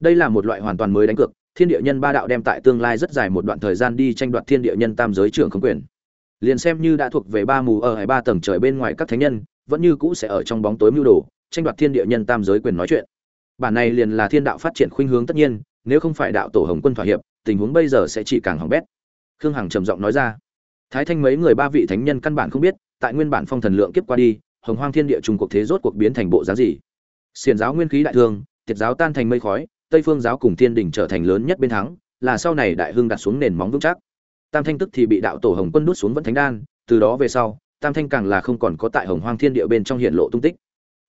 Đây là một loại hoàn toàn mới đánh cược thiên địa nhân ba đạo đem tại tương lai rất dài một đoạn thời gian đi tranh đoạt thiên địa nhân tam giới trưởng không quyền. Liền xem như đã thuộc về ba mù ở hai ba tầng trời bên ngoài các thánh nhân, vẫn như cũ sẽ ở trong bóng tối mưu đồ, tranh đoạt thiên địa nhân tam giới quyền nói chuyện. Bản này liền là thiên đạo phát triển khuynh hướng tất nhiên, nếu không phải đạo tổ hồng quân thỏa hiệp, tình huống bây giờ sẽ chỉ càng hỏng bét. Khương hằng trầm giọng nói ra. Thái thanh mấy người ba vị thánh nhân căn bản không biết, tại nguyên bản phong thần lượng kiếp qua đi, hồng hoang thiên địa trung cuộc thế rốt cuộc biến thành bộ dáng gì? Xiền giáo nguyên khí đại thương tiệt giáo tan thành mây khói tây phương giáo cùng thiên đình trở thành lớn nhất bên thắng, là sau này đại hưng đặt xuống nền móng vững chắc. Tam thanh tức thì bị đạo tổ hồng quân đút xuống vẫn thánh đan, từ đó về sau, tam thanh càng là không còn có tại hồng hoang thiên địa bên trong hiện lộ tung tích.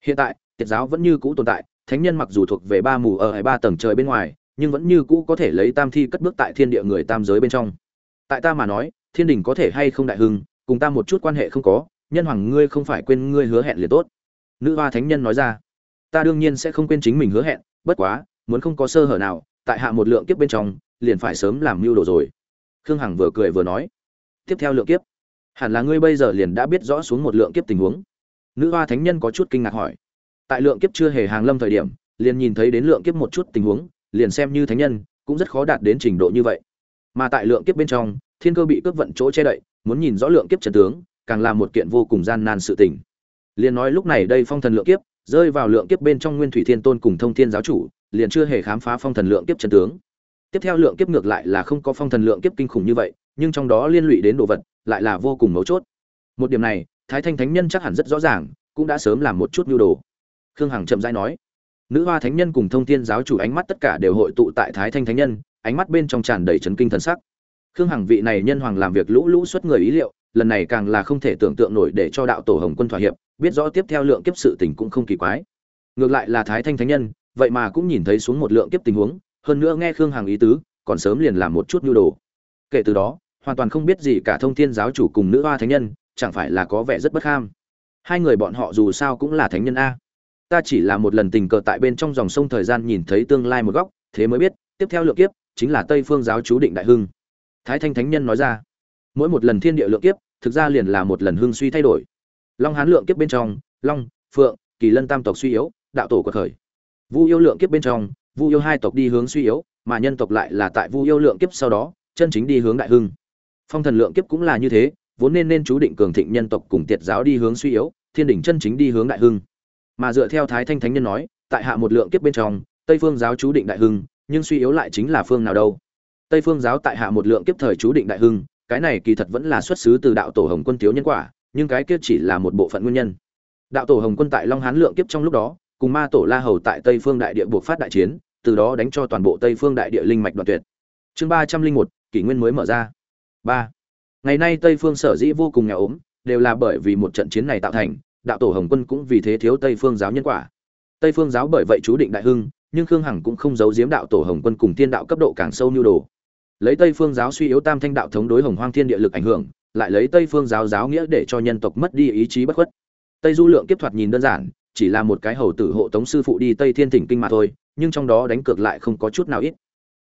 Hiện tại, tiệt giáo vẫn như cũ tồn tại, thánh nhân mặc dù thuộc về ba mù ở hai ba tầng trời bên ngoài, nhưng vẫn như cũ có thể lấy tam thi cất bước tại thiên địa người tam giới bên trong. Tại ta mà nói, thiên đình có thể hay không đại hưng, cùng ta một chút quan hệ không có, nhân hoàng ngươi không phải quên ngươi hứa hẹn liền tốt. Nữ hoa thánh nhân nói ra, ta đương nhiên sẽ không quên chính mình hứa hẹn, bất quá muốn không có sơ hở nào, tại hạ một lượng kiếp bên trong, liền phải sớm làm mưu đồ rồi. Khương hằng vừa cười vừa nói, tiếp theo lượng kiếp. Hẳn là ngươi bây giờ liền đã biết rõ xuống một lượng kiếp tình huống. Nữ hoa thánh nhân có chút kinh ngạc hỏi. Tại lượng kiếp chưa hề hàng lâm thời điểm, liền nhìn thấy đến lượng kiếp một chút tình huống, liền xem như thánh nhân, cũng rất khó đạt đến trình độ như vậy. Mà tại lượng kiếp bên trong, thiên cơ bị cướp vận chỗ che đậy, muốn nhìn rõ lượng kiếp chân tướng, càng là một kiện vô cùng gian nan sự tình. Liền nói lúc này đây phong thần lượng kiếp, rơi vào lượng kiếp bên trong nguyên thủy thiên tôn cùng thông thiên giáo chủ liền chưa hề khám phá phong thần lượng kiếp trận tướng. Tiếp theo lượng kiếp ngược lại là không có phong thần lượng kiếp kinh khủng như vậy, nhưng trong đó liên lụy đến đồ vật lại là vô cùng mấu chốt. Một điểm này, thái thanh thánh nhân chắc hẳn rất rõ ràng, cũng đã sớm làm một chút nhu đồ. Khương hằng chậm rãi nói, nữ hoa thánh nhân cùng thông thiên giáo chủ ánh mắt tất cả đều hội tụ tại thái thanh thánh nhân, ánh mắt bên trong tràn đầy chấn kinh thần sắc. Khương hằng vị này nhân hoàng làm việc lũ lũ xuất người ý liệu, lần này càng là không thể tưởng tượng nổi để cho đạo tổ hồng quân thỏa hiệp, biết rõ tiếp theo lượng kiếp sự tình cũng không kỳ quái. Ngược lại là thái thanh thánh nhân vậy mà cũng nhìn thấy xuống một lượng kiếp tình huống, hơn nữa nghe khương hằng ý tứ, còn sớm liền làm một chút nhu đồ. Kể từ đó, hoàn toàn không biết gì cả thông thiên giáo chủ cùng nữ hoa thánh nhân, chẳng phải là có vẻ rất bất kham hai người bọn họ dù sao cũng là thánh nhân a. Ta chỉ là một lần tình cờ tại bên trong dòng sông thời gian nhìn thấy tương lai một góc, thế mới biết, tiếp theo lượng kiếp, chính là tây phương giáo chú định đại hưng. Thái thanh thánh nhân nói ra, mỗi một lần thiên địa lượng kiếp, thực ra liền là một lần hưng suy thay đổi. Long hán lượng kiếp bên trong, long, phượng, kỳ lân tam tộc suy yếu, đạo tổ của khởi vu yêu lượng kiếp bên trong, vu yêu hai tộc đi hướng suy yếu, mà nhân tộc lại là tại vu yêu lượng kiếp sau đó, chân chính đi hướng đại hưng. Phong thần lượng kiếp cũng là như thế, vốn nên nên chú định cường thịnh nhân tộc cùng tiệt giáo đi hướng suy yếu, thiên đỉnh chân chính đi hướng đại hưng. Mà dựa theo thái thanh thánh nhân nói, tại hạ một lượng kiếp bên trong, tây phương giáo chú định đại hưng, nhưng suy yếu lại chính là phương nào đâu. Tây phương giáo tại hạ một lượng kiếp thời chú định đại hưng, cái này kỳ thật vẫn là xuất xứ từ đạo tổ hồng quân thiếu nhân quả, nhưng cái kia chỉ là một bộ phận nguyên nhân. Đạo tổ hồng quân tại long hán lượng kiếp trong lúc đó cùng ma tổ la hầu tại tây phương đại địa buộc phát đại chiến, từ đó đánh cho toàn bộ tây phương đại địa linh mạch đoạn tuyệt. Chương ba trăm linh một, kỷ nguyên mới mở ra. Ba. Ngày nay tây phương sở dĩ vô cùng nghèo ốm, đều là bởi vì một trận chiến này tạo thành, đạo tổ hồng quân cũng vì thế thiếu tây phương giáo nhân quả. Tây phương giáo bởi vậy chú định đại hưng, nhưng khương hằng cũng không giấu giếm đạo tổ hồng quân cùng thiên đạo cấp độ càng sâu nhu đồ. Lấy tây phương giáo suy yếu tam thanh đạo thống đối hồng hoang thiên địa lực ảnh hưởng, lại lấy tây phương giáo giáo nghĩa để cho nhân tộc mất đi ý chí bất khuất. Tây du lượng kiếp thoạt nhìn đơn giản chỉ là một cái hầu tử hộ tống sư phụ đi tây thiên thỉnh kinh mà thôi, nhưng trong đó đánh cược lại không có chút nào ít.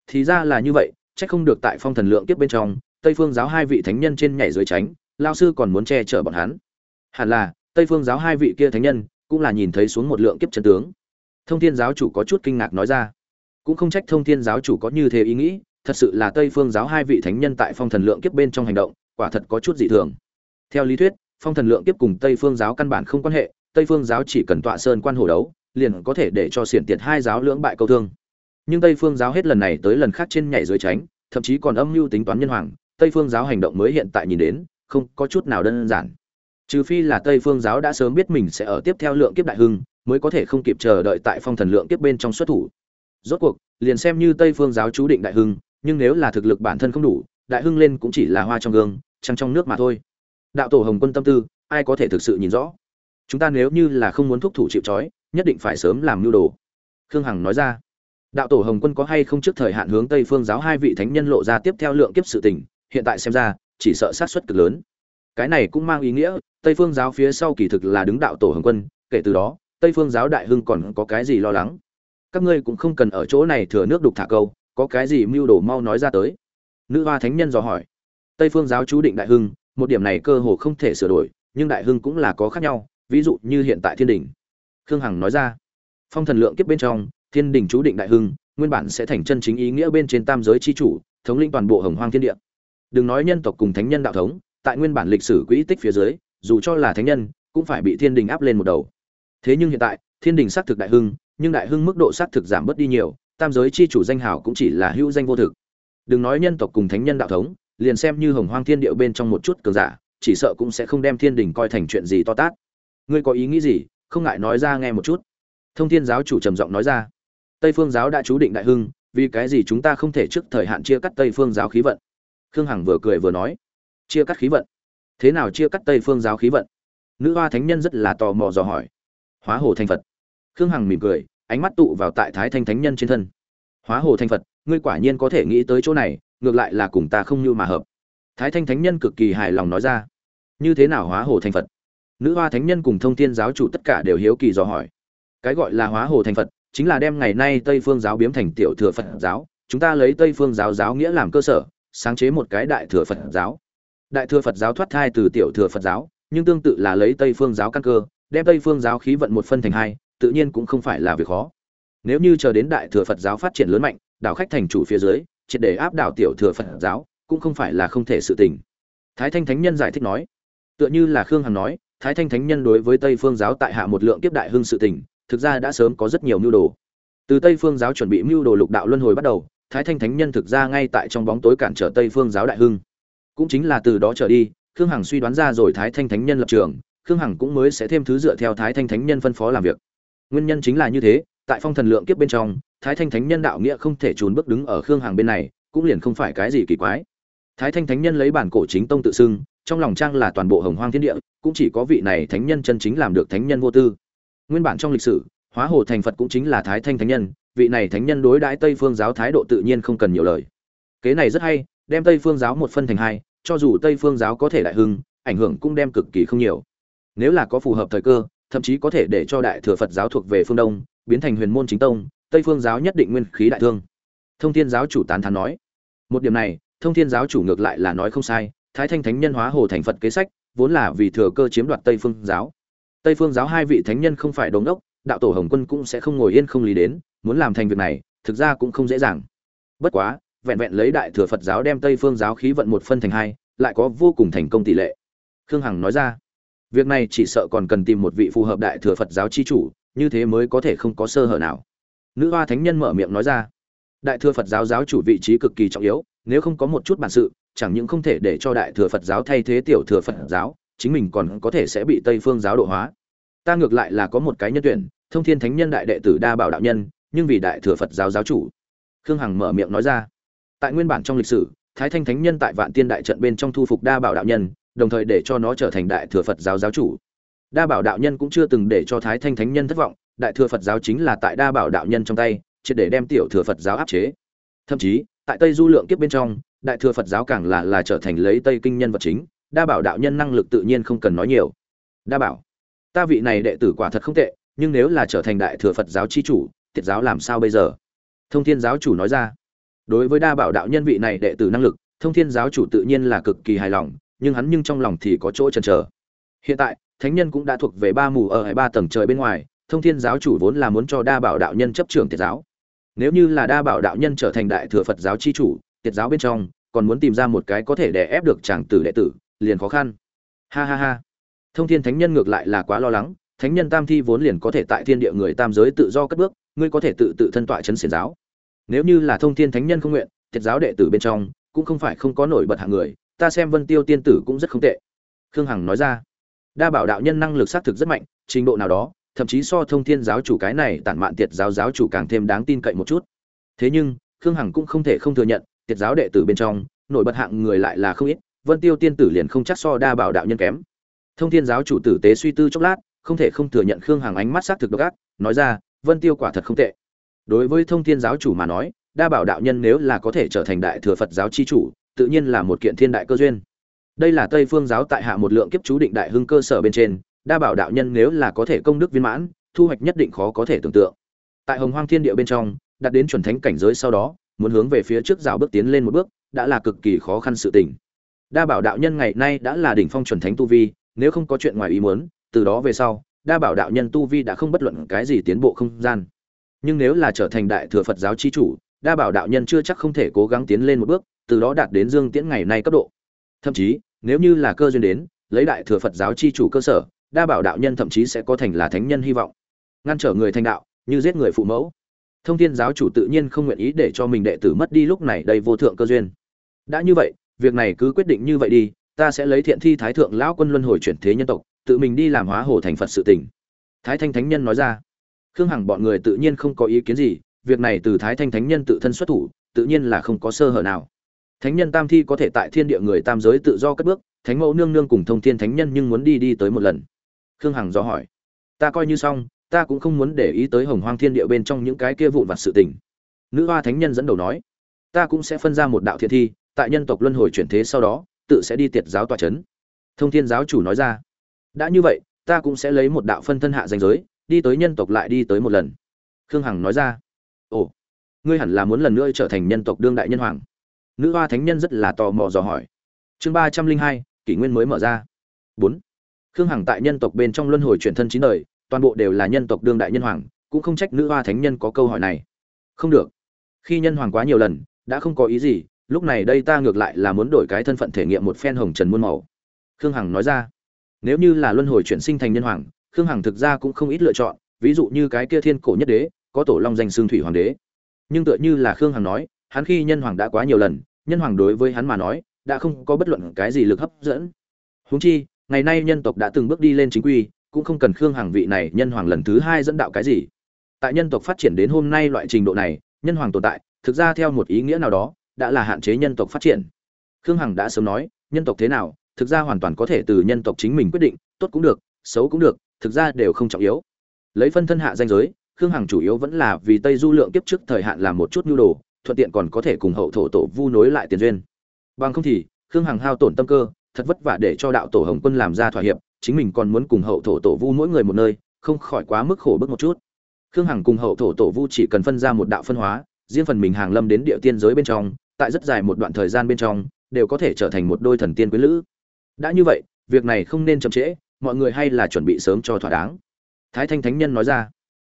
Thì ra là như vậy trách không được tại phong thần lượng kiếp bên trong, tây phương giáo hai vị thánh nhân trên nhảy dưới tránh, lao sư còn muốn che chở bọn hắn. Hẳn là, tây phương giáo hai vị kia thánh nhân cũng là nhìn thấy xuống một lượng kiếp chân tướng. Thông thiên giáo chủ có chút kinh ngạc nói ra. Cũng không trách thông thiên giáo chủ có như thế ý nghĩ, thật sự là tây phương giáo hai vị thánh nhân tại phong thần lượng kiếp bên trong hành động, quả thật có chút dị thường. Theo lý thuyết, phong thần lượng kiếp cùng tây phương giáo căn bản không quan hệ tây phương giáo chỉ cần tọa sơn quan hổ đấu, liền có thể để cho xiển tiệt hai giáo lưỡng bại câu thương. Nhưng tây phương giáo hết lần này tới lần khác trên nhảy dưới tránh, thậm chí còn âm mưu tính toán nhân hoàng, tây phương giáo hành động mới hiện tại nhìn đến, không có chút nào đơn giản. Trừ phi là tây phương giáo đã sớm biết mình sẽ ở tiếp theo lượng kiếp đại hưng, mới có thể không kịp chờ đợi tại phong thần lượng kiếp bên trong xuất thủ. Rốt cuộc, liền xem như tây phương giáo chú định đại hưng, nhưng nếu là thực lực bản thân không đủ, đại hưng lên cũng chỉ là hoa trong gương, trăng trong nước mà thôi. Đạo tổ hồng quân tâm tư, ai có thể thực sự nhìn rõ? Chúng ta nếu như là không muốn thúc thủ chịu trói, nhất định phải sớm làm mưu đồ. Khương hằng nói ra. Đạo tổ hồng quân có hay không trước thời hạn hướng tây phương giáo hai vị thánh nhân lộ ra tiếp theo lượng kiếp sự tình, hiện tại xem ra, chỉ sợ sát suất cực lớn. Cái này cũng mang ý nghĩa, tây phương giáo phía sau kỳ thực là đứng đạo tổ hồng quân, kể từ đó, tây phương giáo đại hưng còn có cái gì lo lắng? Các ngươi cũng không cần ở chỗ này thừa nước đục thả câu, có cái gì mưu đồ mau nói ra tới? Nữ hoa thánh nhân dò hỏi. Tây phương giáo chú định đại hưng, một điểm này cơ hồ không thể sửa đổi, nhưng đại hưng cũng là có khác nhau ví dụ như hiện tại thiên đình. Khương hằng nói ra, phong thần lượng kiếp bên trong, thiên đình chú định đại hưng, nguyên bản sẽ thành chân chính ý nghĩa bên trên tam giới c h i chủ, thống lĩnh toàn bộ hồng hoang thiên địa. Đừng nói nhân tộc cùng thánh nhân đạo thống, tại nguyên bản lịch sử quỹ tích phía dưới, dù cho là thánh nhân, cũng phải bị thiên đình áp lên một đầu. Thế nhưng hiện tại, thiên đình xác thực đại hưng, nhưng đại hưng mức độ xác thực giảm bớt đi nhiều, tam giới chi chủ danh hào cũng chỉ là hữu danh vô thực. Đừng nói nhân tộc cùng thánh nhân đạo thống, liền xem như hồng hoang thiên điệu bên trong một chút cường giả, chỉ sợ cũng sẽ không đem thiên đình coi thành chuyện gì to tát ngươi có ý nghĩ gì? Không ngại nói ra nghe một chút. Thông thiên giáo chủ trầm giọng nói ra. Tây phương giáo đã chú định đại hưng, vì cái gì chúng ta không thể trước thời hạn chia cắt tây phương giáo khí vận? Khương hằng vừa cười vừa nói. Chia cắt khí vận? Thế nào chia cắt tây phương giáo khí vận? Nữ hoa thánh nhân rất là tò mò dò hỏi. Hóa hồ thành phật. Khương hằng mỉm cười, ánh mắt tụ vào tại thái thanh thánh nhân trên thân. Hóa hồ thành phật, ngươi quả nhiên có thể nghĩ tới chỗ này, ngược lại là cùng ta không như mà hợp. Thái thanh thánh nhân cực kỳ hài lòng nói ra. Như thế nào hóa hồ thành phật? Nữ hoa thánh nhân cùng thông thiên giáo chủ tất cả đều hiếu kỳ dò hỏi. Cái gọi là hóa hồ thành phật, chính là đem ngày nay tây phương giáo biếm thành tiểu thừa phật giáo. Chúng ta lấy tây phương giáo giáo nghĩa làm cơ sở, sáng chế một cái đại thừa phật giáo. Đại thừa phật giáo thoát thai từ tiểu thừa phật giáo, nhưng tương tự là lấy tây phương giáo căn cơ, đem tây phương giáo khí vận một phân thành hai, tự nhiên cũng không phải là việc khó. Nếu như chờ đến đại thừa phật giáo phát triển lớn mạnh, đảo khách thành chủ phía dưới, triệt để áp đảo tiểu thừa phật giáo, cũng không phải là không thể sự tình. Thái thanh thánh nhân giải thích nói, tựa như là khương hằng nói thái thanh thánh nhân đối với tây phương giáo tại hạ một lượng kiếp đại hưng sự tình, thực ra đã sớm có rất nhiều mưu đồ. Từ tây phương giáo chuẩn bị mưu đồ lục đạo luân hồi bắt đầu, thái thanh thánh nhân thực ra ngay tại trong bóng tối cản trở tây phương giáo đại hưng. Cũng chính là từ đó trở đi, khương hằng suy đoán ra rồi thái thanh thánh nhân lập trường, khương hằng cũng mới sẽ thêm thứ dựa theo thái thanh thánh nhân phân phó làm việc. Nguyên nhân chính là như thế, tại phong thần lượng kiếp bên trong, thái thanh thánh nhân đạo nghĩa không thể trốn bước đứng ở khương hằng bên này, cũng liền không phải cái gì kỳ quái. Thái thanh thánh nhân lấy bản cổ chính tông tự xưng trong lòng trang là toàn bộ hồng hoang thiên địa, cũng chỉ có vị này thánh nhân chân chính làm được thánh nhân vô tư. Nguyên bản trong lịch sử, hóa hồ thành phật cũng chính là thái thanh thánh nhân, vị này thánh nhân đối đãi tây phương giáo thái độ tự nhiên không cần nhiều lời. Kế này rất hay, đem tây phương giáo một phân thành hai, cho dù tây phương giáo có thể đại hưng, ảnh hưởng cũng đem cực kỳ không nhiều. Nếu là có phù hợp thời cơ, thậm chí có thể để cho đại thừa phật giáo thuộc về phương đông, biến thành huyền môn chính tông, tây phương giáo nhất định nguyên khí đại thương. Thông thiên giáo chủ tán thán nói, một điểm này, thông thiên giáo chủ ngược lại là nói không sai thái thanh thánh nhân hóa hồ thành phật kế sách, vốn là vì thừa cơ chiếm đoạt tây phương giáo. Tây phương giáo hai vị thánh nhân không phải đồng đốc đạo tổ hồng quân cũng sẽ không ngồi yên không lý đến, muốn làm thành việc này, thực ra cũng không dễ dàng. Bất quá, vẹn vẹn lấy đại thừa phật giáo đem tây phương giáo khí vận một phân thành hai, lại có vô cùng thành công tỷ lệ. Khương hằng nói ra, việc này chỉ sợ còn cần tìm một vị phù hợp đại thừa phật giáo chi chủ, như thế mới có thể không có sơ hở nào. Nữ hoa thánh nhân mở miệng nói ra, đại thừa phật giáo giáo chủ vị trí cực kỳ trọng yếu nếu không có một chút bản sự, chẳng những không thể để cho đại thừa phật giáo thay thế tiểu thừa phật giáo, chính mình còn có thể sẽ bị tây phương giáo độ hóa. Ta ngược lại là có một cái nhân tuyển, thông thiên thánh nhân đại đệ tử đa bảo đạo nhân, nhưng vì đại thừa phật giáo giáo chủ. Khương hằng mở miệng nói ra. Tại nguyên bản trong lịch sử, thái thanh thánh nhân tại vạn tiên đại trận bên trong thu phục đa bảo đạo nhân, đồng thời để cho nó trở thành đại thừa phật giáo giáo chủ. Đa bảo đạo nhân cũng chưa từng để cho thái thanh thánh nhân thất vọng, đại thừa phật giáo chính là tại đa bảo đạo nhân trong tay, triệt để đem tiểu thừa phật giáo áp chế. Thậm chí tại tây du lượng kiếp bên trong, đại thừa phật giáo càng là là trở thành lấy tây kinh nhân vật chính, đa bảo đạo nhân năng lực tự nhiên không cần nói nhiều. Đa bảo, ta vị này đệ tử quả thật không tệ, nhưng nếu là trở thành đại thừa phật giáo chi chủ, tiệt giáo làm sao bây giờ? Thông thiên giáo chủ nói ra. Đối với đa bảo đạo nhân vị này đệ tử năng lực, thông thiên giáo chủ tự nhiên là cực kỳ hài lòng, nhưng hắn nhưng trong lòng thì có chỗ chần chờ. Hiện tại, thánh nhân cũng đã thuộc về ba mù ở hai ba tầng trời bên ngoài, thông thiên giáo chủ vốn là muốn cho đa bảo đạo nhân chấp trưởng tiệt giáo nếu như là đa bảo đạo nhân trở thành đại thừa phật giáo chi chủ, tiệt giáo bên trong, còn muốn tìm ra một cái có thể đè ép được chàng tử đệ tử, liền khó khăn. Ha ha ha. Thông thiên thánh nhân ngược lại là quá lo lắng, thánh nhân tam thi vốn liền có thể tại thiên địa người tam giới tự do cất bước, ngươi có thể tự tự thân tọa chấn xiển giáo. Nếu như là thông thiên thánh nhân không nguyện, tiệt giáo đệ tử bên trong, cũng không phải không có nổi bật hạng người, ta xem vân tiêu tiên tử cũng rất không tệ. Khương hằng nói ra. Đa bảo đạo nhân năng lực xác thực rất mạnh, trình độ nào đó thậm chí so thông thiên giáo chủ cái này tản mạn tiệt giáo giáo chủ càng thêm đáng tin cậy một chút. Thế nhưng, khương hằng cũng không thể không thừa nhận, tiệt giáo đệ tử bên trong, nổi bật hạng người lại là không ít, vân tiêu tiên tử liền không chắc so đa bảo đạo nhân kém. Thông thiên giáo chủ tử tế suy tư chốc lát, không thể không thừa nhận khương hằng ánh mắt xác thực độc ác, nói ra, vân tiêu quả thật không tệ. Đối với thông thiên giáo chủ mà nói, đa bảo đạo nhân nếu là có thể trở thành đại thừa phật giáo chi chủ, tự nhiên là một kiện thiên đại cơ duyên. Đây là tây phương giáo tại hạ một lượng kiếp chú định đại hưng cơ sở bên trên đa bảo đạo nhân nếu là có thể công đức viên mãn, thu hoạch nhất định khó có thể tưởng tượng. Tại hồng hoang thiên địa bên trong đạt đến chuẩn thánh cảnh giới sau đó, muốn hướng về phía trước rào bước tiến lên một bước, đã là cực kỳ khó khăn sự tình. Đa bảo đạo nhân ngày nay đã là đỉnh phong chuẩn thánh tu vi, nếu không có chuyện ngoài ý muốn, từ đó về sau, đa bảo đạo nhân tu vi đã không bất luận cái gì tiến bộ không gian. Nhưng nếu là trở thành đại thừa phật giáo chi chủ, đa bảo đạo nhân chưa chắc không thể cố gắng tiến lên một bước, từ đó đạt đến dương tiễn ngày nay cấp độ. Thậm chí, nếu như là cơ duyên đến, lấy đại thừa phật giáo chi chủ cơ sở đa bảo đạo nhân thậm chí sẽ có thành là thánh nhân hy vọng. Ngăn trở người thành đạo, như giết người phụ mẫu. Thông thiên giáo chủ tự nhiên không nguyện ý để cho mình đệ tử mất đi lúc này đây vô thượng cơ duyên. Đã như vậy, việc này cứ quyết định như vậy đi, ta sẽ lấy thiện thi thái thượng lão quân luân hồi chuyển thế nhân tộc, tự mình đi làm hóa hồ thành phật sự tỉnh thái thanh thánh nhân nói ra. Khương hằng bọn người tự nhiên không có ý kiến gì, việc này từ thái thanh thánh nhân tự thân xuất thủ, tự nhiên là không có sơ hở nào. Thánh nhân tam thi có thể tại thiên địa người tam giới tự do cất bước, thánh mẫu nương nương cùng thông thiên thánh nhân nhưng muốn đi đi tới một lần khương hằng dò hỏi. Ta coi như xong, ta cũng không muốn để ý tới hồng hoang thiên địa bên trong những cái kia vụn vặt sự tình. Nữ hoa thánh nhân dẫn đầu nói. Ta cũng sẽ phân ra một đạo thiện thi, tại nhân tộc luân hồi chuyển thế sau đó, tự sẽ đi tiệt giáo tòa c h ấ n thông thiên giáo chủ nói ra. Đã như vậy, ta cũng sẽ lấy một đạo phân thân hạ danh giới, đi tới nhân tộc lại đi tới một lần. Khương hằng nói ra. Ồ, ngươi hẳn là muốn lần nữa trở thành nhân tộc đương đại nhân hoàng. Nữ hoa thánh nhân rất là tò mò dò hỏi. Chương ba trăm linh hai, kỷ nguyên mới mở ra. Bốn khương hằng tại nhân tộc bên trong luân hồi chuyển thân chín đời, toàn bộ đều là nhân tộc đương đại nhân hoàng, cũng không trách nữ hoa thánh nhân có câu hỏi này. Không được. Khi nhân hoàng quá nhiều lần, đã không có ý gì, lúc này đây ta ngược lại là muốn đổi cái thân phận thể nghiệm một phen hồng trần muôn màu. Khương hằng nói ra. Nếu như là luân hồi chuyển sinh thành nhân hoàng, khương hằng thực ra cũng không ít lựa chọn, ví dụ như cái kia thiên cổ nhất đế, có tổ long danh xương thủy hoàng đế. Nhưng tựa như là khương hằng nói, hắn khi nhân hoàng đã quá nhiều lần, nhân hoàng đối với hắn mà nói, đã không có bất luận cái gì lực hấp dẫn. Huống chi ngày nay nhân tộc đã từng bước đi lên chính quy, cũng không cần khương hằng vị này nhân hoàng lần thứ hai dẫn đạo cái gì. Tại nhân tộc phát triển đến hôm nay loại trình độ này, nhân hoàng tồn tại, thực ra theo một ý nghĩa nào đó, đã là hạn chế nhân tộc phát triển. Khương hằng đã sớm nói, nhân tộc thế nào, thực ra hoàn toàn có thể từ nhân tộc chính mình quyết định, tốt cũng được, xấu cũng được, thực ra đều không trọng yếu. Lấy phân thân hạ danh giới, khương hằng chủ yếu vẫn là vì tây du lượng kiếp trước thời hạn làm một chút nhu đồ, thuận tiện còn có thể cùng hậu thổ tổ vu nối lại tiền duyên. Bằng không thì, khương hằng hao tổn tâm cơ thật vất vả để cho đạo tổ hồng quân làm ra thỏa hiệp, chính mình còn muốn cùng hậu thổ tổ vu mỗi người một nơi, không khỏi quá mức khổ bức một chút. Khương hằng cùng hậu thổ tổ vu chỉ cần phân ra một đạo phân hóa, riêng phần mình hàng lâm đến địa tiên giới bên trong, tại rất dài một đoạn thời gian bên trong, đều có thể trở thành một đôi thần tiên quý lữ. Đã như vậy, việc này không nên chậm trễ, mọi người hay là chuẩn bị sớm cho thỏa đáng. Thái thanh thánh nhân nói ra.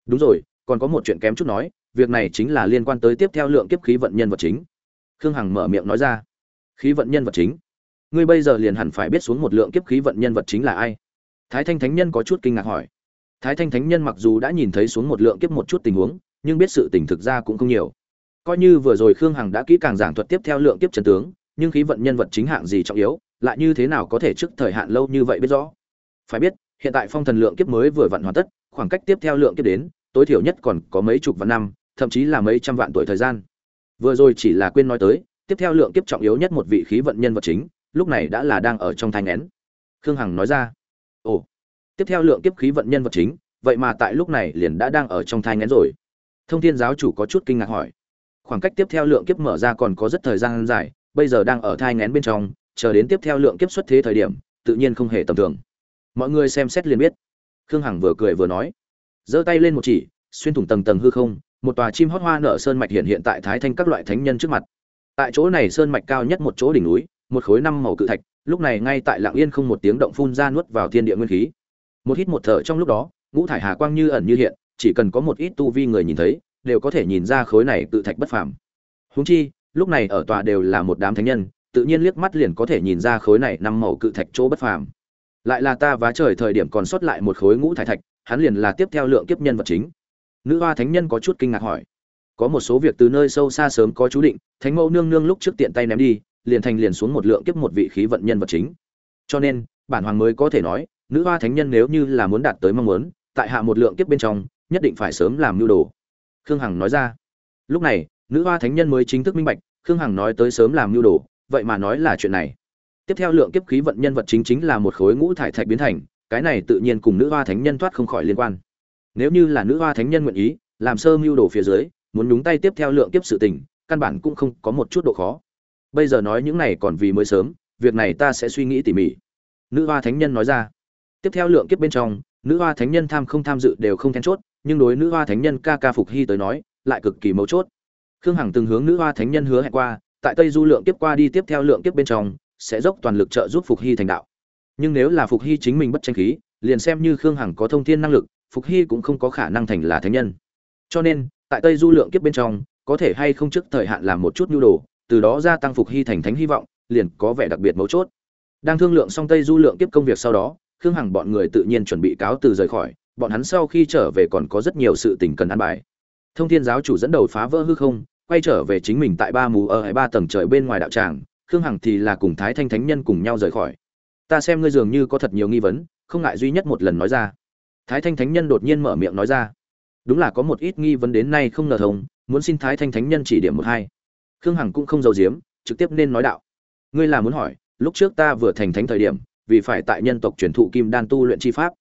Đúng rồi, còn có một chuyện kém chút nói, việc này chính là liên quan tới tiếp theo lượng kiếp khí vận nhân vật chính. Khương hằng mở miệng nói ra. Khí vận nhân vật chính? Ngươi bây giờ liền hẳn phải biết xuống một lượng kiếp khí vận nhân vật chính là ai. Thái thanh thánh nhân có chút kinh ngạc hỏi. Thái thanh thánh nhân mặc dù đã nhìn thấy xuống một lượng kiếp một chút tình huống, nhưng biết sự tình thực ra cũng không nhiều. Coi như vừa rồi khương hằng đã kỹ càng giảng thuật tiếp theo lượng kiếp trần tướng, nhưng khí vận nhân vật chính hạng gì trọng yếu, lại như thế nào có thể trước thời hạn lâu như vậy biết rõ. Phải biết, hiện tại phong thần lượng kiếp mới vừa vặn hoàn tất, khoảng cách tiếp theo lượng kiếp đến, tối thiểu nhất còn có mấy chục vạn năm, thậm chí là mấy trăm vạn tuổi thời gian. Vừa rồi chỉ là quên nói tới, tiếp theo lượng kiếp trọng yếu nhất một vị khí vận nhân vật chính lúc này đã là đang ở trong thai nghén, khương hằng nói ra ồ tiếp theo lượng kiếp khí vận nhân vật chính vậy mà tại lúc này liền đã đang ở trong thai nghén rồi. Thông thiên giáo chủ có chút kinh ngạc hỏi. Khoảng cách tiếp theo lượng kiếp mở ra còn có rất thời gian dài bây giờ đang ở thai nghén bên trong chờ đến tiếp theo lượng kiếp xuất thế thời điểm tự nhiên không hề tầm thường. Mọi người xem xét liền biết. Khương hằng vừa cười vừa nói giơ tay lên một chỉ xuyên thủng tầng tầng hư không một tòa chim hót hoa nở sơn mạch hiện hiện tại thái thanh các loại thánh nhân trước mặt. Tại chỗ này sơn mạch cao nhất một chỗ đỉnh núi một khối năm màu cự thạch, lúc này ngay tại lạng yên không một tiếng động phun ra nuốt vào thiên địa nguyên khí. Một hít một thở trong lúc đó, ngũ thải hà quang như ẩn như hiện, chỉ cần có một ít tu vi người nhìn thấy, đều có thể nhìn ra khối này cự thạch bất phàm. Huống chi, lúc này ở tòa đều là một đám thánh nhân, tự nhiên liếc mắt liền có thể nhìn ra khối này năm màu cự thạch chỗ bất phàm. Lại là ta vá trời thời điểm còn sót lại một khối ngũ thải thạch, hắn liền là tiếp theo lượng kiếp nhân vật chính. Nữ hoa thánh nhân có chút kinh ngạc hỏi. Có một số việc từ nơi sâu xa sớm có chú định, thánh mẫu nương nương lúc trước tiện tay ném đi liền thành liền xuống một lượng kiếp một vị khí vận nhân vật chính. Cho nên, bản hoàng mới có thể nói, nữ hoa thánh nhân nếu như là muốn đạt tới mong muốn, tại hạ một lượng kiếp bên trong, nhất định phải sớm làm mưu đồ. Khương hằng nói ra. Lúc này, nữ hoa thánh nhân mới chính thức minh bạch, khương hằng nói tới sớm làm mưu đồ, vậy mà nói là chuyện này. Tiếp theo lượng kiếp khí vận nhân vật chính chính là một khối ngũ thải thạch biến thành, cái này tự nhiên cùng nữ hoa thánh nhân thoát không khỏi liên quan. Nếu như là nữ hoa thánh nhân nguyện ý, làm sơ mưu đồ phía dưới, muốn nhúng tay tiếp theo lượng kiếp sự tình, căn bản cũng không có một chút độ khó bây giờ nói những này còn vì mới sớm, việc này ta sẽ suy nghĩ tỉ mỉ. Nữ hoa thánh nhân nói ra. Tiếp theo lượng kiếp bên trong, nữ hoa thánh nhân tham không tham dự đều không then chốt, nhưng đối nữ hoa thánh nhân ca ca phục hy tới nói, lại cực kỳ mấu chốt. Khương hằng từng hướng nữ hoa thánh nhân hứa hẹn qua, tại tây du lượng kiếp qua đi tiếp theo lượng kiếp bên trong, sẽ dốc toàn lực trợ giúp phục hy thành đạo. Nhưng nếu là phục hy chính mình bất tranh khí, liền xem như khương hằng có thông thiên năng lực, phục hy cũng không có khả năng thành là thánh nhân. Cho nên, tại tây du lượng kiếp bên trong, có thể hay không trước thời hạn làm một chút nhu đồ từ đó gia tăng phục hy thành thánh hy vọng, liền có vẻ đặc biệt mấu chốt. Đang thương lượng xong tây du lượng tiếp công việc sau đó, khương hằng bọn người tự nhiên chuẩn bị cáo từ rời khỏi, bọn hắn sau khi trở về còn có rất nhiều sự tình cần ăn bài. Thông thiên giáo chủ dẫn đầu phá vỡ hư không, quay trở về chính mình tại ba mù ở hai ba tầng trời bên ngoài đạo tràng, khương hằng thì là cùng thái thanh thánh nhân cùng nhau rời khỏi. Ta xem ngươi dường như có thật nhiều nghi vấn, không ngại duy nhất một lần nói ra. Thái thanh thánh nhân đột nhiên mở miệng nói ra. Đúng là có một ít nghi vấn đến nay không ngờ thông, muốn xin thái thanh thánh nhân chỉ điểm một hai khương hằng cũng không giấu giếm, trực tiếp nên nói đạo. Ngươi là muốn hỏi, lúc trước ta vừa thành thánh thời điểm, vì phải tại nhân tộc truyền thụ kim đan tu luyện chi pháp.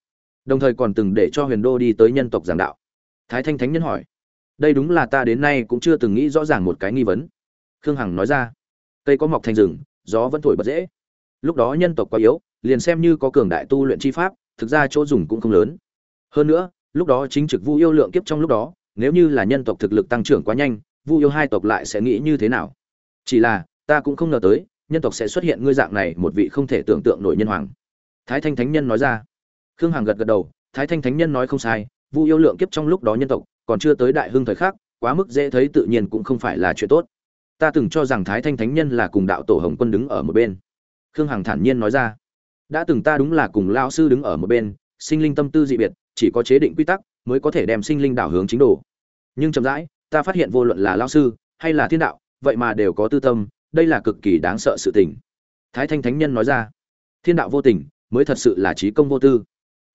Đồng thời còn từng để cho huyền đô đi tới nhân tộc giảng đạo. Thái thanh thánh nhân hỏi, đây đúng là ta đến nay cũng chưa từng nghĩ rõ ràng một cái nghi vấn. Khương hằng nói ra, cây có mọc thành rừng, gió vẫn thổi bật dễ. Lúc đó nhân tộc quá yếu, liền xem như có cường đại tu luyện chi pháp, thực ra chỗ dùng cũng không lớn. Hơn nữa, lúc đó chính trực vu yêu lượng kiếp trong lúc đó, nếu như là nhân tộc thực lực tăng trưởng quá nhanh vu yêu hai tộc lại sẽ nghĩ như thế nào? Chỉ là, ta cũng không ngờ tới, nhân tộc sẽ xuất hiện ngươi dạng này một vị không thể tưởng tượng nổi nhân hoàng. Thái thanh thánh nhân nói ra. Khương hằng gật gật đầu, thái thanh thánh nhân nói không sai, vu yêu lượng kiếp trong lúc đó nhân tộc, còn chưa tới đại hưng thời khắc, quá mức dễ thấy tự nhiên cũng không phải là chuyện tốt. Ta từng cho rằng thái thanh thánh nhân là cùng đạo tổ hồng quân đứng ở một bên. Khương hằng thản nhiên nói ra. Đã từng ta đúng là cùng lao sư đứng ở một bên, sinh linh tâm tư dị biệt, chỉ có chế định quy tắc, mới có thể đem sinh linh đảo hướng chính đồ. Nhưng chậm rãi ta phát hiện vô luận là lao sư hay là thiên đạo, vậy mà đều có tư tâm, đây là cực kỳ đáng sợ sự tình. Thái thanh thánh nhân nói ra. Thiên đạo vô tình, mới thật sự là trí công vô tư.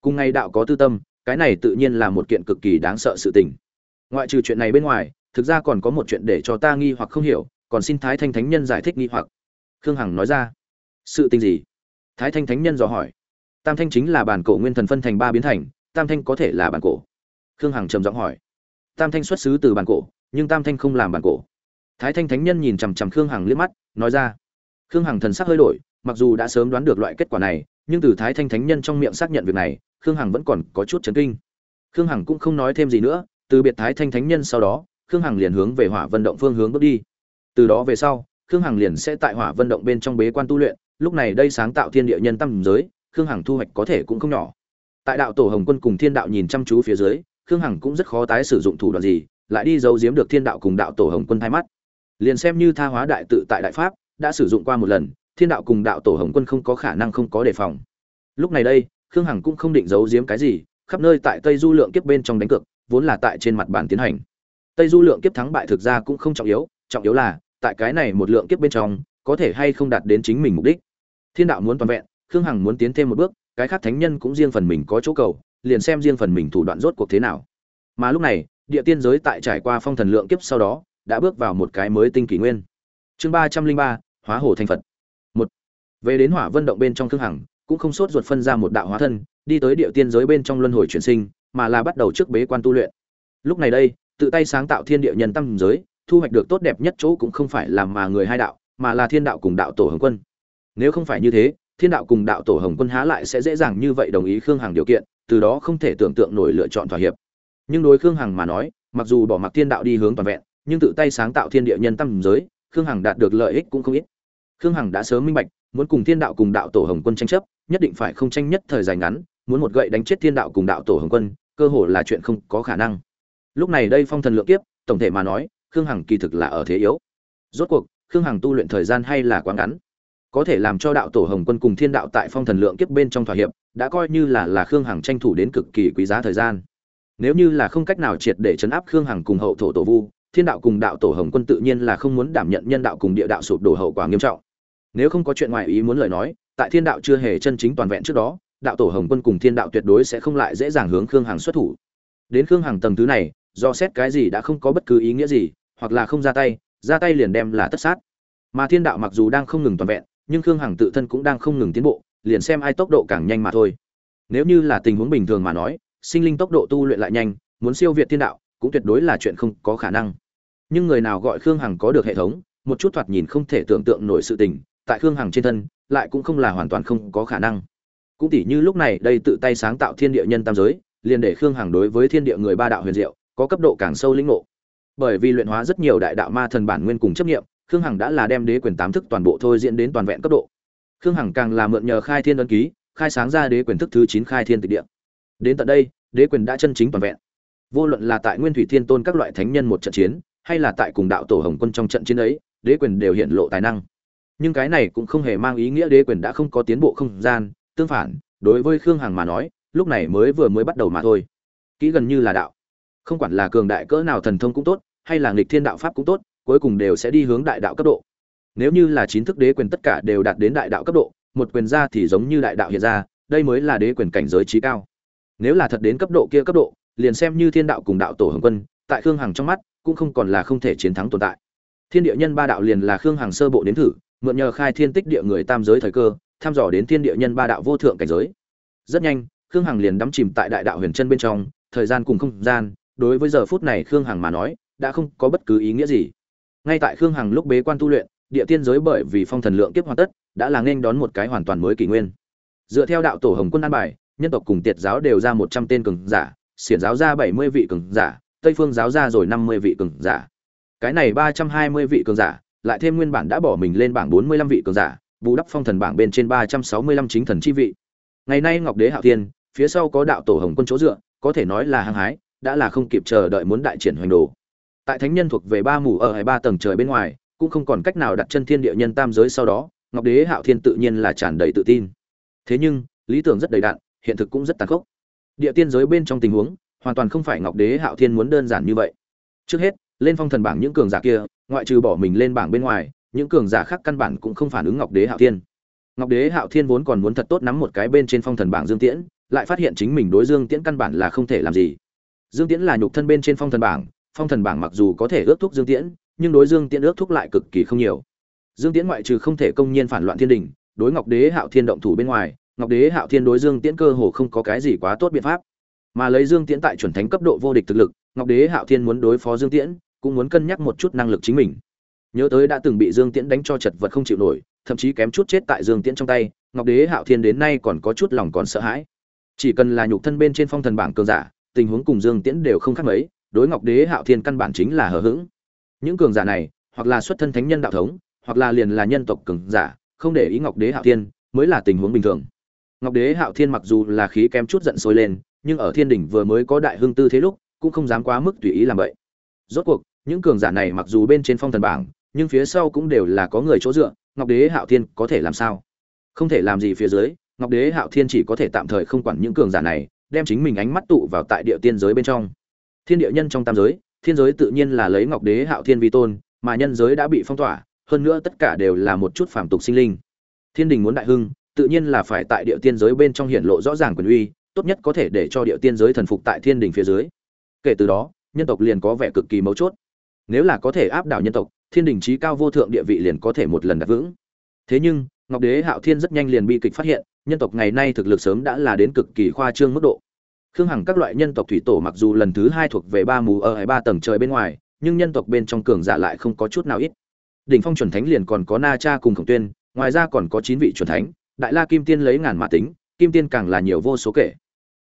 Cùng ngày đạo có tư tâm, cái này tự nhiên là một kiện cực kỳ đáng sợ sự tình. Ngoại trừ chuyện này bên ngoài, thực ra còn có một chuyện để cho ta nghi hoặc không hiểu, còn xin thái thanh thánh nhân giải thích nghi hoặc. Khương hằng nói ra. Sự tình gì? Thái thanh thánh nhân dò hỏi. Tam thanh chính là bản cổ nguyên thần phân thành ba biến thành, tam thanh có thể là bản cổ. Khương hằng trầm giọng hỏi tam thanh xuất xứ từ bản cổ, nhưng tam thanh không làm bản cổ. Thái thanh thánh nhân nhìn chằm chằm khương hằng liếc mắt, nói ra, khương hằng thần sắc hơi đổi, mặc dù đã sớm đoán được loại kết quả này, nhưng từ thái thanh thánh nhân trong miệng xác nhận việc này, khương hằng vẫn còn có chút chấn kinh. Khương hằng cũng không nói thêm gì nữa, từ biệt thái thanh thánh nhân sau đó, khương hằng liền hướng về hỏa vận động phương hướng bước đi. Từ đó về sau, khương hằng liền sẽ tại hỏa vận động bên trong bế quan tu luyện, lúc này đây sáng tạo thiên địa nhân tâm giới, khương hằng thu hoạch có thể cũng không nhỏ. Tại đạo tổ hồng quân cùng thiên đạo nhìn chăm chú phía dưới khương hằng cũng rất khó tái sử dụng thủ đoạn gì, lại đi giấu giếm được thiên đạo cùng đạo tổ hồng quân thay mắt. Liền xem như tha hóa đại tự tại đại pháp, đã sử dụng qua một lần, thiên đạo cùng đạo tổ hồng quân không có khả năng không có đề phòng. Lúc này đây, khương hằng cũng không định giấu giếm cái gì, khắp nơi tại tây du lượng kiếp bên trong đánh cược, vốn là tại trên mặt bàn tiến hành. Tây du lượng kiếp thắng bại thực ra cũng không trọng yếu trọng yếu là, tại cái này một lượng kiếp bên trong, có thể hay không đạt đến chính mình mục đích. Thiên đạo muốn toàn vẹn, khương hằng muốn tiến thêm một bước, cái khác thánh nhân cũng riêng phần mình có chỗ cầu liền xem riêng phần mình thủ đoạn rốt cuộc thế nào. Mà lúc này, địa tiên giới tại trải qua phong thần lượng kiếp sau đó, đã bước vào một cái mới tinh kỷ nguyên. Chương ba trăm linh ba, hóa hồ thành phật. Một, về đến hỏa vân động bên trong khương hằng, cũng không sốt ruột phân ra một đạo hóa thân, đi tới địa tiên giới bên trong luân hồi chuyển sinh, mà là bắt đầu trước bế quan tu luyện. Lúc này đây, tự tay sáng tạo thiên địa nhân tâm giới, thu hoạch được tốt đẹp nhất chỗ cũng không phải là mà người hai đạo, mà là thiên đạo cùng đạo tổ hồng quân. Nếu không phải như thế, thiên đạo cùng đạo tổ hồng quân há lại sẽ dễ dàng như vậy đồng ý khương hằng điều kiện từ đó không thể tưởng tượng nổi lựa chọn thỏa hiệp. Nhưng đối khương hằng mà nói, mặc dù bỏ mặc thiên đạo đi hướng toàn vẹn, nhưng tự tay sáng tạo thiên địa nhân tâm giới, khương hằng đạt được lợi ích cũng không ít. Khương hằng đã sớm minh bạch, muốn cùng thiên đạo cùng đạo tổ hồng quân tranh chấp, nhất định phải không tranh nhất thời dài ngắn, muốn một gậy đánh chết thiên đạo cùng đạo tổ hồng quân, cơ hồ là chuyện không có khả năng. Lúc này đây phong thần lượng kiếp, tổng thể mà nói, khương hằng kỳ thực là ở thế yếu. Rốt cuộc, khương hằng tu luyện thời gian hay là quá ngắn có thể làm cho đạo tổ hồng quân cùng thiên đạo tại phong thần lượng kiếp bên trong thỏa hiệp, đã coi như là là khương hằng tranh thủ đến cực kỳ quý giá thời gian. Nếu như là không cách nào triệt để chấn áp khương hằng cùng hậu thổ tổ vu, thiên đạo cùng đạo tổ hồng quân tự nhiên là không muốn đảm nhận nhân đạo cùng địa đạo sụp đổ hậu quả nghiêm trọng. Nếu không có chuyện ngoài ý muốn lời nói, tại thiên đạo chưa hề chân chính toàn vẹn trước đó, đạo tổ hồng quân cùng thiên đạo tuyệt đối sẽ không lại dễ dàng hướng khương hằng xuất thủ. Đến khương hằng tầng thứ này, do xét cái gì đã không có bất cứ ý nghĩa gì, hoặc là không ra tay ra tay liền đem là tất sát. Mà thiên đạo mặc dù đang không ngừng toàn vẹn nhưng khương hằng tự thân cũng đang không ngừng tiến bộ, liền xem ai tốc độ càng nhanh mà thôi. Nếu như là tình huống bình thường mà nói, sinh linh tốc độ tu luyện lại nhanh, muốn siêu việt thiên đạo, cũng tuyệt đối là chuyện không có khả năng. Nhưng người nào gọi khương hằng có được hệ thống, một chút thoạt nhìn không thể tưởng tượng nổi sự tình, tại khương hằng trên thân, lại cũng không là hoàn toàn không có khả năng. Cũng tỉ như lúc này đây tự tay sáng tạo thiên địa nhân tam giới, liền để khương hằng đối với thiên địa người ba đạo huyền diệu, có cấp độ càng sâu lĩnh ngộ. Bởi vì luyện hóa rất nhiều đại đạo ma thần bản nguyên cùng chấp nghiệm khương hằng đã là đem đế quyền tám thức toàn bộ thôi diễn đến toàn vẹn cấp độ. Khương hằng càng là mượn nhờ khai thiên ấn ký, khai sáng ra đế quyền thức thứ chín khai thiên tịch địa. Đến tận đây, đế quyền đã chân chính toàn vẹn. Vô luận là tại nguyên thủy thiên tôn các loại thánh nhân một trận chiến, hay là tại cùng đạo tổ hồng quân trong trận chiến ấy, đế quyền đều hiện lộ tài năng. Nhưng cái này cũng không hề mang ý nghĩa đế quyền đã không có tiến bộ không gian, tương phản, đối với khương hằng mà nói, lúc này mới vừa mới bắt đầu mà thôi. Kỹ gần như là đạo. Không quản là cường đại cỡ nào thần thông cũng tốt, hay là nghịch thiên đạo pháp cũng tốt cuối cùng đều sẽ đi hướng đại đạo cấp độ. Nếu như là chín thức đế quyền tất cả đều đạt đến đại đạo cấp độ, một quyền ra thì giống như đại đạo hiện ra, đây mới là đế quyền cảnh giới trí cao. Nếu là thật đến cấp độ kia cấp độ, liền xem như thiên đạo cùng đạo tổ hồng quân, tại khương hằng trong mắt, cũng không còn là không thể chiến thắng tồn tại. Thiên địa nhân ba đạo liền là khương hằng sơ bộ đến thử, mượn nhờ khai thiên tích địa người tam giới thời cơ thăm dò đến thiên địa nhân ba đạo vô thượng cảnh giới. Rất nhanh, khương hằng liền đắm chìm tại đại đạo huyền chân bên trong, thời gian cùng không gian, đối với giờ phút này khương hằng mà nói, đã không có bất cứ ý nghĩa gì ngay tại khương hằng lúc bế quan tu luyện, địa tiên giới bởi vì phong thần lượng kiếp hoàn tất, đã là nên đón một cái hoàn toàn mới kỷ nguyên. Dựa theo đạo tổ hồng quân an bài, nhân tộc cùng tiệt giáo đều ra một trăm tên cường giả, xiển giáo ra bảy mươi vị cường giả, tây phương giáo ra rồi năm mươi vị cường giả. Cái này ba trăm hai mươi vị cường giả, lại thêm nguyên bản đã bỏ mình lên bảng bốn mươi lăm vị cường giả, bù đắp phong thần bảng bên trên ba trăm sáu mươi lăm chính thần chi vị. Ngày nay ngọc đế hạo thiên, phía sau có đạo tổ hồng quân chỗ dựa, có thể nói là hăng hái, đã là không kịp chờ đợi muốn đại triển hoành đồ tại thánh nhân thuộc về ba mù ở hai ba tầng trời bên ngoài, cũng không còn cách nào đặt chân thiên địa nhân tam giới sau đó, ngọc đế hạo thiên tự nhiên là tràn đầy tự tin. Thế nhưng, lý tưởng rất đầy đạn hiện thực cũng rất tàn khốc. Địa tiên giới bên trong tình huống, hoàn toàn không phải ngọc đế hạo thiên muốn đơn giản như vậy. Trước hết, lên phong thần bảng những cường giả kia, ngoại trừ bỏ mình lên bảng bên ngoài, những cường giả khác căn bản cũng không phản ứng ngọc đế hạo thiên. Ngọc đế hạo thiên vốn còn muốn thật tốt nắm một cái bên trên phong thần bảng dương tiễn, lại phát hiện chính mình đối dương tiễn căn bản là không thể làm gì. Dương tiễn là nhục thân bên trên phong thần bảng phong thần bảng mặc dù có thể ước thúc dương tiễn, nhưng đối dương tiễn ước thúc lại cực kỳ không nhiều. Dương tiễn ngoại trừ không thể công nhiên phản loạn thiên đình, đối ngọc đế hạo thiên động thủ bên ngoài, ngọc đế hạo thiên đối dương tiễn cơ hồ không có cái gì quá tốt biện pháp. Mà lấy dương tiễn tại chuẩn thánh cấp độ vô địch thực lực, ngọc đế hạo thiên muốn đối phó dương tiễn, cũng muốn cân nhắc một chút năng lực chính mình. Nhớ tới đã từng bị dương tiễn đánh cho chật vật không chịu nổi, thậm chí kém chút chết tại dương tiễn trong tay, ngọc đế hạo thiên đến nay còn có chút lòng còn sợ hãi. Chỉ cần là nhục thân bên trên phong thần bảng cường giả, tình huống cùng dương tiễn đều không khác mấy đối ngọc đế hạo thiên căn bản chính là hờ hững. Những cường giả này, hoặc là xuất thân thánh nhân đạo thống, hoặc là liền là nhân tộc cường giả, không để ý ngọc đế hạo thiên, mới là tình huống bình thường. Ngọc đế hạo thiên mặc dù là khí kém chút giận sôi lên, nhưng ở thiên đỉnh vừa mới có đại hưng tư thế lúc, cũng không dám quá mức tùy ý làm vậy. Rốt cuộc, những cường giả này mặc dù bên trên phong thần bảng, nhưng phía sau cũng đều là có người chỗ dựa, ngọc đế hạo thiên có thể làm sao? Không thể làm gì phía dưới, ngọc đế hạo thiên chỉ có thể tạm thời không quản những cường giả này, đem chính mình ánh mắt tụ vào tại địa tiên giới bên trong thiên địa nhân trong tam giới, thiên giới tự nhiên là lấy ngọc đế hạo thiên vi tôn, mà nhân giới đã bị phong tỏa, hơn nữa tất cả đều là một chút phàm tục sinh linh. Thiên đình muốn đại hưng, tự nhiên là phải tại địa tiên giới bên trong hiển lộ rõ ràng quyền uy, tốt nhất có thể để cho địa tiên giới thần phục tại thiên đình phía dưới. Kể từ đó, nhân tộc liền có vẻ cực kỳ mấu chốt. Nếu là có thể áp đảo nhân tộc, thiên đình trí cao vô thượng địa vị liền có thể một lần đặt vững. Thế nhưng, ngọc đế hạo thiên rất nhanh liền bị kịch phát hiện, nhân tộc ngày nay thực lực sớm đã là đến cực kỳ khoa trương mức độ khương hằng các loại nhân tộc thủy tổ mặc dù lần thứ hai thuộc về ba mù ở hai ba tầng trời bên ngoài, nhưng nhân tộc bên trong cường giả lại không có chút nào ít. Đỉnh phong chuẩn thánh liền còn có na cha cùng khổng tuyên, ngoài ra còn có chín vị chuẩn thánh, đại la kim tiên lấy ngàn mã tính, kim tiên càng là nhiều vô số kể.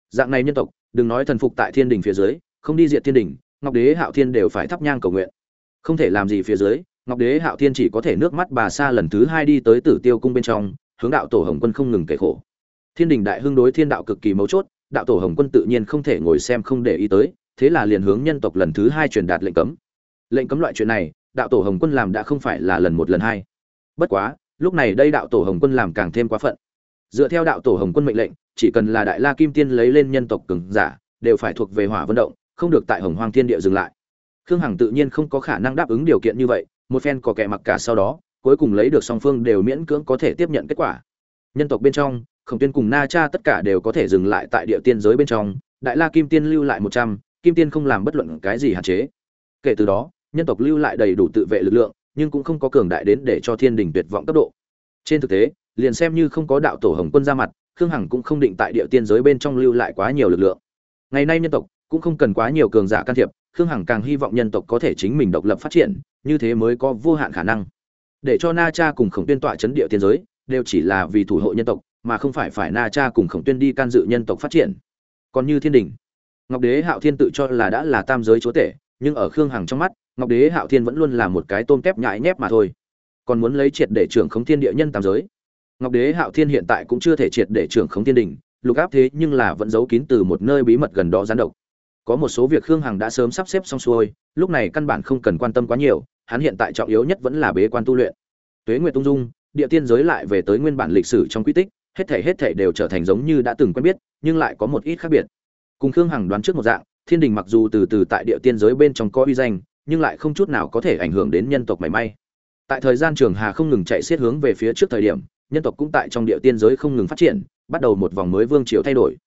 Dạng này nhân tộc, đừng nói thần phục tại thiên đình phía dưới, không đi diện thiên đình, ngọc đế, hạo thiên đều phải thắp nhang cầu nguyện. Không thể làm gì phía dưới, ngọc đế, hạo thiên chỉ có thể nước mắt bà sa lần thứ hai đi tới tử tiêu cung bên trong, hướng đạo tổ hồng quân không ngừng kể khổ. Thiên đình đại hưng đối thiên đạo cực kỳ mấu chốt đạo tổ hồng quân tự nhiên không thể ngồi xem không để ý tới, thế là liền hướng nhân tộc lần thứ hai truyền đạt lệnh cấm. Lệnh cấm loại chuyện này, đạo tổ hồng quân làm đã không phải là lần một lần hai. Bất quá, lúc này đây đạo tổ hồng quân làm càng thêm quá phận. Dựa theo đạo tổ hồng quân mệnh lệnh, chỉ cần là đại la kim tiên lấy lên nhân tộc cường giả, đều phải thuộc về hỏa vận động, không được tại hồng hoang thiên địa dừng lại. Khương hằng tự nhiên không có khả năng đáp ứng điều kiện như vậy, một phen có kẻ mặc cả sau đó, cuối cùng lấy được song phương đều miễn cưỡng có thể tiếp nhận kết quả. Nhân tộc bên trong khổng tiên cùng na cha tất cả đều có thể dừng lại tại địa tiên giới bên trong, đại la kim tiên lưu lại một trăm, kim tiên không làm bất luận cái gì hạn chế. Kể từ đó, nhân tộc lưu lại đầy đủ tự vệ lực lượng, nhưng cũng không có cường đại đến để cho thiên đình tuyệt vọng cấp độ. Trên thực tế, liền xem như không có đạo tổ hồng quân ra mặt, khương hằng cũng không định tại địa tiên giới bên trong lưu lại quá nhiều lực lượng. Ngày nay nhân tộc cũng không cần quá nhiều cường giả can thiệp, khương hằng càng hy vọng nhân tộc có thể chính mình độc lập phát triển, như thế mới có vô hạn khả năng. Để cho na cha cùng khổng tuyên tọa chấn địa tiên giới, đều chỉ là vì thủ hộ nhân tộc mà không phải phải na cha cùng khổng tuyên đi can dự nhân tộc phát triển. Còn như thiên đình, ngọc đế hạo thiên tự cho là đã là tam giới chúa tể, nhưng ở khương hằng trong mắt, ngọc đế hạo thiên vẫn luôn là một cái tôm tép nhại nhép mà thôi. Còn muốn lấy triệt để trưởng khống thiên địa nhân tam giới. Ngọc đế hạo thiên hiện tại cũng chưa thể triệt để trưởng khống thiên đình, lục áp thế nhưng là vẫn giấu kín từ một nơi bí mật gần đó gián độc. Có một số việc khương hằng đã sớm sắp xếp xong xuôi, lúc này căn bản không cần quan tâm quá nhiều, hắn hiện tại trọng yếu nhất vẫn là bế quan tu luyện. Tuế nguyệt tung dung, địa tiên giới lại về tới nguyên bản lịch sử trong quy tích hết thể hết thể đều trở thành giống như đã từng quen biết, nhưng lại có một ít khác biệt. Cùng khương hằng đoán trước một dạng, thiên đình mặc dù từ từ tại địa tiên giới bên trong có uy danh, nhưng lại không chút nào có thể ảnh hưởng đến nhân tộc mảy may. Tại thời gian trường hà không ngừng chạy xiết hướng về phía trước thời điểm, nhân tộc cũng tại trong địa tiên giới không ngừng phát triển, bắt đầu một vòng mới vương triều thay đổi.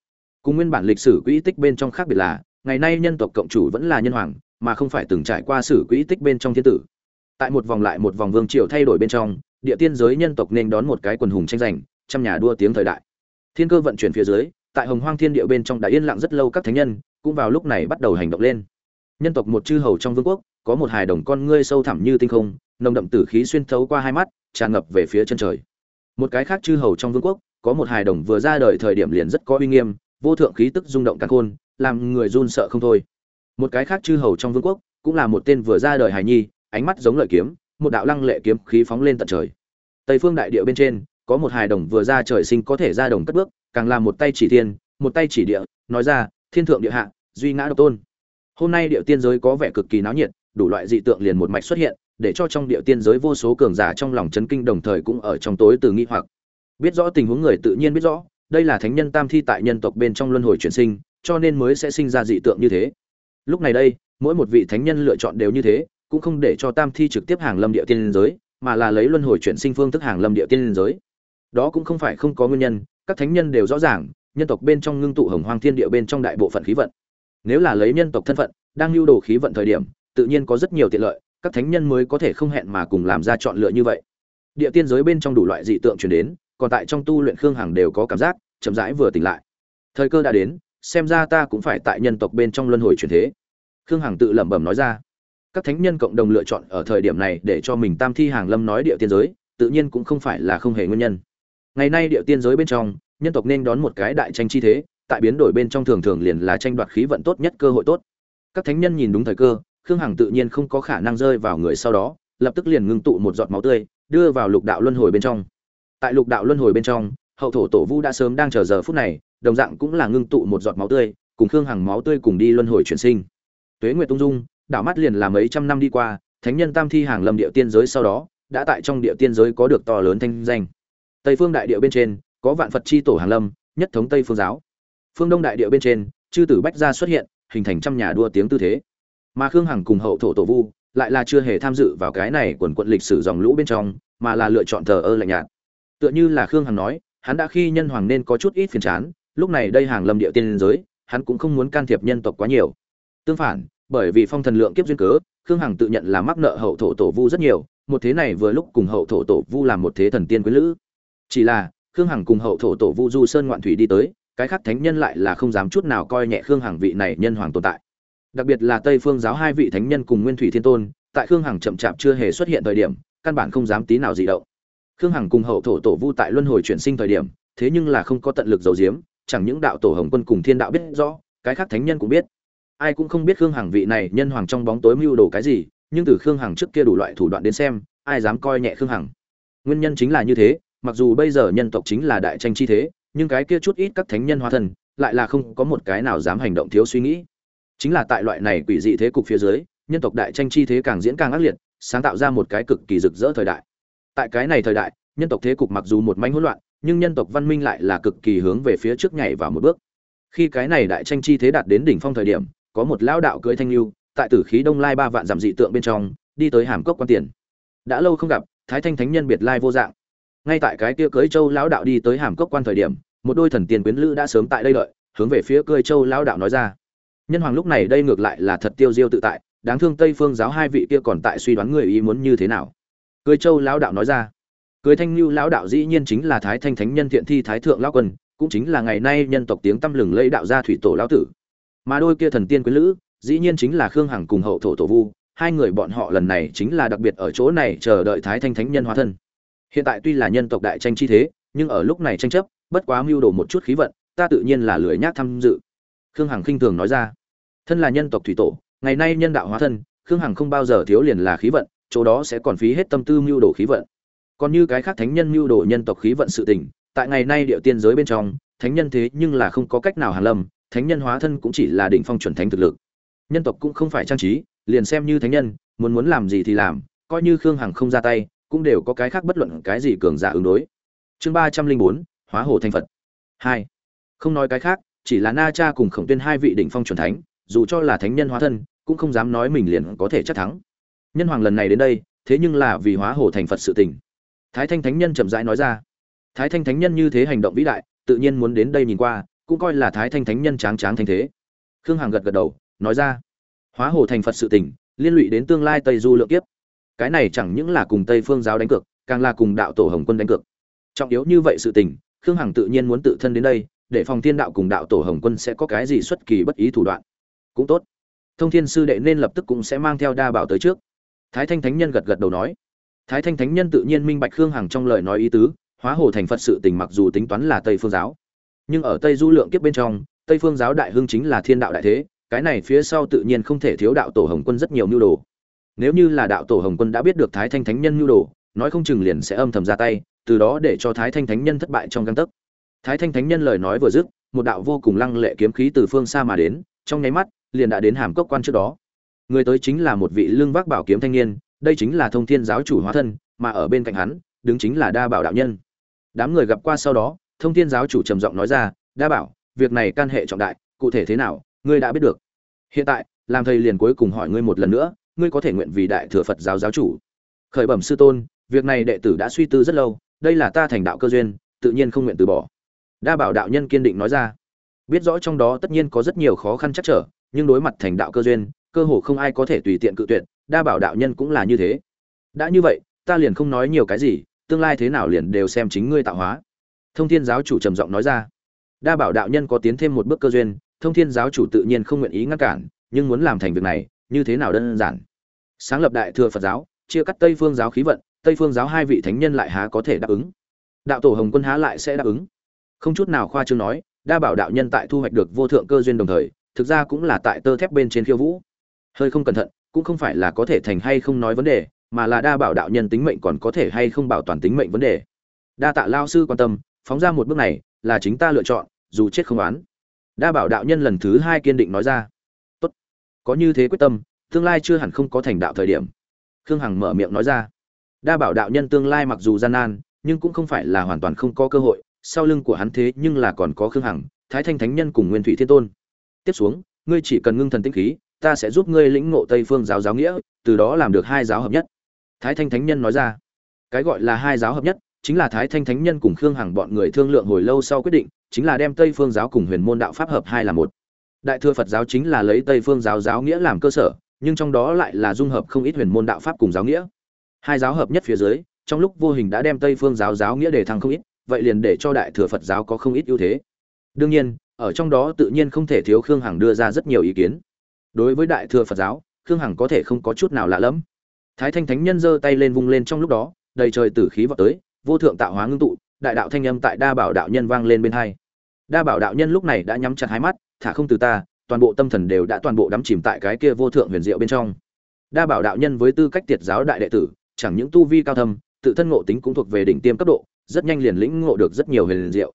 Cùng nguyên bản lịch sử quỹ tích bên trong khác biệt là, ngày nay nhân tộc cộng chủ vẫn là nhân hoàng, mà không phải từng trải qua sử quỹ tích bên trong thiên tử. Tại một vòng lại một vòng vương triều thay đổi bên trong, địa tiên giới nhân tộc nên đón một cái quần hùng tranh giành trăm nhà đua tiếng thời đại. Thiên cơ vận chuyển phía dưới, tại hồng hoang thiên địa bên trong đã yên lặng rất lâu các thánh nhân cũng vào lúc này bắt đầu hành động lên. Nhân tộc một chư hầu trong vương quốc, có một hài đồng con ngươi sâu thẳm như tinh không, nồng đậm tử khí xuyên thấu qua hai mắt, tràn ngập về phía chân trời. Một cái khác chư hầu trong vương quốc, có một hài đồng vừa ra đời thời điểm liền rất có uy nghiêm, vô thượng khí tức rung động càn khôn, làm người run sợ không thôi. Một cái khác chư hầu trong vương quốc, cũng là một tên vừa ra đời hài nhi, ánh mắt giống lợi kiếm, một đạo lăng lệ kiếm khí phóng lên tận trời. Tây phương đại địa bên trên có một hài đồng vừa ra trời sinh có thể ra đồng cất bước, càng là một tay chỉ thiên, một tay chỉ địa, nói ra, thiên thượng địa hạ, duy ngã độc tôn. Hôm nay địa tiên giới có vẻ cực kỳ náo nhiệt, đủ loại dị tượng liền một mạch xuất hiện, để cho trong địa tiên giới vô số cường giả trong lòng chấn kinh đồng thời cũng ở trong tối từ nghi hoặc. Biết rõ tình huống người tự nhiên biết rõ, đây là thánh nhân tam thi tại nhân tộc bên trong luân hồi chuyển sinh, cho nên mới sẽ sinh ra dị tượng như thế. Lúc này đây, mỗi một vị thánh nhân lựa chọn đều như thế, cũng không để cho tam thi trực tiếp hàng lâm địa tiên giới, mà là lấy luân hồi chuyển sinh phương thức hàng lâm địa tiên giới đó cũng không phải không có nguyên nhân, các thánh nhân đều rõ ràng, nhân tộc bên trong ngưng tụ hồng hoang thiên địa bên trong đại bộ phận khí vận. Nếu là lấy nhân tộc thân phận, đang lưu đồ khí vận thời điểm, tự nhiên có rất nhiều tiện lợi, các thánh nhân mới có thể không hẹn mà cùng làm ra chọn lựa như vậy. Địa tiên giới bên trong đủ loại dị tượng chuyển đến, còn tại trong tu luyện khương hằng đều có cảm giác, chậm rãi vừa tỉnh lại. Thời cơ đã đến, xem ra ta cũng phải tại nhân tộc bên trong luân hồi chuyển thế. Khương hằng tự lẩm bẩm nói ra. Các thánh nhân cộng đồng lựa chọn ở thời điểm này để cho mình tam thi hàng lâm nói địa tiên giới, tự nhiên cũng không phải là không hề nguyên nhân ngày nay địa tiên giới bên trong, nhân tộc nên đón một cái đại tranh chi thế, tại biến đổi bên trong thường thường liền là tranh đoạt khí vận tốt nhất cơ hội tốt. Các thánh nhân nhìn đúng thời cơ, khương hằng tự nhiên không có khả năng rơi vào người sau đó, lập tức liền ngưng tụ một giọt máu tươi, đưa vào lục đạo luân hồi bên trong. Tại lục đạo luân hồi bên trong, hậu thổ tổ vu đã sớm đang chờ giờ phút này, đồng dạng cũng là ngưng tụ một giọt máu tươi, cùng khương hằng máu tươi cùng đi luân hồi chuyển sinh. Tuế nguyệt tung dung, đảo mắt liền là mấy trăm năm đi qua, thánh nhân tam thi hàng lâm địa tiên giới sau đó, đã tại trong địa tiên giới có được to lớn thanh danh tây phương đại địa bên trên, có vạn phật chi tổ hàng lâm, nhất thống tây phương giáo. Phương đông đại địa bên trên, chư tử bách gia xuất hiện, hình thành trăm nhà đua tiếng tư thế. Mà khương hằng cùng hậu thổ tổ vu lại là chưa hề tham dự vào cái này quần quận lịch sử dòng lũ bên trong, mà là lựa chọn thờ ơ lạnh nhạt. Tựa như là khương hằng nói, hắn đã khi nhân hoàng nên có chút ít phiền chán, lúc này đây hàng lâm địa tiên giới, hắn cũng không muốn can thiệp nhân tộc quá nhiều. Tương phản, bởi vì phong thần lượng kiếp duyên cớ, khương hằng tự nhận là mắc nợ hậu thổ tổ vu rất nhiều, một thế này vừa lúc cùng hậu thổ tổ vu làm một thế thần tiên quý lữ chỉ là, khương hằng cùng hậu thổ tổ vu du sơn ngoạn thủy đi tới, cái khác thánh nhân lại là không dám chút nào coi nhẹ khương hằng vị này nhân hoàng tồn tại. Đặc biệt là tây phương giáo hai vị thánh nhân cùng nguyên thủy thiên tôn, tại khương hằng chậm chạp chưa hề xuất hiện thời điểm, căn bản không dám tí nào dị động. Khương hằng cùng hậu thổ tổ vu tại luân hồi chuyển sinh thời điểm, thế nhưng là không có tận lực giấu giếm, chẳng những đạo tổ hồng quân cùng thiên đạo biết rõ, cái khác thánh nhân cũng biết. Ai cũng không biết khương hằng vị này nhân hoàng trong bóng tối mưu đồ cái gì, nhưng từ khương hằng trước kia đủ loại thủ đoạn đến xem, ai dám coi nhẹ khương hằng. Nguyên nhân chính là như thế mặc dù bây giờ nhân tộc chính là đại tranh chi thế, nhưng cái kia chút ít các thánh nhân hóa thân lại là không có một cái nào dám hành động thiếu suy nghĩ. Chính là tại loại này quỷ dị thế cục phía dưới, nhân tộc đại tranh chi thế càng diễn càng ác liệt, sáng tạo ra một cái cực kỳ rực rỡ thời đại. Tại cái này thời đại, nhân tộc thế cục mặc dù một manh hỗn loạn, nhưng nhân tộc văn minh lại là cực kỳ hướng về phía trước nhảy vào một bước. Khi cái này đại tranh chi thế đạt đến đỉnh phong thời điểm, có một lão đạo cưỡi thanh lưu, tại tử khí đông lai ba vạn giảm dị tượng bên trong, đi tới hàm cốc quan tiền. Đã lâu không gặp, thái thanh thánh nhân biệt lai vô dạng ngay tại cái kia Cưới châu lão đạo đi tới hàm cốc quan thời điểm, một đôi thần tiền quyến lữ đã sớm tại đây đợi, hướng về phía Cưới châu lão đạo nói ra. Nhân hoàng lúc này đây ngược lại là thật tiêu diêu tự tại, đáng thương tây phương giáo hai vị kia còn tại suy đoán người ý muốn như thế nào. Cưới châu lão đạo nói ra, Cưới thanh lưu lão đạo dĩ nhiên chính là thái thanh thánh nhân thiện thi thái thượng lão quân, cũng chính là ngày nay nhân tộc tiếng tăm lừng lẫy đạo gia thủy tổ lão tử. Mà đôi kia thần tiên quyến lữ, dĩ nhiên chính là khương hằng cùng hậu thổ tổ vu, hai người bọn họ lần này chính là đặc biệt ở chỗ này chờ đợi thái thanh thánh nhân hóa thân hiện tại tuy là nhân tộc đại tranh chi thế, nhưng ở lúc này tranh chấp, bất quá mưu đồ một chút khí vận, ta tự nhiên là lười nhác tham dự. Khương hằng khinh thường nói ra. Thân là nhân tộc thủy tổ, ngày nay nhân đạo hóa thân, khương hằng không bao giờ thiếu liền là khí vận, chỗ đó sẽ còn phí hết tâm tư mưu đồ khí vận. Còn như cái khác thánh nhân mưu đồ nhân tộc khí vận sự tình, tại ngày nay địa tiên giới bên trong, thánh nhân thế nhưng là không có cách nào hàn lâm, thánh nhân hóa thân cũng chỉ là đỉnh phong chuẩn thánh thực lực. Nhân tộc cũng không phải trang trí, liền xem như thánh nhân, muốn muốn làm gì thì làm, coi như khương hằng không ra tay cũng đều có cái khác bất luận cái gì cường giả ứng đối. Chương ba trăm linh bốn, hóa hồ thành phật. Hai. Không nói cái khác, chỉ là na cha cùng khổng tuyên hai vị đỉnh phong chuẩn thánh, dù cho là thánh nhân hóa thân, cũng không dám nói mình liền có thể chắc thắng. Nhân hoàng lần này đến đây, thế nhưng là vì hóa hồ thành phật sự tình. Thái thanh thánh nhân chậm rãi nói ra. Thái thanh thánh nhân như thế hành động vĩ đại, tự nhiên muốn đến đây nhìn qua, cũng coi là thái thanh thánh nhân tráng tráng thanh thế. Khương hằng gật gật đầu, nói ra. Hóa hồ thành phật sự tình, liên lụy đến tương lai tây du lượng kiếp cái này chẳng những là cùng tây phương giáo đánh cược, càng là cùng đạo tổ hồng quân đánh cược. Trọng yếu như vậy sự tình, khương hằng tự nhiên muốn tự thân đến đây, để phòng thiên đạo cùng đạo tổ hồng quân sẽ có cái gì xuất kỳ bất ý thủ đoạn. Cũng tốt. Thông thiên sư đệ nên lập tức cũng sẽ mang theo đa bảo tới trước. Thái thanh thánh nhân gật gật đầu nói. Thái thanh thánh nhân tự nhiên minh bạch khương hằng trong lời nói ý tứ, hóa hồ thành phật sự tình mặc dù tính toán là tây phương giáo. Nhưng ở tây du lượng kiếp bên trong, tây phương giáo đại hưng chính là thiên đạo đại thế, cái này phía sau tự nhiên không thể thiếu đạo tổ hồng quân rất nhiều mưu đồ nếu như là đạo tổ hồng quân đã biết được thái thanh thánh nhân nhu đồ, nói không chừng liền sẽ âm thầm ra tay, từ đó để cho thái thanh thánh nhân thất bại trong găng tấc. Thái thanh thánh nhân lời nói vừa dứt, một đạo vô cùng lăng lệ kiếm khí từ phương xa mà đến, trong nháy mắt, liền đã đến hàm cốc quan trước đó. Người tới chính là một vị Lương vác bảo kiếm thanh niên, đây chính là thông thiên giáo chủ hóa thân, mà ở bên cạnh hắn, đứng chính là đa bảo đạo nhân. Đám người gặp qua sau đó, thông thiên giáo chủ trầm giọng nói ra, đa bảo, việc này can hệ trọng đại, cụ thể thế nào, ngươi đã biết được. Hiện tại, làm thầy liền cuối cùng hỏi ngươi một lần nữa ngươi có thể nguyện vì đại thừa phật giáo giáo chủ. Khởi bẩm sư tôn, việc này đệ tử đã suy tư rất lâu, đây là ta thành đạo cơ duyên, tự nhiên không nguyện từ bỏ. Đa bảo đạo nhân kiên định nói ra. Biết rõ trong đó tất nhiên có rất nhiều khó khăn chắc trở, nhưng đối mặt thành đạo cơ duyên, cơ hồ không ai có thể tùy tiện cự tuyệt, đa bảo đạo nhân cũng là như thế. Đã như vậy, ta liền không nói nhiều cái gì, tương lai thế nào liền đều xem chính ngươi tạo hóa. Thông thiên giáo chủ trầm giọng nói ra. Đa bảo đạo nhân có tiến thêm một bước cơ duyên, thông thiên giáo chủ tự nhiên không nguyện ý ngăn cản, nhưng muốn làm thành việc này như thế nào đơn giản? Sáng lập đại thừa phật giáo, chia cắt tây phương giáo khí vận, tây phương giáo hai vị thánh nhân lại há có thể đáp ứng? Đạo tổ hồng quân há lại sẽ đáp ứng? Không chút nào khoa trương nói, đa bảo đạo nhân tại thu hoạch được vô thượng cơ duyên đồng thời, thực ra cũng là tại tơ thép bên trên khiêu vũ. Hơi không cẩn thận, cũng không phải là có thể thành hay không nói vấn đề, mà là đa bảo đạo nhân tính mệnh còn có thể hay không bảo toàn tính mệnh vấn đề. Đa tạ lao sư quan tâm, phóng ra một bước này là chính ta lựa chọn, dù chết không oán. Đa bảo đạo nhân lần thứ hai kiên định nói ra có như thế quyết tâm, tương lai chưa hẳn không có thành đạo thời điểm. Khương hằng mở miệng nói ra. Đa bảo đạo nhân tương lai mặc dù gian nan, nhưng cũng không phải là hoàn toàn không có cơ hội, sau lưng của hắn thế nhưng là còn có khương hằng, thái thanh thánh nhân cùng nguyên thủy thiên tôn. Tiếp xuống, ngươi chỉ cần ngưng thần tinh khí, ta sẽ giúp ngươi lĩnh ngộ tây phương giáo giáo nghĩa, từ đó làm được hai giáo hợp nhất. Thái thanh thánh nhân nói ra. Cái gọi là hai giáo hợp nhất, chính là thái thanh thánh nhân cùng khương hằng bọn người thương lượng hồi lâu sau quyết định, chính là đem tây phương giáo cùng huyền môn đạo pháp hợp hai là một đại thừa phật giáo chính là lấy tây phương giáo giáo nghĩa làm cơ sở, nhưng trong đó lại là dung hợp không ít huyền môn đạo pháp cùng giáo nghĩa. Hai giáo hợp nhất phía dưới, trong lúc vô hình đã đem tây phương giáo giáo nghĩa đề thăng không ít, vậy liền để cho đại thừa phật giáo có không ít ưu thế. Đương nhiên, ở trong đó tự nhiên không thể thiếu khương hằng đưa ra rất nhiều ý kiến. Đối với đại thừa phật giáo, khương hằng có thể không có chút nào lạ lẫm. Thái thanh thánh nhân giơ tay lên vung lên trong lúc đó, đầy trời tử khí vào tới, vô thượng tạo hóa ngưng tụ, đại đạo thanh âm tại đa bảo đạo nhân vang lên bên hai. Đa bảo đạo nhân lúc này đã nhắm chặt hai mắt thả không từ ta, toàn bộ tâm thần đều đã toàn bộ đắm chìm tại cái kia vô thượng huyền diệu bên trong. Đa bảo đạo nhân với tư cách tiệt giáo đại đệ tử, chẳng những tu vi cao thâm, tự thân ngộ tính cũng thuộc về đỉnh tiêm cấp độ, rất nhanh liền lĩnh ngộ được rất nhiều huyền diệu.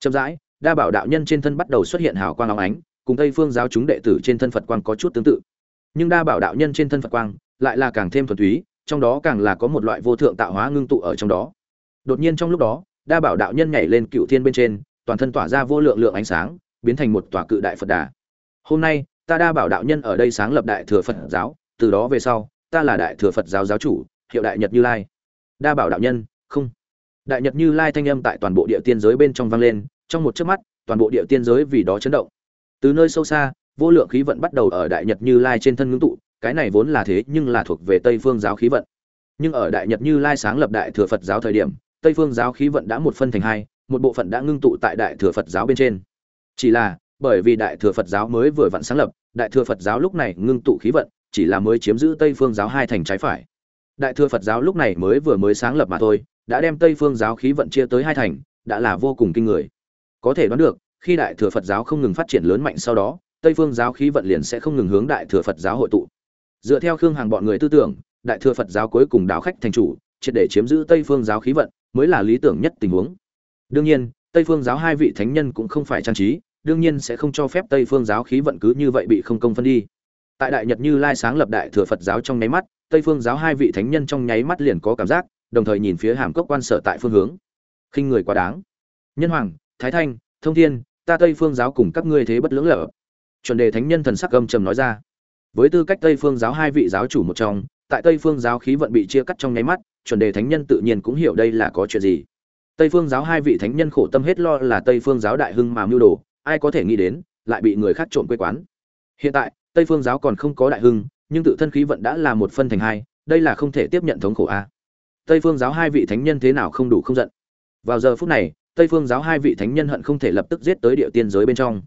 Chậm rãi, đa bảo đạo nhân trên thân bắt đầu xuất hiện hào quang óng ánh, cùng tây phương giáo chúng đệ tử trên thân phật quang có chút tương tự. Nhưng đa bảo đạo nhân trên thân phật quang lại là càng thêm thuần túy, trong đó càng là có một loại vô thượng tạo hóa ngưng tụ ở trong đó. Đột nhiên trong lúc đó, đa bảo đạo nhân nhảy lên cựu thiên bên trên, toàn thân tỏa ra vô lượng lượng ánh sáng biến thành một tòa cự đại phật đà. Hôm nay, ta đa bảo đạo nhân ở đây sáng lập đại thừa phật giáo, từ đó về sau, ta là đại thừa phật giáo giáo chủ, hiệu đại nhật như lai. Đa bảo đạo nhân, không. Đại nhật như lai thanh âm tại toàn bộ địa tiên giới bên trong vang lên, trong một chớp mắt, toàn bộ địa tiên giới vì đó chấn động. Từ nơi sâu xa, vô lượng khí vận bắt đầu ở đại nhật như lai trên thân ngưng tụ, cái này vốn là thế nhưng là thuộc về tây phương giáo khí vận. Nhưng ở đại nhật như lai sáng lập đại thừa phật giáo thời điểm, tây phương giáo khí vận đã một phân thành hai, một bộ phận đã ngưng tụ tại đại thừa phật giáo bên trên chỉ là, bởi vì đại thừa phật giáo mới vừa vặn sáng lập, đại thừa phật giáo lúc này ngưng tụ khí vận, chỉ là mới chiếm giữ tây phương giáo hai thành trái phải. Đại thừa phật giáo lúc này mới vừa mới sáng lập mà thôi, đã đem tây phương giáo khí vận chia tới hai thành, đã là vô cùng kinh người. Có thể đoán được, khi đại thừa phật giáo không ngừng phát triển lớn mạnh sau đó, tây phương giáo khí vận liền sẽ không ngừng hướng đại thừa phật giáo hội tụ. Dựa theo khương hàng bọn người tư tưởng, đại thừa phật giáo cuối cùng đảo khách thành chủ, triệt để chiếm giữ tây phương giáo khí vận, mới là lý tưởng nhất tình huống. Đương nhiên, tây phương giáo hai vị thánh nhân cũng không phải trang trí đương nhiên sẽ không cho phép tây phương giáo khí vận cứ như vậy bị không công phân đi. Tại đại nhật như lai sáng lập đại thừa phật giáo trong nháy mắt, tây phương giáo hai vị thánh nhân trong nháy mắt liền có cảm giác, đồng thời nhìn phía hàm cốc quan sở tại phương hướng. Khinh người quá đáng. Nhân hoàng, thái thanh, thông thiên, ta tây phương giáo cùng các ngươi thế bất lưỡng lở chuẩn đề thánh nhân thần sắc gầm trầm nói ra. Với tư cách tây phương giáo hai vị giáo chủ một trong, tại tây phương giáo khí vận bị chia cắt trong nháy mắt, chuẩn đề thánh nhân tự nhiên cũng hiểu đây là có chuyện gì. Tây phương giáo hai vị thánh nhân khổ tâm hết lo là tây phương giáo đại hưng mà mưu đồ ai có thể nghĩ đến, lại bị người khác trộm quê quán. Hiện tại, tây phương giáo còn không có đại hưng, nhưng tự thân khí vận đã là một phân thành hai, đây là không thể tiếp nhận thống khổ a. Tây phương giáo hai vị thánh nhân thế nào không đủ không giận. Vào giờ phút này, tây phương giáo hai vị thánh nhân hận không thể lập tức giết tới địa tiên giới bên trong.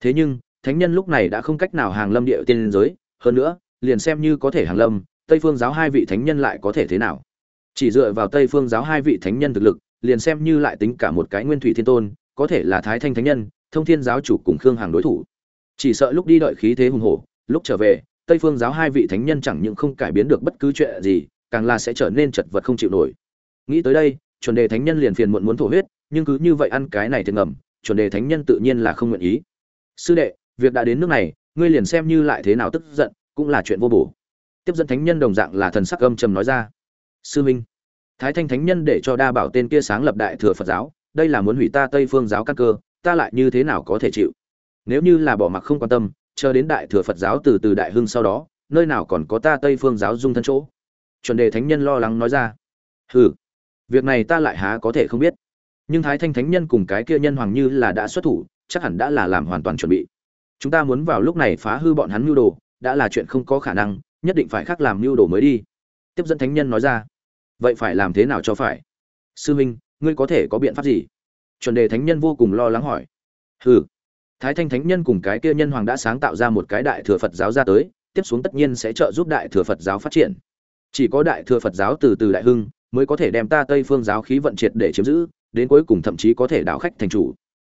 Thế nhưng, thánh nhân lúc này đã không cách nào hàng lâm địa tiên giới, hơn nữa, liền xem như có thể hàng lâm, tây phương giáo hai vị thánh nhân lại có thể thế nào? Chỉ dựa vào tây phương giáo hai vị thánh nhân thực lực, liền xem như lại tính cả một cái nguyên thủy thiên tôn, có thể là thái thanh thánh nhân thông thiên giáo chủ cùng khương hàng đối thủ. Chỉ sợ lúc đi đợi khí thế hùng hổ, lúc trở về, tây phương giáo hai vị thánh nhân chẳng những không cải biến được bất cứ chuyện gì, càng là sẽ trở nên chật vật không chịu nổi. Nghĩ tới đây, chuẩn đề thánh nhân liền phiền muộn muốn thổ huyết, nhưng cứ như vậy ăn cái này thì ngầm, chuẩn đề thánh nhân tự nhiên là không nguyện ý. Sư đệ, việc đã đến nước này, ngươi liền xem như lại thế nào tức giận, cũng là chuyện vô bổ. Tiếp dẫn thánh nhân đồng dạng là thần sắc âm trầm nói ra. Sư minh, thái thanh thánh nhân để cho đa bảo tên kia sáng lập đại thừa phật giáo, đây là muốn hủy ta tây phương giáo căn cơ ta lại như thế nào có thể chịu? Nếu như là bỏ mặc không quan tâm, chờ đến đại thừa phật giáo từ từ đại hưng sau đó, nơi nào còn có ta tây phương giáo dung thân chỗ? Chuẩn đề thánh nhân lo lắng nói ra. Hừ, việc này ta lại há có thể không biết. Nhưng thái thanh thánh nhân cùng cái kia nhân hoàng như là đã xuất thủ, chắc hẳn đã là làm hoàn toàn chuẩn bị. Chúng ta muốn vào lúc này phá hư bọn hắn mưu đồ, đã là chuyện không có khả năng, nhất định phải khác làm mưu đồ mới đi. Tiếp dẫn thánh nhân nói ra. Vậy phải làm thế nào cho phải? Sư huynh ngươi có thể có biện pháp gì? Chuẩn đề thánh nhân vô cùng lo lắng hỏi. Hừ. Thái thanh thánh nhân cùng cái kia nhân hoàng đã sáng tạo ra một cái đại thừa phật giáo ra tới, tiếp xuống tất nhiên sẽ trợ giúp đại thừa phật giáo phát triển. Chỉ có đại thừa phật giáo từ từ đại hưng, mới có thể đem ta tây phương giáo khí vận triệt để chiếm giữ, đến cuối cùng thậm chí có thể đảo khách thành chủ.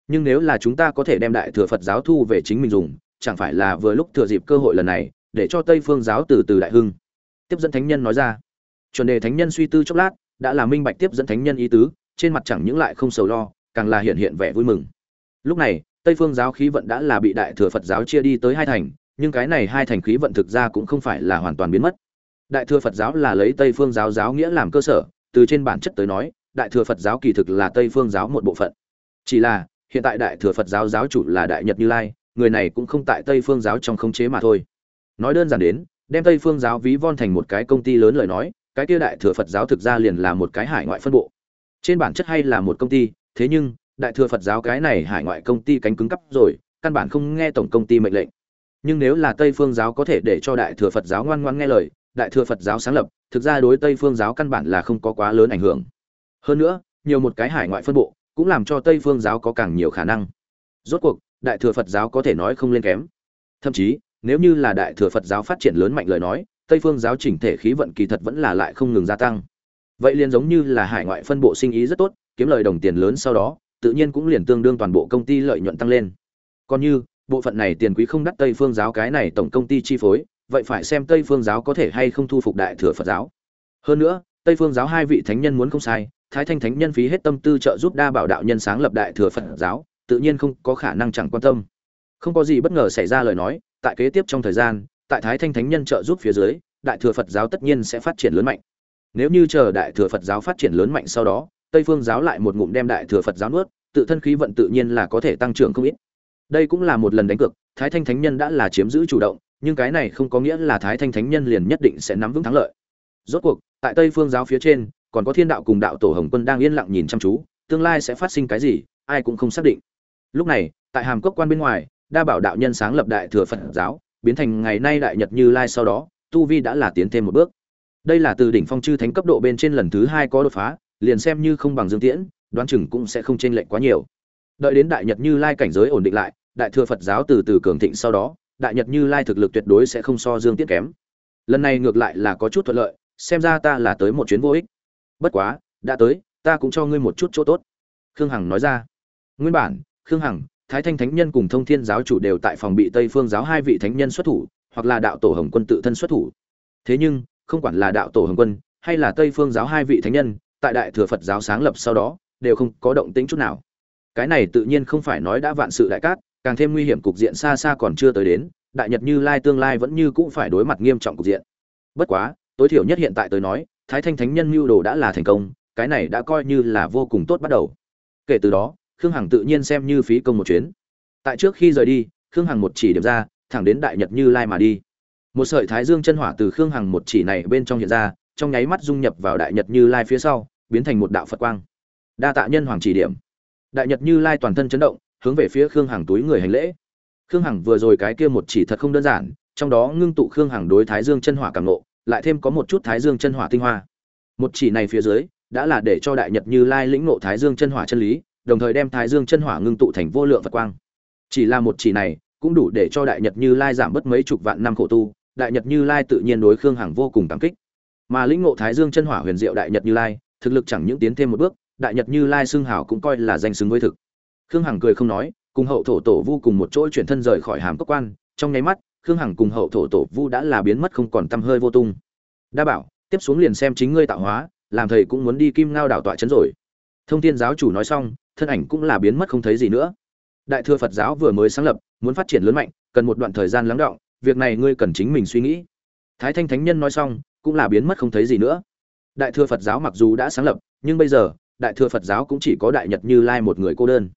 Nhưng nếu là chúng ta có thể đem đại thừa phật giáo thu về chính mình dùng, chẳng phải là vừa lúc thừa dịp cơ hội lần này, để cho tây phương giáo từ từ đại hưng? Tiếp dẫn thánh nhân nói ra. Chuẩn đề thánh nhân suy tư chốc lát, đã là minh bạch tiếp dẫn thánh nhân ý tứ, trên mặt chẳng những lại không sầu lo càng là hiện hiện vẻ vui mừng. Lúc này, tây phương giáo khí vận đã là bị đại thừa phật giáo chia đi tới hai thành, nhưng cái này hai thành khí vận thực ra cũng không phải là hoàn toàn biến mất. Đại thừa phật giáo là lấy tây phương giáo giáo nghĩa làm cơ sở, từ trên bản chất tới nói, đại thừa phật giáo kỳ thực là tây phương giáo một bộ phận. Chỉ là, hiện tại đại thừa phật giáo giáo chủ là đại nhật như lai, người này cũng không tại tây phương giáo trong khống chế mà thôi. Nói đơn giản đến, đem tây phương giáo ví von thành một cái công ty lớn lời nói, cái kia đại thừa phật giáo thực ra liền là một cái hải ngoại phân bộ. Trên bản chất hay là một công ty thế nhưng, đại thừa phật giáo cái này hải ngoại công ty cánh cứng cắp rồi, căn bản không nghe tổng công ty mệnh lệnh. Nhưng nếu là tây phương giáo có thể để cho đại thừa phật giáo ngoan ngoan nghe lời, đại thừa phật giáo sáng lập, thực ra đối tây phương giáo căn bản là không có quá lớn ảnh hưởng. Hơn nữa, nhiều một cái hải ngoại phân bộ, cũng làm cho tây phương giáo có càng nhiều khả năng. Rốt cuộc, đại thừa phật giáo có thể nói không lên kém. Thậm chí, nếu như là đại thừa phật giáo phát triển lớn mạnh lời nói, tây phương giáo chỉnh thể khí vận kỳ thật vẫn là lại không ngừng gia tăng. Vậy liền giống như là hải ngoại phân bộ sinh ý rất tốt kiếm lời đồng tiền lớn sau đó, tự nhiên cũng liền tương đương toàn bộ công ty lợi nhuận tăng lên. Còn như, bộ phận này tiền quý không đắt tây phương giáo cái này tổng công ty chi phối, vậy phải xem tây phương giáo có thể hay không thu phục đại thừa phật giáo. Hơn nữa, tây phương giáo hai vị thánh nhân muốn không sai, thái thanh thánh nhân phí hết tâm tư trợ giúp đa bảo đạo nhân sáng lập đại thừa phật giáo, tự nhiên không có khả năng chẳng quan tâm. Không có gì bất ngờ xảy ra lời nói, tại kế tiếp trong thời gian, tại thái thanh thánh nhân trợ giúp phía dưới, đại thừa phật giáo tất nhiên sẽ phát triển lớn mạnh. Nếu như chờ đại thừa phật giáo phát triển lớn mạnh sau đó tây phương giáo lại một ngụm đem đại thừa phật giáo nuốt, tự thân khí vận tự nhiên là có thể tăng trưởng không ít. Đây cũng là một lần đánh cược, thái thanh thánh nhân đã là chiếm giữ chủ động, nhưng cái này không có nghĩa là thái thanh thánh nhân liền nhất định sẽ nắm vững thắng lợi. Rốt cuộc, tại tây phương giáo phía trên, còn có thiên đạo cùng đạo tổ hồng quân đang yên lặng nhìn chăm chú, tương lai sẽ phát sinh cái gì, ai cũng không xác định. Lúc này, tại hàm cốc quan bên ngoài, đa bảo đạo nhân sáng lập đại thừa phật giáo, biến thành ngày nay đại nhật như lai sau đó, tu vi đã là tiến thêm một bước. Đây là từ đỉnh phong chư thánh cấp độ bên trên lần thứ hai có đột phá liền xem như không bằng dương tiễn, đoán chừng cũng sẽ không chênh lệch quá nhiều. Đợi đến đại nhật như lai cảnh giới ổn định lại, đại thừa phật giáo từ từ cường thịnh sau đó, đại nhật như lai thực lực tuyệt đối sẽ không so dương tiễn kém. Lần này ngược lại là có chút thuận lợi, xem ra ta là tới một chuyến vô ích. Bất quá, đã tới, ta cũng cho ngươi một chút chỗ tốt. Khương hằng nói ra. Nguyên bản, khương hằng, thái thanh thánh nhân cùng thông thiên giáo chủ đều tại phòng bị tây phương giáo hai vị thánh nhân xuất thủ, hoặc là đạo tổ hồng quân tự thân xuất thủ. Thế nhưng, không quản là đạo tổ hồng quân, hay là tây phương giáo hai vị thánh nhân tại đại thừa phật giáo sáng lập sau đó, đều không có động tĩnh chút nào. Cái này tự nhiên không phải nói đã vạn sự đại cát, càng thêm nguy hiểm cục diện xa xa còn chưa tới đến, đại nhật như lai tương lai vẫn như cũng phải đối mặt nghiêm trọng cục diện. Bất quá, tối thiểu nhất hiện tại tới nói, thái thanh thánh nhân mưu đồ đã là thành công, cái này đã coi như là vô cùng tốt bắt đầu. Kể từ đó, khương hằng tự nhiên xem như phí công một chuyến. Tại trước khi rời đi, khương hằng một chỉ điểm ra, thẳng đến đại nhật như lai mà đi. Một sợi thái dương chân hỏa từ khương hằng một chỉ này bên trong hiện ra, trong nháy mắt dung nhập vào đại nhật như lai phía sau biến thành một đạo phật quang. Đa tạ nhân hoàng chỉ điểm. Đại nhật như lai toàn thân chấn động, hướng về phía khương hằng túi người hành lễ. Khương hằng vừa rồi cái kia một chỉ thật không đơn giản, trong đó ngưng tụ khương hằng đối thái dương chân hỏa càng nộ lại thêm có một chút thái dương chân hỏa tinh hoa. Một chỉ này phía dưới, đã là để cho đại nhật như lai lĩnh ngộ thái dương chân hỏa chân lý, đồng thời đem thái dương chân hỏa ngưng tụ thành vô lượng phật quang. Chỉ là một chỉ này, cũng đủ để cho đại nhật như lai giảm bớt mấy chục vạn năm khổ tu, đại nhật như lai tự nhiên đối khương hằng vô cùng cảm kích. Mà lĩnh ngộ thái dương chân hỏa huyền diệu đại nhật như lai thực lực chẳng những tiến thêm một bước đại nhật như lai xương hảo cũng coi là danh xứng với thực. Khương hằng cười không nói cùng hậu thổ tổ vu cùng một chỗ chuyển thân rời khỏi hàm cốc quan trong nháy mắt khương hằng cùng hậu thổ tổ vu đã là biến mất không còn tăm hơi vô tung. Đa bảo tiếp xuống liền xem chính ngươi tạo hóa làm thầy cũng muốn đi kim ngao đảo tọa chấn rồi. Thông thiên giáo chủ nói xong thân ảnh cũng là biến mất không thấy gì nữa. Đại thừa phật giáo vừa mới sáng lập muốn phát triển lớn mạnh cần một đoạn thời gian lắng đọng, việc này ngươi cần chính mình suy nghĩ. Thái thanh thánh nhân nói xong cũng là biến mất không thấy gì nữa đại thừa phật giáo mặc dù đã sáng lập, nhưng bây giờ, đại thừa phật giáo cũng chỉ có đại nhật như lai một người cô đơn.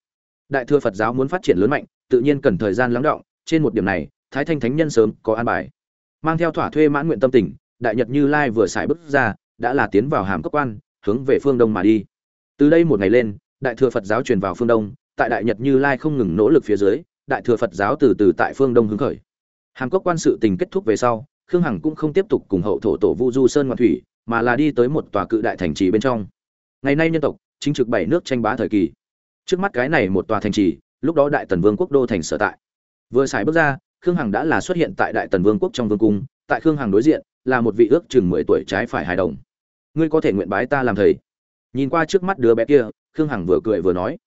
Đại thừa phật giáo muốn phát triển lớn mạnh, tự nhiên cần thời gian lắng động, trên một điểm này, thái thanh thánh nhân sớm có an bài. Mang theo thỏa thuê mãn nguyện tâm tình, đại nhật như lai vừa xài bước ra, đã là tiến vào hàm cấp quan, hướng về phương đông mà đi. Từ đây một ngày lên, đại thừa phật giáo truyền vào phương đông, tại đại nhật như lai không ngừng nỗ lực phía dưới, đại thừa phật giáo từ từ tại phương đông hứng khởi. Hàm cốc quan sự tình kết thúc về sau, khương hằng cũng không tiếp tục cùng hậu thổ tổ vu du sơn ngoạn thủy mà là đi tới một tòa cự đại thành trì bên trong. Ngày nay nhân tộc, chính trực bảy nước tranh bá thời kỳ. Trước mắt cái này một tòa thành trì, lúc đó đại tần vương quốc đô thành sở tại. Vừa xài bước ra, khương hằng đã là xuất hiện tại đại tần vương quốc trong vương cung, tại khương hằng đối diện, là một vị ước chừng mười tuổi trái phải hài đồng. Ngươi có thể nguyện bái ta làm thầy. Nhìn qua trước mắt đứa bé kia, khương hằng vừa cười vừa nói.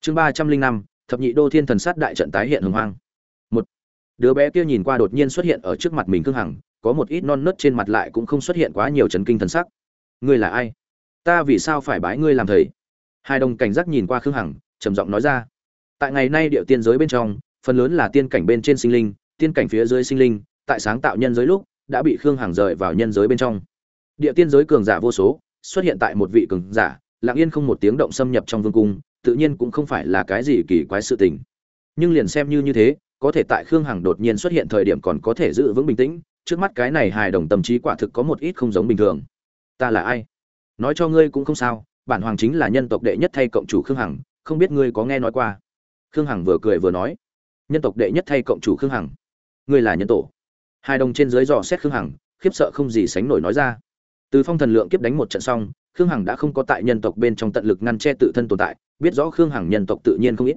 Chương ba trăm linh năm, thập nhị đô thiên thần sát đại trận tái hiện hồng hoang. Một, đứa bé kia nhìn qua đột nhiên xuất hiện ở trước mặt mình khương hằng có một ít non nớt trên mặt lại cũng không xuất hiện quá nhiều chấn kinh thần sắc. Ngươi là ai? Ta vì sao phải bái ngươi làm thầy? Hai đồng cảnh giác nhìn qua khương hằng, trầm giọng nói ra. Tại ngày nay địa tiên giới bên trong, phần lớn là tiên cảnh bên trên sinh linh, tiên cảnh phía dưới sinh linh, tại sáng tạo nhân giới lúc, đã bị khương hằng rời vào nhân giới bên trong. Địa tiên giới cường giả vô số, xuất hiện tại một vị cường giả, lặng yên không một tiếng động xâm nhập trong vương cung, tự nhiên cũng không phải là cái gì kỳ quái sự tình. Nhưng liền xem như như thế, có thể tại khương hằng đột nhiên xuất hiện thời điểm còn có thể giữ vững bình tĩnh trước mắt cái này hài đồng tâm trí quả thực có một ít không giống bình thường. Ta là ai? Nói cho ngươi cũng không sao, bản hoàng chính là nhân tộc đệ nhất thay cộng chủ khương hằng, không biết ngươi có nghe nói qua? Khương hằng vừa cười vừa nói. Nhân tộc đệ nhất thay cộng chủ khương hằng. Ngươi là nhân tổ. Hai đồng trên dưới dò xét khương hằng, khiếp sợ không gì sánh nổi nói ra. Từ phong thần lượng kiếp đánh một trận xong, khương hằng đã không có tại nhân tộc bên trong tận lực ngăn che tự thân tồn tại, biết rõ khương hằng nhân tộc tự nhiên không ít.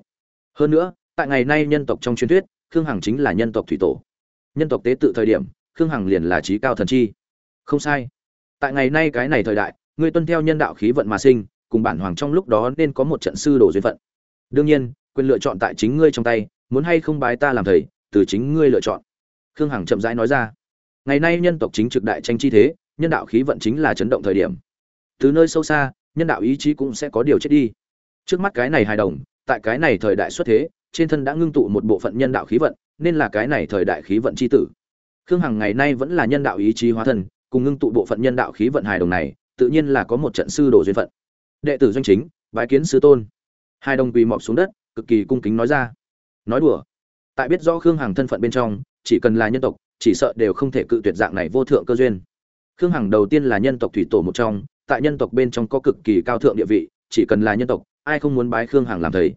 Hơn nữa, tại ngày nay nhân tộc trong truyền thuyết, khương hằng chính là nhân tộc thủy tổ. Nhân tộc tế tự thời điểm khương hằng liền là trí cao thần chi. Không sai. Tại ngày nay cái này thời đại, ngươi tuân theo nhân đạo khí vận mà sinh, cùng bản hoàng trong lúc đó nên có một trận sư đồ duyên phận. Đương nhiên, quyền lựa chọn tại chính ngươi trong tay, muốn hay không bái ta làm thầy, từ chính ngươi lựa chọn. Khương hằng chậm rãi nói ra. Ngày nay nhân tộc chính trực đại tranh chi thế, nhân đạo khí vận chính là chấn động thời điểm. Từ nơi sâu xa, nhân đạo ý chí cũng sẽ có điều chết đi. Trước mắt cái này hài đồng, tại cái này thời đại xuất thế, trên thân đã ngưng tụ một bộ phận nhân đạo khí vận, nên là cái này thời đại khí vận c h i tử khương hằng ngày nay vẫn là nhân đạo ý chí hóa thân, cùng ngưng tụ bộ phận nhân đạo khí vận hài đồng này, tự nhiên là có một trận sư đồ duyên phận. Đệ tử doanh chính, bái kiến sư tôn. Hai đồng quỳ mọp xuống đất, cực kỳ cung kính nói ra. Nói đùa. Tại biết rõ khương hằng thân phận bên trong, chỉ cần là nhân tộc, chỉ sợ đều không thể cự tuyệt dạng này vô thượng cơ duyên. Khương hằng đầu tiên là nhân tộc thủy tổ một trong, tại nhân tộc bên trong có cực kỳ cao thượng địa vị, chỉ cần là nhân tộc, ai không muốn bái khương hằng làm thầy.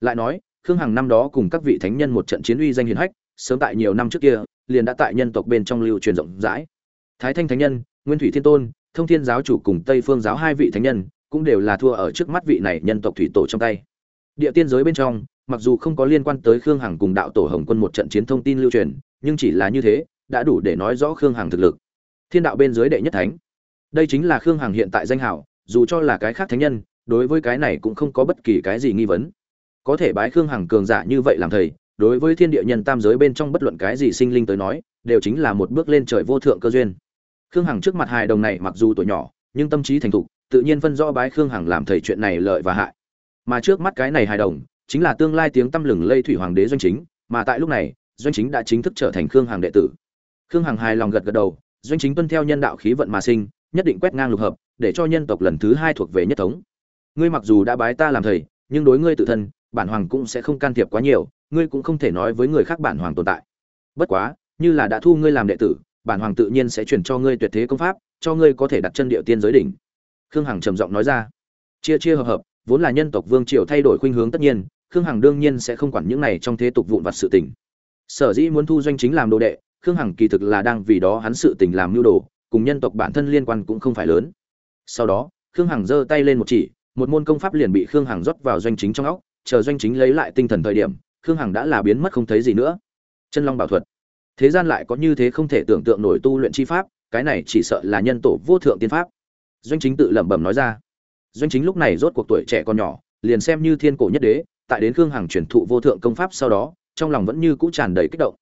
Lại nói, khương hằng năm đó cùng các vị thánh nhân một trận chiến uy danh hiền hách, sớm tại nhiều năm trước kia liền đã tại nhân tộc bên trong lưu truyền rộng rãi. Thái thanh thánh nhân, nguyên thủy thiên tôn, thông thiên giáo chủ cùng tây phương giáo hai vị thánh nhân, cũng đều là thua ở trước mắt vị này nhân tộc thủy tổ trong tay. Địa tiên giới bên trong, mặc dù không có liên quan tới khương hằng cùng đạo tổ hồng quân một trận chiến thông tin lưu truyền, nhưng chỉ là như thế, đã đủ để nói rõ khương hằng thực lực. Thiên đạo bên dưới đệ nhất thánh. Đây chính là khương hằng hiện tại danh hảo dù cho là cái khác thánh nhân, đối với cái này cũng không có bất kỳ cái gì nghi vấn. Có thể bái khương hằng cường giả như vậy làm thầy đối với thiên địa nhân tam giới bên trong bất luận cái gì sinh linh tới nói, đều chính là một bước lên trời vô thượng cơ duyên. Khương hằng trước mặt hài đồng này mặc dù tuổi nhỏ, nhưng tâm trí thành thục, tự nhiên phân rõ bái khương hằng làm thầy chuyện này lợi và hại. Mà trước mắt cái này hài đồng, chính là tương lai tiếng tăm lừng lây thủy hoàng đế doanh chính, mà tại lúc này, doanh chính đã chính thức trở thành khương hằng đệ tử. Khương hằng hài lòng gật gật đầu, doanh chính tuân theo nhân đạo khí vận mà sinh, nhất định quét ngang lục hợp, để cho nhân tộc lần thứ hai thuộc về nhất thống. Ngươi mặc dù đã bái ta làm thầy, nhưng đối ngươi tự thân, bản hoàng cũng sẽ không can thiệp quá nhiều ngươi cũng không thể nói với người khác bản hoàng tồn tại. Bất quá, như là đã thu ngươi làm đệ tử, bản hoàng tự nhiên sẽ truyền cho ngươi tuyệt thế công pháp, cho ngươi có thể đặt chân địa tiên giới đỉnh. Khương hằng trầm giọng nói ra. Chia chia hợp hợp, vốn là nhân tộc vương triều thay đổi khuynh hướng tất nhiên, khương hằng đương nhiên sẽ không quản những này trong thế tục vụn vặt sự tình. Sở dĩ muốn thu doanh chính làm đồ đệ, khương hằng kỳ thực là đang vì đó hắn sự tình làm mưu đồ, cùng nhân tộc bản thân liên quan cũng không phải lớn. Sau đó, khương hằng giơ tay lên một chỉ, một môn công pháp liền bị khương hằng rót vào doanh chính trong óc, chờ doanh chính lấy lại tinh thần thời điểm khương hằng đã là biến mất không thấy gì nữa. Chân long bảo thuật. Thế gian lại có như thế không thể tưởng tượng nổi tu luyện chi pháp, cái này chỉ sợ là nhân tổ vô thượng tiên pháp. Doanh chính tự lẩm bẩm nói ra. Doanh chính lúc này rốt cuộc tuổi trẻ còn nhỏ, liền xem như thiên cổ nhất đế, tại đến khương hằng truyền thụ vô thượng công pháp sau đó, trong lòng vẫn như cũ tràn đầy kích động.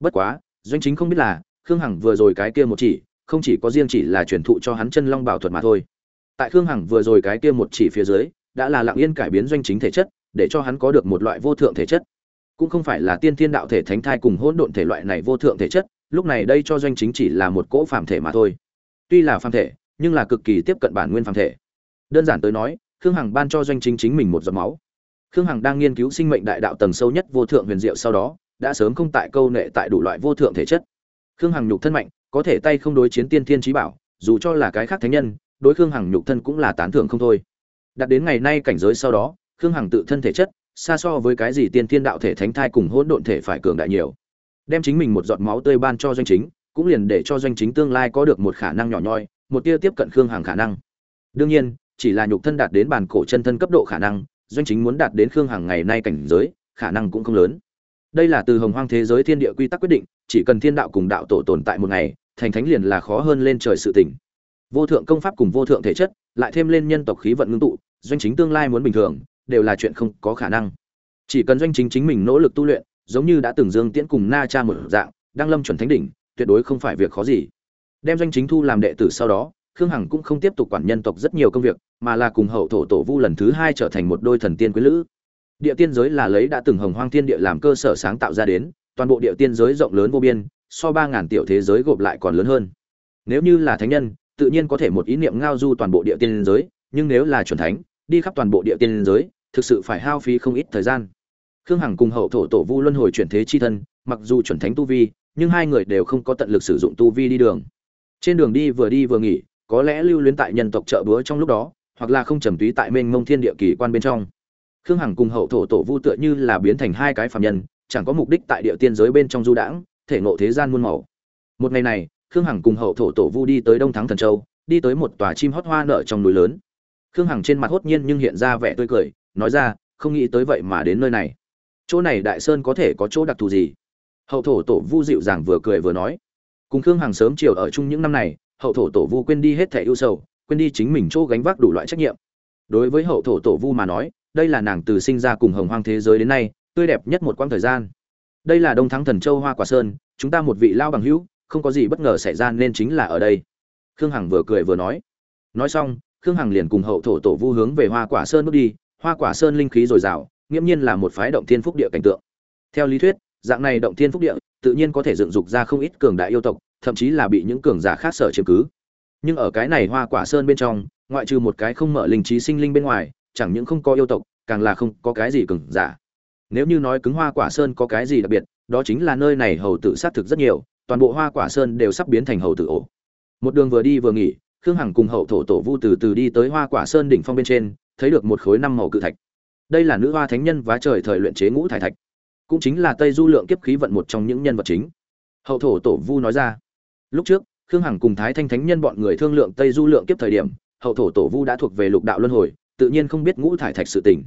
Bất quá, doanh chính không biết là, khương hằng vừa rồi cái kia một chỉ, không chỉ có riêng chỉ là truyền thụ cho hắn chân long bảo thuật mà thôi. Tại khương hằng vừa rồi cái kia một chỉ phía dưới, đã là lặng yên cải biến doanh chính thể chất, để cho hắn có được một loại vô thượng thể chất cũng không phải là tiên thiên đạo thể thánh thai cùng hỗn độn thể loại này vô thượng thể chất, lúc này đây cho doanh chính chỉ là một cỗ phàm thể mà thôi. Tuy là phàm thể, nhưng là cực kỳ tiếp cận bản nguyên phàm thể. Đơn giản tới nói, khương hằng ban cho doanh chính chính mình một giọt máu. Khương hằng đang nghiên cứu sinh mệnh đại đạo tầng sâu nhất vô thượng huyền diệu sau đó, đã sớm không tại câu nệ tại đủ loại vô thượng thể chất. Khương hằng nhục thân mạnh, có thể tay không đối chiến tiên thiên trí bảo, dù cho là cái khác thánh nhân, đối khương hằng nhục thân cũng là tán thưởng không thôi. Đặt đến ngày nay cảnh giới sau đó, khương hằng tự thân thể chất xa so với cái gì tiên thiên đạo thể thánh thai cùng hỗn độn thể phải cường đại nhiều. Đem chính mình một giọt máu tươi ban cho doanh chính, cũng liền để cho doanh chính tương lai có được một khả năng nhỏ nhoi, một tia tiếp cận khương hàng khả năng. Đương nhiên, chỉ là nhục thân đạt đến bản cổ chân thân cấp độ khả năng, doanh chính muốn đạt đến khương hàng ngày nay cảnh giới, khả năng cũng không lớn. Đây là từ hồng hoang thế giới thiên địa quy tắc quyết định, chỉ cần thiên đạo cùng đạo tổ tồn tại một ngày, thành thánh liền là khó hơn lên trời sự tỉnh vô thượng công pháp cùng vô thượng thể chất, lại thêm lên nhân tộc khí vận ngưng tụ, doanh chính tương lai muốn bình thường đều là chuyện không có khả năng. Chỉ cần doanh chính chính mình nỗ lực tu luyện, giống như đã từng dương tiễn cùng na cha một dạng đang lâm chuẩn thánh đỉnh, tuyệt đối không phải việc khó gì. Đem doanh chính thu làm đệ tử sau đó, khương hằng cũng không tiếp tục quản nhân tộc rất nhiều công việc, mà là cùng hậu thổ tổ vu lần thứ hai trở thành một đôi thần tiên quý lữ. Địa tiên giới là lấy đã từng hồng hoang thiên địa làm cơ sở sáng tạo ra đến, toàn bộ địa tiên giới rộng lớn vô biên, so ba ngàn tiểu thế giới gộp lại còn lớn hơn. Nếu như là thánh nhân, tự nhiên có thể một ý niệm ngao du toàn bộ địa tiên giới, nhưng nếu là chuẩn thánh đi khắp toàn bộ địa tiên giới, thực sự phải hao phí không ít thời gian. Khương hằng cùng hậu thổ tổ vu luân hồi chuyển thế chi thân, mặc dù chuẩn thánh tu vi, nhưng hai người đều không có tận lực sử dụng tu vi đi đường. Trên đường đi vừa đi vừa nghỉ, có lẽ lưu luyến tại nhân tộc chợ búa trong lúc đó, hoặc là không trầm túy tại mênh mông thiên địa kỳ quan bên trong. Khương hằng cùng hậu thổ tổ vu tựa như là biến thành hai cái phạm nhân, chẳng có mục đích tại địa tiên giới bên trong du đãng, thể ngộ thế gian muôn màu. Một ngày này, khương hằng cùng hậu thổ tổ vu đi tới đông thắng thần châu, đi tới một tòa chim hót hoa nở trong núi lớn khương hằng trên mặt hốt nhiên nhưng hiện ra vẻ tươi cười, nói ra, không nghĩ tới vậy mà đến nơi này. Chỗ này đại sơn có thể có chỗ đặc thù gì? Hậu thổ tổ vu dịu dàng vừa cười vừa nói, cùng khương hằng sớm chiều ở chung những năm này, hậu thổ tổ vu quên đi hết thẻ ưu sầu, quên đi chính mình chỗ gánh vác đủ loại trách nhiệm. Đối với hậu thổ tổ vu mà nói, đây là nàng từ sinh ra cùng hồng hoang thế giới đến nay, tươi đẹp nhất một quãng thời gian. Đây là đông thắng thần châu hoa quả sơn, chúng ta một vị lao bằng hữu, không có gì bất ngờ xảy ra nên chính là ở đây. Khương hằng vừa cười vừa nói. Nói xong khương hằng liền cùng hậu thổ tổ vu hướng về hoa quả sơn bước đi, hoa quả sơn linh khí dồi dào, nghiễm nhiên là một phái động thiên phúc địa cảnh tượng. Theo lý thuyết, dạng này động thiên phúc địa, tự nhiên có thể dựng dục ra không ít cường đại yêu tộc, thậm chí là bị những cường giả khác sở chiếm cứ. Nhưng ở cái này hoa quả sơn bên trong, ngoại trừ một cái không mở linh trí sinh linh bên ngoài, chẳng những không có yêu tộc, càng là không có cái gì cường giả. Nếu như nói cứng hoa quả sơn có cái gì đặc biệt, đó chính là nơi này hầu tử sát thực rất nhiều, toàn bộ hoa quả sơn đều sắp biến thành hầu tử ổ. Một đường vừa đi vừa nghỉ khương hằng cùng hậu thổ tổ vu từ từ đi tới hoa quả sơn đỉnh phong bên trên, thấy được một khối năm màu cự thạch. Đây là nữ hoa thánh nhân vá trời thời luyện chế ngũ thải thạch. Cũng chính là tây du lượng kiếp khí vận một trong những nhân vật chính. Hậu thổ tổ vu nói ra, lúc trước, khương hằng cùng thái thanh thánh nhân bọn người thương lượng tây du lượng kiếp thời điểm, hậu thổ tổ vu đã thuộc về lục đạo luân hồi, tự nhiên không biết ngũ thải thạch sự tình.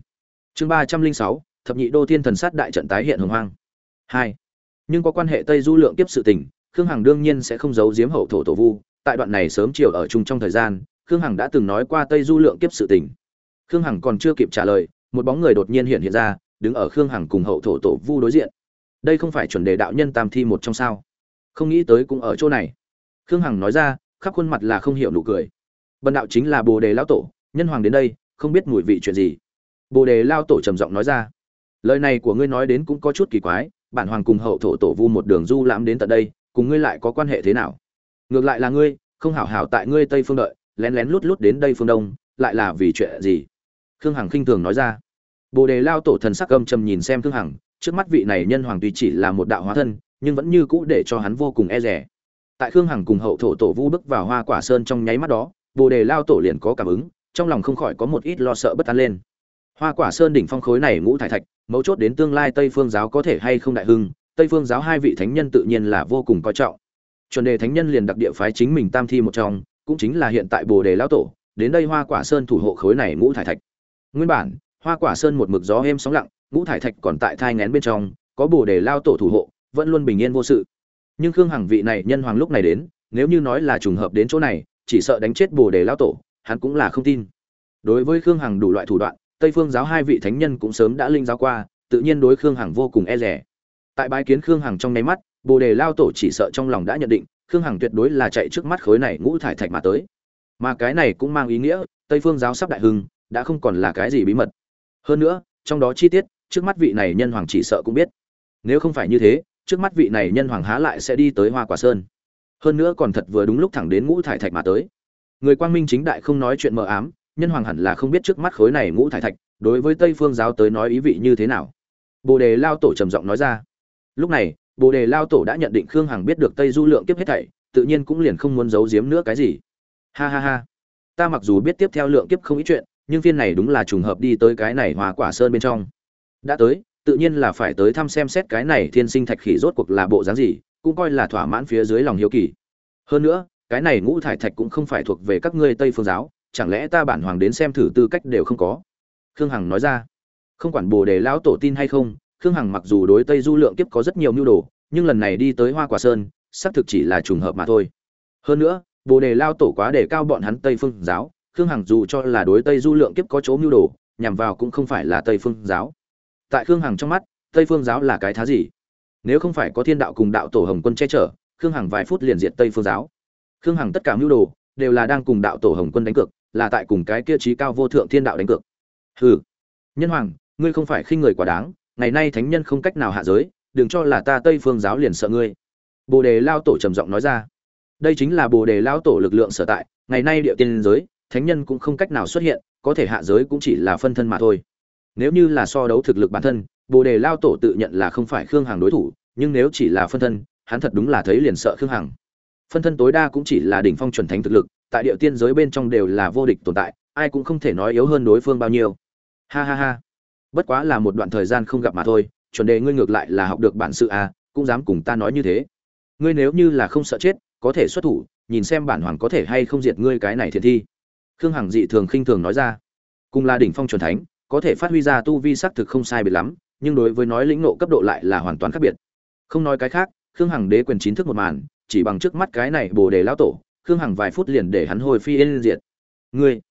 Chương ba trăm linh sáu, thập nhị đô thiên thần sát đại trận tái hiện hồng hoang. Hai. Nhưng có quan hệ tây du lượng kiếp sự tình, khương hằng đương nhiên sẽ không giấu giếm hậu thổ tổ vu tại đoạn này sớm chiều ở chung trong thời gian, khương hằng đã từng nói qua tây du lượng kiếp sự tình. Khương hằng còn chưa kịp trả lời, một bóng người đột nhiên hiện hiện ra, đứng ở khương hằng cùng hậu thổ tổ vu đối diện. Đây không phải chuẩn đề đạo nhân tam thi một trong sao? Không nghĩ tới cũng ở chỗ này. Khương hằng nói ra, khắp khuôn mặt là không hiểu nụ cười. Bần đạo chính là bồ đề lão tổ, nhân hoàng đến đây, không biết mùi vị chuyện gì. Bồ đề lao tổ trầm giọng nói ra, lời này của ngươi nói đến cũng có chút kỳ quái, bản hoàng cùng hậu thổ tổ vu một đường du lãm đến tận đây, cùng ngươi lại có quan hệ thế nào? Ngược lại là ngươi, không hảo hảo tại ngươi tây phương đợi, lén lén lút lút đến đây phương đông, lại là vì chuyện gì? Khương hằng khinh thường nói ra. Bồ đề lao tổ thần sắc âm trầm nhìn xem khương hằng, trước mắt vị này nhân hoàng tuy chỉ là một đạo hóa thân, nhưng vẫn như cũ để cho hắn vô cùng e rẻ tại khương hằng cùng hậu thổ tổ vu bước vào hoa quả sơn trong nháy mắt đó, bồ đề lao tổ liền có cảm ứng, trong lòng không khỏi có một ít lo sợ bất an lên. Hoa quả sơn đỉnh phong khối này ngũ thải thạch, mấu chốt đến tương lai tây phương giáo có thể hay không đại hưng, tây phương giáo hai vị thánh nhân tự nhiên là vô cùng coi trọng chuẩn đề thánh nhân liền đặc địa phái chính mình tam thi một trong, cũng chính là hiện tại bồ đề lão tổ, đến đây hoa quả sơn thủ hộ khối này ngũ thải thạch. Nguyên bản, hoa quả sơn một mực gió êm sóng lặng, ngũ thải thạch còn tại thai ngén bên trong, có bồ đề lao tổ thủ hộ, vẫn luôn bình yên vô sự. Nhưng khương hằng vị này nhân hoàng lúc này đến, nếu như nói là trùng hợp đến chỗ này, chỉ sợ đánh chết bồ đề lao tổ, hắn cũng là không tin. Đối với khương hằng đủ loại thủ đoạn, tây phương giáo hai vị thánh nhân cũng sớm đã linh giáo qua, tự nhiên đối khương hằng vô cùng e rẻ. Tại bái kiến khương hằng trong nháy mắt bồ đề lao tổ chỉ sợ trong lòng đã nhận định, khương hằng tuyệt đối là chạy trước mắt khối này ngũ thải thạch mà tới. Mà cái này cũng mang ý nghĩa, tây phương giáo sắp đại hưng, đã không còn là cái gì bí mật. Hơn nữa, trong đó chi tiết, trước mắt vị này nhân hoàng chỉ sợ cũng biết. Nếu không phải như thế, trước mắt vị này nhân hoàng há lại sẽ đi tới hoa quả sơn. Hơn nữa còn thật vừa đúng lúc thẳng đến ngũ thải thạch mà tới. Người quang minh chính đại không nói chuyện mờ ám, nhân hoàng hẳn là không biết trước mắt khối này ngũ thải thạch, đối với tây phương giáo tới nói ý vị như thế nào. Bồ đề lao tổ trầm giọng nói ra. Lúc này bồ đề lao tổ đã nhận định khương hằng biết được tây du lượng kiếp hết thảy, tự nhiên cũng liền không muốn giấu giếm nữa cái gì. Ha ha ha. Ta mặc dù biết tiếp theo lượng kiếp không ít chuyện, nhưng phiên này đúng là trùng hợp đi tới cái này hòa quả sơn bên trong. Đã tới, tự nhiên là phải tới thăm xem xét cái này thiên sinh thạch khỉ rốt cuộc là bộ dáng gì, cũng coi là thỏa mãn phía dưới lòng hiếu kỳ. Hơn nữa, cái này ngũ thải thạch cũng không phải thuộc về các ngươi tây phương giáo, chẳng lẽ ta bản hoàng đến xem thử tư cách đều không có? Khương hằng nói ra. Không quản bồ đề lão tổ tin hay không khương hằng mặc dù đối tây du lượng kiếp có rất nhiều mưu đồ, nhưng lần này đi tới hoa quả sơn, xác thực chỉ là trùng hợp mà thôi. Hơn nữa, bồ đề lao tổ quá đề cao bọn hắn tây phương giáo, khương hằng dù cho là đối tây du lượng kiếp có chỗ mưu đồ, nhằm vào cũng không phải là tây phương giáo. Tại khương hằng trong mắt, tây phương giáo là cái thá gì? Nếu không phải có thiên đạo cùng đạo tổ hồng quân che chở, khương hằng vài phút liền diệt tây phương giáo. Khương hằng tất cả mưu đồ, đều là đang cùng đạo tổ hồng quân đánh cược, là tại cùng cái kia trí cao vô thượng thiên đạo đánh cược. Hừ. Nhân hoàng, ngươi không phải khinh người quá đáng ngày nay thánh nhân không cách nào hạ giới, đừng cho là ta tây phương giáo liền sợ ngươi. Bồ đề lao tổ trầm giọng nói ra. Đây chính là bồ đề lao tổ lực lượng sở tại, ngày nay địa tiên giới, thánh nhân cũng không cách nào xuất hiện, có thể hạ giới cũng chỉ là phân thân mà thôi. Nếu như là so đấu thực lực bản thân, bồ đề lao tổ tự nhận là không phải khương hằng đối thủ, nhưng nếu chỉ là phân thân, hắn thật đúng là thấy liền sợ khương hằng. Phân thân tối đa cũng chỉ là đỉnh phong chuẩn thánh thực lực, tại địa tiên giới bên trong đều là vô địch tồn tại, ai cũng không thể nói yếu hơn đối phương bao nhiêu. Ha ha ha bất quá là một đoạn thời gian không gặp mà thôi, chuẩn đề ngươi ngược lại là học được bản sự à cũng dám cùng ta nói như thế. Ngươi nếu như là không sợ chết, có thể xuất thủ, nhìn xem bản hoàng có thể hay không diệt ngươi cái này thiệt thi. Khương hằng dị thường khinh thường nói ra. Cùng là đỉnh phong chuẩn thánh, có thể phát huy ra tu vi sắc thực không sai biệt lắm, nhưng đối với nói lĩnh nộ cấp độ lại là hoàn toàn khác biệt. Không nói cái khác, khương hằng đế quyền chính thức một màn, chỉ bằng trước mắt cái này bồ đề lão tổ, khương hằng vài phút liền để hắn hồi phi yên diệt. Ngươi?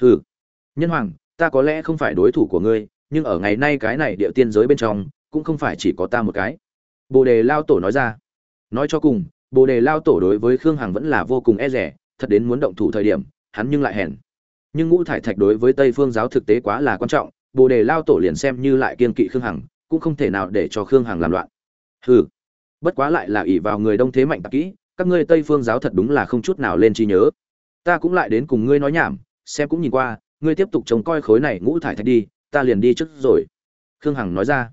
Hừ. Nhân hoàng, ta có lẽ không phải đối thủ của ngươi nhưng ở ngày nay cái này địa tiên giới bên trong, cũng không phải chỉ có ta một cái. Bồ đề lao tổ nói ra. Nói cho cùng, bồ đề lao tổ đối với khương hằng vẫn là vô cùng e rẻ thật đến muốn động thủ thời điểm, hắn nhưng lại hèn. Nhưng ngũ thải thạch đối với tây phương giáo thực tế quá là quan trọng, bồ đề lao tổ liền xem như lại kiên kỵ khương hằng, cũng không thể nào để cho khương hằng làm loạn. Hừ, bất quá lại là ỷ vào người đông thế mạnh tặc kỹ, các ngươi tây phương giáo thật đúng là không chút nào lên trí nhớ. Ta cũng lại đến cùng ngươi nói nhảm, xem cũng nhìn qua, ngươi tiếp tục trông coi khối này ngũ thải thạch đi ta liền đi trước rồi. Khương hằng nói ra.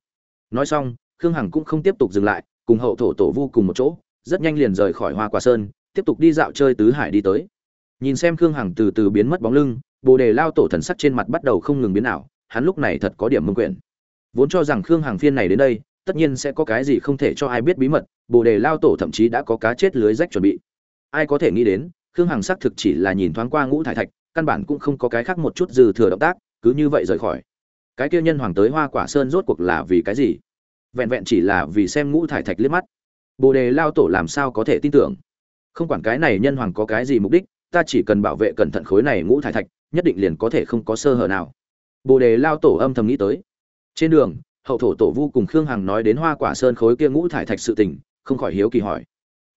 Nói xong, khương hằng cũng không tiếp tục dừng lại, cùng hậu thổ tổ vu cùng một chỗ, rất nhanh liền rời khỏi hoa quả sơn, tiếp tục đi dạo chơi tứ hải đi tới. Nhìn xem khương hằng từ từ biến mất bóng lưng, bồ đề lao tổ thần sắc trên mặt bắt đầu không ngừng biến ảo, hắn lúc này thật có điểm mưng quyển. Vốn cho rằng khương hằng phiên này đến đây, tất nhiên sẽ có cái gì không thể cho ai biết bí mật, bồ đề lao tổ thậm chí đã có cá chết lưới rách chuẩn bị. Ai có thể nghĩ đến, khương hằng xác thực chỉ là nhìn thoáng qua ngũ thải thạch, căn bản cũng không có cái khác một chút dư thừa động tác, cứ như vậy rời khỏi cái kia nhân hoàng tới hoa quả sơn rốt cuộc là vì cái gì? Vẹn vẹn chỉ là vì xem ngũ thải thạch liếc mắt. Bồ đề lao tổ làm sao có thể tin tưởng? Không quản cái này nhân hoàng có cái gì mục đích, ta chỉ cần bảo vệ cẩn thận khối này ngũ thải thạch, nhất định liền có thể không có sơ hở nào. Bồ đề lao tổ âm thầm nghĩ tới. Trên đường, hậu thổ tổ vu cùng khương hằng nói đến hoa quả sơn khối kia ngũ thải thạch sự tình, không khỏi hiếu kỳ hỏi.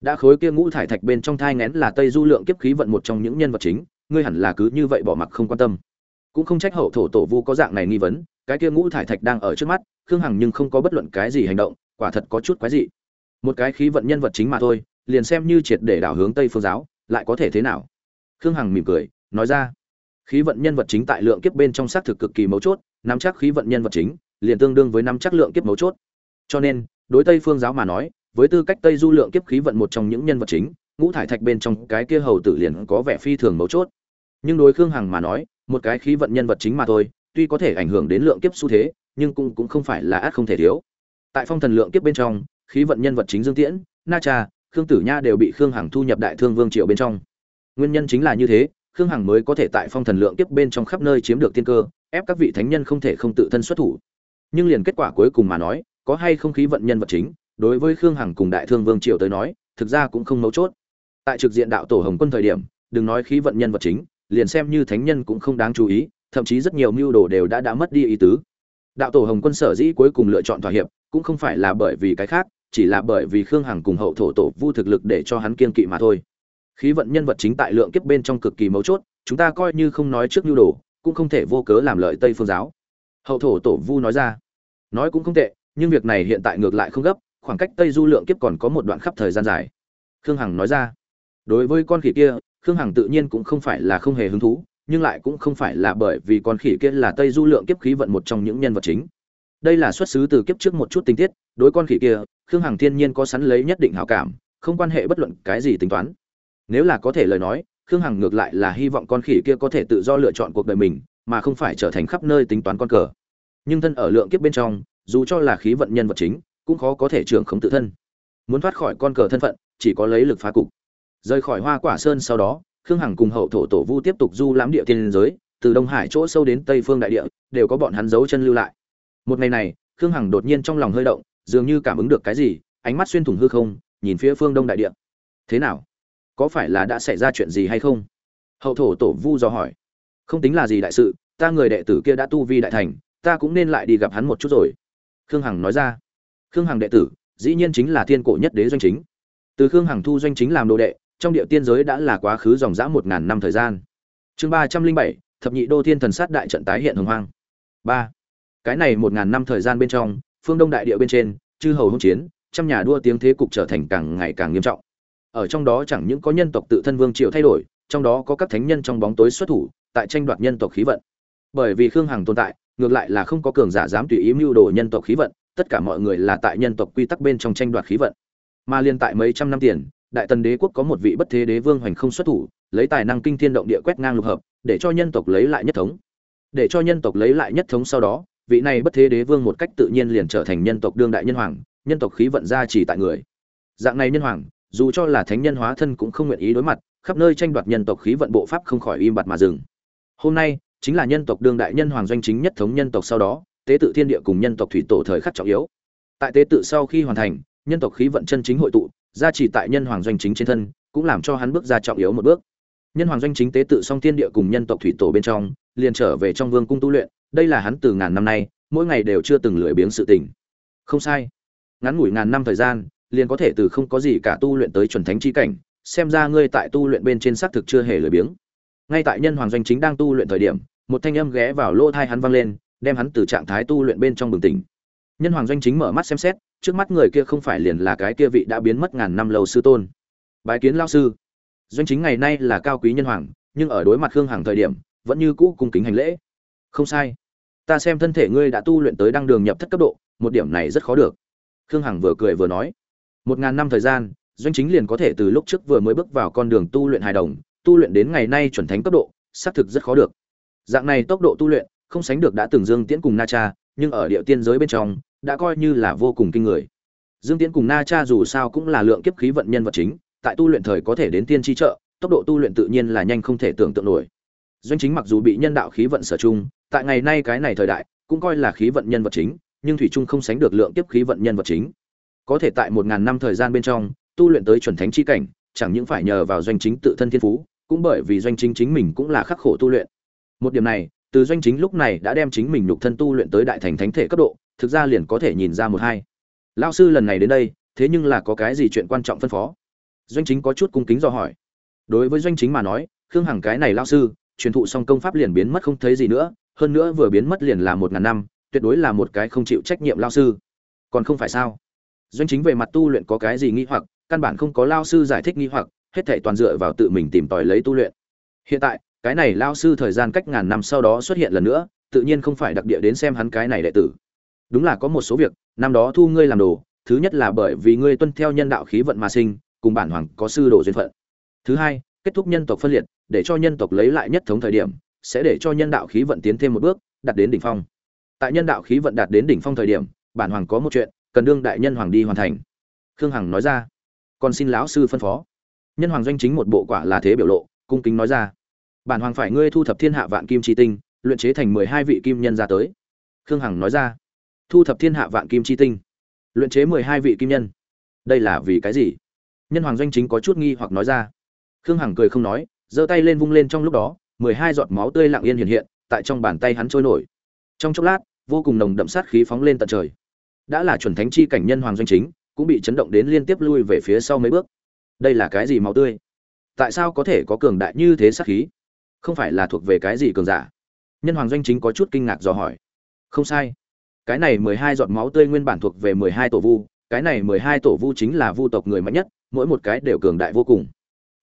Đã khối kia ngũ thải thạch bên trong thai ngén là tây du lượng kiếp khí vận một trong những nhân vật chính, ngươi hẳn là cứ như vậy bỏ mặc không quan tâm cũng không trách hậu thổ tổ vu có dạng này nghi vấn, cái kia ngũ thải thạch đang ở trước mắt, khương hằng nhưng không có bất luận cái gì hành động, quả thật có chút quái dị. Một cái khí vận nhân vật chính mà thôi, liền xem như triệt để đảo hướng tây phương giáo, lại có thể thế nào? Khương hằng mỉm cười, nói ra. Khí vận nhân vật chính tại lượng kiếp bên trong xác thực cực kỳ mấu chốt, nắm chắc khí vận nhân vật chính, liền tương đương với nắm chắc lượng kiếp mấu chốt. Cho nên, đối tây phương giáo mà nói, với tư cách tây du lượng kiếp khí vận một trong những nhân vật chính, ngũ thải thạch bên trong cái kia hầu tử liền có vẻ phi thường mấu chốt. Nhưng đối khương hằng mà nói một cái khí vận nhân vật chính mà thôi, tuy có thể ảnh hưởng đến lượng kiếp xu thế, nhưng cũng cũng không phải là át không thể thiếu. Tại phong thần lượng kiếp bên trong, khí vận nhân vật chính dương tiễn, na cha, khương tử nha đều bị khương hằng thu nhập đại thương vương triều bên trong. Nguyên nhân chính là như thế, khương hằng mới có thể tại phong thần lượng kiếp bên trong khắp nơi chiếm được tiên cơ, ép các vị thánh nhân không thể không tự thân xuất thủ. Nhưng liền kết quả cuối cùng mà nói, có hay không khí vận nhân vật chính, đối với khương hằng cùng đại thương vương triều tới nói, thực ra cũng không mấu chốt. Tại trực diện đạo tổ hồng quân thời điểm, đừng nói khí vận nhân vật chính liền xem như thánh nhân cũng không đáng chú ý, thậm chí rất nhiều mưu đồ đều đã đã mất đi ý tứ. Đạo tổ hồng quân sở dĩ cuối cùng lựa chọn thỏa hiệp, cũng không phải là bởi vì cái khác, chỉ là bởi vì khương hằng cùng hậu thổ tổ vu thực lực để cho hắn kiên kỵ mà thôi. Khí vận nhân vật chính tại lượng kiếp bên trong cực kỳ mấu chốt, chúng ta coi như không nói trước mưu đồ, cũng không thể vô cớ làm lợi tây phương giáo. Hậu thổ tổ vu nói ra. Nói cũng không tệ, nhưng việc này hiện tại ngược lại không gấp, khoảng cách tây du lượng kiếp còn có một đoạn khắp thời gian dài. Khương hằng nói ra. Đối với con khỉ kia khương hằng tự nhiên cũng không phải là không hề hứng thú, nhưng lại cũng không phải là bởi vì con khỉ kia là tây du lượng kiếp khí vận một trong những nhân vật chính. Đây là xuất xứ từ kiếp trước một chút tình tiết, đối con khỉ kia, khương hằng thiên nhiên có sẵn lấy nhất định hảo cảm, không quan hệ bất luận cái gì tính toán. Nếu là có thể lời nói, khương hằng ngược lại là hy vọng con khỉ kia có thể tự do lựa chọn cuộc đời mình, mà không phải trở thành khắp nơi tính toán con cờ. Nhưng thân ở lượng kiếp bên trong, dù cho là khí vận nhân vật chính, cũng khó có thể trưởng khống tự thân. Muốn thoát khỏi con cờ thân phận, chỉ có lấy lực phá cục rời khỏi hoa quả sơn sau đó, khương hằng cùng hậu thổ tổ vu tiếp tục du lãm địa tiên giới, từ đông hải chỗ sâu đến tây phương đại địa, đều có bọn hắn giấu chân lưu lại. Một ngày này, khương hằng đột nhiên trong lòng hơi động, dường như cảm ứng được cái gì, ánh mắt xuyên thủng hư không, nhìn phía phương đông đại địa. Thế nào? Có phải là đã xảy ra chuyện gì hay không? Hậu thổ tổ vu dò hỏi. Không tính là gì đại sự, ta người đệ tử kia đã tu vi đại thành, ta cũng nên lại đi gặp hắn một chút rồi. Khương hằng nói ra. Khương hằng đệ tử, dĩ nhiên chính là thiên cổ nhất đế doanh chính. Từ khương hằng thu doanh chính làm đồ đệ trong địa tiên giới đã là quá khứ dòng dã một ngàn năm thời gian. Chương ba trăm linh bảy, thập nhị đô thiên thần sát đại trận tái hiện hồng hoang. Ba. Cái này một ngàn năm thời gian bên trong, phương đông đại địa bên trên, chư hầu hỗn chiến, trăm nhà đua tiếng thế cục trở thành càng ngày càng nghiêm trọng. Ở trong đó chẳng những có nhân tộc tự thân vương triều thay đổi, trong đó có các thánh nhân trong bóng tối xuất thủ, tại tranh đoạt nhân tộc khí vận. Bởi vì khương hằng tồn tại, ngược lại là không có cường giả dám tùy ý mưu đồ nhân tộc khí vận, tất cả mọi người là tại nhân tộc quy tắc bên trong tranh đoạt khí vận. Mà liên tại mấy trăm năm tiền đại tần đế quốc có một vị bất thế đế vương hoành không xuất thủ, lấy tài năng kinh thiên động địa quét ngang lục hợp, để cho nhân tộc lấy lại nhất thống. Để cho nhân tộc lấy lại nhất thống sau đó, vị này bất thế đế vương một cách tự nhiên liền trở thành nhân tộc đương đại nhân hoàng, nhân tộc khí vận gia trì tại người. Dạng này nhân hoàng, dù cho là thánh nhân hóa thân cũng không nguyện ý đối mặt, khắp nơi tranh đoạt nhân tộc khí vận bộ pháp không khỏi im bặt mà dừng. Hôm nay, chính là nhân tộc đương đại nhân hoàng doanh chính nhất thống nhân tộc sau đó, tế tự thiên địa cùng nhân tộc thủy tổ thời khắc trọng yếu. Tại tế tự sau khi hoàn thành, nhân tộc khí vận chân chính hội tụ gia trì tại nhân hoàng doanh chính trên thân, cũng làm cho hắn bước ra trọng yếu một bước. Nhân hoàng doanh chính tế tự song thiên địa cùng nhân tộc thủy tổ bên trong, liền trở về trong vương cung tu luyện, đây là hắn từ ngàn năm nay, mỗi ngày đều chưa từng lười biếng sự tình. Không sai. Ngắn ngủi ngàn năm thời gian, liền có thể từ không có gì cả tu luyện tới chuẩn thánh chi cảnh, xem ra ngươi tại tu luyện bên trên xác thực chưa hề lười biếng. Ngay tại nhân hoàng doanh chính đang tu luyện thời điểm, một thanh âm ghé vào lỗ thai hắn vang lên, đem hắn từ trạng thái tu luyện bên trong bừng tỉnh. Nhân hoàng doanh chính mở mắt xem xét trước mắt người kia không phải liền là cái kia vị đã biến mất ngàn năm lâu sư tôn. Bái kiến lao sư. Doanh chính ngày nay là cao quý nhân hoàng, nhưng ở đối mặt khương hằng thời điểm, vẫn như cũ cung kính hành lễ. Không sai. Ta xem thân thể ngươi đã tu luyện tới đăng đường nhập thất cấp độ, một điểm này rất khó được. Khương hằng vừa cười vừa nói. Một ngàn năm thời gian, doanh chính liền có thể từ lúc trước vừa mới bước vào con đường tu luyện hài đồng, tu luyện đến ngày nay chuẩn thánh cấp độ, xác thực rất khó được. Dạng này tốc độ tu luyện, không sánh được đã từng dương tiễn cùng na cha, nhưng ở địa tiên giới bên trong đã coi như là vô cùng kinh người. Dương tiễn cùng na cha dù sao cũng là lượng kiếp khí vận nhân vật chính, tại tu luyện thời có thể đến tiên tri trợ, tốc độ tu luyện tự nhiên là nhanh không thể tưởng tượng nổi. Doanh chính mặc dù bị nhân đạo khí vận sở chung tại ngày nay cái này thời đại, cũng coi là khí vận nhân vật chính, nhưng thủy trung không sánh được lượng kiếp khí vận nhân vật chính. Có thể tại một ngàn năm thời gian bên trong, tu luyện tới chuẩn thánh chi cảnh, chẳng những phải nhờ vào doanh chính tự thân thiên phú, cũng bởi vì doanh chính chính mình cũng là khắc khổ tu luyện. Một điểm này, từ doanh chính lúc này đã đem chính mình nhục thân tu luyện tới đại thành thánh thể cấp độ thực ra liền có thể nhìn ra một hai. Lao sư lần này đến đây, thế nhưng là có cái gì chuyện quan trọng phân phó? Doanh chính có chút cung kính do hỏi. Đối với doanh chính mà nói, khương hằng cái này lao sư, truyền thụ xong công pháp liền biến mất không thấy gì nữa, hơn nữa vừa biến mất liền là một ngàn năm, tuyệt đối là một cái không chịu trách nhiệm lao sư. Còn không phải sao? Doanh chính về mặt tu luyện có cái gì nghi hoặc, căn bản không có lao sư giải thích nghi hoặc, hết thảy toàn dựa vào tự mình tìm tòi lấy tu luyện. Hiện tại, cái này lao sư thời gian cách ngàn năm sau đó xuất hiện lần nữa, tự nhiên không phải đặc địa đến xem hắn cái này đệ tử đúng là có một số việc, năm đó thu ngươi làm đồ, thứ nhất là bởi vì ngươi tuân theo nhân đạo khí vận mà sinh, cùng bản hoàng có sư đồ duyên phận. Thứ hai, kết thúc nhân tộc phân liệt, để cho nhân tộc lấy lại nhất thống thời điểm, sẽ để cho nhân đạo khí vận tiến thêm một bước, đạt đến đỉnh phong. Tại nhân đạo khí vận đạt đến đỉnh phong thời điểm, bản hoàng có một chuyện, cần đương đại nhân hoàng đi hoàn thành. Khương hằng nói ra. Còn xin lão sư phân phó. Nhân hoàng doanh chính một bộ quả là thế biểu lộ, cung kính nói ra. Bản hoàng phải ngươi thu thập thiên hạ vạn kim chi tinh, luyện chế thành mười hai vị kim nhân ra tới. Khương hằng nói ra thu thập thiên hạ vạn kim chi tinh, luyện chế mười hai vị kim nhân. Đây là vì cái gì? Nhân hoàng doanh chính có chút nghi hoặc nói ra. Khương hằng cười không nói, giơ tay lên vung lên trong lúc đó, mười hai giọt máu tươi lặng yên hiện hiện, tại trong bàn tay hắn trôi nổi. Trong chốc lát, vô cùng nồng đậm sát khí phóng lên tận trời. Đã là chuẩn thánh chi cảnh nhân hoàng doanh chính, cũng bị chấn động đến liên tiếp lui về phía sau mấy bước. Đây là cái gì máu tươi? Tại sao có thể có cường đại như thế sát khí? Không phải là thuộc về cái gì cường giả? Nhân hoàng doanh chính có chút kinh ngạc dò hỏi. Không sai cái này mười hai giọt máu tươi nguyên bản thuộc về mười hai tổ vu, cái này mười hai tổ vu chính là vu tộc người mạnh nhất, mỗi một cái đều cường đại vô cùng.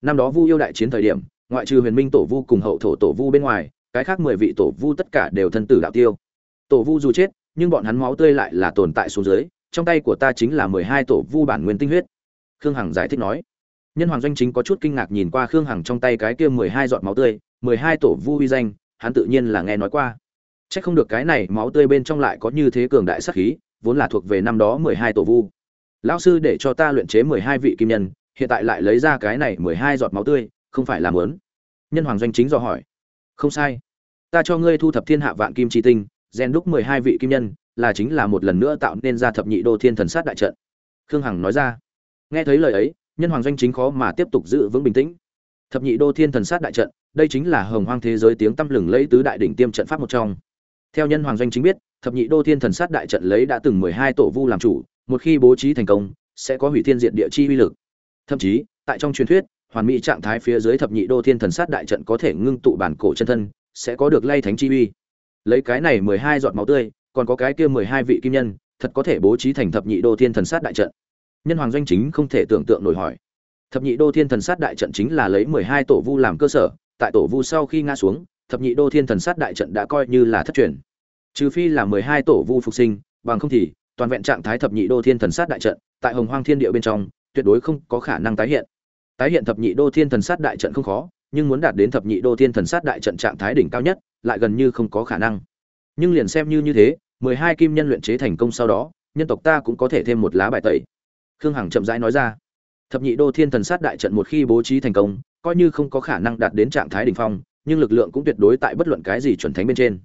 Năm đó vu yêu đại chiến thời điểm, ngoại trừ huyền minh tổ vu cùng hậu thổ tổ vu bên ngoài, cái khác mười vị tổ vu tất cả đều thân tử đạo tiêu. Tổ vu dù chết, nhưng bọn hắn máu tươi lại là tồn tại xuống dưới, trong tay của ta chính là mười hai tổ vu bản nguyên tinh huyết. Khương hằng giải thích nói. Nhân hoàng doanh chính có chút kinh ngạc nhìn qua khương hằng trong tay cái kia mười hai giọt máu tươi, mười hai tổ vu uy danh, hắn tự nhiên là nghe nói qua chắc không được cái này máu tươi bên trong lại có như thế cường đại sát khí, vốn là thuộc về năm đó mười hai tổ vu. Lão sư để cho ta luyện chế mười hai vị kim nhân, hiện tại lại lấy ra cái này mười hai giọt máu tươi, không phải làm muốn. nhân hoàng doanh chính do hỏi. Không sai. Ta cho ngươi thu thập thiên hạ vạn kim chi tinh, gen đúc mười hai vị kim nhân, là chính là một lần nữa tạo nên ra thập nhị đô thiên thần sát đại trận. Khương hằng nói ra. Nghe thấy lời ấy, nhân hoàng doanh chính khó mà tiếp tục giữ vững bình tĩnh. Thập nhị đô thiên thần sát đại trận, đây chính là hồng hoang thế giới tiếng tăm lừng lẫy tứ đại đỉnh tiêm trận pháp một trong theo nhân hoàng doanh chính biết, thập nhị đô thiên thần sát đại trận lấy đã từng mười hai tổ vu làm chủ, một khi bố trí thành công, sẽ có hủy thiên diện địa chi uy lực. Thậm chí, tại trong truyền thuyết, hoàn mỹ trạng thái phía dưới thập nhị đô thiên thần sát đại trận có thể ngưng tụ bản cổ chân thân, sẽ có được lay thánh chi uy. Lấy cái này mười hai giọt máu tươi, còn có cái kia mười hai vị kim nhân, thật có thể bố trí thành thập nhị đô thiên thần sát đại trận. Nhân hoàng doanh chính không thể tưởng tượng nổi hỏi. Thập nhị đô thiên thần sát đại trận chính là lấy mười hai tổ vu làm cơ sở, tại tổ vu sau khi ngã xuống thập nhị đô thiên thần sát đại trận đã coi như là thất truyền. Trừ phi là mười hai tổ vu phục sinh, bằng không thì, toàn vẹn trạng thái thập nhị đô thiên thần sát đại trận, tại hồng hoang thiên địa bên trong, tuyệt đối không có khả năng tái hiện. Tái hiện thập nhị đô thiên thần sát đại trận không khó, nhưng muốn đạt đến thập nhị đô thiên thần sát đại trận trạng thái đỉnh cao nhất, lại gần như không có khả năng. Nhưng liền xem như như thế, mười hai kim nhân luyện chế thành công sau đó, nhân tộc ta cũng có thể thêm một lá bài tẩy. Khương hằng chậm rãi nói ra. Thập nhị đô thiên thần sát đại trận một khi bố trí thành công, coi như không có khả năng đạt đến trạng thái đỉnh phong nhưng lực lượng cũng tuyệt đối tại bất luận cái gì chuẩn thánh bên trên.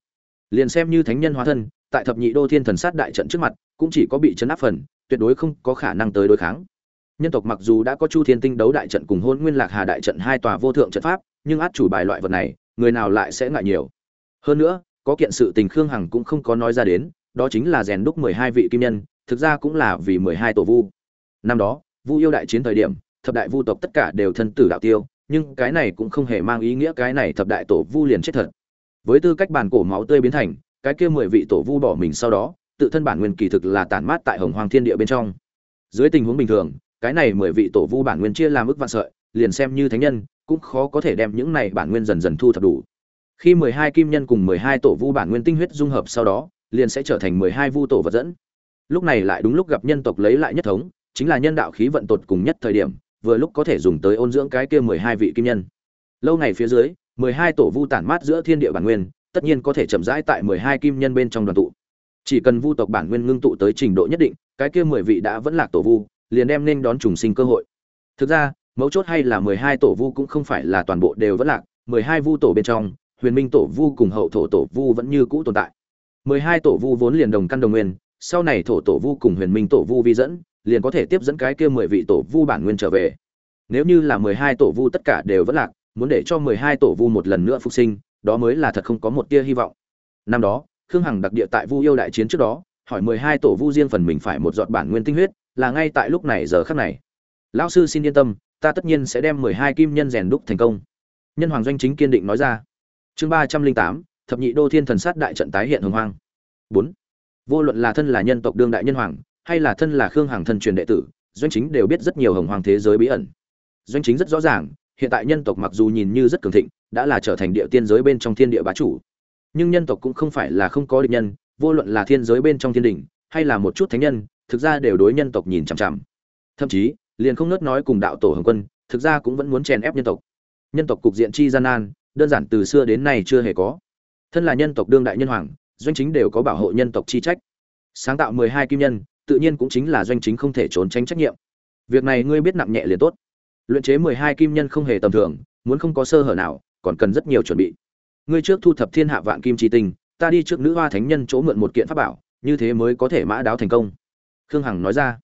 Liền xem như thánh nhân hóa thân, tại thập nhị đô thiên thần sát đại trận trước mặt, cũng chỉ có bị chấn áp phần, tuyệt đối không có khả năng tới đối kháng. Nhân tộc mặc dù đã có chu thiên tinh đấu đại trận cùng hôn nguyên lạc hà đại trận hai tòa vô thượng trận pháp, nhưng át chủ bài loại vật này, người nào lại sẽ ngại nhiều? Hơn nữa, có kiện sự tình khương hằng cũng không có nói ra đến, đó chính là rèn đúc mười hai vị kim nhân, thực ra cũng là vì mười hai tổ vu. Năm đó, vu yêu đại chiến thời điểm, thập đại vu tộc tất cả đều thân tử đạo tiêu nhưng cái này cũng không hề mang ý nghĩa cái này thập đại tổ vu liền chết thật. Với tư cách bản cổ máu tươi biến thành, cái kia mười vị tổ vu bỏ mình sau đó, tự thân bản nguyên kỳ thực là tản mát tại hồng hoàng thiên địa bên trong. Dưới tình huống bình thường, cái này mười vị tổ vu bản nguyên chia làm ức vạn sợi, liền xem như thánh nhân, cũng khó có thể đem những này bản nguyên dần dần thu thập đủ. Khi mười hai kim nhân cùng mười hai tổ vu bản nguyên tinh huyết dung hợp sau đó, liền sẽ trở thành mười hai vu tổ vật dẫn. Lúc này lại đúng lúc gặp nhân tộc lấy lại nhất thống, chính là nhân đạo khí vận tột cùng nhất thời điểm vừa lúc có thể dùng tới ôn dưỡng cái kia mười hai vị kim nhân. Lâu ngày phía dưới, mười hai tổ vu tản mát giữa thiên địa bản nguyên, tất nhiên có thể chậm rãi tại mười hai kim nhân bên trong đoàn tụ. Chỉ cần vu tộc bản nguyên ngưng tụ tới trình độ nhất định, cái kia mười vị đã vẫn lạc tổ vu, liền đem nên đón trùng sinh cơ hội. Thực ra, mấu chốt hay là mười hai tổ vu cũng không phải là toàn bộ đều vẫn lạc, mười hai vu tổ bên trong, huyền minh tổ vu cùng hậu thổ tổ vu vẫn như cũ tồn tại. mười hai tổ vu vốn liền đồng căn đồng nguyên, sau này thổ tổ vu cùng huyền minh tổ vu vi dẫn liền có thể tiếp dẫn cái kia mười vị tổ vu bản nguyên trở về. Nếu như là mười hai tổ vu tất cả đều vẫn lạc, muốn để cho mười hai tổ vu một lần nữa phục sinh, đó mới là thật không có một tia hy vọng. Năm đó, khương hằng đặc địa tại vu yêu đại chiến trước đó, hỏi mười hai tổ vu riêng phần mình phải một giọt bản nguyên tinh huyết, là ngay tại lúc này giờ khắc này. Lão sư xin yên tâm, ta tất nhiên sẽ đem mười hai kim nhân rèn đúc thành công. Nhân hoàng doanh chính kiên định nói ra. Chương ba trăm linh tám, thập nhị đô thiên thần sát đại trận tái hiện hồng hoang. Bốn. Vô luận là thân là nhân tộc đương đại nhân hoàng hay là thân là khương hằng thân truyền đệ tử, doanh chính đều biết rất nhiều hồng hoàng thế giới bí ẩn. Doanh chính rất rõ ràng, hiện tại nhân tộc mặc dù nhìn như rất cường thịnh, đã là trở thành địa tiên giới bên trong thiên địa bá chủ. Nhưng nhân tộc cũng không phải là không có địch nhân, vô luận là thiên giới bên trong thiên đình, hay là một chút thánh nhân, thực ra đều đối nhân tộc nhìn chằm chằm. Thậm chí, liền không nớt nói cùng đạo tổ hồng quân, thực ra cũng vẫn muốn chèn ép nhân tộc. Nhân tộc cục diện chi gian nan, đơn giản từ xưa đến nay chưa hề có. Thân là nhân tộc đương đại nhân hoàng, doanh chính đều có bảo hộ nhân tộc chi trách. Sáng tạo mười hai kim nhân tự nhiên cũng chính là doanh chính không thể trốn tránh trách nhiệm. Việc này ngươi biết nặng nhẹ liền tốt. Luyện chế mười hai kim nhân không hề tầm thường, muốn không có sơ hở nào, còn cần rất nhiều chuẩn bị. Ngươi trước thu thập thiên hạ vạn kim chi tinh, ta đi trước nữ hoa thánh nhân chỗ mượn một kiện pháp bảo, như thế mới có thể mã đáo thành công. Khương hằng nói ra.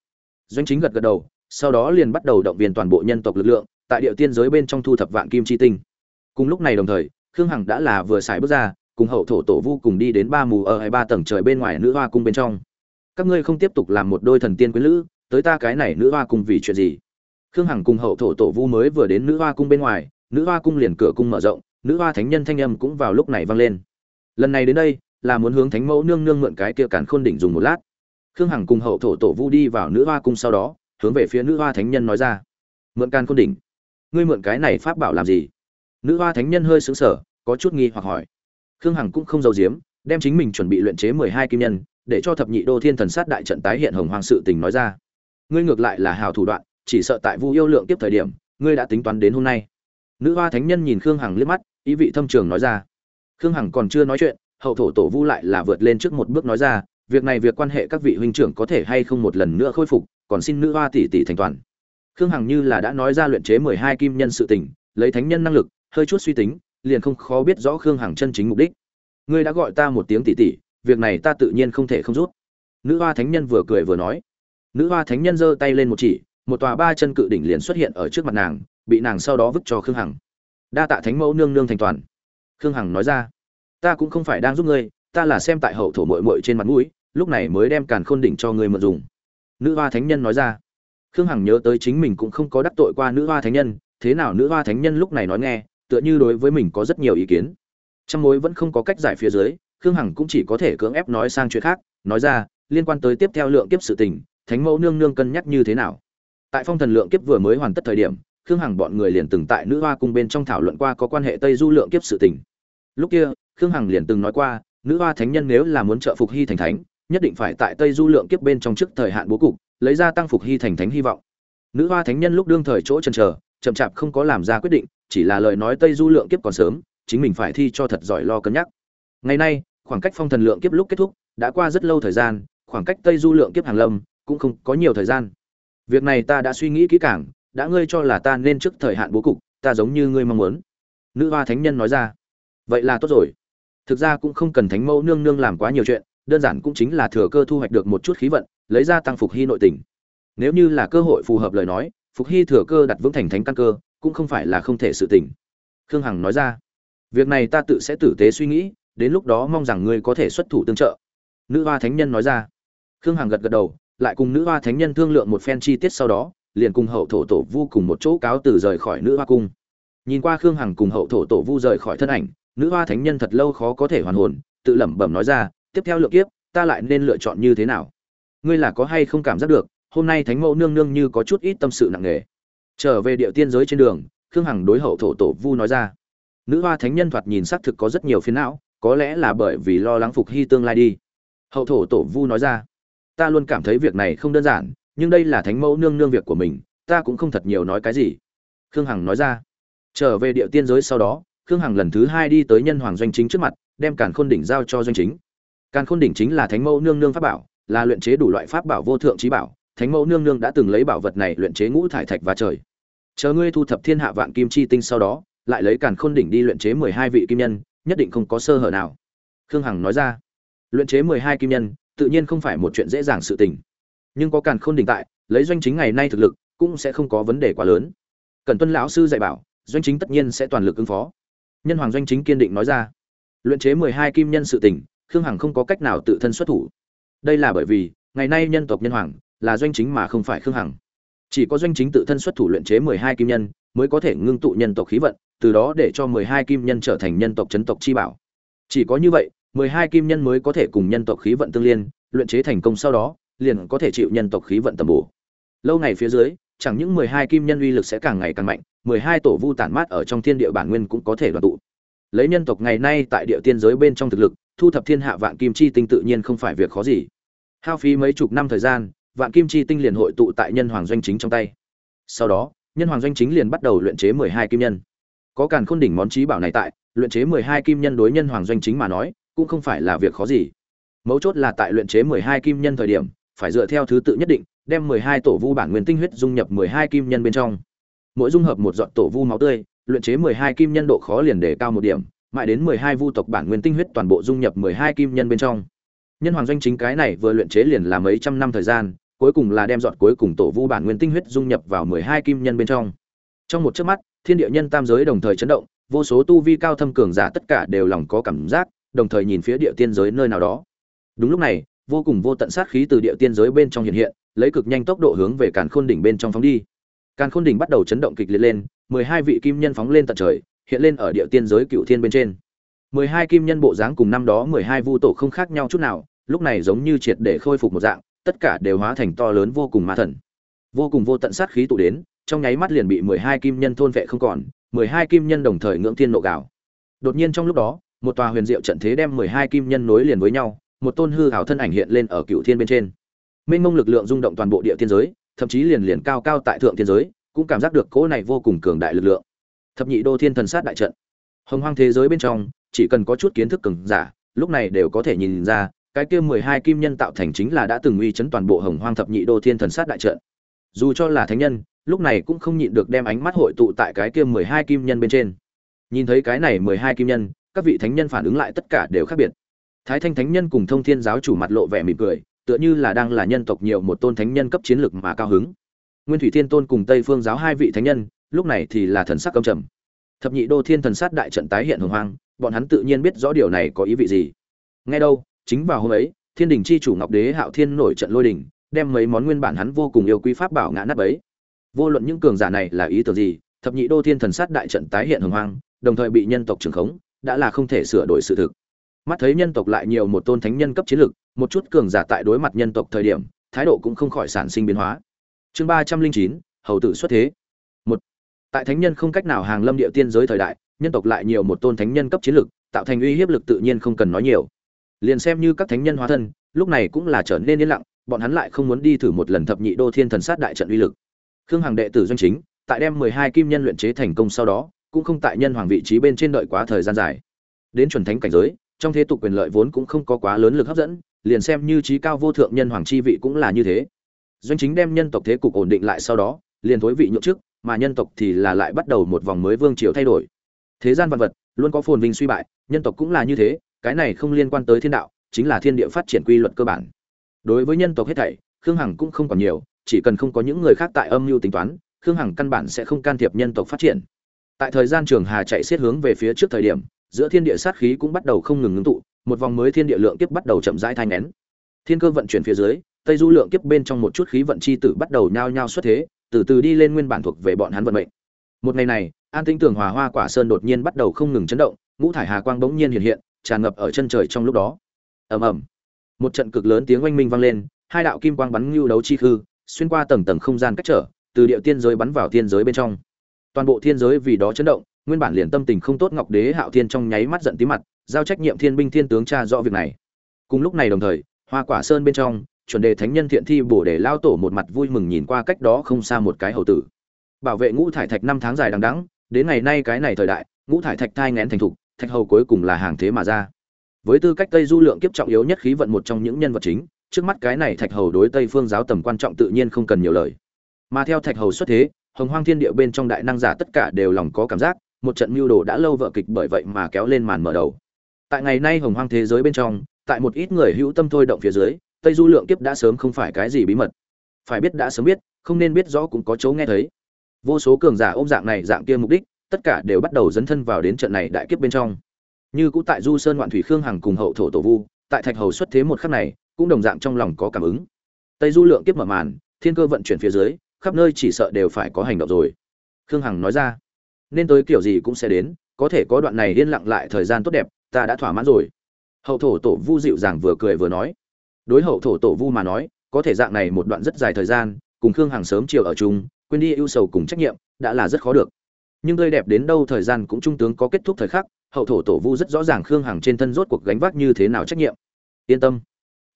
Doanh chính gật gật đầu, sau đó liền bắt đầu động viên toàn bộ nhân tộc lực lượng, tại địa tiên giới bên trong thu thập vạn kim chi tinh. Cùng lúc này đồng thời, khương hằng đã là vừa xài bước ra, cùng hậu thổ tổ vu cùng đi đến ba mù ở hai ba tầng trời bên ngoài nữ hoa cung bên trong các ngươi không tiếp tục làm một đôi thần tiên quyến lữ, tới ta cái này nữ hoa cung vì chuyện gì? Khương hằng cùng hậu thổ tổ vu mới vừa đến nữ hoa cung bên ngoài, nữ hoa cung liền cửa cung mở rộng, nữ hoa thánh nhân thanh âm cũng vào lúc này vang lên. Lần này đến đây, là muốn hướng thánh mẫu nương nương mượn cái kia càn khôn đỉnh dùng một lát. Khương hằng cùng hậu thổ tổ vu đi vào nữ hoa cung sau đó, hướng về phía nữ hoa thánh nhân nói ra, mượn càn khôn đỉnh. Ngươi mượn cái này pháp bảo làm gì? Nữ hoa thánh nhân hơi xứng sở có chút nghi hoặc hỏi. Khương hằng cũng không giấu giếm, đem chính mình chuẩn bị luyện chế mười hai kim nhân để cho thập nhị đô thiên thần sát đại trận tái hiện hồng hoàng sự tình nói ra. Ngươi ngược lại là hào thủ đoạn, chỉ sợ tại vu yêu lượng tiếp thời điểm, ngươi đã tính toán đến hôm nay. Nữ hoa thánh nhân nhìn khương hằng liếc mắt, ý vị thâm trường nói ra. Khương hằng còn chưa nói chuyện, hậu thổ tổ vu lại là vượt lên trước một bước nói ra, việc này việc quan hệ các vị huynh trưởng có thể hay không một lần nữa khôi phục, còn xin nữ hoa tỷ tỷ thành toàn. Khương hằng như là đã nói ra luyện chế mười hai kim nhân sự tình, lấy thánh nhân năng lực, hơi chút suy tính, liền không khó biết rõ khương hằng chân chính mục đích. Ngươi đã gọi ta một tiếng tỷ tỷ việc này ta tự nhiên không thể không rút. Nữ hoa thánh nhân vừa cười vừa nói. Nữ hoa thánh nhân giơ tay lên một chỉ, một tòa ba chân cự đỉnh liền xuất hiện ở trước mặt nàng, bị nàng sau đó vứt cho khương hằng. Đa tạ thánh mẫu nương nương thành toàn. Khương hằng nói ra. Ta cũng không phải đang giúp ngươi, ta là xem tại hậu thổ mội mội trên mặt mũi, lúc này mới đem càn khôn đỉnh cho ngươi mượn dùng. Nữ hoa thánh nhân nói ra. Khương hằng nhớ tới chính mình cũng không có đắc tội qua nữ hoa thánh nhân, thế nào nữ hoa thánh nhân lúc này nói nghe, tựa như đối với mình có rất nhiều ý kiến. Trong mối vẫn không có cách giải phía dưới khương hằng cũng chỉ có thể cưỡng ép nói sang chuyện khác, nói ra, liên quan tới tiếp theo lượng kiếp sự tình, thánh mẫu nương nương cân nhắc như thế nào. Tại phong thần lượng kiếp vừa mới hoàn tất thời điểm, khương hằng bọn người liền từng tại nữ hoa cung bên trong thảo luận qua có quan hệ tây du lượng kiếp sự tình. Lúc kia, khương hằng liền từng nói qua, nữ hoa thánh nhân nếu là muốn trợ phục hy thành thánh, nhất định phải tại tây du lượng kiếp bên trong trước thời hạn bố cục, lấy ra tăng phục hy thành thánh hy vọng. Nữ hoa thánh nhân lúc đương thời chỗ chần chờ, chậm chạp không có làm ra quyết định, chỉ là lời nói tây du lượng kiếp còn sớm, chính mình phải thi cho thật giỏi lo cân nhắc. Ngày nay khoảng cách phong thần lượng kiếp lúc kết thúc đã qua rất lâu thời gian, khoảng cách tây du lượng kiếp hàng lâm cũng không có nhiều thời gian. Việc này ta đã suy nghĩ kỹ càng, đã ngươi cho là ta nên trước thời hạn bố cục, ta giống như ngươi mong muốn. Nữ hoa thánh nhân nói ra. Vậy là tốt rồi. Thực ra cũng không cần thánh mẫu nương nương làm quá nhiều chuyện, đơn giản cũng chính là thừa cơ thu hoạch được một chút khí vận, lấy ra tăng phục hy nội tình. Nếu như là cơ hội phù hợp lời nói, phục hy thừa cơ đặt vững thành thánh căn cơ, cũng không phải là không thể sự tỉnh khương hằng nói ra. Việc này ta tự sẽ tử tế suy nghĩ đến lúc đó mong rằng ngươi có thể xuất thủ tương trợ. Nữ hoa thánh nhân nói ra. Khương hằng gật gật đầu, lại cùng nữ hoa thánh nhân thương lượng một phen chi tiết sau đó, liền cùng hậu thổ tổ vu cùng một chỗ cáo từ rời khỏi nữ hoa cung. Nhìn qua khương hằng cùng hậu thổ tổ vu rời khỏi thân ảnh, nữ hoa thánh nhân thật lâu khó có thể hoàn hồn, tự lẩm bẩm nói ra, tiếp theo lựa kiếp, ta lại nên lựa chọn như thế nào? Ngươi là có hay không cảm giác được, hôm nay thánh mẫu nương nương như có chút ít tâm sự nặng nề. Trở về địa tiên giới trên đường, khương hằng đối hậu thổ tổ vu nói ra. Nữ hoa thánh nhân thoạt nhìn xác thực có rất nhiều phiến não có lẽ là bởi vì lo lắng phục hy tương lai đi. Hậu thổ tổ vu nói ra, ta luôn cảm thấy việc này không đơn giản, nhưng đây là thánh mẫu nương nương việc của mình, ta cũng không thật nhiều nói cái gì. Khương hằng nói ra. Trở về địa tiên giới sau đó, khương hằng lần thứ hai đi tới nhân hoàng doanh chính trước mặt, đem càn khôn đỉnh giao cho doanh chính. Càn khôn đỉnh chính là thánh mẫu nương nương pháp bảo, là luyện chế đủ loại pháp bảo vô thượng trí bảo, thánh mẫu nương nương đã từng lấy bảo vật này luyện chế ngũ thải thạch và trời. Chờ ngươi thu thập thiên hạ vạn kim chi tinh sau đó, lại lấy càn khôn đỉnh đi luyện chế mười hai vị kim nhân nhất định không có sơ hở nào. Khương hằng nói ra, luyện chế mười hai kim nhân, tự nhiên không phải một chuyện dễ dàng sự tình. Nhưng có càn khôn đỉnh tại, lấy doanh chính ngày nay thực lực, cũng sẽ không có vấn đề quá lớn. Cần tuân lão sư dạy bảo, doanh chính tất nhiên sẽ toàn lực ứng phó. Nhân hoàng doanh chính kiên định nói ra, luyện chế mười hai kim nhân sự tình, khương hằng không có cách nào tự thân xuất thủ. Đây là bởi vì, ngày nay nhân tộc nhân hoàng, là doanh chính mà không phải khương hằng. Chỉ có doanh chính tự thân xuất thủ luyện chế mười hai kim nhân, mới có thể ngưng tụ nhân tộc khí vận từ đó để cho mười hai kim nhân trở thành nhân tộc chấn tộc chi bảo. Chỉ có như vậy, mười hai kim nhân mới có thể cùng nhân tộc khí vận tương liên, luyện chế thành công sau đó, liền có thể chịu nhân tộc khí vận tầm bổ. Lâu ngày phía dưới, chẳng những mười hai kim nhân uy lực sẽ càng ngày càng mạnh, mười hai tổ vu tản mát ở trong thiên địa bản nguyên cũng có thể đoàn tụ. Lấy nhân tộc ngày nay tại địa tiên giới bên trong thực lực, thu thập thiên hạ vạn kim chi tinh tự nhiên không phải việc khó gì. Hao phí mấy chục năm thời gian, vạn kim chi tinh liền hội tụ tại nhân hoàng doanh chính trong tay. Sau đó, nhân hoàng doanh chính liền bắt đầu luyện chế mười hai kim nhân có càn khôn đỉnh món trí bảo này tại, luyện chế mười hai kim nhân đối nhân hoàng doanh chính mà nói, cũng không phải là việc khó gì. Mấu chốt là tại luyện chế mười hai kim nhân thời điểm, phải dựa theo thứ tự nhất định, đem mười hai tổ vu bản nguyên tinh huyết dung nhập mười hai kim nhân bên trong. Mỗi dung hợp một dọn tổ vu máu tươi, luyện chế mười hai kim nhân độ khó liền đề cao một điểm, mãi đến mười hai vu tộc bản nguyên tinh huyết toàn bộ dung nhập mười hai kim nhân bên trong. Nhân hoàng doanh chính cái này vừa luyện chế liền là mấy trăm năm thời gian, cuối cùng là đem dọn cuối cùng tổ vu bản nguyên tinh huyết dung nhập vào mười hai kim nhân bên trong. Trong một chớp mắt thiên địa nhân tam giới đồng thời chấn động, vô số tu vi cao thâm cường giả tất cả đều lòng có cảm giác, đồng thời nhìn phía địa tiên giới nơi nào đó. Đúng lúc này, vô cùng vô tận sát khí từ địa tiên giới bên trong hiện hiện, lấy cực nhanh tốc độ hướng về càn khôn đỉnh bên trong phóng đi. Càn khôn đỉnh bắt đầu chấn động kịch liệt lên, mười hai vị kim nhân phóng lên tận trời, hiện lên ở địa tiên giới cựu thiên bên trên. mười hai kim nhân bộ dáng cùng năm đó mười hai vu tổ không khác nhau chút nào, lúc này giống như triệt để khôi phục một dạng, tất cả đều hóa thành to lớn vô cùng ma thần. Vô cùng vô tận sát khí tụ đến trong nháy mắt liền bị mười hai kim nhân thôn vệ không còn, mười hai kim nhân đồng thời ngưỡng thiên nộ gạo. Đột nhiên trong lúc đó, một tòa huyền diệu trận thế đem mười hai kim nhân nối liền với nhau, một tôn hư hảo thân ảnh hiện lên ở cựu thiên bên trên. Mênh mông lực lượng rung động toàn bộ địa thiên giới, thậm chí liền liền cao cao tại thượng thiên giới, cũng cảm giác được cỗ này vô cùng cường đại lực lượng. Thập nhị đô thiên thần sát đại trận. Hồng hoang thế giới bên trong, chỉ cần có chút kiến thức cường giả, lúc này đều có thể nhìn ra, cái kia mười hai kim nhân tạo thành chính là đã từng uy chấn toàn bộ hồng hoang thập nhị đô thiên thần sát đại trận. Dù cho là thánh nhân lúc này cũng không nhịn được đem ánh mắt hội tụ tại cái kia mười hai kim nhân bên trên. Nhìn thấy cái này mười hai kim nhân, các vị thánh nhân phản ứng lại tất cả đều khác biệt. Thái thanh thánh nhân cùng thông thiên giáo chủ mặt lộ vẻ mỉm cười, tựa như là đang là nhân tộc nhiều một tôn thánh nhân cấp chiến lược mà cao hứng. Nguyên thủy thiên tôn cùng tây phương giáo hai vị thánh nhân, lúc này thì là thần sắc cầm trầm. Thập nhị đô thiên thần sát đại trận tái hiện hồng hoang, bọn hắn tự nhiên biết rõ điều này có ý vị gì. Ngay đâu, chính vào hôm ấy, thiên đình chi chủ ngọc đế hạo thiên nổi trận lôi đình, đem mấy món nguyên bản hắn vô cùng yêu quý pháp bảo ngã nát bấy vô luận những cường giả này là ý tưởng gì, thập nhị đô thiên thần sát đại trận tái hiện hồng hoang, đồng thời bị nhân tộc trưởng khống, đã là không thể sửa đổi sự thực. Mắt thấy nhân tộc lại nhiều một tôn thánh nhân cấp chiến lực, một chút cường giả tại đối mặt nhân tộc thời điểm, thái độ cũng không khỏi sản sinh biến hóa. Chương ba trăm linh chín, hầu tử xuất thế. Một, tại thánh nhân không cách nào hàng lâm địa tiên giới thời đại, nhân tộc lại nhiều một tôn thánh nhân cấp chiến lực, tạo thành uy hiếp lực tự nhiên không cần nói nhiều. Liền xem như các thánh nhân hóa thân, lúc này cũng là trở nên yên lặng, bọn hắn lại không muốn đi thử một lần thập nhị đô thiên thần sát đại trận uy lực khương hằng đệ tử doanh chính, tại đem mười hai kim nhân luyện chế thành công sau đó, cũng không tại nhân hoàng vị trí bên trên đợi quá thời gian dài. Đến chuẩn thánh cảnh giới, trong thế tục quyền lợi vốn cũng không có quá lớn lực hấp dẫn, liền xem như trí cao vô thượng nhân hoàng chi vị cũng là như thế. Doanh chính đem nhân tộc thế cục ổn định lại sau đó, liền thối vị nhượng chức, mà nhân tộc thì là lại bắt đầu một vòng mới vương triều thay đổi. Thế gian vật vật, luôn có phồn vinh suy bại, nhân tộc cũng là như thế, cái này không liên quan tới thiên đạo, chính là thiên địa phát triển quy luật cơ bản. Đối với nhân tộc hết thảy, khương hằng cũng không còn nhiều chỉ cần không có những người khác tại âm mưu tính toán, khương hằng căn bản sẽ không can thiệp nhân tộc phát triển. Tại thời gian trường hà chạy xiết hướng về phía trước thời điểm, giữa thiên địa sát khí cũng bắt đầu không ngừng ngưng tụ, một vòng mới thiên địa lượng kiếp bắt đầu chậm rãi thai nén. Thiên cơ vận chuyển phía dưới, tây du lượng kiếp bên trong một chút khí vận chi tử bắt đầu nhao nhao xuất thế, từ từ đi lên nguyên bản thuộc về bọn hắn vận mệnh. Một ngày này, an tinh tường hòa hoa quả sơn đột nhiên bắt đầu không ngừng chấn động, ngũ thải hà quang bỗng nhiên hiện hiện, tràn ngập ở chân trời trong lúc đó. Ầm ầm. Một trận cực lớn tiếng oanh minh vang lên, hai đạo kim quang bắn lưu đấu chi khư xuyên qua tầng tầng không gian cách trở, từ địa tiên giới bắn vào tiên giới bên trong. Toàn bộ thiên giới vì đó chấn động, nguyên bản liền tâm tình không tốt ngọc đế hạo thiên trong nháy mắt giận tí mặt, giao trách nhiệm thiên binh thiên tướng cha rõ việc này. Cùng lúc này đồng thời, hoa quả sơn bên trong, chuẩn đề thánh nhân thiện thi bổ để lao tổ một mặt vui mừng nhìn qua cách đó không xa một cái hầu tử. Bảo vệ ngũ thải thạch năm tháng dài đằng đẵng, đến ngày nay cái này thời đại, ngũ thải thạch thai ngén thành thục, thạch hầu cuối cùng là hàng thế mà ra. Với tư cách tây du lượng kiếp trọng yếu nhất khí vận một trong những nhân vật chính trước mắt cái này thạch hầu đối tây phương giáo tầm quan trọng tự nhiên không cần nhiều lời. Mà theo thạch hầu xuất thế, hồng hoang thiên địa bên trong đại năng giả tất cả đều lòng có cảm giác, một trận mưu đồ đã lâu vợ kịch bởi vậy mà kéo lên màn mở đầu. Tại ngày nay hồng hoang thế giới bên trong, tại một ít người hữu tâm thôi động phía dưới, tây du lượng kiếp đã sớm không phải cái gì bí mật. Phải biết đã sớm biết, không nên biết rõ cũng có chỗ nghe thấy. Vô số cường giả ôm dạng này dạng kia mục đích, tất cả đều bắt đầu dấn thân vào đến trận này đại kiếp bên trong. Như cũ tại du sơn ngoạn thủy khương hằng cùng hậu thổ tổ vu, tại thạch hầu xuất thế một khắc này cũng đồng dạng trong lòng có cảm ứng. Tây du lượng kiếp mở màn, thiên cơ vận chuyển phía dưới, khắp nơi chỉ sợ đều phải có hành động rồi. Khương hằng nói ra, nên tới kiểu gì cũng sẽ đến, có thể có đoạn này yên lặng lại thời gian tốt đẹp, ta đã thỏa mãn rồi. Hậu thổ tổ vu dịu dàng vừa cười vừa nói. Đối hậu thổ tổ vu mà nói, có thể dạng này một đoạn rất dài thời gian, cùng khương hằng sớm chiều ở chung, quên đi ưu sầu cùng trách nhiệm, đã là rất khó được. Nhưng tươi đẹp đến đâu thời gian cũng trung tướng có kết thúc thời khắc, hậu thổ tổ vu rất rõ ràng khương hằng trên thân rốt cuộc gánh vác như thế nào trách nhiệm. Yên tâm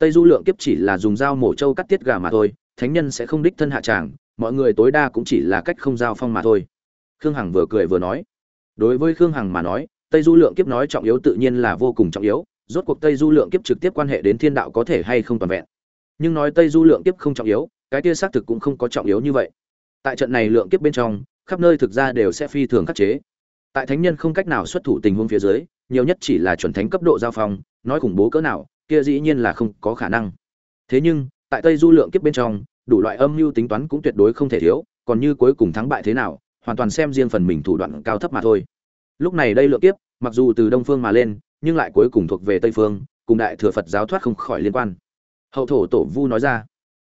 tây du lượng kiếp chỉ là dùng dao mổ trâu cắt tiết gà mà thôi, thánh nhân sẽ không đích thân hạ tràng, mọi người tối đa cũng chỉ là cách không giao phong mà thôi. Khương hằng vừa cười vừa nói. Đối với khương hằng mà nói, tây du lượng kiếp nói trọng yếu tự nhiên là vô cùng trọng yếu, rốt cuộc tây du lượng kiếp trực tiếp quan hệ đến thiên đạo có thể hay không toàn vẹn. Nhưng nói tây du lượng kiếp không trọng yếu, cái kia xác thực cũng không có trọng yếu như vậy. Tại trận này lượng kiếp bên trong, khắp nơi thực ra đều sẽ phi thường khắc chế. Tại thánh nhân không cách nào xuất thủ tình huống phía dưới, nhiều nhất chỉ là chuẩn thánh cấp độ giao phong, nói khủng bố cỡ nào kia dĩ nhiên là không có khả năng. Thế nhưng, tại tây du lượng kiếp bên trong, đủ loại âm mưu tính toán cũng tuyệt đối không thể thiếu, còn như cuối cùng thắng bại thế nào, hoàn toàn xem riêng phần mình thủ đoạn cao thấp mà thôi. Lúc này đây lượng kiếp, mặc dù từ đông phương mà lên, nhưng lại cuối cùng thuộc về tây phương, cùng đại thừa phật giáo thoát không khỏi liên quan. Hậu thổ tổ vu nói ra,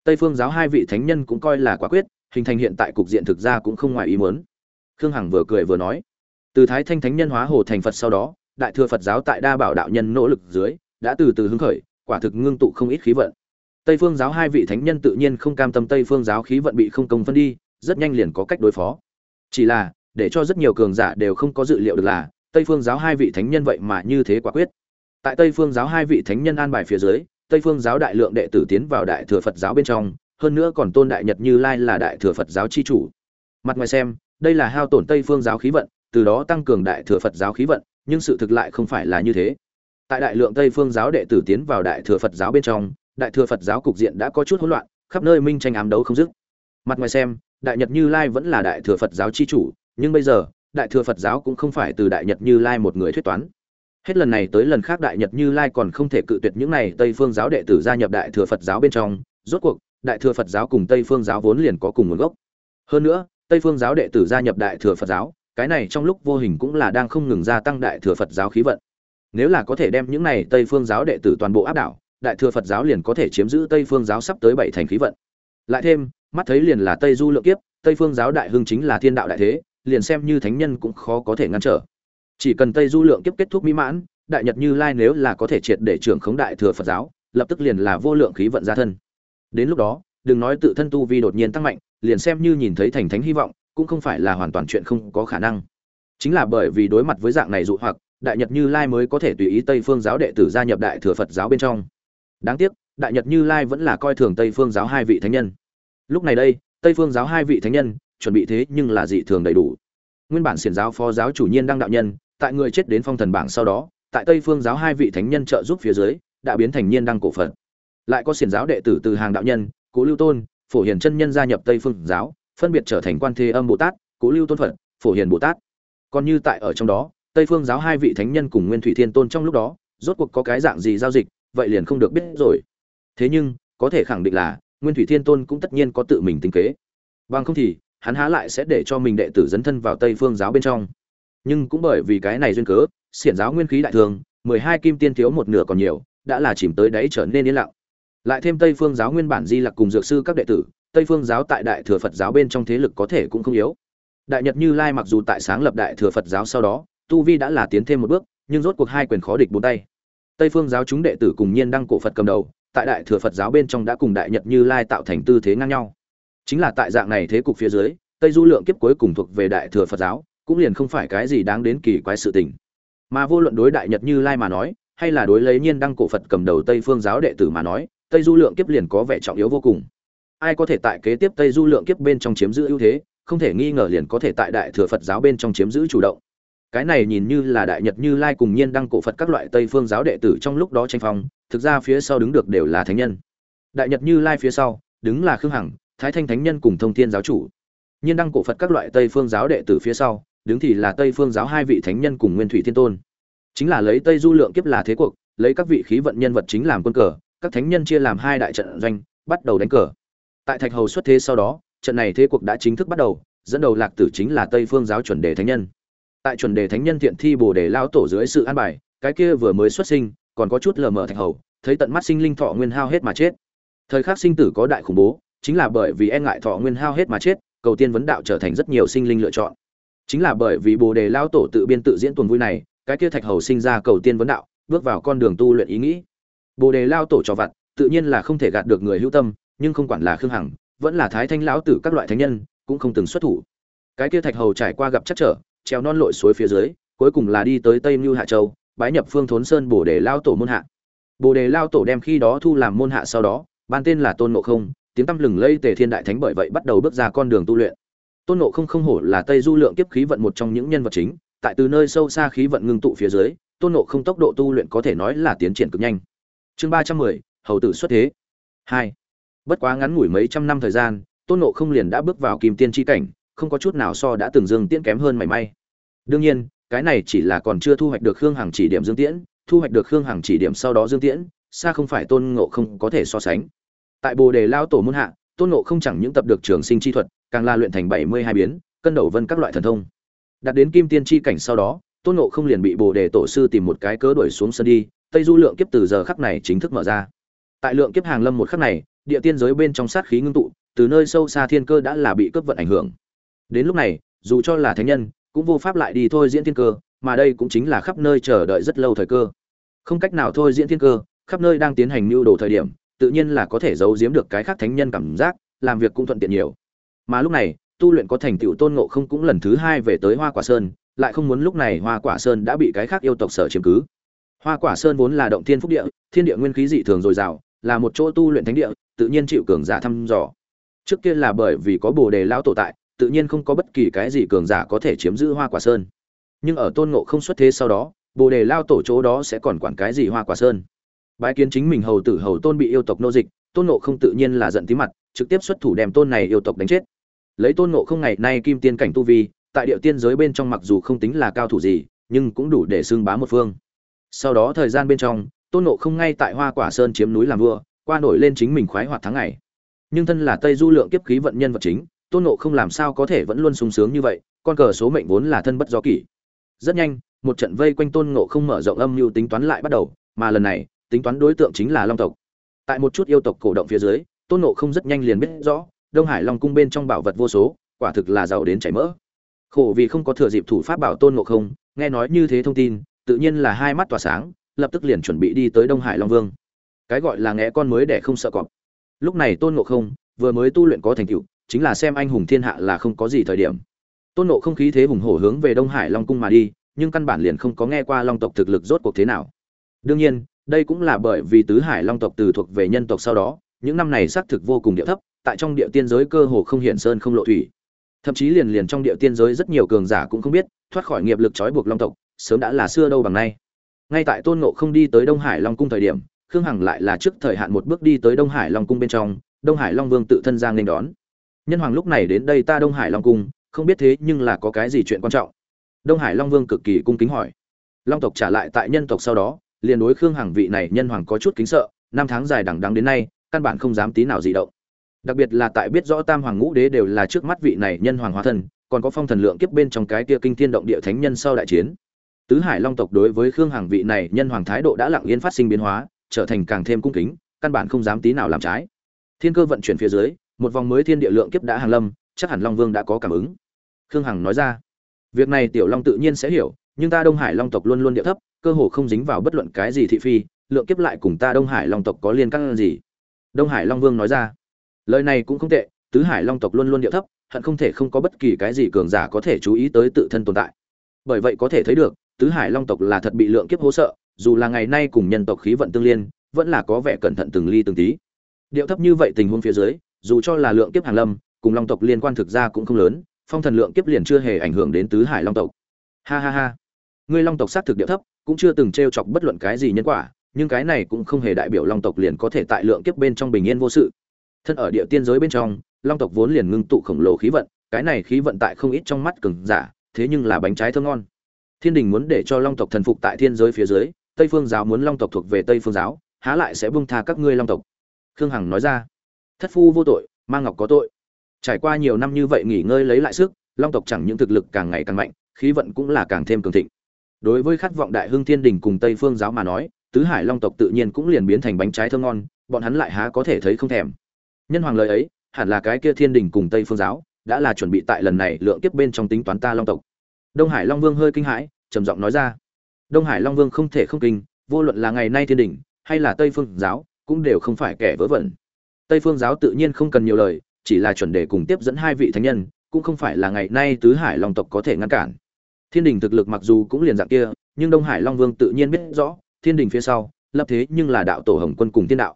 tây phương giáo hai vị thánh nhân cũng coi là quả quyết, hình thành hiện tại cục diện thực ra cũng không ngoài ý muốn. Khương hằng vừa cười vừa nói, từ thái thanh thánh nhân hóa hồ thành phật sau đó, đại thừa phật giáo tại đa bảo đạo nhân nỗ lực dưới đã từ từ hứng khởi, quả thực ngưng tụ không ít khí vận. Tây phương giáo hai vị thánh nhân tự nhiên không cam tâm tây phương giáo khí vận bị không công phân đi, rất nhanh liền có cách đối phó. Chỉ là, để cho rất nhiều cường giả đều không có dự liệu được là, tây phương giáo hai vị thánh nhân vậy mà như thế quả quyết. Tại tây phương giáo hai vị thánh nhân an bài phía dưới, tây phương giáo đại lượng đệ tử tiến vào đại thừa phật giáo bên trong, hơn nữa còn tôn đại nhật như lai là đại thừa phật giáo chi chủ. Mặt ngoài xem, đây là hao tổn tây phương giáo khí vận, từ đó tăng cường đại thừa phật giáo khí vận, nhưng sự thực lại không phải là như thế tại đại lượng tây phương giáo đệ tử tiến vào đại thừa phật giáo bên trong, đại thừa phật giáo cục diện đã có chút hỗn loạn, khắp nơi minh tranh ám đấu không dứt. Mặt ngoài xem, đại nhật như lai vẫn là đại thừa phật giáo chi chủ, nhưng bây giờ, đại thừa phật giáo cũng không phải từ đại nhật như lai một người thuyết toán. Hết lần này tới lần khác đại nhật như lai còn không thể cự tuyệt những này tây phương giáo đệ tử gia nhập đại thừa phật giáo bên trong, rốt cuộc, đại thừa phật giáo cùng tây phương giáo vốn liền có cùng nguồn gốc. Hơn nữa, tây phương giáo đệ tử gia nhập đại thừa phật giáo, cái này trong lúc vô hình cũng là đang không ngừng gia tăng đại thừa phật giáo khí vận nếu là có thể đem những này tây phương giáo đệ tử toàn bộ áp đảo, đại thừa phật giáo liền có thể chiếm giữ tây phương giáo sắp tới bảy thành khí vận. Lại thêm, mắt thấy liền là tây du lượng kiếp, tây phương giáo đại hưng chính là thiên đạo đại thế, liền xem như thánh nhân cũng khó có thể ngăn trở. Chỉ cần tây du lượng kiếp kết thúc mỹ mãn, đại nhật như lai nếu là có thể triệt để trưởng khống đại thừa phật giáo, lập tức liền là vô lượng khí vận gia thân. Đến lúc đó, đừng nói tự thân tu vi đột nhiên tăng mạnh, liền xem như nhìn thấy thành thánh hy vọng, cũng không phải là hoàn toàn chuyện không có khả năng. Chính là bởi vì đối mặt với dạng này dụ hoặc đại nhật như lai mới có thể tùy ý tây phương giáo đệ tử gia nhập đại thừa phật giáo bên trong. Đáng tiếc, đại nhật như lai vẫn là coi thường tây phương giáo hai vị thánh nhân. Lúc này đây, tây phương giáo hai vị thánh nhân chuẩn bị thế nhưng là dị thường đầy đủ. Nguyên bản xiển giáo phó giáo chủ nhiên đăng đạo nhân, tại người chết đến phong thần bảng sau đó, tại tây phương giáo hai vị thánh nhân trợ giúp phía dưới, đã biến thành nhiên đăng cổ phật. Lại có xiển giáo đệ tử từ hàng đạo nhân, cố lưu tôn, phổ hiền chân nhân gia nhập tây phương giáo, phân biệt trở thành quan thế âm bồ tát, cố lưu tôn phật, phổ hiền bồ tát. Còn như tại ở trong đó tây phương giáo hai vị thánh nhân cùng nguyên thủy thiên tôn trong lúc đó, rốt cuộc có cái dạng gì giao dịch, vậy liền không được biết rồi. Thế nhưng, có thể khẳng định là, nguyên thủy thiên tôn cũng tất nhiên có tự mình tính kế. Bằng không thì, hắn há lại sẽ để cho mình đệ tử dấn thân vào tây phương giáo bên trong. Nhưng cũng bởi vì cái này duyên cớ, xiển giáo nguyên khí đại thường, mười hai kim tiên thiếu một nửa còn nhiều, đã là chìm tới đáy trở nên yên lặng. Lại thêm tây phương giáo nguyên bản di lặc cùng dược sư các đệ tử, tây phương giáo tại đại thừa phật giáo bên trong thế lực có thể cũng không yếu. Đại nhật như lai mặc dù tại sáng lập đại thừa phật giáo sau đó tu vi đã là tiến thêm một bước, nhưng rốt cuộc hai quyền khó địch bốn tay. Tây phương giáo chúng đệ tử cùng nhiên đăng cổ phật cầm đầu, tại đại thừa phật giáo bên trong đã cùng đại nhật như lai tạo thành tư thế ngang nhau. Chính là tại dạng này thế cục phía dưới, tây du lượng kiếp cuối cùng thuộc về đại thừa phật giáo, cũng liền không phải cái gì đáng đến kỳ quái sự tình. Mà vô luận đối đại nhật như lai mà nói, hay là đối lấy nhiên đăng cổ phật cầm đầu tây phương giáo đệ tử mà nói, tây du lượng kiếp liền có vẻ trọng yếu vô cùng. Ai có thể tại kế tiếp tây du lượng kiếp bên trong chiếm giữ ưu thế, không thể nghi ngờ liền có thể tại đại thừa phật giáo bên trong chiếm giữ chủ động cái này nhìn như là đại nhật như lai cùng nhiên đăng cổ phật các loại tây phương giáo đệ tử trong lúc đó tranh phong, thực ra phía sau đứng được đều là thánh nhân. Đại nhật như lai phía sau, đứng là khương hằng, thái thanh thánh nhân cùng thông thiên giáo chủ. Nhiên đăng cổ phật các loại tây phương giáo đệ tử phía sau, đứng thì là tây phương giáo hai vị thánh nhân cùng nguyên thủy thiên tôn. Chính là lấy tây du lượng kiếp là thế cuộc, lấy các vị khí vận nhân vật chính làm quân cờ, các thánh nhân chia làm hai đại trận doanh, bắt đầu đánh cờ. Tại thạch hầu xuất thế sau đó, trận này thế cuộc đã chính thức bắt đầu, dẫn đầu lạc tử chính là tây phương giáo chuẩn đề thánh nhân tại chuẩn đề thánh nhân thiện thi bồ đề lao tổ dưới sự an bài, cái kia vừa mới xuất sinh, còn có chút lờ mờ thạch hầu, thấy tận mắt sinh linh thọ nguyên hao hết mà chết. Thời khắc sinh tử có đại khủng bố, chính là bởi vì e ngại thọ nguyên hao hết mà chết, cầu tiên vấn đạo trở thành rất nhiều sinh linh lựa chọn. Chính là bởi vì bồ đề lao tổ tự biên tự diễn tuần vui này, cái kia thạch hầu sinh ra cầu tiên vấn đạo, bước vào con đường tu luyện ý nghĩ. Bồ đề lao tổ cho vặt, tự nhiên là không thể gạt được người hữu tâm, nhưng không quản là khương hằng, vẫn là thái thanh lão tử các loại thánh nhân, cũng không từng xuất thủ. Cái kia thạch hầu trải qua gặp chắc trở treo non lội suối phía dưới, cuối cùng là đi tới tây mưu hạ châu, bái nhập phương thốn sơn bồ đề lao tổ môn hạ. Bồ đề lao tổ đem khi đó thu làm môn hạ sau đó, ban tên là tôn ngộ không, tiếng tăm lừng lây tề thiên đại thánh bởi vậy bắt đầu bước ra con đường tu luyện. Tôn ngộ không không hổ là tây du lượng kiếp khí vận một trong những nhân vật chính, tại từ nơi sâu xa khí vận ngưng tụ phía dưới, tôn ngộ không tốc độ tu luyện có thể nói là tiến triển cực nhanh. Chương ba trăm mười, hầu tử xuất thế. Hai. Bất quá ngắn ngủi mấy trăm năm thời gian, tôn ngộ không liền đã bước vào kim tiên tri cảnh không có chút nào so đã từng dương tiễn kém hơn mảy may. Đương nhiên, cái này chỉ là còn chưa thu hoạch được khương hằng chỉ điểm dương tiễn, thu hoạch được khương hằng chỉ điểm sau đó dương tiễn, xa không phải tôn ngộ không có thể so sánh. Tại bồ đề lao tổ môn hạ, tôn ngộ không chẳng những tập được trường sinh chi thuật, càng là luyện thành bảy mươi hai biến, cân đầu vân các loại thần thông. Đạt đến kim tiên chi cảnh sau đó, tôn ngộ không liền bị bồ đề tổ sư tìm một cái cớ đuổi xuống sân đi, tây du lượng kiếp từ giờ khắc này chính thức mở ra. Tại lượng kiếp hàng lâm một khắc này, địa tiên giới bên trong sát khí ngưng tụ, từ nơi sâu xa thiên cơ đã là bị cướp vận ảnh hưởng đến lúc này, dù cho là thánh nhân, cũng vô pháp lại đi thôi diễn thiên cơ, mà đây cũng chính là khắp nơi chờ đợi rất lâu thời cơ. Không cách nào thôi diễn thiên cơ, khắp nơi đang tiến hành mưu đồ thời điểm, tự nhiên là có thể giấu giếm được cái khác thánh nhân cảm giác, làm việc cũng thuận tiện nhiều. Mà lúc này, tu luyện có thành tựu tôn ngộ không cũng lần thứ hai về tới hoa quả sơn, lại không muốn lúc này hoa quả sơn đã bị cái khác yêu tộc sở chiếm cứ. Hoa quả sơn vốn là động thiên phúc địa, thiên địa nguyên khí dị thường dồi dào, là một chỗ tu luyện thánh địa, tự nhiên chịu cường giả thăm dò. Trước kia là bởi vì có bồ đề lão tổ tại tự nhiên không có bất kỳ cái gì cường giả có thể chiếm giữ hoa quả sơn. Nhưng ở tôn ngộ không xuất thế sau đó, bồ đề lao tổ chỗ đó sẽ còn quản cái gì hoa quả sơn? Bái kiến chính mình hầu tử hầu tôn bị yêu tộc nô dịch, tôn ngộ không tự nhiên là giận tí mặt, trực tiếp xuất thủ đem tôn này yêu tộc đánh chết. Lấy tôn ngộ không ngày nay kim tiên cảnh tu vi, tại địa tiên giới bên trong mặc dù không tính là cao thủ gì, nhưng cũng đủ để xưng bá một phương. Sau đó thời gian bên trong, tôn ngộ không ngay tại hoa quả sơn chiếm núi làm vua, qua nổi lên chính mình khoái hoạt tháng ngày. Nhưng thân là tây du lượng kiếp khí vận nhân vật chính tôn ngộ không làm sao có thể vẫn luôn sung sướng như vậy, con cờ số mệnh vốn là thân bất do kỷ. Rất nhanh, một trận vây quanh tôn ngộ không mở rộng âm mưu tính toán lại bắt đầu, mà lần này, tính toán đối tượng chính là long tộc. Tại một chút yêu tộc cổ động phía dưới, tôn ngộ không rất nhanh liền biết rõ, đông hải long cung bên trong bảo vật vô số, quả thực là giàu đến chảy mỡ. Khổ vì không có thừa dịp thủ pháp bảo tôn ngộ không, nghe nói như thế thông tin, tự nhiên là hai mắt tỏa sáng, lập tức liền chuẩn bị đi tới đông hải long vương. Cái gọi là nghe con mới để không sợ cọp. Lúc này tôn ngộ không, vừa mới tu luyện có thành tựu chính là xem anh hùng thiên hạ là không có gì thời điểm. Tôn ngộ không khí thế hùng hổ hướng về đông hải long cung mà đi, nhưng căn bản liền không có nghe qua long tộc thực lực rốt cuộc thế nào. Đương nhiên, đây cũng là bởi vì tứ hải long tộc từ thuộc về nhân tộc sau đó, những năm này xác thực vô cùng địa thấp, tại trong địa tiên giới cơ hồ không hiện sơn không lộ thủy. Thậm chí liền liền trong địa tiên giới rất nhiều cường giả cũng không biết, thoát khỏi nghiệp lực trói buộc long tộc, sớm đã là xưa đâu bằng nay. Ngay tại tôn ngộ không đi tới đông hải long cung thời điểm, khương hằng lại là trước thời hạn một bước đi tới đông hải long cung bên trong, đông hải long vương tự thân giang nên đón nhân hoàng lúc này đến đây ta đông hải long cung, không biết thế nhưng là có cái gì chuyện quan trọng. Đông hải long vương cực kỳ cung kính hỏi. Long tộc trả lại tại nhân tộc sau đó, liền đối khương hằng vị này nhân hoàng có chút kính sợ, năm tháng dài đằng đắng đến nay, căn bản không dám tí nào dị động. Đặc biệt là tại biết rõ tam hoàng ngũ đế đều là trước mắt vị này nhân hoàng hóa thân, còn có phong thần lượng kiếp bên trong cái kia kinh thiên động địa thánh nhân sau đại chiến. Tứ hải long tộc đối với khương hằng vị này nhân hoàng thái độ đã lặng yên phát sinh biến hóa, trở thành càng thêm cung kính, căn bản không dám tí nào làm trái. Thiên cơ vận chuyển phía dưới một vòng mới thiên địa lượng kiếp đã hàng lâm, chắc hẳn long vương đã có cảm ứng. Khương hằng nói ra, việc này tiểu long tự nhiên sẽ hiểu, nhưng ta đông hải long tộc luôn luôn địa thấp, cơ hồ không dính vào bất luận cái gì thị phi, lượng kiếp lại cùng ta đông hải long tộc có liên căn gì? Đông hải long vương nói ra, lời này cũng không tệ, tứ hải long tộc luôn luôn địa thấp, hận không thể không có bất kỳ cái gì cường giả có thể chú ý tới tự thân tồn tại. Bởi vậy có thể thấy được, tứ hải long tộc là thật bị lượng kiếp hố sợ, dù là ngày nay cùng nhân tộc khí vận tương liên, vẫn là có vẻ cẩn thận từng ly từng tí. Điệu thấp như vậy tình huống phía dưới dù cho là lượng kiếp hàng lâm, cùng long tộc liên quan thực ra cũng không lớn, phong thần lượng kiếp liền chưa hề ảnh hưởng đến tứ hải long tộc. Ha ha ha. Ngươi long tộc xác thực địa thấp, cũng chưa từng t r e o chọc bất luận cái gì nhân quả, nhưng cái này cũng không hề đại biểu long tộc liền có thể tại lượng kiếp bên trong bình yên vô sự. Thân ở địa tiên giới bên trong, long tộc vốn liền ngưng tụ khổng lồ khí vận, cái này khí vận tại không ít trong mắt cường giả, thế nhưng là bánh trái thơm ngon. Thiên đình muốn để cho long tộc thần phục tại thiên giới phía dưới, tây phương giáo muốn long tộc thuộc về tây phương giáo, há lại sẽ bung tha các ngươi long tộc. Khương hằng nói ra thất phu vô tội mang ngọc có tội. Trải qua nhiều năm như vậy nghỉ ngơi lấy lại sức, long tộc chẳng những thực lực càng ngày càng mạnh, khí vận cũng là càng thêm cường thịnh. Đối với khát vọng đại hưng thiên đình cùng tây phương giáo mà nói, tứ hải long tộc tự nhiên cũng liền biến thành bánh trái thơm ngon, bọn hắn lại há có thể thấy không thèm. Nhân hoàng lời ấy, hẳn là cái kia thiên đình cùng tây phương giáo, đã là chuẩn bị tại lần này lượng kiếp bên trong tính toán ta long tộc. Đông hải long vương hơi kinh hãi, trầm giọng nói ra. Đông hải long vương không thể không kinh, vô luận là ngày nay thiên đình, hay là tây phương giáo, cũng đều không phải kẻ vớ vẩn tây phương giáo tự nhiên không cần nhiều lời, chỉ là chuẩn đề cùng tiếp dẫn hai vị thánh nhân, cũng không phải là ngày nay tứ hải long tộc có thể ngăn cản. Thiên đình thực lực mặc dù cũng liền dạng kia, nhưng đông hải long vương tự nhiên biết rõ, thiên đình phía sau, lập thế nhưng là đạo tổ hồng quân cùng thiên đạo.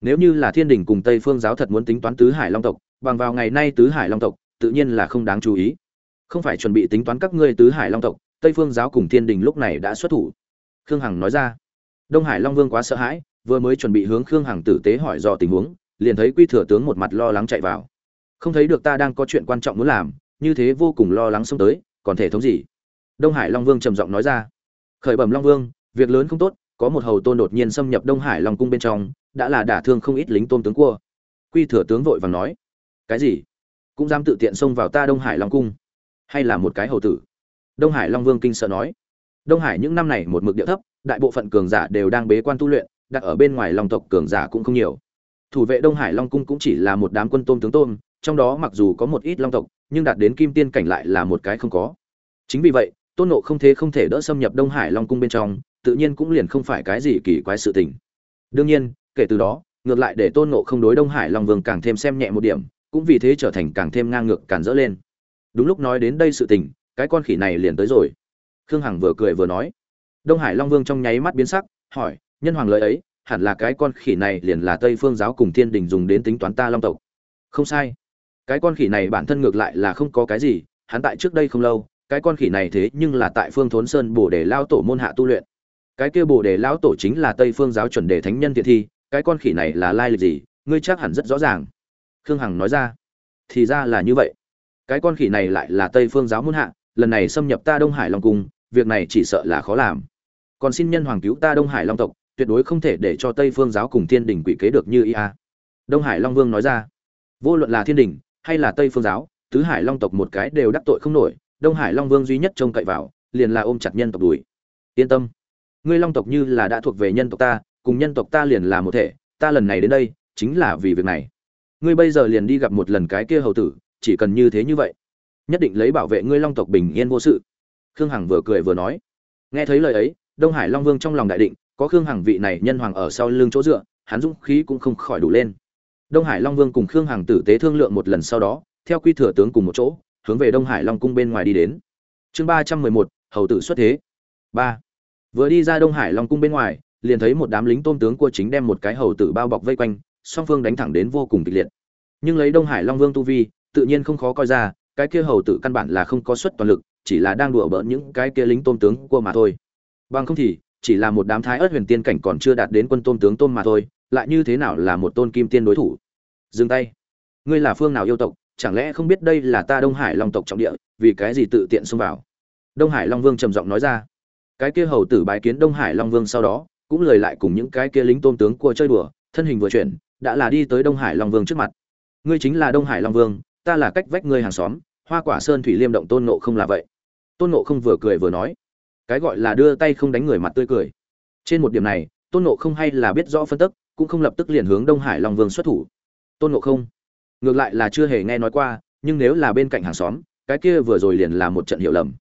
Nếu như là thiên đình cùng tây phương giáo thật muốn tính toán tứ hải long tộc, bằng vào ngày nay tứ hải long tộc, tự nhiên là không đáng chú ý. Không phải chuẩn bị tính toán các ngươi tứ hải long tộc, tây phương giáo cùng thiên đình lúc này đã xuất thủ. Khương hằng nói ra. Đông hải long vương quá sợ hãi, vừa mới chuẩn bị hướng khương hằng tử tế hỏi dò tình huống liền thấy quy thừa tướng một mặt lo lắng chạy vào. Không thấy được ta đang có chuyện quan trọng muốn làm, như thế vô cùng lo lắng xông tới, còn thể thống gì? Đông hải long vương trầm giọng nói ra. Khởi bẩm long vương, việc lớn không tốt, có một hầu tôn đột nhiên xâm nhập đông hải long cung bên trong, đã là đả thương không ít lính tôn tướng cua. Quy thừa tướng vội vàng nói. Cái gì? Cũng dám tự tiện xông vào ta đông hải long cung? Hay là một cái hầu tử? Đông hải long vương kinh sợ nói. Đông hải những năm này một mực địa thấp, đại bộ phận cường giả đều đang bế quan tu luyện, đặt ở bên ngoài long tộc cường giả cũng không nhiều thủ vệ đông hải long cung cũng chỉ là một đám quân tôm tướng tôm, trong đó mặc dù có một ít long tộc, nhưng đạt đến kim tiên cảnh lại là một cái không có. Chính vì vậy, tôn nộ không thế không thể đỡ xâm nhập đông hải long cung bên trong, tự nhiên cũng liền không phải cái gì kỳ quái sự tình. Đương nhiên, kể từ đó, ngược lại để tôn nộ không đối đông hải long vương càng thêm xem nhẹ một điểm, cũng vì thế trở thành càng thêm ngang ngược càn dỡ lên. Đúng lúc nói đến đây sự tình, cái con khỉ này liền tới rồi. Khương hằng vừa cười vừa nói. Đông hải long vương trong nháy mắt biến sắc, hỏi, nhân hoàng lời ấy hẳn là cái con khỉ này liền là tây phương giáo cùng thiên đình dùng đến tính toán ta long tộc. Không sai. Cái con khỉ này bản thân ngược lại là không có cái gì, hắn tại trước đây không lâu, cái con khỉ này thế nhưng là tại phương thốn sơn bồ đề lao tổ môn hạ tu luyện. Cái kia bồ đề lão tổ chính là tây phương giáo chuẩn đề thánh nhân thiện thi, cái con khỉ này là lai lịch gì, ngươi chắc hẳn rất rõ ràng. Khương hằng nói ra. Thì ra là như vậy. Cái con khỉ này lại là tây phương giáo môn hạ, lần này xâm nhập ta đông hải long cung, việc này chỉ sợ là khó làm. Còn xin nhân hoàng cứu ta đông hải long tộc tuyệt đối không thể để cho tây phương giáo cùng thiên đình quỷ kế được như ia à. đông hải long vương nói ra, vô luận là thiên đình hay là tây phương giáo, tứ hải long tộc một cái đều đắc tội không nổi, đông hải long vương duy nhất trông cậy vào, liền là ôm chặt nhân tộc đùi yên tâm, ngươi long tộc như là đã thuộc về nhân tộc ta, cùng nhân tộc ta liền là một thể, ta lần này đến đây, chính là vì việc này. Ngươi bây giờ liền đi gặp một lần cái kia hầu tử, chỉ cần như thế như vậy, nhất định lấy bảo vệ ngươi long tộc bình yên vô sự. Khương hằng vừa cười vừa nói, nghe thấy lời ấy, đông hải long vương trong lòng đại định có khương hằng vị này nhân hoàng ở sau lưng chỗ dựa, hắn dũng khí cũng không khỏi đủ lên. Đông hải long vương cùng khương hằng tử tế thương lượng một lần sau đó, theo quy thừa tướng cùng một chỗ, hướng về đông hải long cung bên ngoài đi đến. Chương ba trăm mười một, hầu tử xuất thế. Ba. Vừa đi ra đông hải long cung bên ngoài, liền thấy một đám lính tôm tướng cua chính đem một cái hầu tử bao bọc vây quanh, song phương đánh thẳng đến vô cùng kịch liệt. Nhưng lấy đông hải long vương tu vi, tự nhiên không khó coi ra, cái kia hầu tử căn bản là không có suất toàn lực, chỉ là đang đùa bỡn những cái kia lính tôm tướng cua mà thôi. Bằng không thì chỉ là một đám thái ớt huyền tiên cảnh còn chưa đạt đến quân tôm tướng tôm mà thôi, lại như thế nào là một tôn kim tiên đối thủ? Dừng tay. Ngươi là phương nào yêu tộc? Chẳng lẽ không biết đây là ta đông hải long tộc trọng địa, vì cái gì tự tiện xông vào? Đông hải long vương trầm giọng nói ra. Cái kia hầu tử bái kiến đông hải long vương sau đó, cũng lời lại cùng những cái kia lính tôm tướng cua chơi đùa, thân hình vừa chuyển, đã là đi tới đông hải long vương trước mặt. Ngươi chính là đông hải long vương, ta là cách vách ngươi hàng xóm, hoa quả sơn thủy liêm động tôn nộ không là vậy. Tôn nộ không vừa cười vừa nói cái gọi là đưa tay không đánh người mặt tươi cười. Trên một điểm này, tôn nộ không hay là biết rõ phân tức, cũng không lập tức liền hướng đông hải long vương xuất thủ. Tôn nộ không, ngược lại là chưa hề nghe nói qua, nhưng nếu là bên cạnh hàng xóm, cái kia vừa rồi liền là một trận hiểu lầm.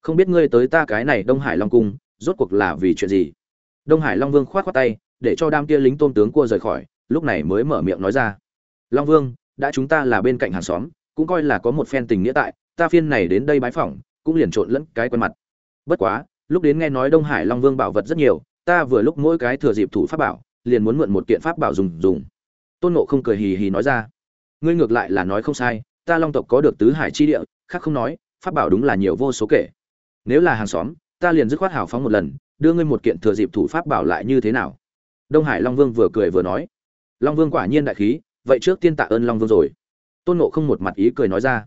Không biết ngươi tới ta cái này đông hải long cung, rốt cuộc là vì chuyện gì? Đông hải long vương khoát khoát tay, để cho đám kia lính tôn tướng cua rời khỏi, lúc này mới mở miệng nói ra. Long vương, đã chúng ta là bên cạnh hàng xóm, cũng coi là có một phen tình nghĩa tại, ta phiên này đến đây bái phỏng, cũng liền trộn lẫn cái quen mặt. Bất quá lúc đến nghe nói đông hải long vương bảo vật rất nhiều, ta vừa lúc mỗi cái thừa dịp thủ pháp bảo, liền muốn mượn một kiện pháp bảo dùng dùng. Tôn nộ không cười hì hì nói ra, ngươi ngược lại là nói không sai, ta long tộc có được tứ hải chi địa, khác không nói, pháp bảo đúng là nhiều vô số kể. Nếu là hàng xóm, ta liền dứt khoát hào phóng một lần, đưa ngươi một kiện thừa dịp thủ pháp bảo lại như thế nào? Đông hải long vương vừa cười vừa nói, long vương quả nhiên đại khí, vậy trước tiên tạ ơn long vương rồi. Tôn nộ không một mặt ý cười nói ra.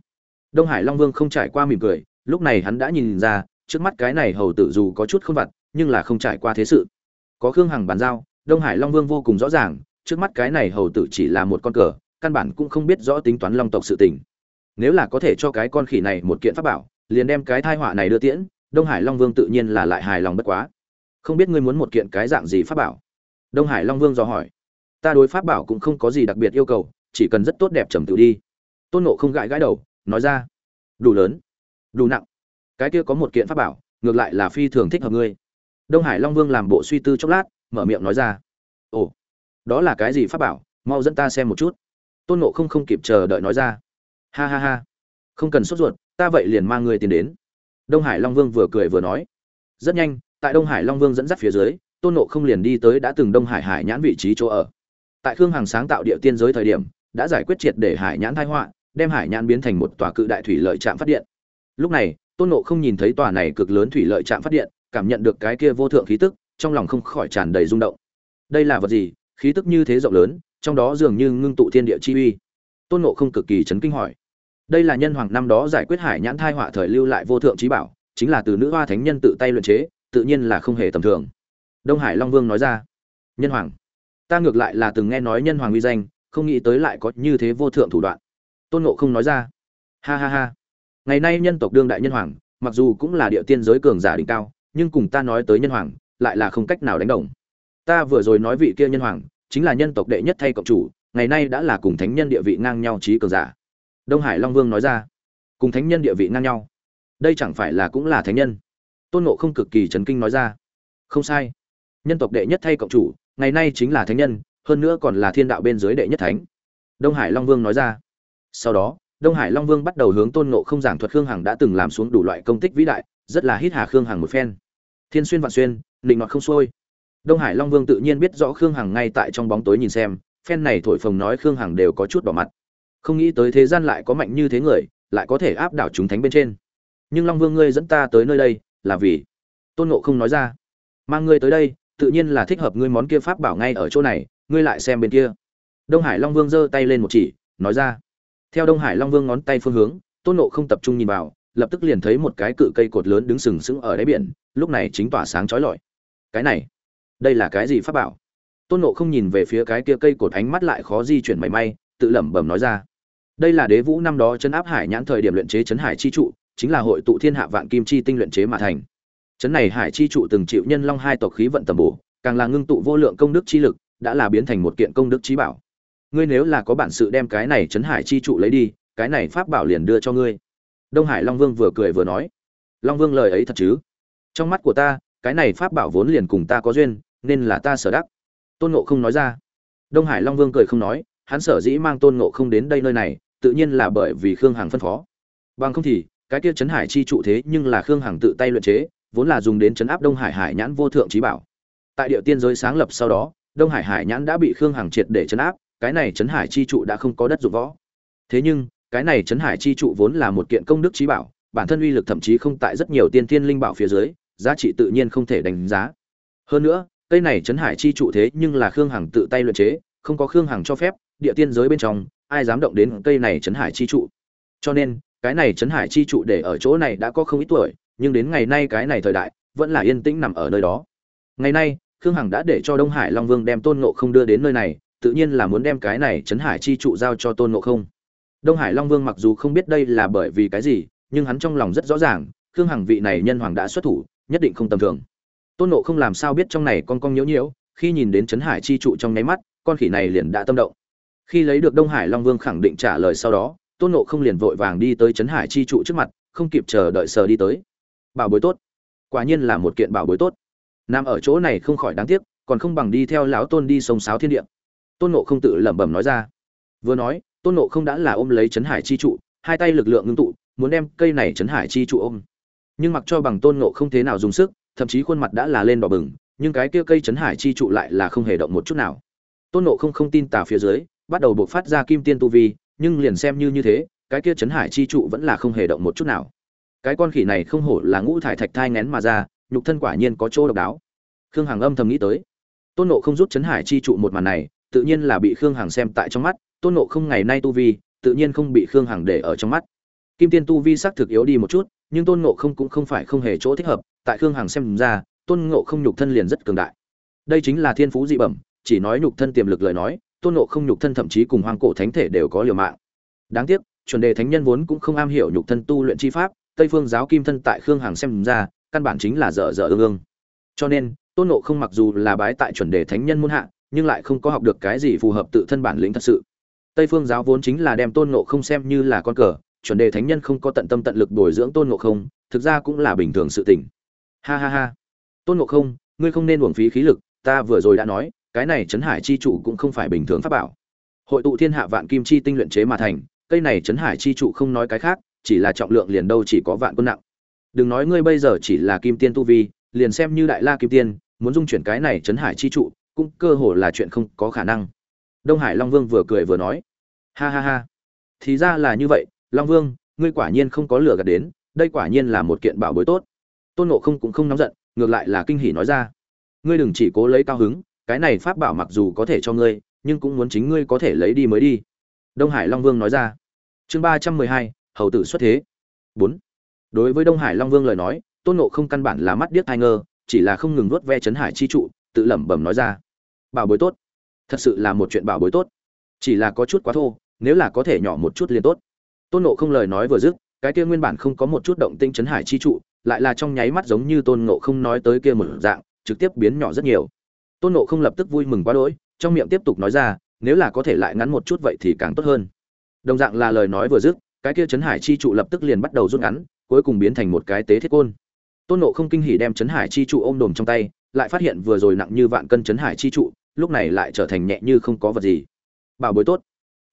Đông hải long vương không trải qua mỉm cười, lúc này hắn đã nhìn ra trước mắt cái này hầu tử dù có chút không vặt, nhưng là không trải qua thế sự. Có khương hằng bàn giao, đông hải long vương vô cùng rõ ràng, trước mắt cái này hầu tử chỉ là một con cờ, căn bản cũng không biết rõ tính toán long tộc sự tình. Nếu là có thể cho cái con khỉ này một kiện pháp bảo, liền đem cái thai họa này đưa tiễn, đông hải long vương tự nhiên là lại hài lòng bất quá. Không biết ngươi muốn một kiện cái dạng gì pháp bảo? Đông hải long vương dò hỏi. Ta đối pháp bảo cũng không có gì đặc biệt yêu cầu, chỉ cần rất tốt đẹp trầm tự đi. Tôn nộ không gãi gãi đầu, nói ra. Đủ lớn. Đủ nặng cái kia có một kiện pháp bảo, ngược lại là phi thường thích hợp ngươi. Đông hải long vương làm bộ suy tư chốc lát, mở miệng nói ra. Ồ, đó là cái gì pháp bảo? Mau dẫn ta xem một chút. Tôn nộ không không kịp chờ đợi nói ra. Ha ha ha, không cần sốt ruột, ta vậy liền mang người tiền đến. Đông hải long vương vừa cười vừa nói. Rất nhanh, tại đông hải long vương dẫn dắt phía dưới, tôn nộ không liền đi tới đã từng đông hải hải nhãn vị trí chỗ ở. Tại khương hằng sáng tạo địa tiên giới thời điểm, đã giải quyết triệt để hải nhãn thai họa, đem hải nhãn biến thành một tòa cự đại thủy lợi trạm phát điện. Lúc này tôn nộ không nhìn thấy tòa này cực lớn thủy lợi trạm phát điện, cảm nhận được cái kia vô thượng khí tức, trong lòng không khỏi tràn đầy rung động. Đây là vật gì? Khí tức như thế rộng lớn, trong đó dường như ngưng tụ thiên địa chi uy. Tôn nộ không cực kỳ chấn kinh hỏi. Đây là nhân hoàng năm đó giải quyết hải nhãn thai họa thời lưu lại vô thượng trí bảo, chính là từ nữ hoa thánh nhân tự tay luyện chế, tự nhiên là không hề tầm thường. Đông hải long vương nói ra. Nhân hoàng. Ta ngược lại là từng nghe nói nhân hoàng uy danh, không nghĩ tới lại có như thế vô thượng thủ đoạn. Tôn nộ không nói ra. Ha ha ha ngày nay nhân tộc đương đại nhân hoàng, mặc dù cũng là địa tiên giới cường giả đỉnh cao, nhưng cùng ta nói tới nhân hoàng, lại là không cách nào đánh đồng. Ta vừa rồi nói vị kia nhân hoàng, chính là nhân tộc đệ nhất thay cộng chủ, ngày nay đã là cùng thánh nhân địa vị ngang nhau trí cường giả. Đông hải long vương nói ra, cùng thánh nhân địa vị ngang nhau, đây chẳng phải là cũng là thánh nhân? Tôn ngộ không cực kỳ chấn kinh nói ra, không sai. Nhân tộc đệ nhất thay cộng chủ, ngày nay chính là thánh nhân, hơn nữa còn là thiên đạo bên dưới đệ nhất thánh. Đông hải long vương nói ra, sau đó đông hải long vương bắt đầu hướng tôn ngộ không giảng thuật khương hằng đã từng làm xuống đủ loại công tích vĩ đại, rất là hít hà khương hằng một phen. Thiên xuyên vạn xuyên định nọt không xuôi. Đông hải long vương tự nhiên biết rõ khương hằng ngay tại trong bóng tối nhìn xem, phen này thổi phồng nói khương hằng đều có chút đỏ mặt. Không nghĩ tới thế gian lại có mạnh như thế người, lại có thể áp đảo chúng thánh bên trên. Nhưng long vương ngươi dẫn ta tới nơi đây, là vì? Tôn ngộ không nói ra. Mang ngươi tới đây, tự nhiên là thích hợp ngươi món kia pháp bảo ngay ở chỗ này, ngươi lại xem bên kia. Đông hải long vương giơ tay lên một chỉ, nói ra theo đông hải long vương ngón tay phương hướng, tôn nộ không tập trung nhìn vào, lập tức liền thấy một cái cự cây cột lớn đứng sừng sững ở đáy biển, lúc này chính tỏa sáng trói lọi. Cái này, đây là cái gì pháp bảo? Tôn nộ không nhìn về phía cái kia cây cột ánh mắt lại khó di chuyển mảy may, tự lẩm bẩm nói ra. Đây là đế vũ năm đó chấn áp hải nhãn thời điểm luyện chế chấn hải chi trụ, chính là hội tụ thiên hạ vạn kim chi tinh luyện chế mà thành. Chấn này hải chi trụ từng chịu nhân long hai tộc khí vận tầm bổ, càng là ngưng tụ vô lượng công đức chi lực, đã là biến thành một kiện công đức trí bảo ngươi nếu là có bản sự đem cái này Trấn hải chi trụ lấy đi, cái này pháp bảo liền đưa cho ngươi. Đông hải long vương vừa cười vừa nói. Long vương lời ấy thật chứ? Trong mắt của ta, cái này pháp bảo vốn liền cùng ta có duyên, nên là ta sở đắc. Tôn ngộ không nói ra. Đông hải long vương cười không nói, hắn sở dĩ mang tôn ngộ không đến đây nơi này, tự nhiên là bởi vì khương hằng phân phó. Bằng không thì, cái kia Trấn hải chi trụ thế nhưng là khương hằng tự tay luyện chế, vốn là dùng đến chấn áp đông hải hải nhãn vô thượng trí bảo. Tại địa tiên giới sáng lập sau đó, đông hải hải nhãn đã bị khương hằng triệt để chấn áp cái này chấn hải chi trụ đã không có đất dụng võ. Thế nhưng, cái này chấn hải chi trụ vốn là một kiện công đức trí bảo, bản thân uy lực thậm chí không tại rất nhiều tiên thiên linh bảo phía dưới, giá trị tự nhiên không thể đánh giá. Hơn nữa, cây này chấn hải chi trụ thế nhưng là khương hằng tự tay luyện chế, không có khương hằng cho phép, địa tiên giới bên trong, ai dám động đến cây này chấn hải chi trụ. Cho nên, cái này chấn hải chi trụ để ở chỗ này đã có không ít tuổi, nhưng đến ngày nay cái này thời đại, vẫn là yên tĩnh nằm ở nơi đó. Ngày nay, khương hằng đã để cho đông hải long vương đem tôn ngộ không đưa đến nơi này tự nhiên là muốn đem cái này Trấn hải chi trụ giao cho tôn ngộ không. Đông hải long vương mặc dù không biết đây là bởi vì cái gì, nhưng hắn trong lòng rất rõ ràng, khương hằng vị này nhân hoàng đã xuất thủ, nhất định không tầm thường. Tôn ngộ không làm sao biết trong này con con nhiễu nhiễu, khi nhìn đến Trấn hải chi trụ trong nháy mắt, con khỉ này liền đã tâm động. Khi lấy được đông hải long vương khẳng định trả lời sau đó, tôn ngộ không liền vội vàng đi tới Trấn hải chi trụ trước mặt, không kịp chờ đợi sờ đi tới. Bảo bối tốt. Quả nhiên là một kiện bảo bối tốt. Nằm ở chỗ này không khỏi đáng tiếc, còn không bằng đi theo lão tôn đi sông sáo thiên địa tôn nộ không tự lẩm bẩm nói ra. Vừa nói, tôn nộ không đã là ôm lấy chấn hải chi trụ, hai tay lực lượng ngưng tụ, muốn đem cây này chấn hải chi trụ ôm. Nhưng mặc cho bằng tôn nộ không thế nào dùng sức, thậm chí khuôn mặt đã là lên đỏ bừng, nhưng cái kia cây chấn hải chi trụ lại là không hề động một chút nào. Tôn nộ không không tin tà phía dưới, bắt đầu buộc phát ra kim tiên tu vi, nhưng liền xem như như thế, cái kia chấn hải chi trụ vẫn là không hề động một chút nào. Cái con khỉ này không hổ là ngũ thải thạch thai ngén mà ra, nhục thân quả nhiên có chỗ độc đáo. Khương hằng âm thầm nghĩ tới. Tôn nộ không rút chấn hải chi trụ một màn này tự nhiên là bị khương hằng xem tại trong mắt, tôn nộ không ngày nay tu vi, tự nhiên không bị khương hằng để ở trong mắt. Kim tiên tu vi xác thực yếu đi một chút, nhưng tôn nộ không cũng không phải không hề chỗ thích hợp, tại khương hằng xem ra, tôn nộ không nhục thân liền rất cường đại. Đây chính là thiên phú dị bẩm, chỉ nói nhục thân tiềm lực lời nói, tôn nộ không nhục thân thậm chí cùng hoàng cổ thánh thể đều có liều mạng. Đáng tiếc, chuẩn đề thánh nhân vốn cũng không am hiểu nhục thân tu luyện chi pháp, tây phương giáo kim thân tại khương hằng xem ra, căn bản chính là dở dở ương ương. Cho nên, tôn nộ không mặc dù là bái tại chuẩn đề thánh nhân muôn hạ nhưng lại không có học được cái gì phù hợp tự thân bản lĩnh thật sự. Tây phương giáo vốn chính là đem tôn ngộ không xem như là con cờ, chuẩn đề thánh nhân không có tận tâm tận lực bồi dưỡng tôn ngộ không, thực ra cũng là bình thường sự tình. Ha ha ha. Tôn ngộ không, ngươi không nên uổng phí khí lực, ta vừa rồi đã nói, cái này chấn hải chi trụ cũng không phải bình thường pháp bảo. Hội tụ thiên hạ vạn kim chi tinh luyện chế mà thành, cây này chấn hải chi trụ không nói cái khác, chỉ là trọng lượng liền đâu chỉ có vạn quân nặng. Đừng nói ngươi bây giờ chỉ là kim tiên tu vi, liền xem như đại la kim tiên, muốn dung chuyển cái này chấn hải chi trụ cũng cơ hồ là chuyện không có khả năng. Đông hải long vương vừa cười vừa nói. Ha ha ha. Thì ra là như vậy, long vương, ngươi quả nhiên không có lửa gạt đến, đây quả nhiên là một kiện bảo bối tốt. Tôn nộ không cũng không nóng giận, ngược lại là kinh hỉ nói ra. Ngươi đừng chỉ cố lấy cao hứng, cái này pháp bảo mặc dù có thể cho ngươi, nhưng cũng muốn chính ngươi có thể lấy đi mới đi. Đông hải long vương nói ra. Chương ba trăm mười hai, hầu tử xuất thế. Bốn. Đối với đông hải long vương lời nói, tôn nộ không căn bản là mắt điếc thai ngơ, chỉ là không ngừng nuốt ve chấn hải chi trụ tự lẩm bẩm nói ra. Bảo bối tốt. Thật sự là một chuyện bảo bối tốt. Chỉ là có chút quá thô, nếu là có thể nhỏ một chút liền tốt. Tôn nộ không lời nói vừa dứt, cái kia nguyên bản không có một chút động tinh chấn hải chi trụ, lại là trong nháy mắt giống như tôn nộ không nói tới kia một dạng, trực tiếp biến nhỏ rất nhiều. Tôn nộ không lập tức vui mừng quá đỗi, trong miệng tiếp tục nói ra, nếu là có thể lại ngắn một chút vậy thì càng tốt hơn. Đồng dạng là lời nói vừa dứt, cái kia chấn hải chi trụ lập tức liền bắt đầu rút ngắn, cuối cùng biến thành một cái tế thiết côn. Tôn nộ không kinh hỉ đem chấn hải chi trụ ôm đồm trong tay lại phát hiện vừa rồi nặng như vạn cân chấn hải chi trụ, lúc này lại trở thành nhẹ như không có vật gì. Bảo bối tốt.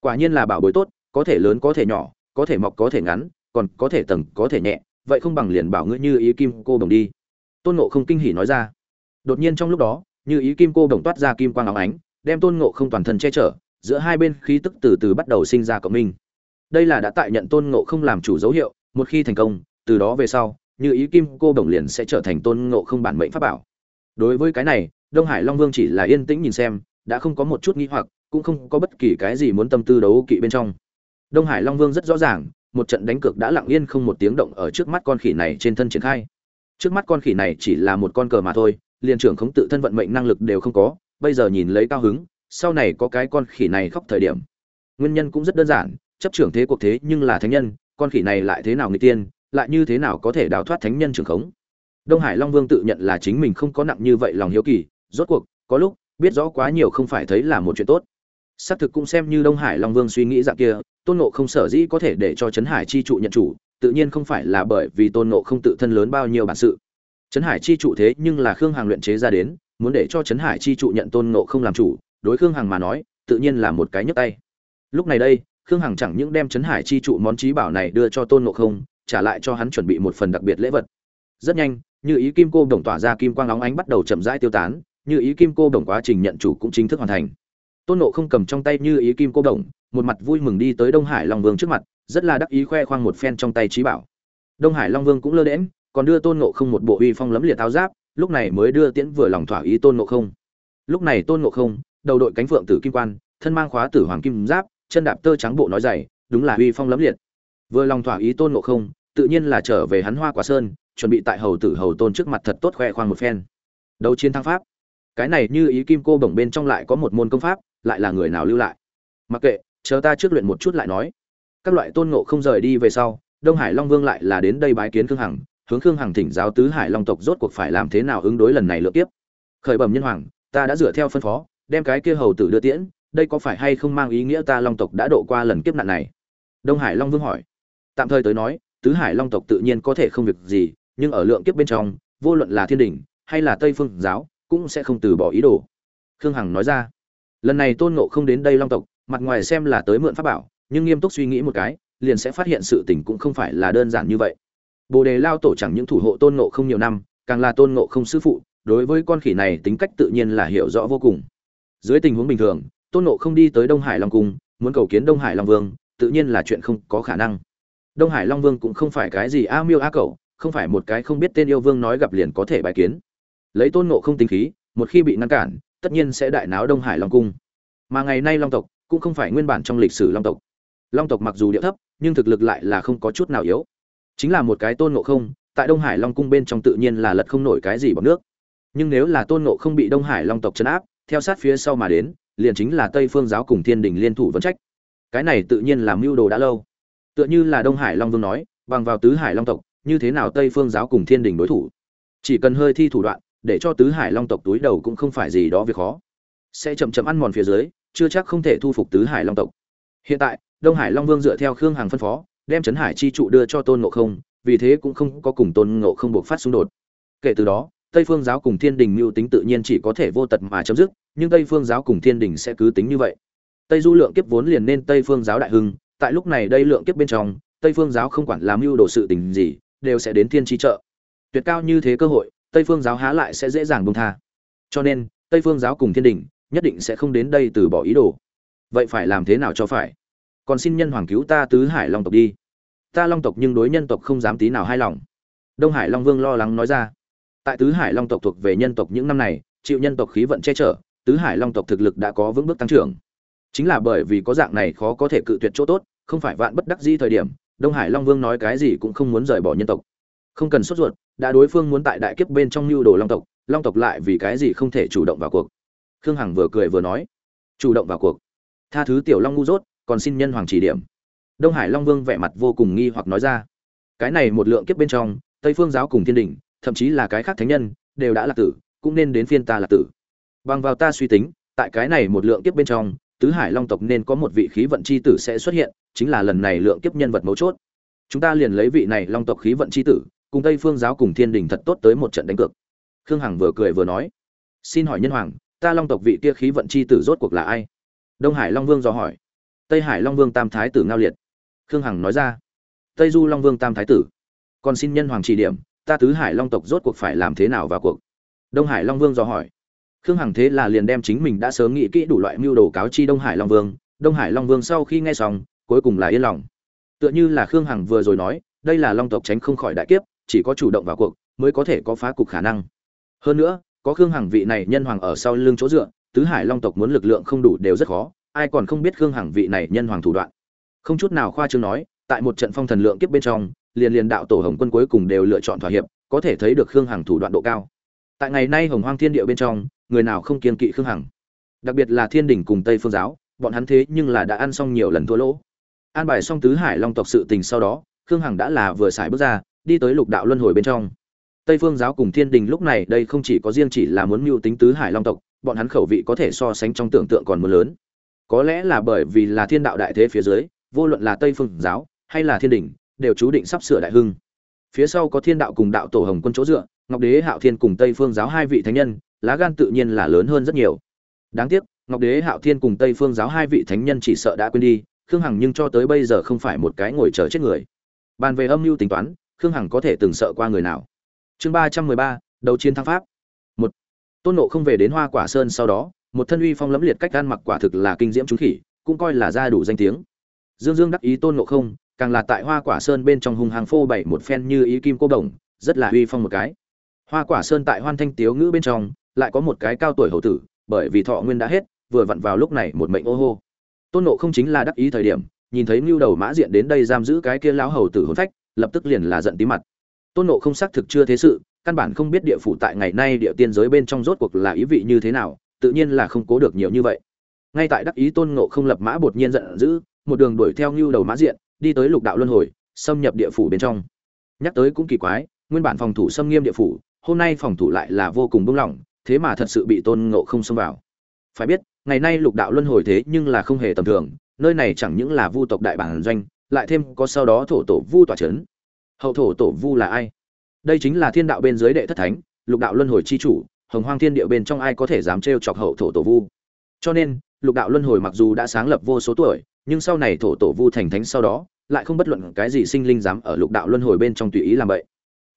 Quả nhiên là bảo bối tốt, có thể lớn, có thể nhỏ, có thể mọc, có thể ngắn, còn có thể tầng, có thể nhẹ, vậy không bằng liền bảo ngươi như ý kim cô đồng đi. Tôn ngộ không kinh hỉ nói ra. Đột nhiên trong lúc đó, như ý kim cô đồng toát ra kim quang óng ánh, đem tôn ngộ không toàn thân che chở, giữa hai bên khí tức từ từ bắt đầu sinh ra cộng minh. Đây là đã tại nhận tôn ngộ không làm chủ dấu hiệu, một khi thành công, từ đó về sau, như ý kim cô đồng liền sẽ trở thành tôn ngộ không bản mệnh pháp bảo đối với cái này, đông hải long vương chỉ là yên tĩnh nhìn xem, đã không có một chút nghĩ hoặc, cũng không có bất kỳ cái gì muốn tâm tư đấu kỵ bên trong. Đông hải long vương rất rõ ràng, một trận đánh cược đã lặng yên không một tiếng động ở trước mắt con khỉ này trên thân triển khai. Trước mắt con khỉ này chỉ là một con cờ mà thôi, liền trưởng khống tự thân vận mệnh năng lực đều không có, bây giờ nhìn lấy cao hứng, sau này có cái con khỉ này khóc thời điểm. Nguyên nhân cũng rất đơn giản, chấp trưởng thế cuộc thế nhưng là thánh nhân, con khỉ này lại thế nào người tiên, lại như thế nào có thể đào thoát thánh nhân trưởng khống? Đông hải long vương tự nhận là chính mình không có nặng như vậy lòng hiếu kỳ, rốt cuộc, có lúc, biết rõ quá nhiều không phải thấy là một chuyện tốt. Xác thực cũng xem như đông hải long vương suy nghĩ dạng kia, tôn ngộ không sở dĩ có thể để cho trấn hải chi trụ nhận chủ, tự nhiên không phải là bởi vì tôn ngộ không tự thân lớn bao nhiêu bản sự. Trấn hải chi trụ thế nhưng là khương hàng luyện chế ra đến, muốn để cho trấn hải chi trụ nhận tôn ngộ không làm chủ, đối khương Hàng mà nói, tự nhiên là một cái nhấc tay. Lúc này đây, khương hằng chẳng những đem trấn hải chi trụ món trí bảo này đưa cho tôn ngộ không, trả lại cho hắn chuẩn bị một phần đặc biệt lễ vật. Rất nhanh như ý kim cô đồng tỏa ra kim quang óng ánh bắt đầu chậm rãi tiêu tán, như ý kim cô đồng quá trình nhận chủ cũng chính thức hoàn thành. Tôn nộ không cầm trong tay như ý kim cô đồng, một mặt vui mừng đi tới đông hải long vương trước mặt, rất là đắc ý khoe khoang một phen trong tay trí bảo. Đông hải long vương cũng lơ đễm còn đưa tôn nộ không một bộ uy phong lấm liệt tháo giáp, lúc này mới đưa tiễn vừa lòng thỏa ý tôn nộ không. Lúc này tôn nộ không, đầu đội cánh phượng tử kim quan, thân mang khóa tử hoàng kim giáp, chân đạp tơ trắng bộ nói dày, đúng là uy phong lẫm liệt. Vừa lòng thỏa ý tôn ngộ không, tự nhiên là trở về hắn hoa quả sơn chuẩn bị tại hầu tử hầu tôn trước mặt thật tốt khoe khoang một phen. Đấu chiến thắng pháp. Cái này như ý kim cô bổng bên trong lại có một môn công pháp, lại là người nào lưu lại? Mặc kệ, chờ ta trước luyện một chút lại nói. Các loại tôn ngộ không rời đi về sau, đông hải long vương lại là đến đây bái kiến khương hằng, hướng khương hằng thỉnh giáo tứ hải long tộc rốt cuộc phải làm thế nào ứng đối lần này lượt tiếp khởi bẩm nhân hoàng, ta đã dựa theo phân phó, đem cái kia hầu tử đưa tiễn, đây có phải hay không mang ý nghĩa ta long tộc đã độ qua lần kiếp nạn này? Đông hải long vương hỏi. Tạm thời tới nói, tứ hải long tộc tự nhiên có thể không việc gì nhưng ở lượng kiếp bên trong, vô luận là thiên đình hay là tây phương giáo, cũng sẽ không từ bỏ ý đồ. Khương hằng nói ra, lần này tôn ngộ không đến đây long tộc, mặt ngoài xem là tới mượn pháp bảo, nhưng nghiêm túc suy nghĩ một cái, liền sẽ phát hiện sự tình cũng không phải là đơn giản như vậy. Bồ đề lao tổ chẳng những thủ hộ tôn ngộ không nhiều năm, càng là tôn ngộ không sư phụ, đối với con khỉ này tính cách tự nhiên là hiểu rõ vô cùng. Dưới tình huống bình thường, tôn nộ không đi tới đông hải long cung, muốn cầu kiến đông hải long vương, tự nhiên là chuyện không có khả năng. Đông hải long vương cũng không phải cái gì a miêu a cậu không phải một cái không biết tên yêu vương nói gặp liền có thể bài kiến. Lấy tôn ngộ không tính khí, một khi bị ngăn cản, tất nhiên sẽ đại náo đông hải long cung. Mà ngày nay long tộc cũng không phải nguyên bản trong lịch sử long tộc. Long tộc mặc dù địa thấp, nhưng thực lực lại là không có chút nào yếu. Chính là một cái tôn ngộ không, tại đông hải long cung bên trong tự nhiên là lật không nổi cái gì bằng nước. Nhưng nếu là tôn ngộ không bị đông hải long tộc chấn áp, theo sát phía sau mà đến, liền chính là tây phương giáo cùng thiên đình liên thủ vấn trách. Cái này tự nhiên là mưu đồ đã lâu. Tựa như là đông hải long vương nói, bằng vào tứ hải long tộc như thế nào tây phương giáo cùng thiên đình đối thủ? Chỉ cần hơi thi thủ đoạn để cho tứ hải long tộc túi đầu cũng không phải gì đó việc khó. Sẽ chậm chậm ăn mòn phía dưới chưa chắc không thể thu phục tứ hải long tộc. Hiện tại đông hải long vương dựa theo khương hằng phân phó đem trấn hải chi trụ đưa cho tôn ngộ không vì thế cũng không có cùng tôn ngộ không buộc phát xung đột. Kể từ đó Tây Phương giáo cùng Thiên Đình mưu tính tự nhiên chỉ có thể vô tật mà chấm dứt, nhưng Tây Phương giáo cùng Thiên Đình sẽ cứ tính như vậy. Tây Du lượng kiếp vốn liền nên Tây Phương giáo đại hưng, tại lúc này đây lượng kiếp bên trong, Tây Phương giáo không quản làm mưu đồ sự tình gì, đều sẽ đến thiên chi trợ. Tuyệt cao như thế cơ hội, Tây Phương giáo há lại sẽ dễ dàng buông tha. Cho nên, Tây Phương giáo cùng Thiên Đình nhất định sẽ không đến đây từ bỏ ý đồ. Vậy phải làm thế nào cho phải? Còn xin nhân hoàng cứu ta tứ hải long tộc đi. Ta long tộc nhưng đối nhân tộc không dám tí nào hai lòng. Đông Hải Long Vương lo lắng nói ra tại tứ hải long tộc thuộc về nhân tộc những năm này chịu nhân tộc khí vận che chở tứ hải long tộc thực lực đã có vững bước tăng trưởng chính là bởi vì có dạng này khó có thể cự tuyệt chỗ tốt không phải vạn bất đắc di thời điểm đông hải long vương nói cái gì cũng không muốn rời bỏ nhân tộc. Không cần sốt ruột, đã đối phương muốn tại đại kiếp bên trong lưu đồ long tộc long tộc lại vì cái gì không thể chủ động vào cuộc? Khương hằng vừa cười vừa nói, chủ động vào cuộc. Tha thứ tiểu long ngu dốt, còn xin nhân hoàng chỉ điểm. Đông hải long vương vẻ mặt vô cùng nghi hoặc nói ra, cái này một lượng kiếp bên trong, tây phương giáo cùng thiên đình, thậm chí là cái khác thánh nhân, đều đã là tử, cũng nên đến phiên ta là tử. Bằng vào ta suy tính, tại cái này một lượng kiếp bên trong tứ hải long tộc nên có một vị khí vận c h i tử sẽ xuất hiện, chính là lần này lượng kiếp nhân vật mấu chốt. Chúng ta liền lấy vị này long tộc khí vận c h i tử, cùng tây phương giáo cùng thiên đình thật tốt tới một trận đánh cược. Khương hằng vừa cười vừa nói. Xin hỏi nhân hoàng, ta long tộc vị kia khí vận c h i tử rốt cuộc là ai? Đông hải long vương dò hỏi. Tây hải long vương tam thái tử ngao liệt. Khương hằng nói ra. Tây du long vương tam thái tử, còn xin nhân hoàng chỉ điểm, ta tứ hải long tộc rốt cuộc phải làm thế nào vào cuộc? Đông hải long vương dò hỏi khương hằng thế là liền đem chính mình đã sớm nghĩ kỹ đủ loại mưu đồ cáo chi đông hải long vương. Đông hải long vương sau khi nghe xong, cuối cùng là yên lòng. Tựa như là khương hằng vừa rồi nói, đây là long tộc tránh không khỏi đại kiếp, chỉ có chủ động vào cuộc mới có thể có phá cục khả năng. Hơn nữa, có khương hằng vị này nhân hoàng ở sau lưng chỗ dựa, tứ hải long tộc muốn lực lượng không đủ đều rất khó, ai còn không biết khương hằng vị này nhân hoàng thủ đoạn. Không chút nào khoa trương nói, tại một trận phong thần lượng kiếp bên trong, liền liền đạo tổ hồng quân cuối cùng đều lựa chọn thỏa hiệp, có thể thấy được khương hằng thủ đoạn độ cao tại ngày nay hồng hoang thiên địa bên trong, người nào không kiên kỵ khương hằng? Đặc biệt là thiên đình cùng tây phương giáo, bọn hắn thế nhưng là đã ăn xong nhiều lần thua lỗ. An bài xong tứ hải long tộc sự tình sau đó, khương hằng đã là vừa xài bước ra, đi tới lục đạo luân hồi bên trong. Tây phương giáo cùng thiên đình lúc này đây không chỉ có riêng chỉ là muốn mưu tính tứ hải long tộc, bọn hắn khẩu vị có thể so sánh trong tưởng tượng còn mưa lớn. Có lẽ là bởi vì là thiên đạo đại thế phía dưới, vô luận là tây phương giáo hay là thiên đình đều chú định sắp sửa đại hưng. Phía sau có thiên đạo cùng đạo tổ hồng quân chỗ dựa ngọc đế hạo thiên cùng tây phương giáo hai vị thánh nhân, lá gan tự nhiên là lớn hơn rất nhiều. Đáng tiếc, ngọc đế hạo thiên cùng tây phương giáo hai vị thánh nhân chỉ sợ đã quên đi, khương hằng nhưng cho tới bây giờ không phải một cái ngồi chờ chết người. Bàn về âm mưu tính toán, khương hằng có thể từng sợ qua người nào? Chương ba trăm mười ba đầu chiến thắng pháp. Một, tôn nộ không về đến hoa quả sơn sau đó, một thân uy phong lẫm liệt cách gan mặc quả thực là kinh diễm trúng khỉ, cũng coi là ra đủ danh tiếng. Dương dương đắc ý tôn nộ không, càng là tại hoa quả sơn bên trong hung hàng phô bảy một phen như ý kim cô đồng, rất là uy phong một cái hoa quả sơn tại hoan thanh tiếu ngữ bên trong, lại có một cái cao tuổi hầu tử, bởi vì thọ nguyên đã hết, vừa vặn vào lúc này một mệnh ô hô. Tôn nộ không chính là đắc ý thời điểm, nhìn thấy mưu đầu mã diện đến đây giam giữ cái kia lão hầu tử hồn phách, lập tức liền là giận tí mặt. Tôn nộ không xác thực chưa thế sự, căn bản không biết địa phủ tại ngày nay địa tiên giới bên trong rốt cuộc là ý vị như thế nào, tự nhiên là không cố được nhiều như vậy. Ngay tại đắc ý tôn nộ không lập mã bột nhiên giận dữ, một đường đuổi theo ngưu đầu mã diện, đi tới lục đạo luân hồi, xâm nhập địa phủ bên trong. Nhắc tới cũng kỳ quái, nguyên bản phòng thủ xâm nghiêm địa phủ hôm nay phòng thủ lại là vô cùng bung lỏng, thế mà thật sự bị tôn ngộ không xông vào. Phải biết, ngày nay lục đạo luân hồi thế nhưng là không hề tầm thường, nơi này chẳng những là vu tộc đại bản doanh, lại thêm có sau đó thổ tổ vu tỏa c h ấ n hậu thổ tổ vu là ai? Đây chính là thiên đạo bên dưới đệ thất thánh, lục đạo luân hồi c h i chủ, hồng hoang thiên địa bên trong ai có thể dám trêu chọc hậu thổ tổ vu? Cho nên, lục đạo luân hồi mặc dù đã sáng lập vô số tuổi, nhưng sau này thổ tổ vu thành thánh sau đó, lại không bất luận cái gì sinh linh dám ở lục đạo luân hồi bên trong tùy ý làm vậy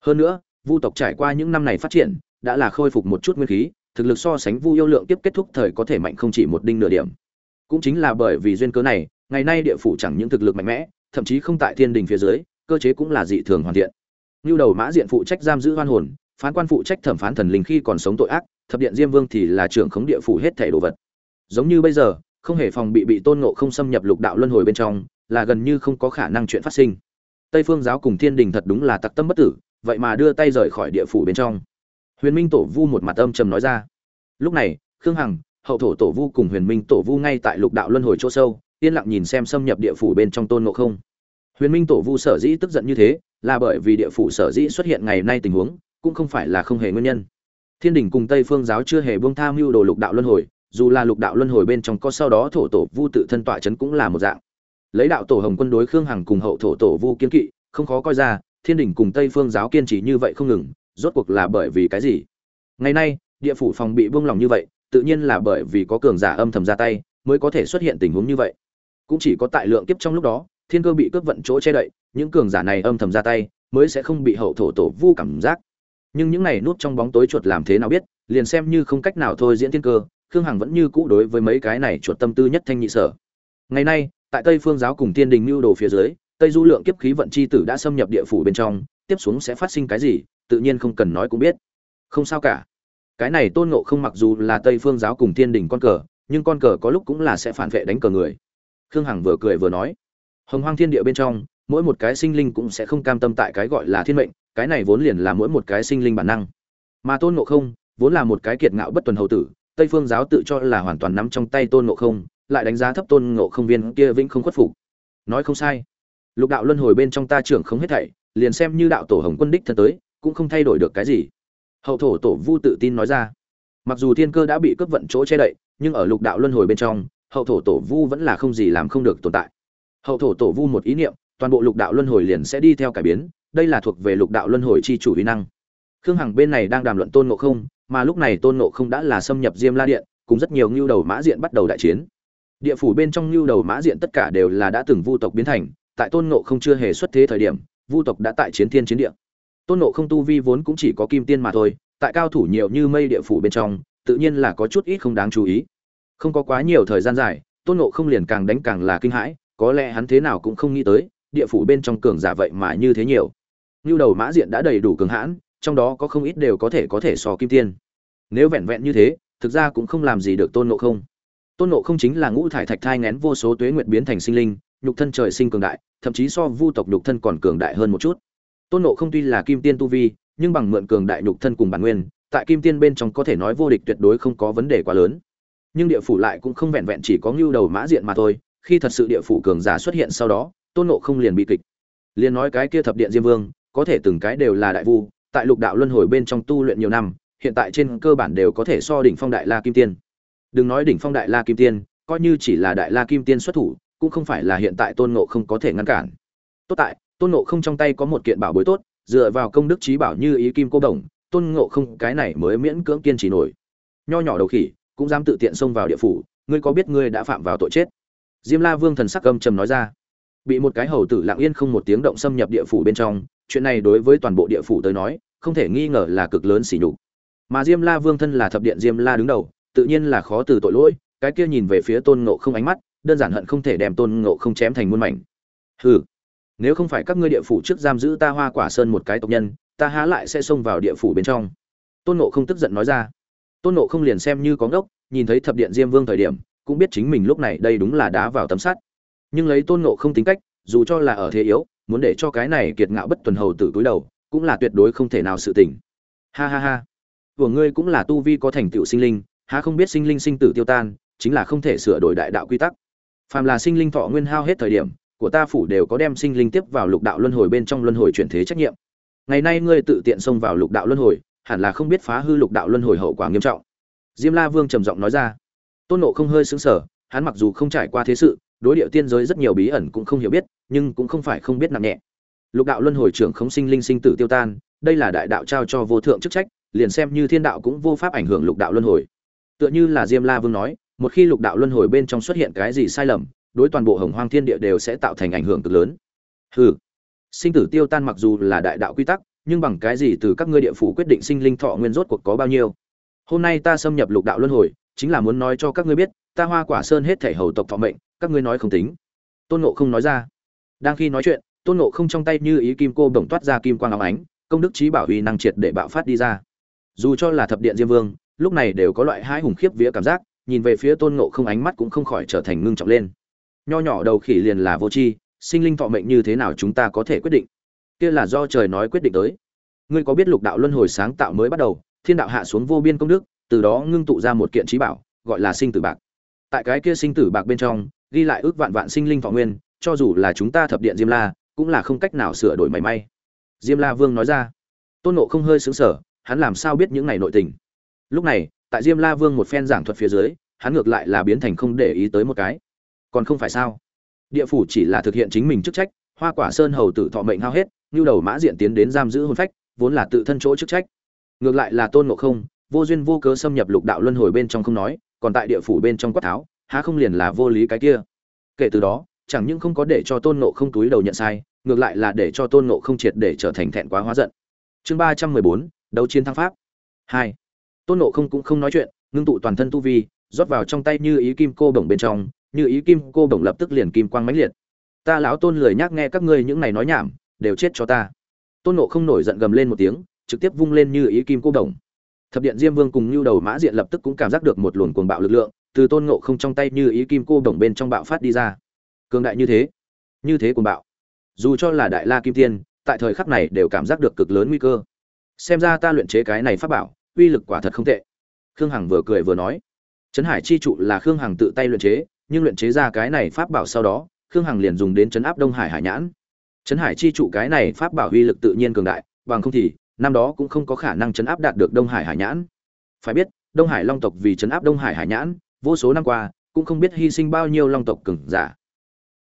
hơn nữa vu tộc trải qua những năm này phát triển, đã là khôi phục một chút nguyên khí, thực lực so sánh vu yêu lượng tiếp kết thúc thời có thể mạnh không chỉ một đinh nửa điểm. Cũng chính là bởi vì duyên cớ này, ngày nay địa phủ chẳng những thực lực mạnh mẽ, thậm chí không tại thiên đình phía dưới, cơ chế cũng là dị thường hoàn thiện. Như đầu mã diện phụ trách giam giữ hoan hồn, phán quan phụ trách thẩm phán thần linh khi còn sống tội ác, thập điện diêm vương thì là trưởng khống địa phủ hết thể đồ vật. Giống như bây giờ, không hề phòng bị bị tôn ngộ không xâm nhập lục đạo luân hồi bên trong, là gần như không có khả năng chuyện phát sinh. Tây phương giáo cùng thiên đình thật đúng là tặc tâm bất tử vậy mà đưa tay rời khỏi địa phủ bên trong. Huyền minh tổ vu một mặt âm trầm nói ra. Lúc này, khương hằng, hậu thổ tổ vu cùng huyền minh tổ vu ngay tại lục đạo luân hồi chỗ sâu, yên lặng nhìn xem xâm nhập địa phủ bên trong tôn ngộ không. Huyền minh tổ vu sở dĩ tức giận như thế, là bởi vì địa phủ sở dĩ xuất hiện ngày nay tình huống, cũng không phải là không hề nguyên nhân. Thiên đình cùng tây phương giáo chưa hề buông tham mưu đồ lục đạo luân hồi, dù là lục đạo luân hồi bên trong có sau đó thổ tổ vu tự thân tọa chấn cũng là một dạng. Lấy đạo tổ hồng quân đối khương hằng cùng hậu thổ tổ vu kiến kỵ, không khó coi ra thiên đình cùng tây phương giáo kiên trì như vậy không ngừng, rốt cuộc là bởi vì cái gì? Ngày nay, địa phủ phòng bị buông lòng như vậy, tự nhiên là bởi vì có cường giả âm thầm ra tay mới có thể xuất hiện tình huống như vậy. Cũng chỉ có tại lượng kiếp trong lúc đó, thiên cơ bị cướp vận chỗ che đậy, những cường giả này âm thầm ra tay mới sẽ không bị hậu thổ tổ vu cảm giác. Nhưng những này nút trong bóng tối chuột làm thế nào biết, liền xem như không cách nào thôi diễn thiên cơ, khương hằng vẫn như cũ đối với mấy cái này chuột tâm tư nhất thanh nhị sở. Ngày nay, tại tây phương giáo cùng tiên đình mưu đồ phía dưới tây du lượng kiếp khí vận chi tử đã xâm nhập địa phủ bên trong, tiếp xuống sẽ phát sinh cái gì, tự nhiên không cần nói cũng biết. Không sao cả. Cái này tôn ngộ không mặc dù là tây phương giáo cùng thiên đình con cờ, nhưng con cờ có lúc cũng là sẽ phản vệ đánh cờ người. Khương hằng vừa cười vừa nói, hồng hoang thiên địa bên trong, mỗi một cái sinh linh cũng sẽ không cam tâm tại cái gọi là thiên mệnh, cái này vốn liền là mỗi một cái sinh linh bản năng. Mà tôn ngộ không, vốn là một cái kiệt ngạo bất tuần hầu tử, tây phương giáo tự cho là hoàn toàn nắm trong tay tôn ngộ không, lại đánh giá thấp tôn ngộ không viên kia vĩnh không khuất phục. Nói không sai lục đạo luân hồi bên trong ta trưởng không hết thảy, liền xem như đạo tổ hồng quân đích thân tới, cũng không thay đổi được cái gì. Hậu thổ tổ vu tự tin nói ra. Mặc dù thiên cơ đã bị cướp vận chỗ che đậy, nhưng ở lục đạo luân hồi bên trong, hậu thổ tổ vu vẫn là không gì làm không được tồn tại. Hậu thổ tổ vu một ý niệm, toàn bộ lục đạo luân hồi liền sẽ đi theo cải biến, đây là thuộc về lục đạo luân hồi chi chủ uy năng. Khương hằng bên này đang đàm luận tôn ngộ không, mà lúc này tôn ngộ không đã là xâm nhập diêm la điện, cùng rất nhiều ngưu đầu mã diện bắt đầu đại chiến. Địa phủ bên trong ngưu đầu mã diện tất cả đều là đã từng vu tộc biến thành tại tôn ngộ không chưa hề xuất thế thời điểm, vu tộc đã tại chiến thiên chiến địa. Tôn ngộ không tu vi vốn cũng chỉ có kim tiên mà thôi, tại cao thủ nhiều như mây địa phủ bên trong, tự nhiên là có chút ít không đáng chú ý. Không có quá nhiều thời gian dài, tôn ngộ không liền càng đánh càng là kinh hãi, có lẽ hắn thế nào cũng không nghĩ tới, địa phủ bên trong cường giả vậy mà như thế nhiều. Như đầu mã diện đã đầy đủ cường hãn, trong đó có không ít đều có thể có thể so kim tiên. Nếu vẹn vẹn như thế, thực ra cũng không làm gì được tôn ngộ không. Tôn ngộ không chính là ngũ thải thạch thai ngén vô số tuế nguyện biến thành sinh linh nhục thân trời sinh cường đại, thậm chí so vu tộc nhục thân còn cường đại hơn một chút. Tôn ngộ không tuy là kim tiên tu vi, nhưng bằng mượn cường đại nhục thân cùng bản nguyên, tại kim tiên bên trong có thể nói vô địch tuyệt đối không có vấn đề quá lớn. Nhưng địa phủ lại cũng không vẹn vẹn chỉ có ngưu đầu mã diện mà thôi, khi thật sự địa phủ cường giả xuất hiện sau đó, tôn ngộ không liền bị kịch. Liền nói cái kia thập điện diêm vương, có thể từng cái đều là đại vu, tại lục đạo luân hồi bên trong tu luyện nhiều năm, hiện tại trên cơ bản đều có thể so đỉnh phong đại la kim tiên. Đừng nói đỉnh phong đại la kim tiên, coi như chỉ là đại la kim tiên xuất thủ cũng không phải là hiện tại tôn ngộ không có thể ngăn cản. Tốt tại, tôn ngộ không trong tay có một kiện bảo bối tốt, dựa vào công đức trí bảo như ý kim cô đồng, tôn ngộ không cái này mới miễn cưỡng kiên trì nổi. Nho nhỏ đầu khỉ, cũng dám tự tiện xông vào địa phủ, ngươi có biết ngươi đã phạm vào tội chết? Diêm la vương thần sắc âm trầm nói ra. Bị một cái hầu tử lặng yên không một tiếng động xâm nhập địa phủ bên trong, chuyện này đối với toàn bộ địa phủ tới nói, không thể nghi ngờ là cực lớn xỉ nhục. Mà diêm la vương thân là thập điện diêm la đứng đầu, tự nhiên là khó từ tội lỗi, cái kia nhìn về phía tôn ngộ không ánh mắt đơn giản hận không thể đem tôn ngộ không chém thành muôn mảnh. Hừ, nếu không phải các ngươi địa phủ trước giam giữ ta hoa quả sơn một cái tộc nhân, ta há lại sẽ xông vào địa phủ bên trong. Tôn ngộ không tức giận nói ra. Tôn ngộ không liền xem như có ngốc, nhìn thấy thập điện diêm vương thời điểm, cũng biết chính mình lúc này đây đúng là đá vào tấm sắt. Nhưng lấy tôn ngộ không tính cách, dù cho là ở thế yếu, muốn để cho cái này kiệt ngạo bất tuần hầu từ túi đầu, cũng là tuyệt đối không thể nào sự tỉnh ha ha ha. Của ngươi cũng là tu vi có thành tựu sinh linh, há không biết sinh linh sinh tử tiêu tan, chính là không thể sửa đổi đại đạo quy tắc phàm là sinh linh thọ nguyên hao hết thời điểm, của ta phủ đều có đem sinh linh tiếp vào lục đạo luân hồi bên trong luân hồi chuyển thế trách nhiệm. Ngày nay ngươi tự tiện xông vào lục đạo luân hồi, hẳn là không biết phá hư lục đạo luân hồi hậu quả nghiêm trọng. Diêm la vương trầm giọng nói ra. Tôn nộ không hơi xứng sở hắn mặc dù không trải qua thế sự, đối điệu tiên giới rất nhiều bí ẩn cũng không hiểu biết, nhưng cũng không phải không biết nặng nhẹ. Lục đạo luân hồi trưởng không sinh linh sinh tử tiêu tan, đây là đại đạo trao cho vô thượng chức trách, liền xem như thiên đạo cũng vô pháp ảnh hưởng lục đạo luân hồi. Tựa như là diêm la vương nói một khi lục đạo luân hồi bên trong xuất hiện cái gì sai lầm, đối toàn bộ hồng hoang thiên địa đều sẽ tạo thành ảnh hưởng cực lớn. Hừ. Sinh tử tiêu tan mặc dù là đại đạo quy tắc, nhưng bằng cái gì từ các ngươi địa phủ quyết định sinh linh thọ nguyên rốt cuộc có bao nhiêu? Hôm nay ta xâm nhập lục đạo luân hồi, chính là muốn nói cho các ngươi biết, ta hoa quả sơn hết thể hầu tộc thọ mệnh, các ngươi nói không tính. Tôn Ngộ không nói ra. Đang khi nói chuyện, tôn Ngộ không trong tay như ý kim cô bổng toát ra kim quang áo ánh, công đức trí bảo huy năng triệt để bạo phát đi ra. Dù cho là thập điện diêm vương, lúc này đều có loại hai hùng khiếp vía cảm giác nhìn về phía tôn ngộ không ánh mắt cũng không khỏi trở thành ngưng trọng lên. Nho nhỏ đầu khỉ liền là vô tri, sinh linh thọ mệnh như thế nào chúng ta có thể quyết định? Kia là do trời nói quyết định tới. Ngươi có biết lục đạo luân hồi sáng tạo mới bắt đầu, thiên đạo hạ xuống vô biên công đức, từ đó ngưng tụ ra một kiện trí bảo, gọi là sinh tử bạc. Tại cái kia sinh tử bạc bên trong, ghi lại ước vạn vạn sinh linh thọ nguyên, cho dù là chúng ta thập điện diêm la, cũng là không cách nào sửa đổi mảy may. Diêm la vương nói ra. Tôn nộ không hơi xứng sở hắn làm sao biết những này nội tình? Lúc này tại diêm la vương một phen giảng thuật phía dưới, hắn ngược lại là biến thành không để ý tới một cái. Còn không phải sao? Địa phủ chỉ là thực hiện chính mình chức trách, hoa quả sơn hầu tử thọ mệnh hao hết như đầu mã diện tiến đến giam giữ hôn phách, vốn là tự thân chỗ chức trách. Ngược lại là tôn ngộ không, vô duyên vô cớ xâm nhập lục đạo luân hồi bên trong không nói, còn tại địa phủ bên trong quát tháo, há không liền là vô lý cái kia? Kể từ đó, chẳng những không có để cho tôn ngộ không túi đầu nhận sai, ngược lại là để cho tôn ngộ không triệt để trở thành thẹn quá hóa giận. Chương ba trăm mười bốn, đấu chiến thắng pháp. Hai tôn ngộ không cũng không nói chuyện, ngưng tụ toàn thân tu vi, rót vào trong tay như ý kim cô bổng bên trong, như ý kim cô bổng lập tức liền kim quang mãnh liệt. Ta lão tôn lười nhác nghe các ngươi những này nói nhảm, đều chết cho ta. Tôn nộ không nổi giận gầm lên một tiếng, trực tiếp vung lên như ý kim cô đồng thập điện diêm vương cùng nhu đầu mã diện lập tức cũng cảm giác được một luồng cuồng bạo lực lượng, từ tôn nộ không trong tay như ý kim cô đồng bên trong bạo phát đi ra. Cường đại như thế như thế cuồng bạo. Dù cho là đại la kim tiên, tại thời khắc này đều cảm giác được cực lớn nguy cơ. Xem ra ta luyện chế cái này pháp bảo uy lực quả thật không tệ khương hằng vừa cười vừa nói trấn hải chi trụ là khương hằng tự tay luyện chế nhưng luyện chế ra cái này pháp bảo sau đó khương hằng liền dùng đến chấn áp đông hải hải nhãn Trấn Hải chi trụ cái này pháp bảo uy lực tự nhiên cường đại, bằng không thì năm đó cũng không có khả năng chấn áp đạt được Đông Hải Hải Nhãn. Phải biết, Đông Hải Long tộc vì chấn áp Đông Hải Hải Nhãn, vô số năm qua cũng không biết hy sinh bao nhiêu long tộc cường giả.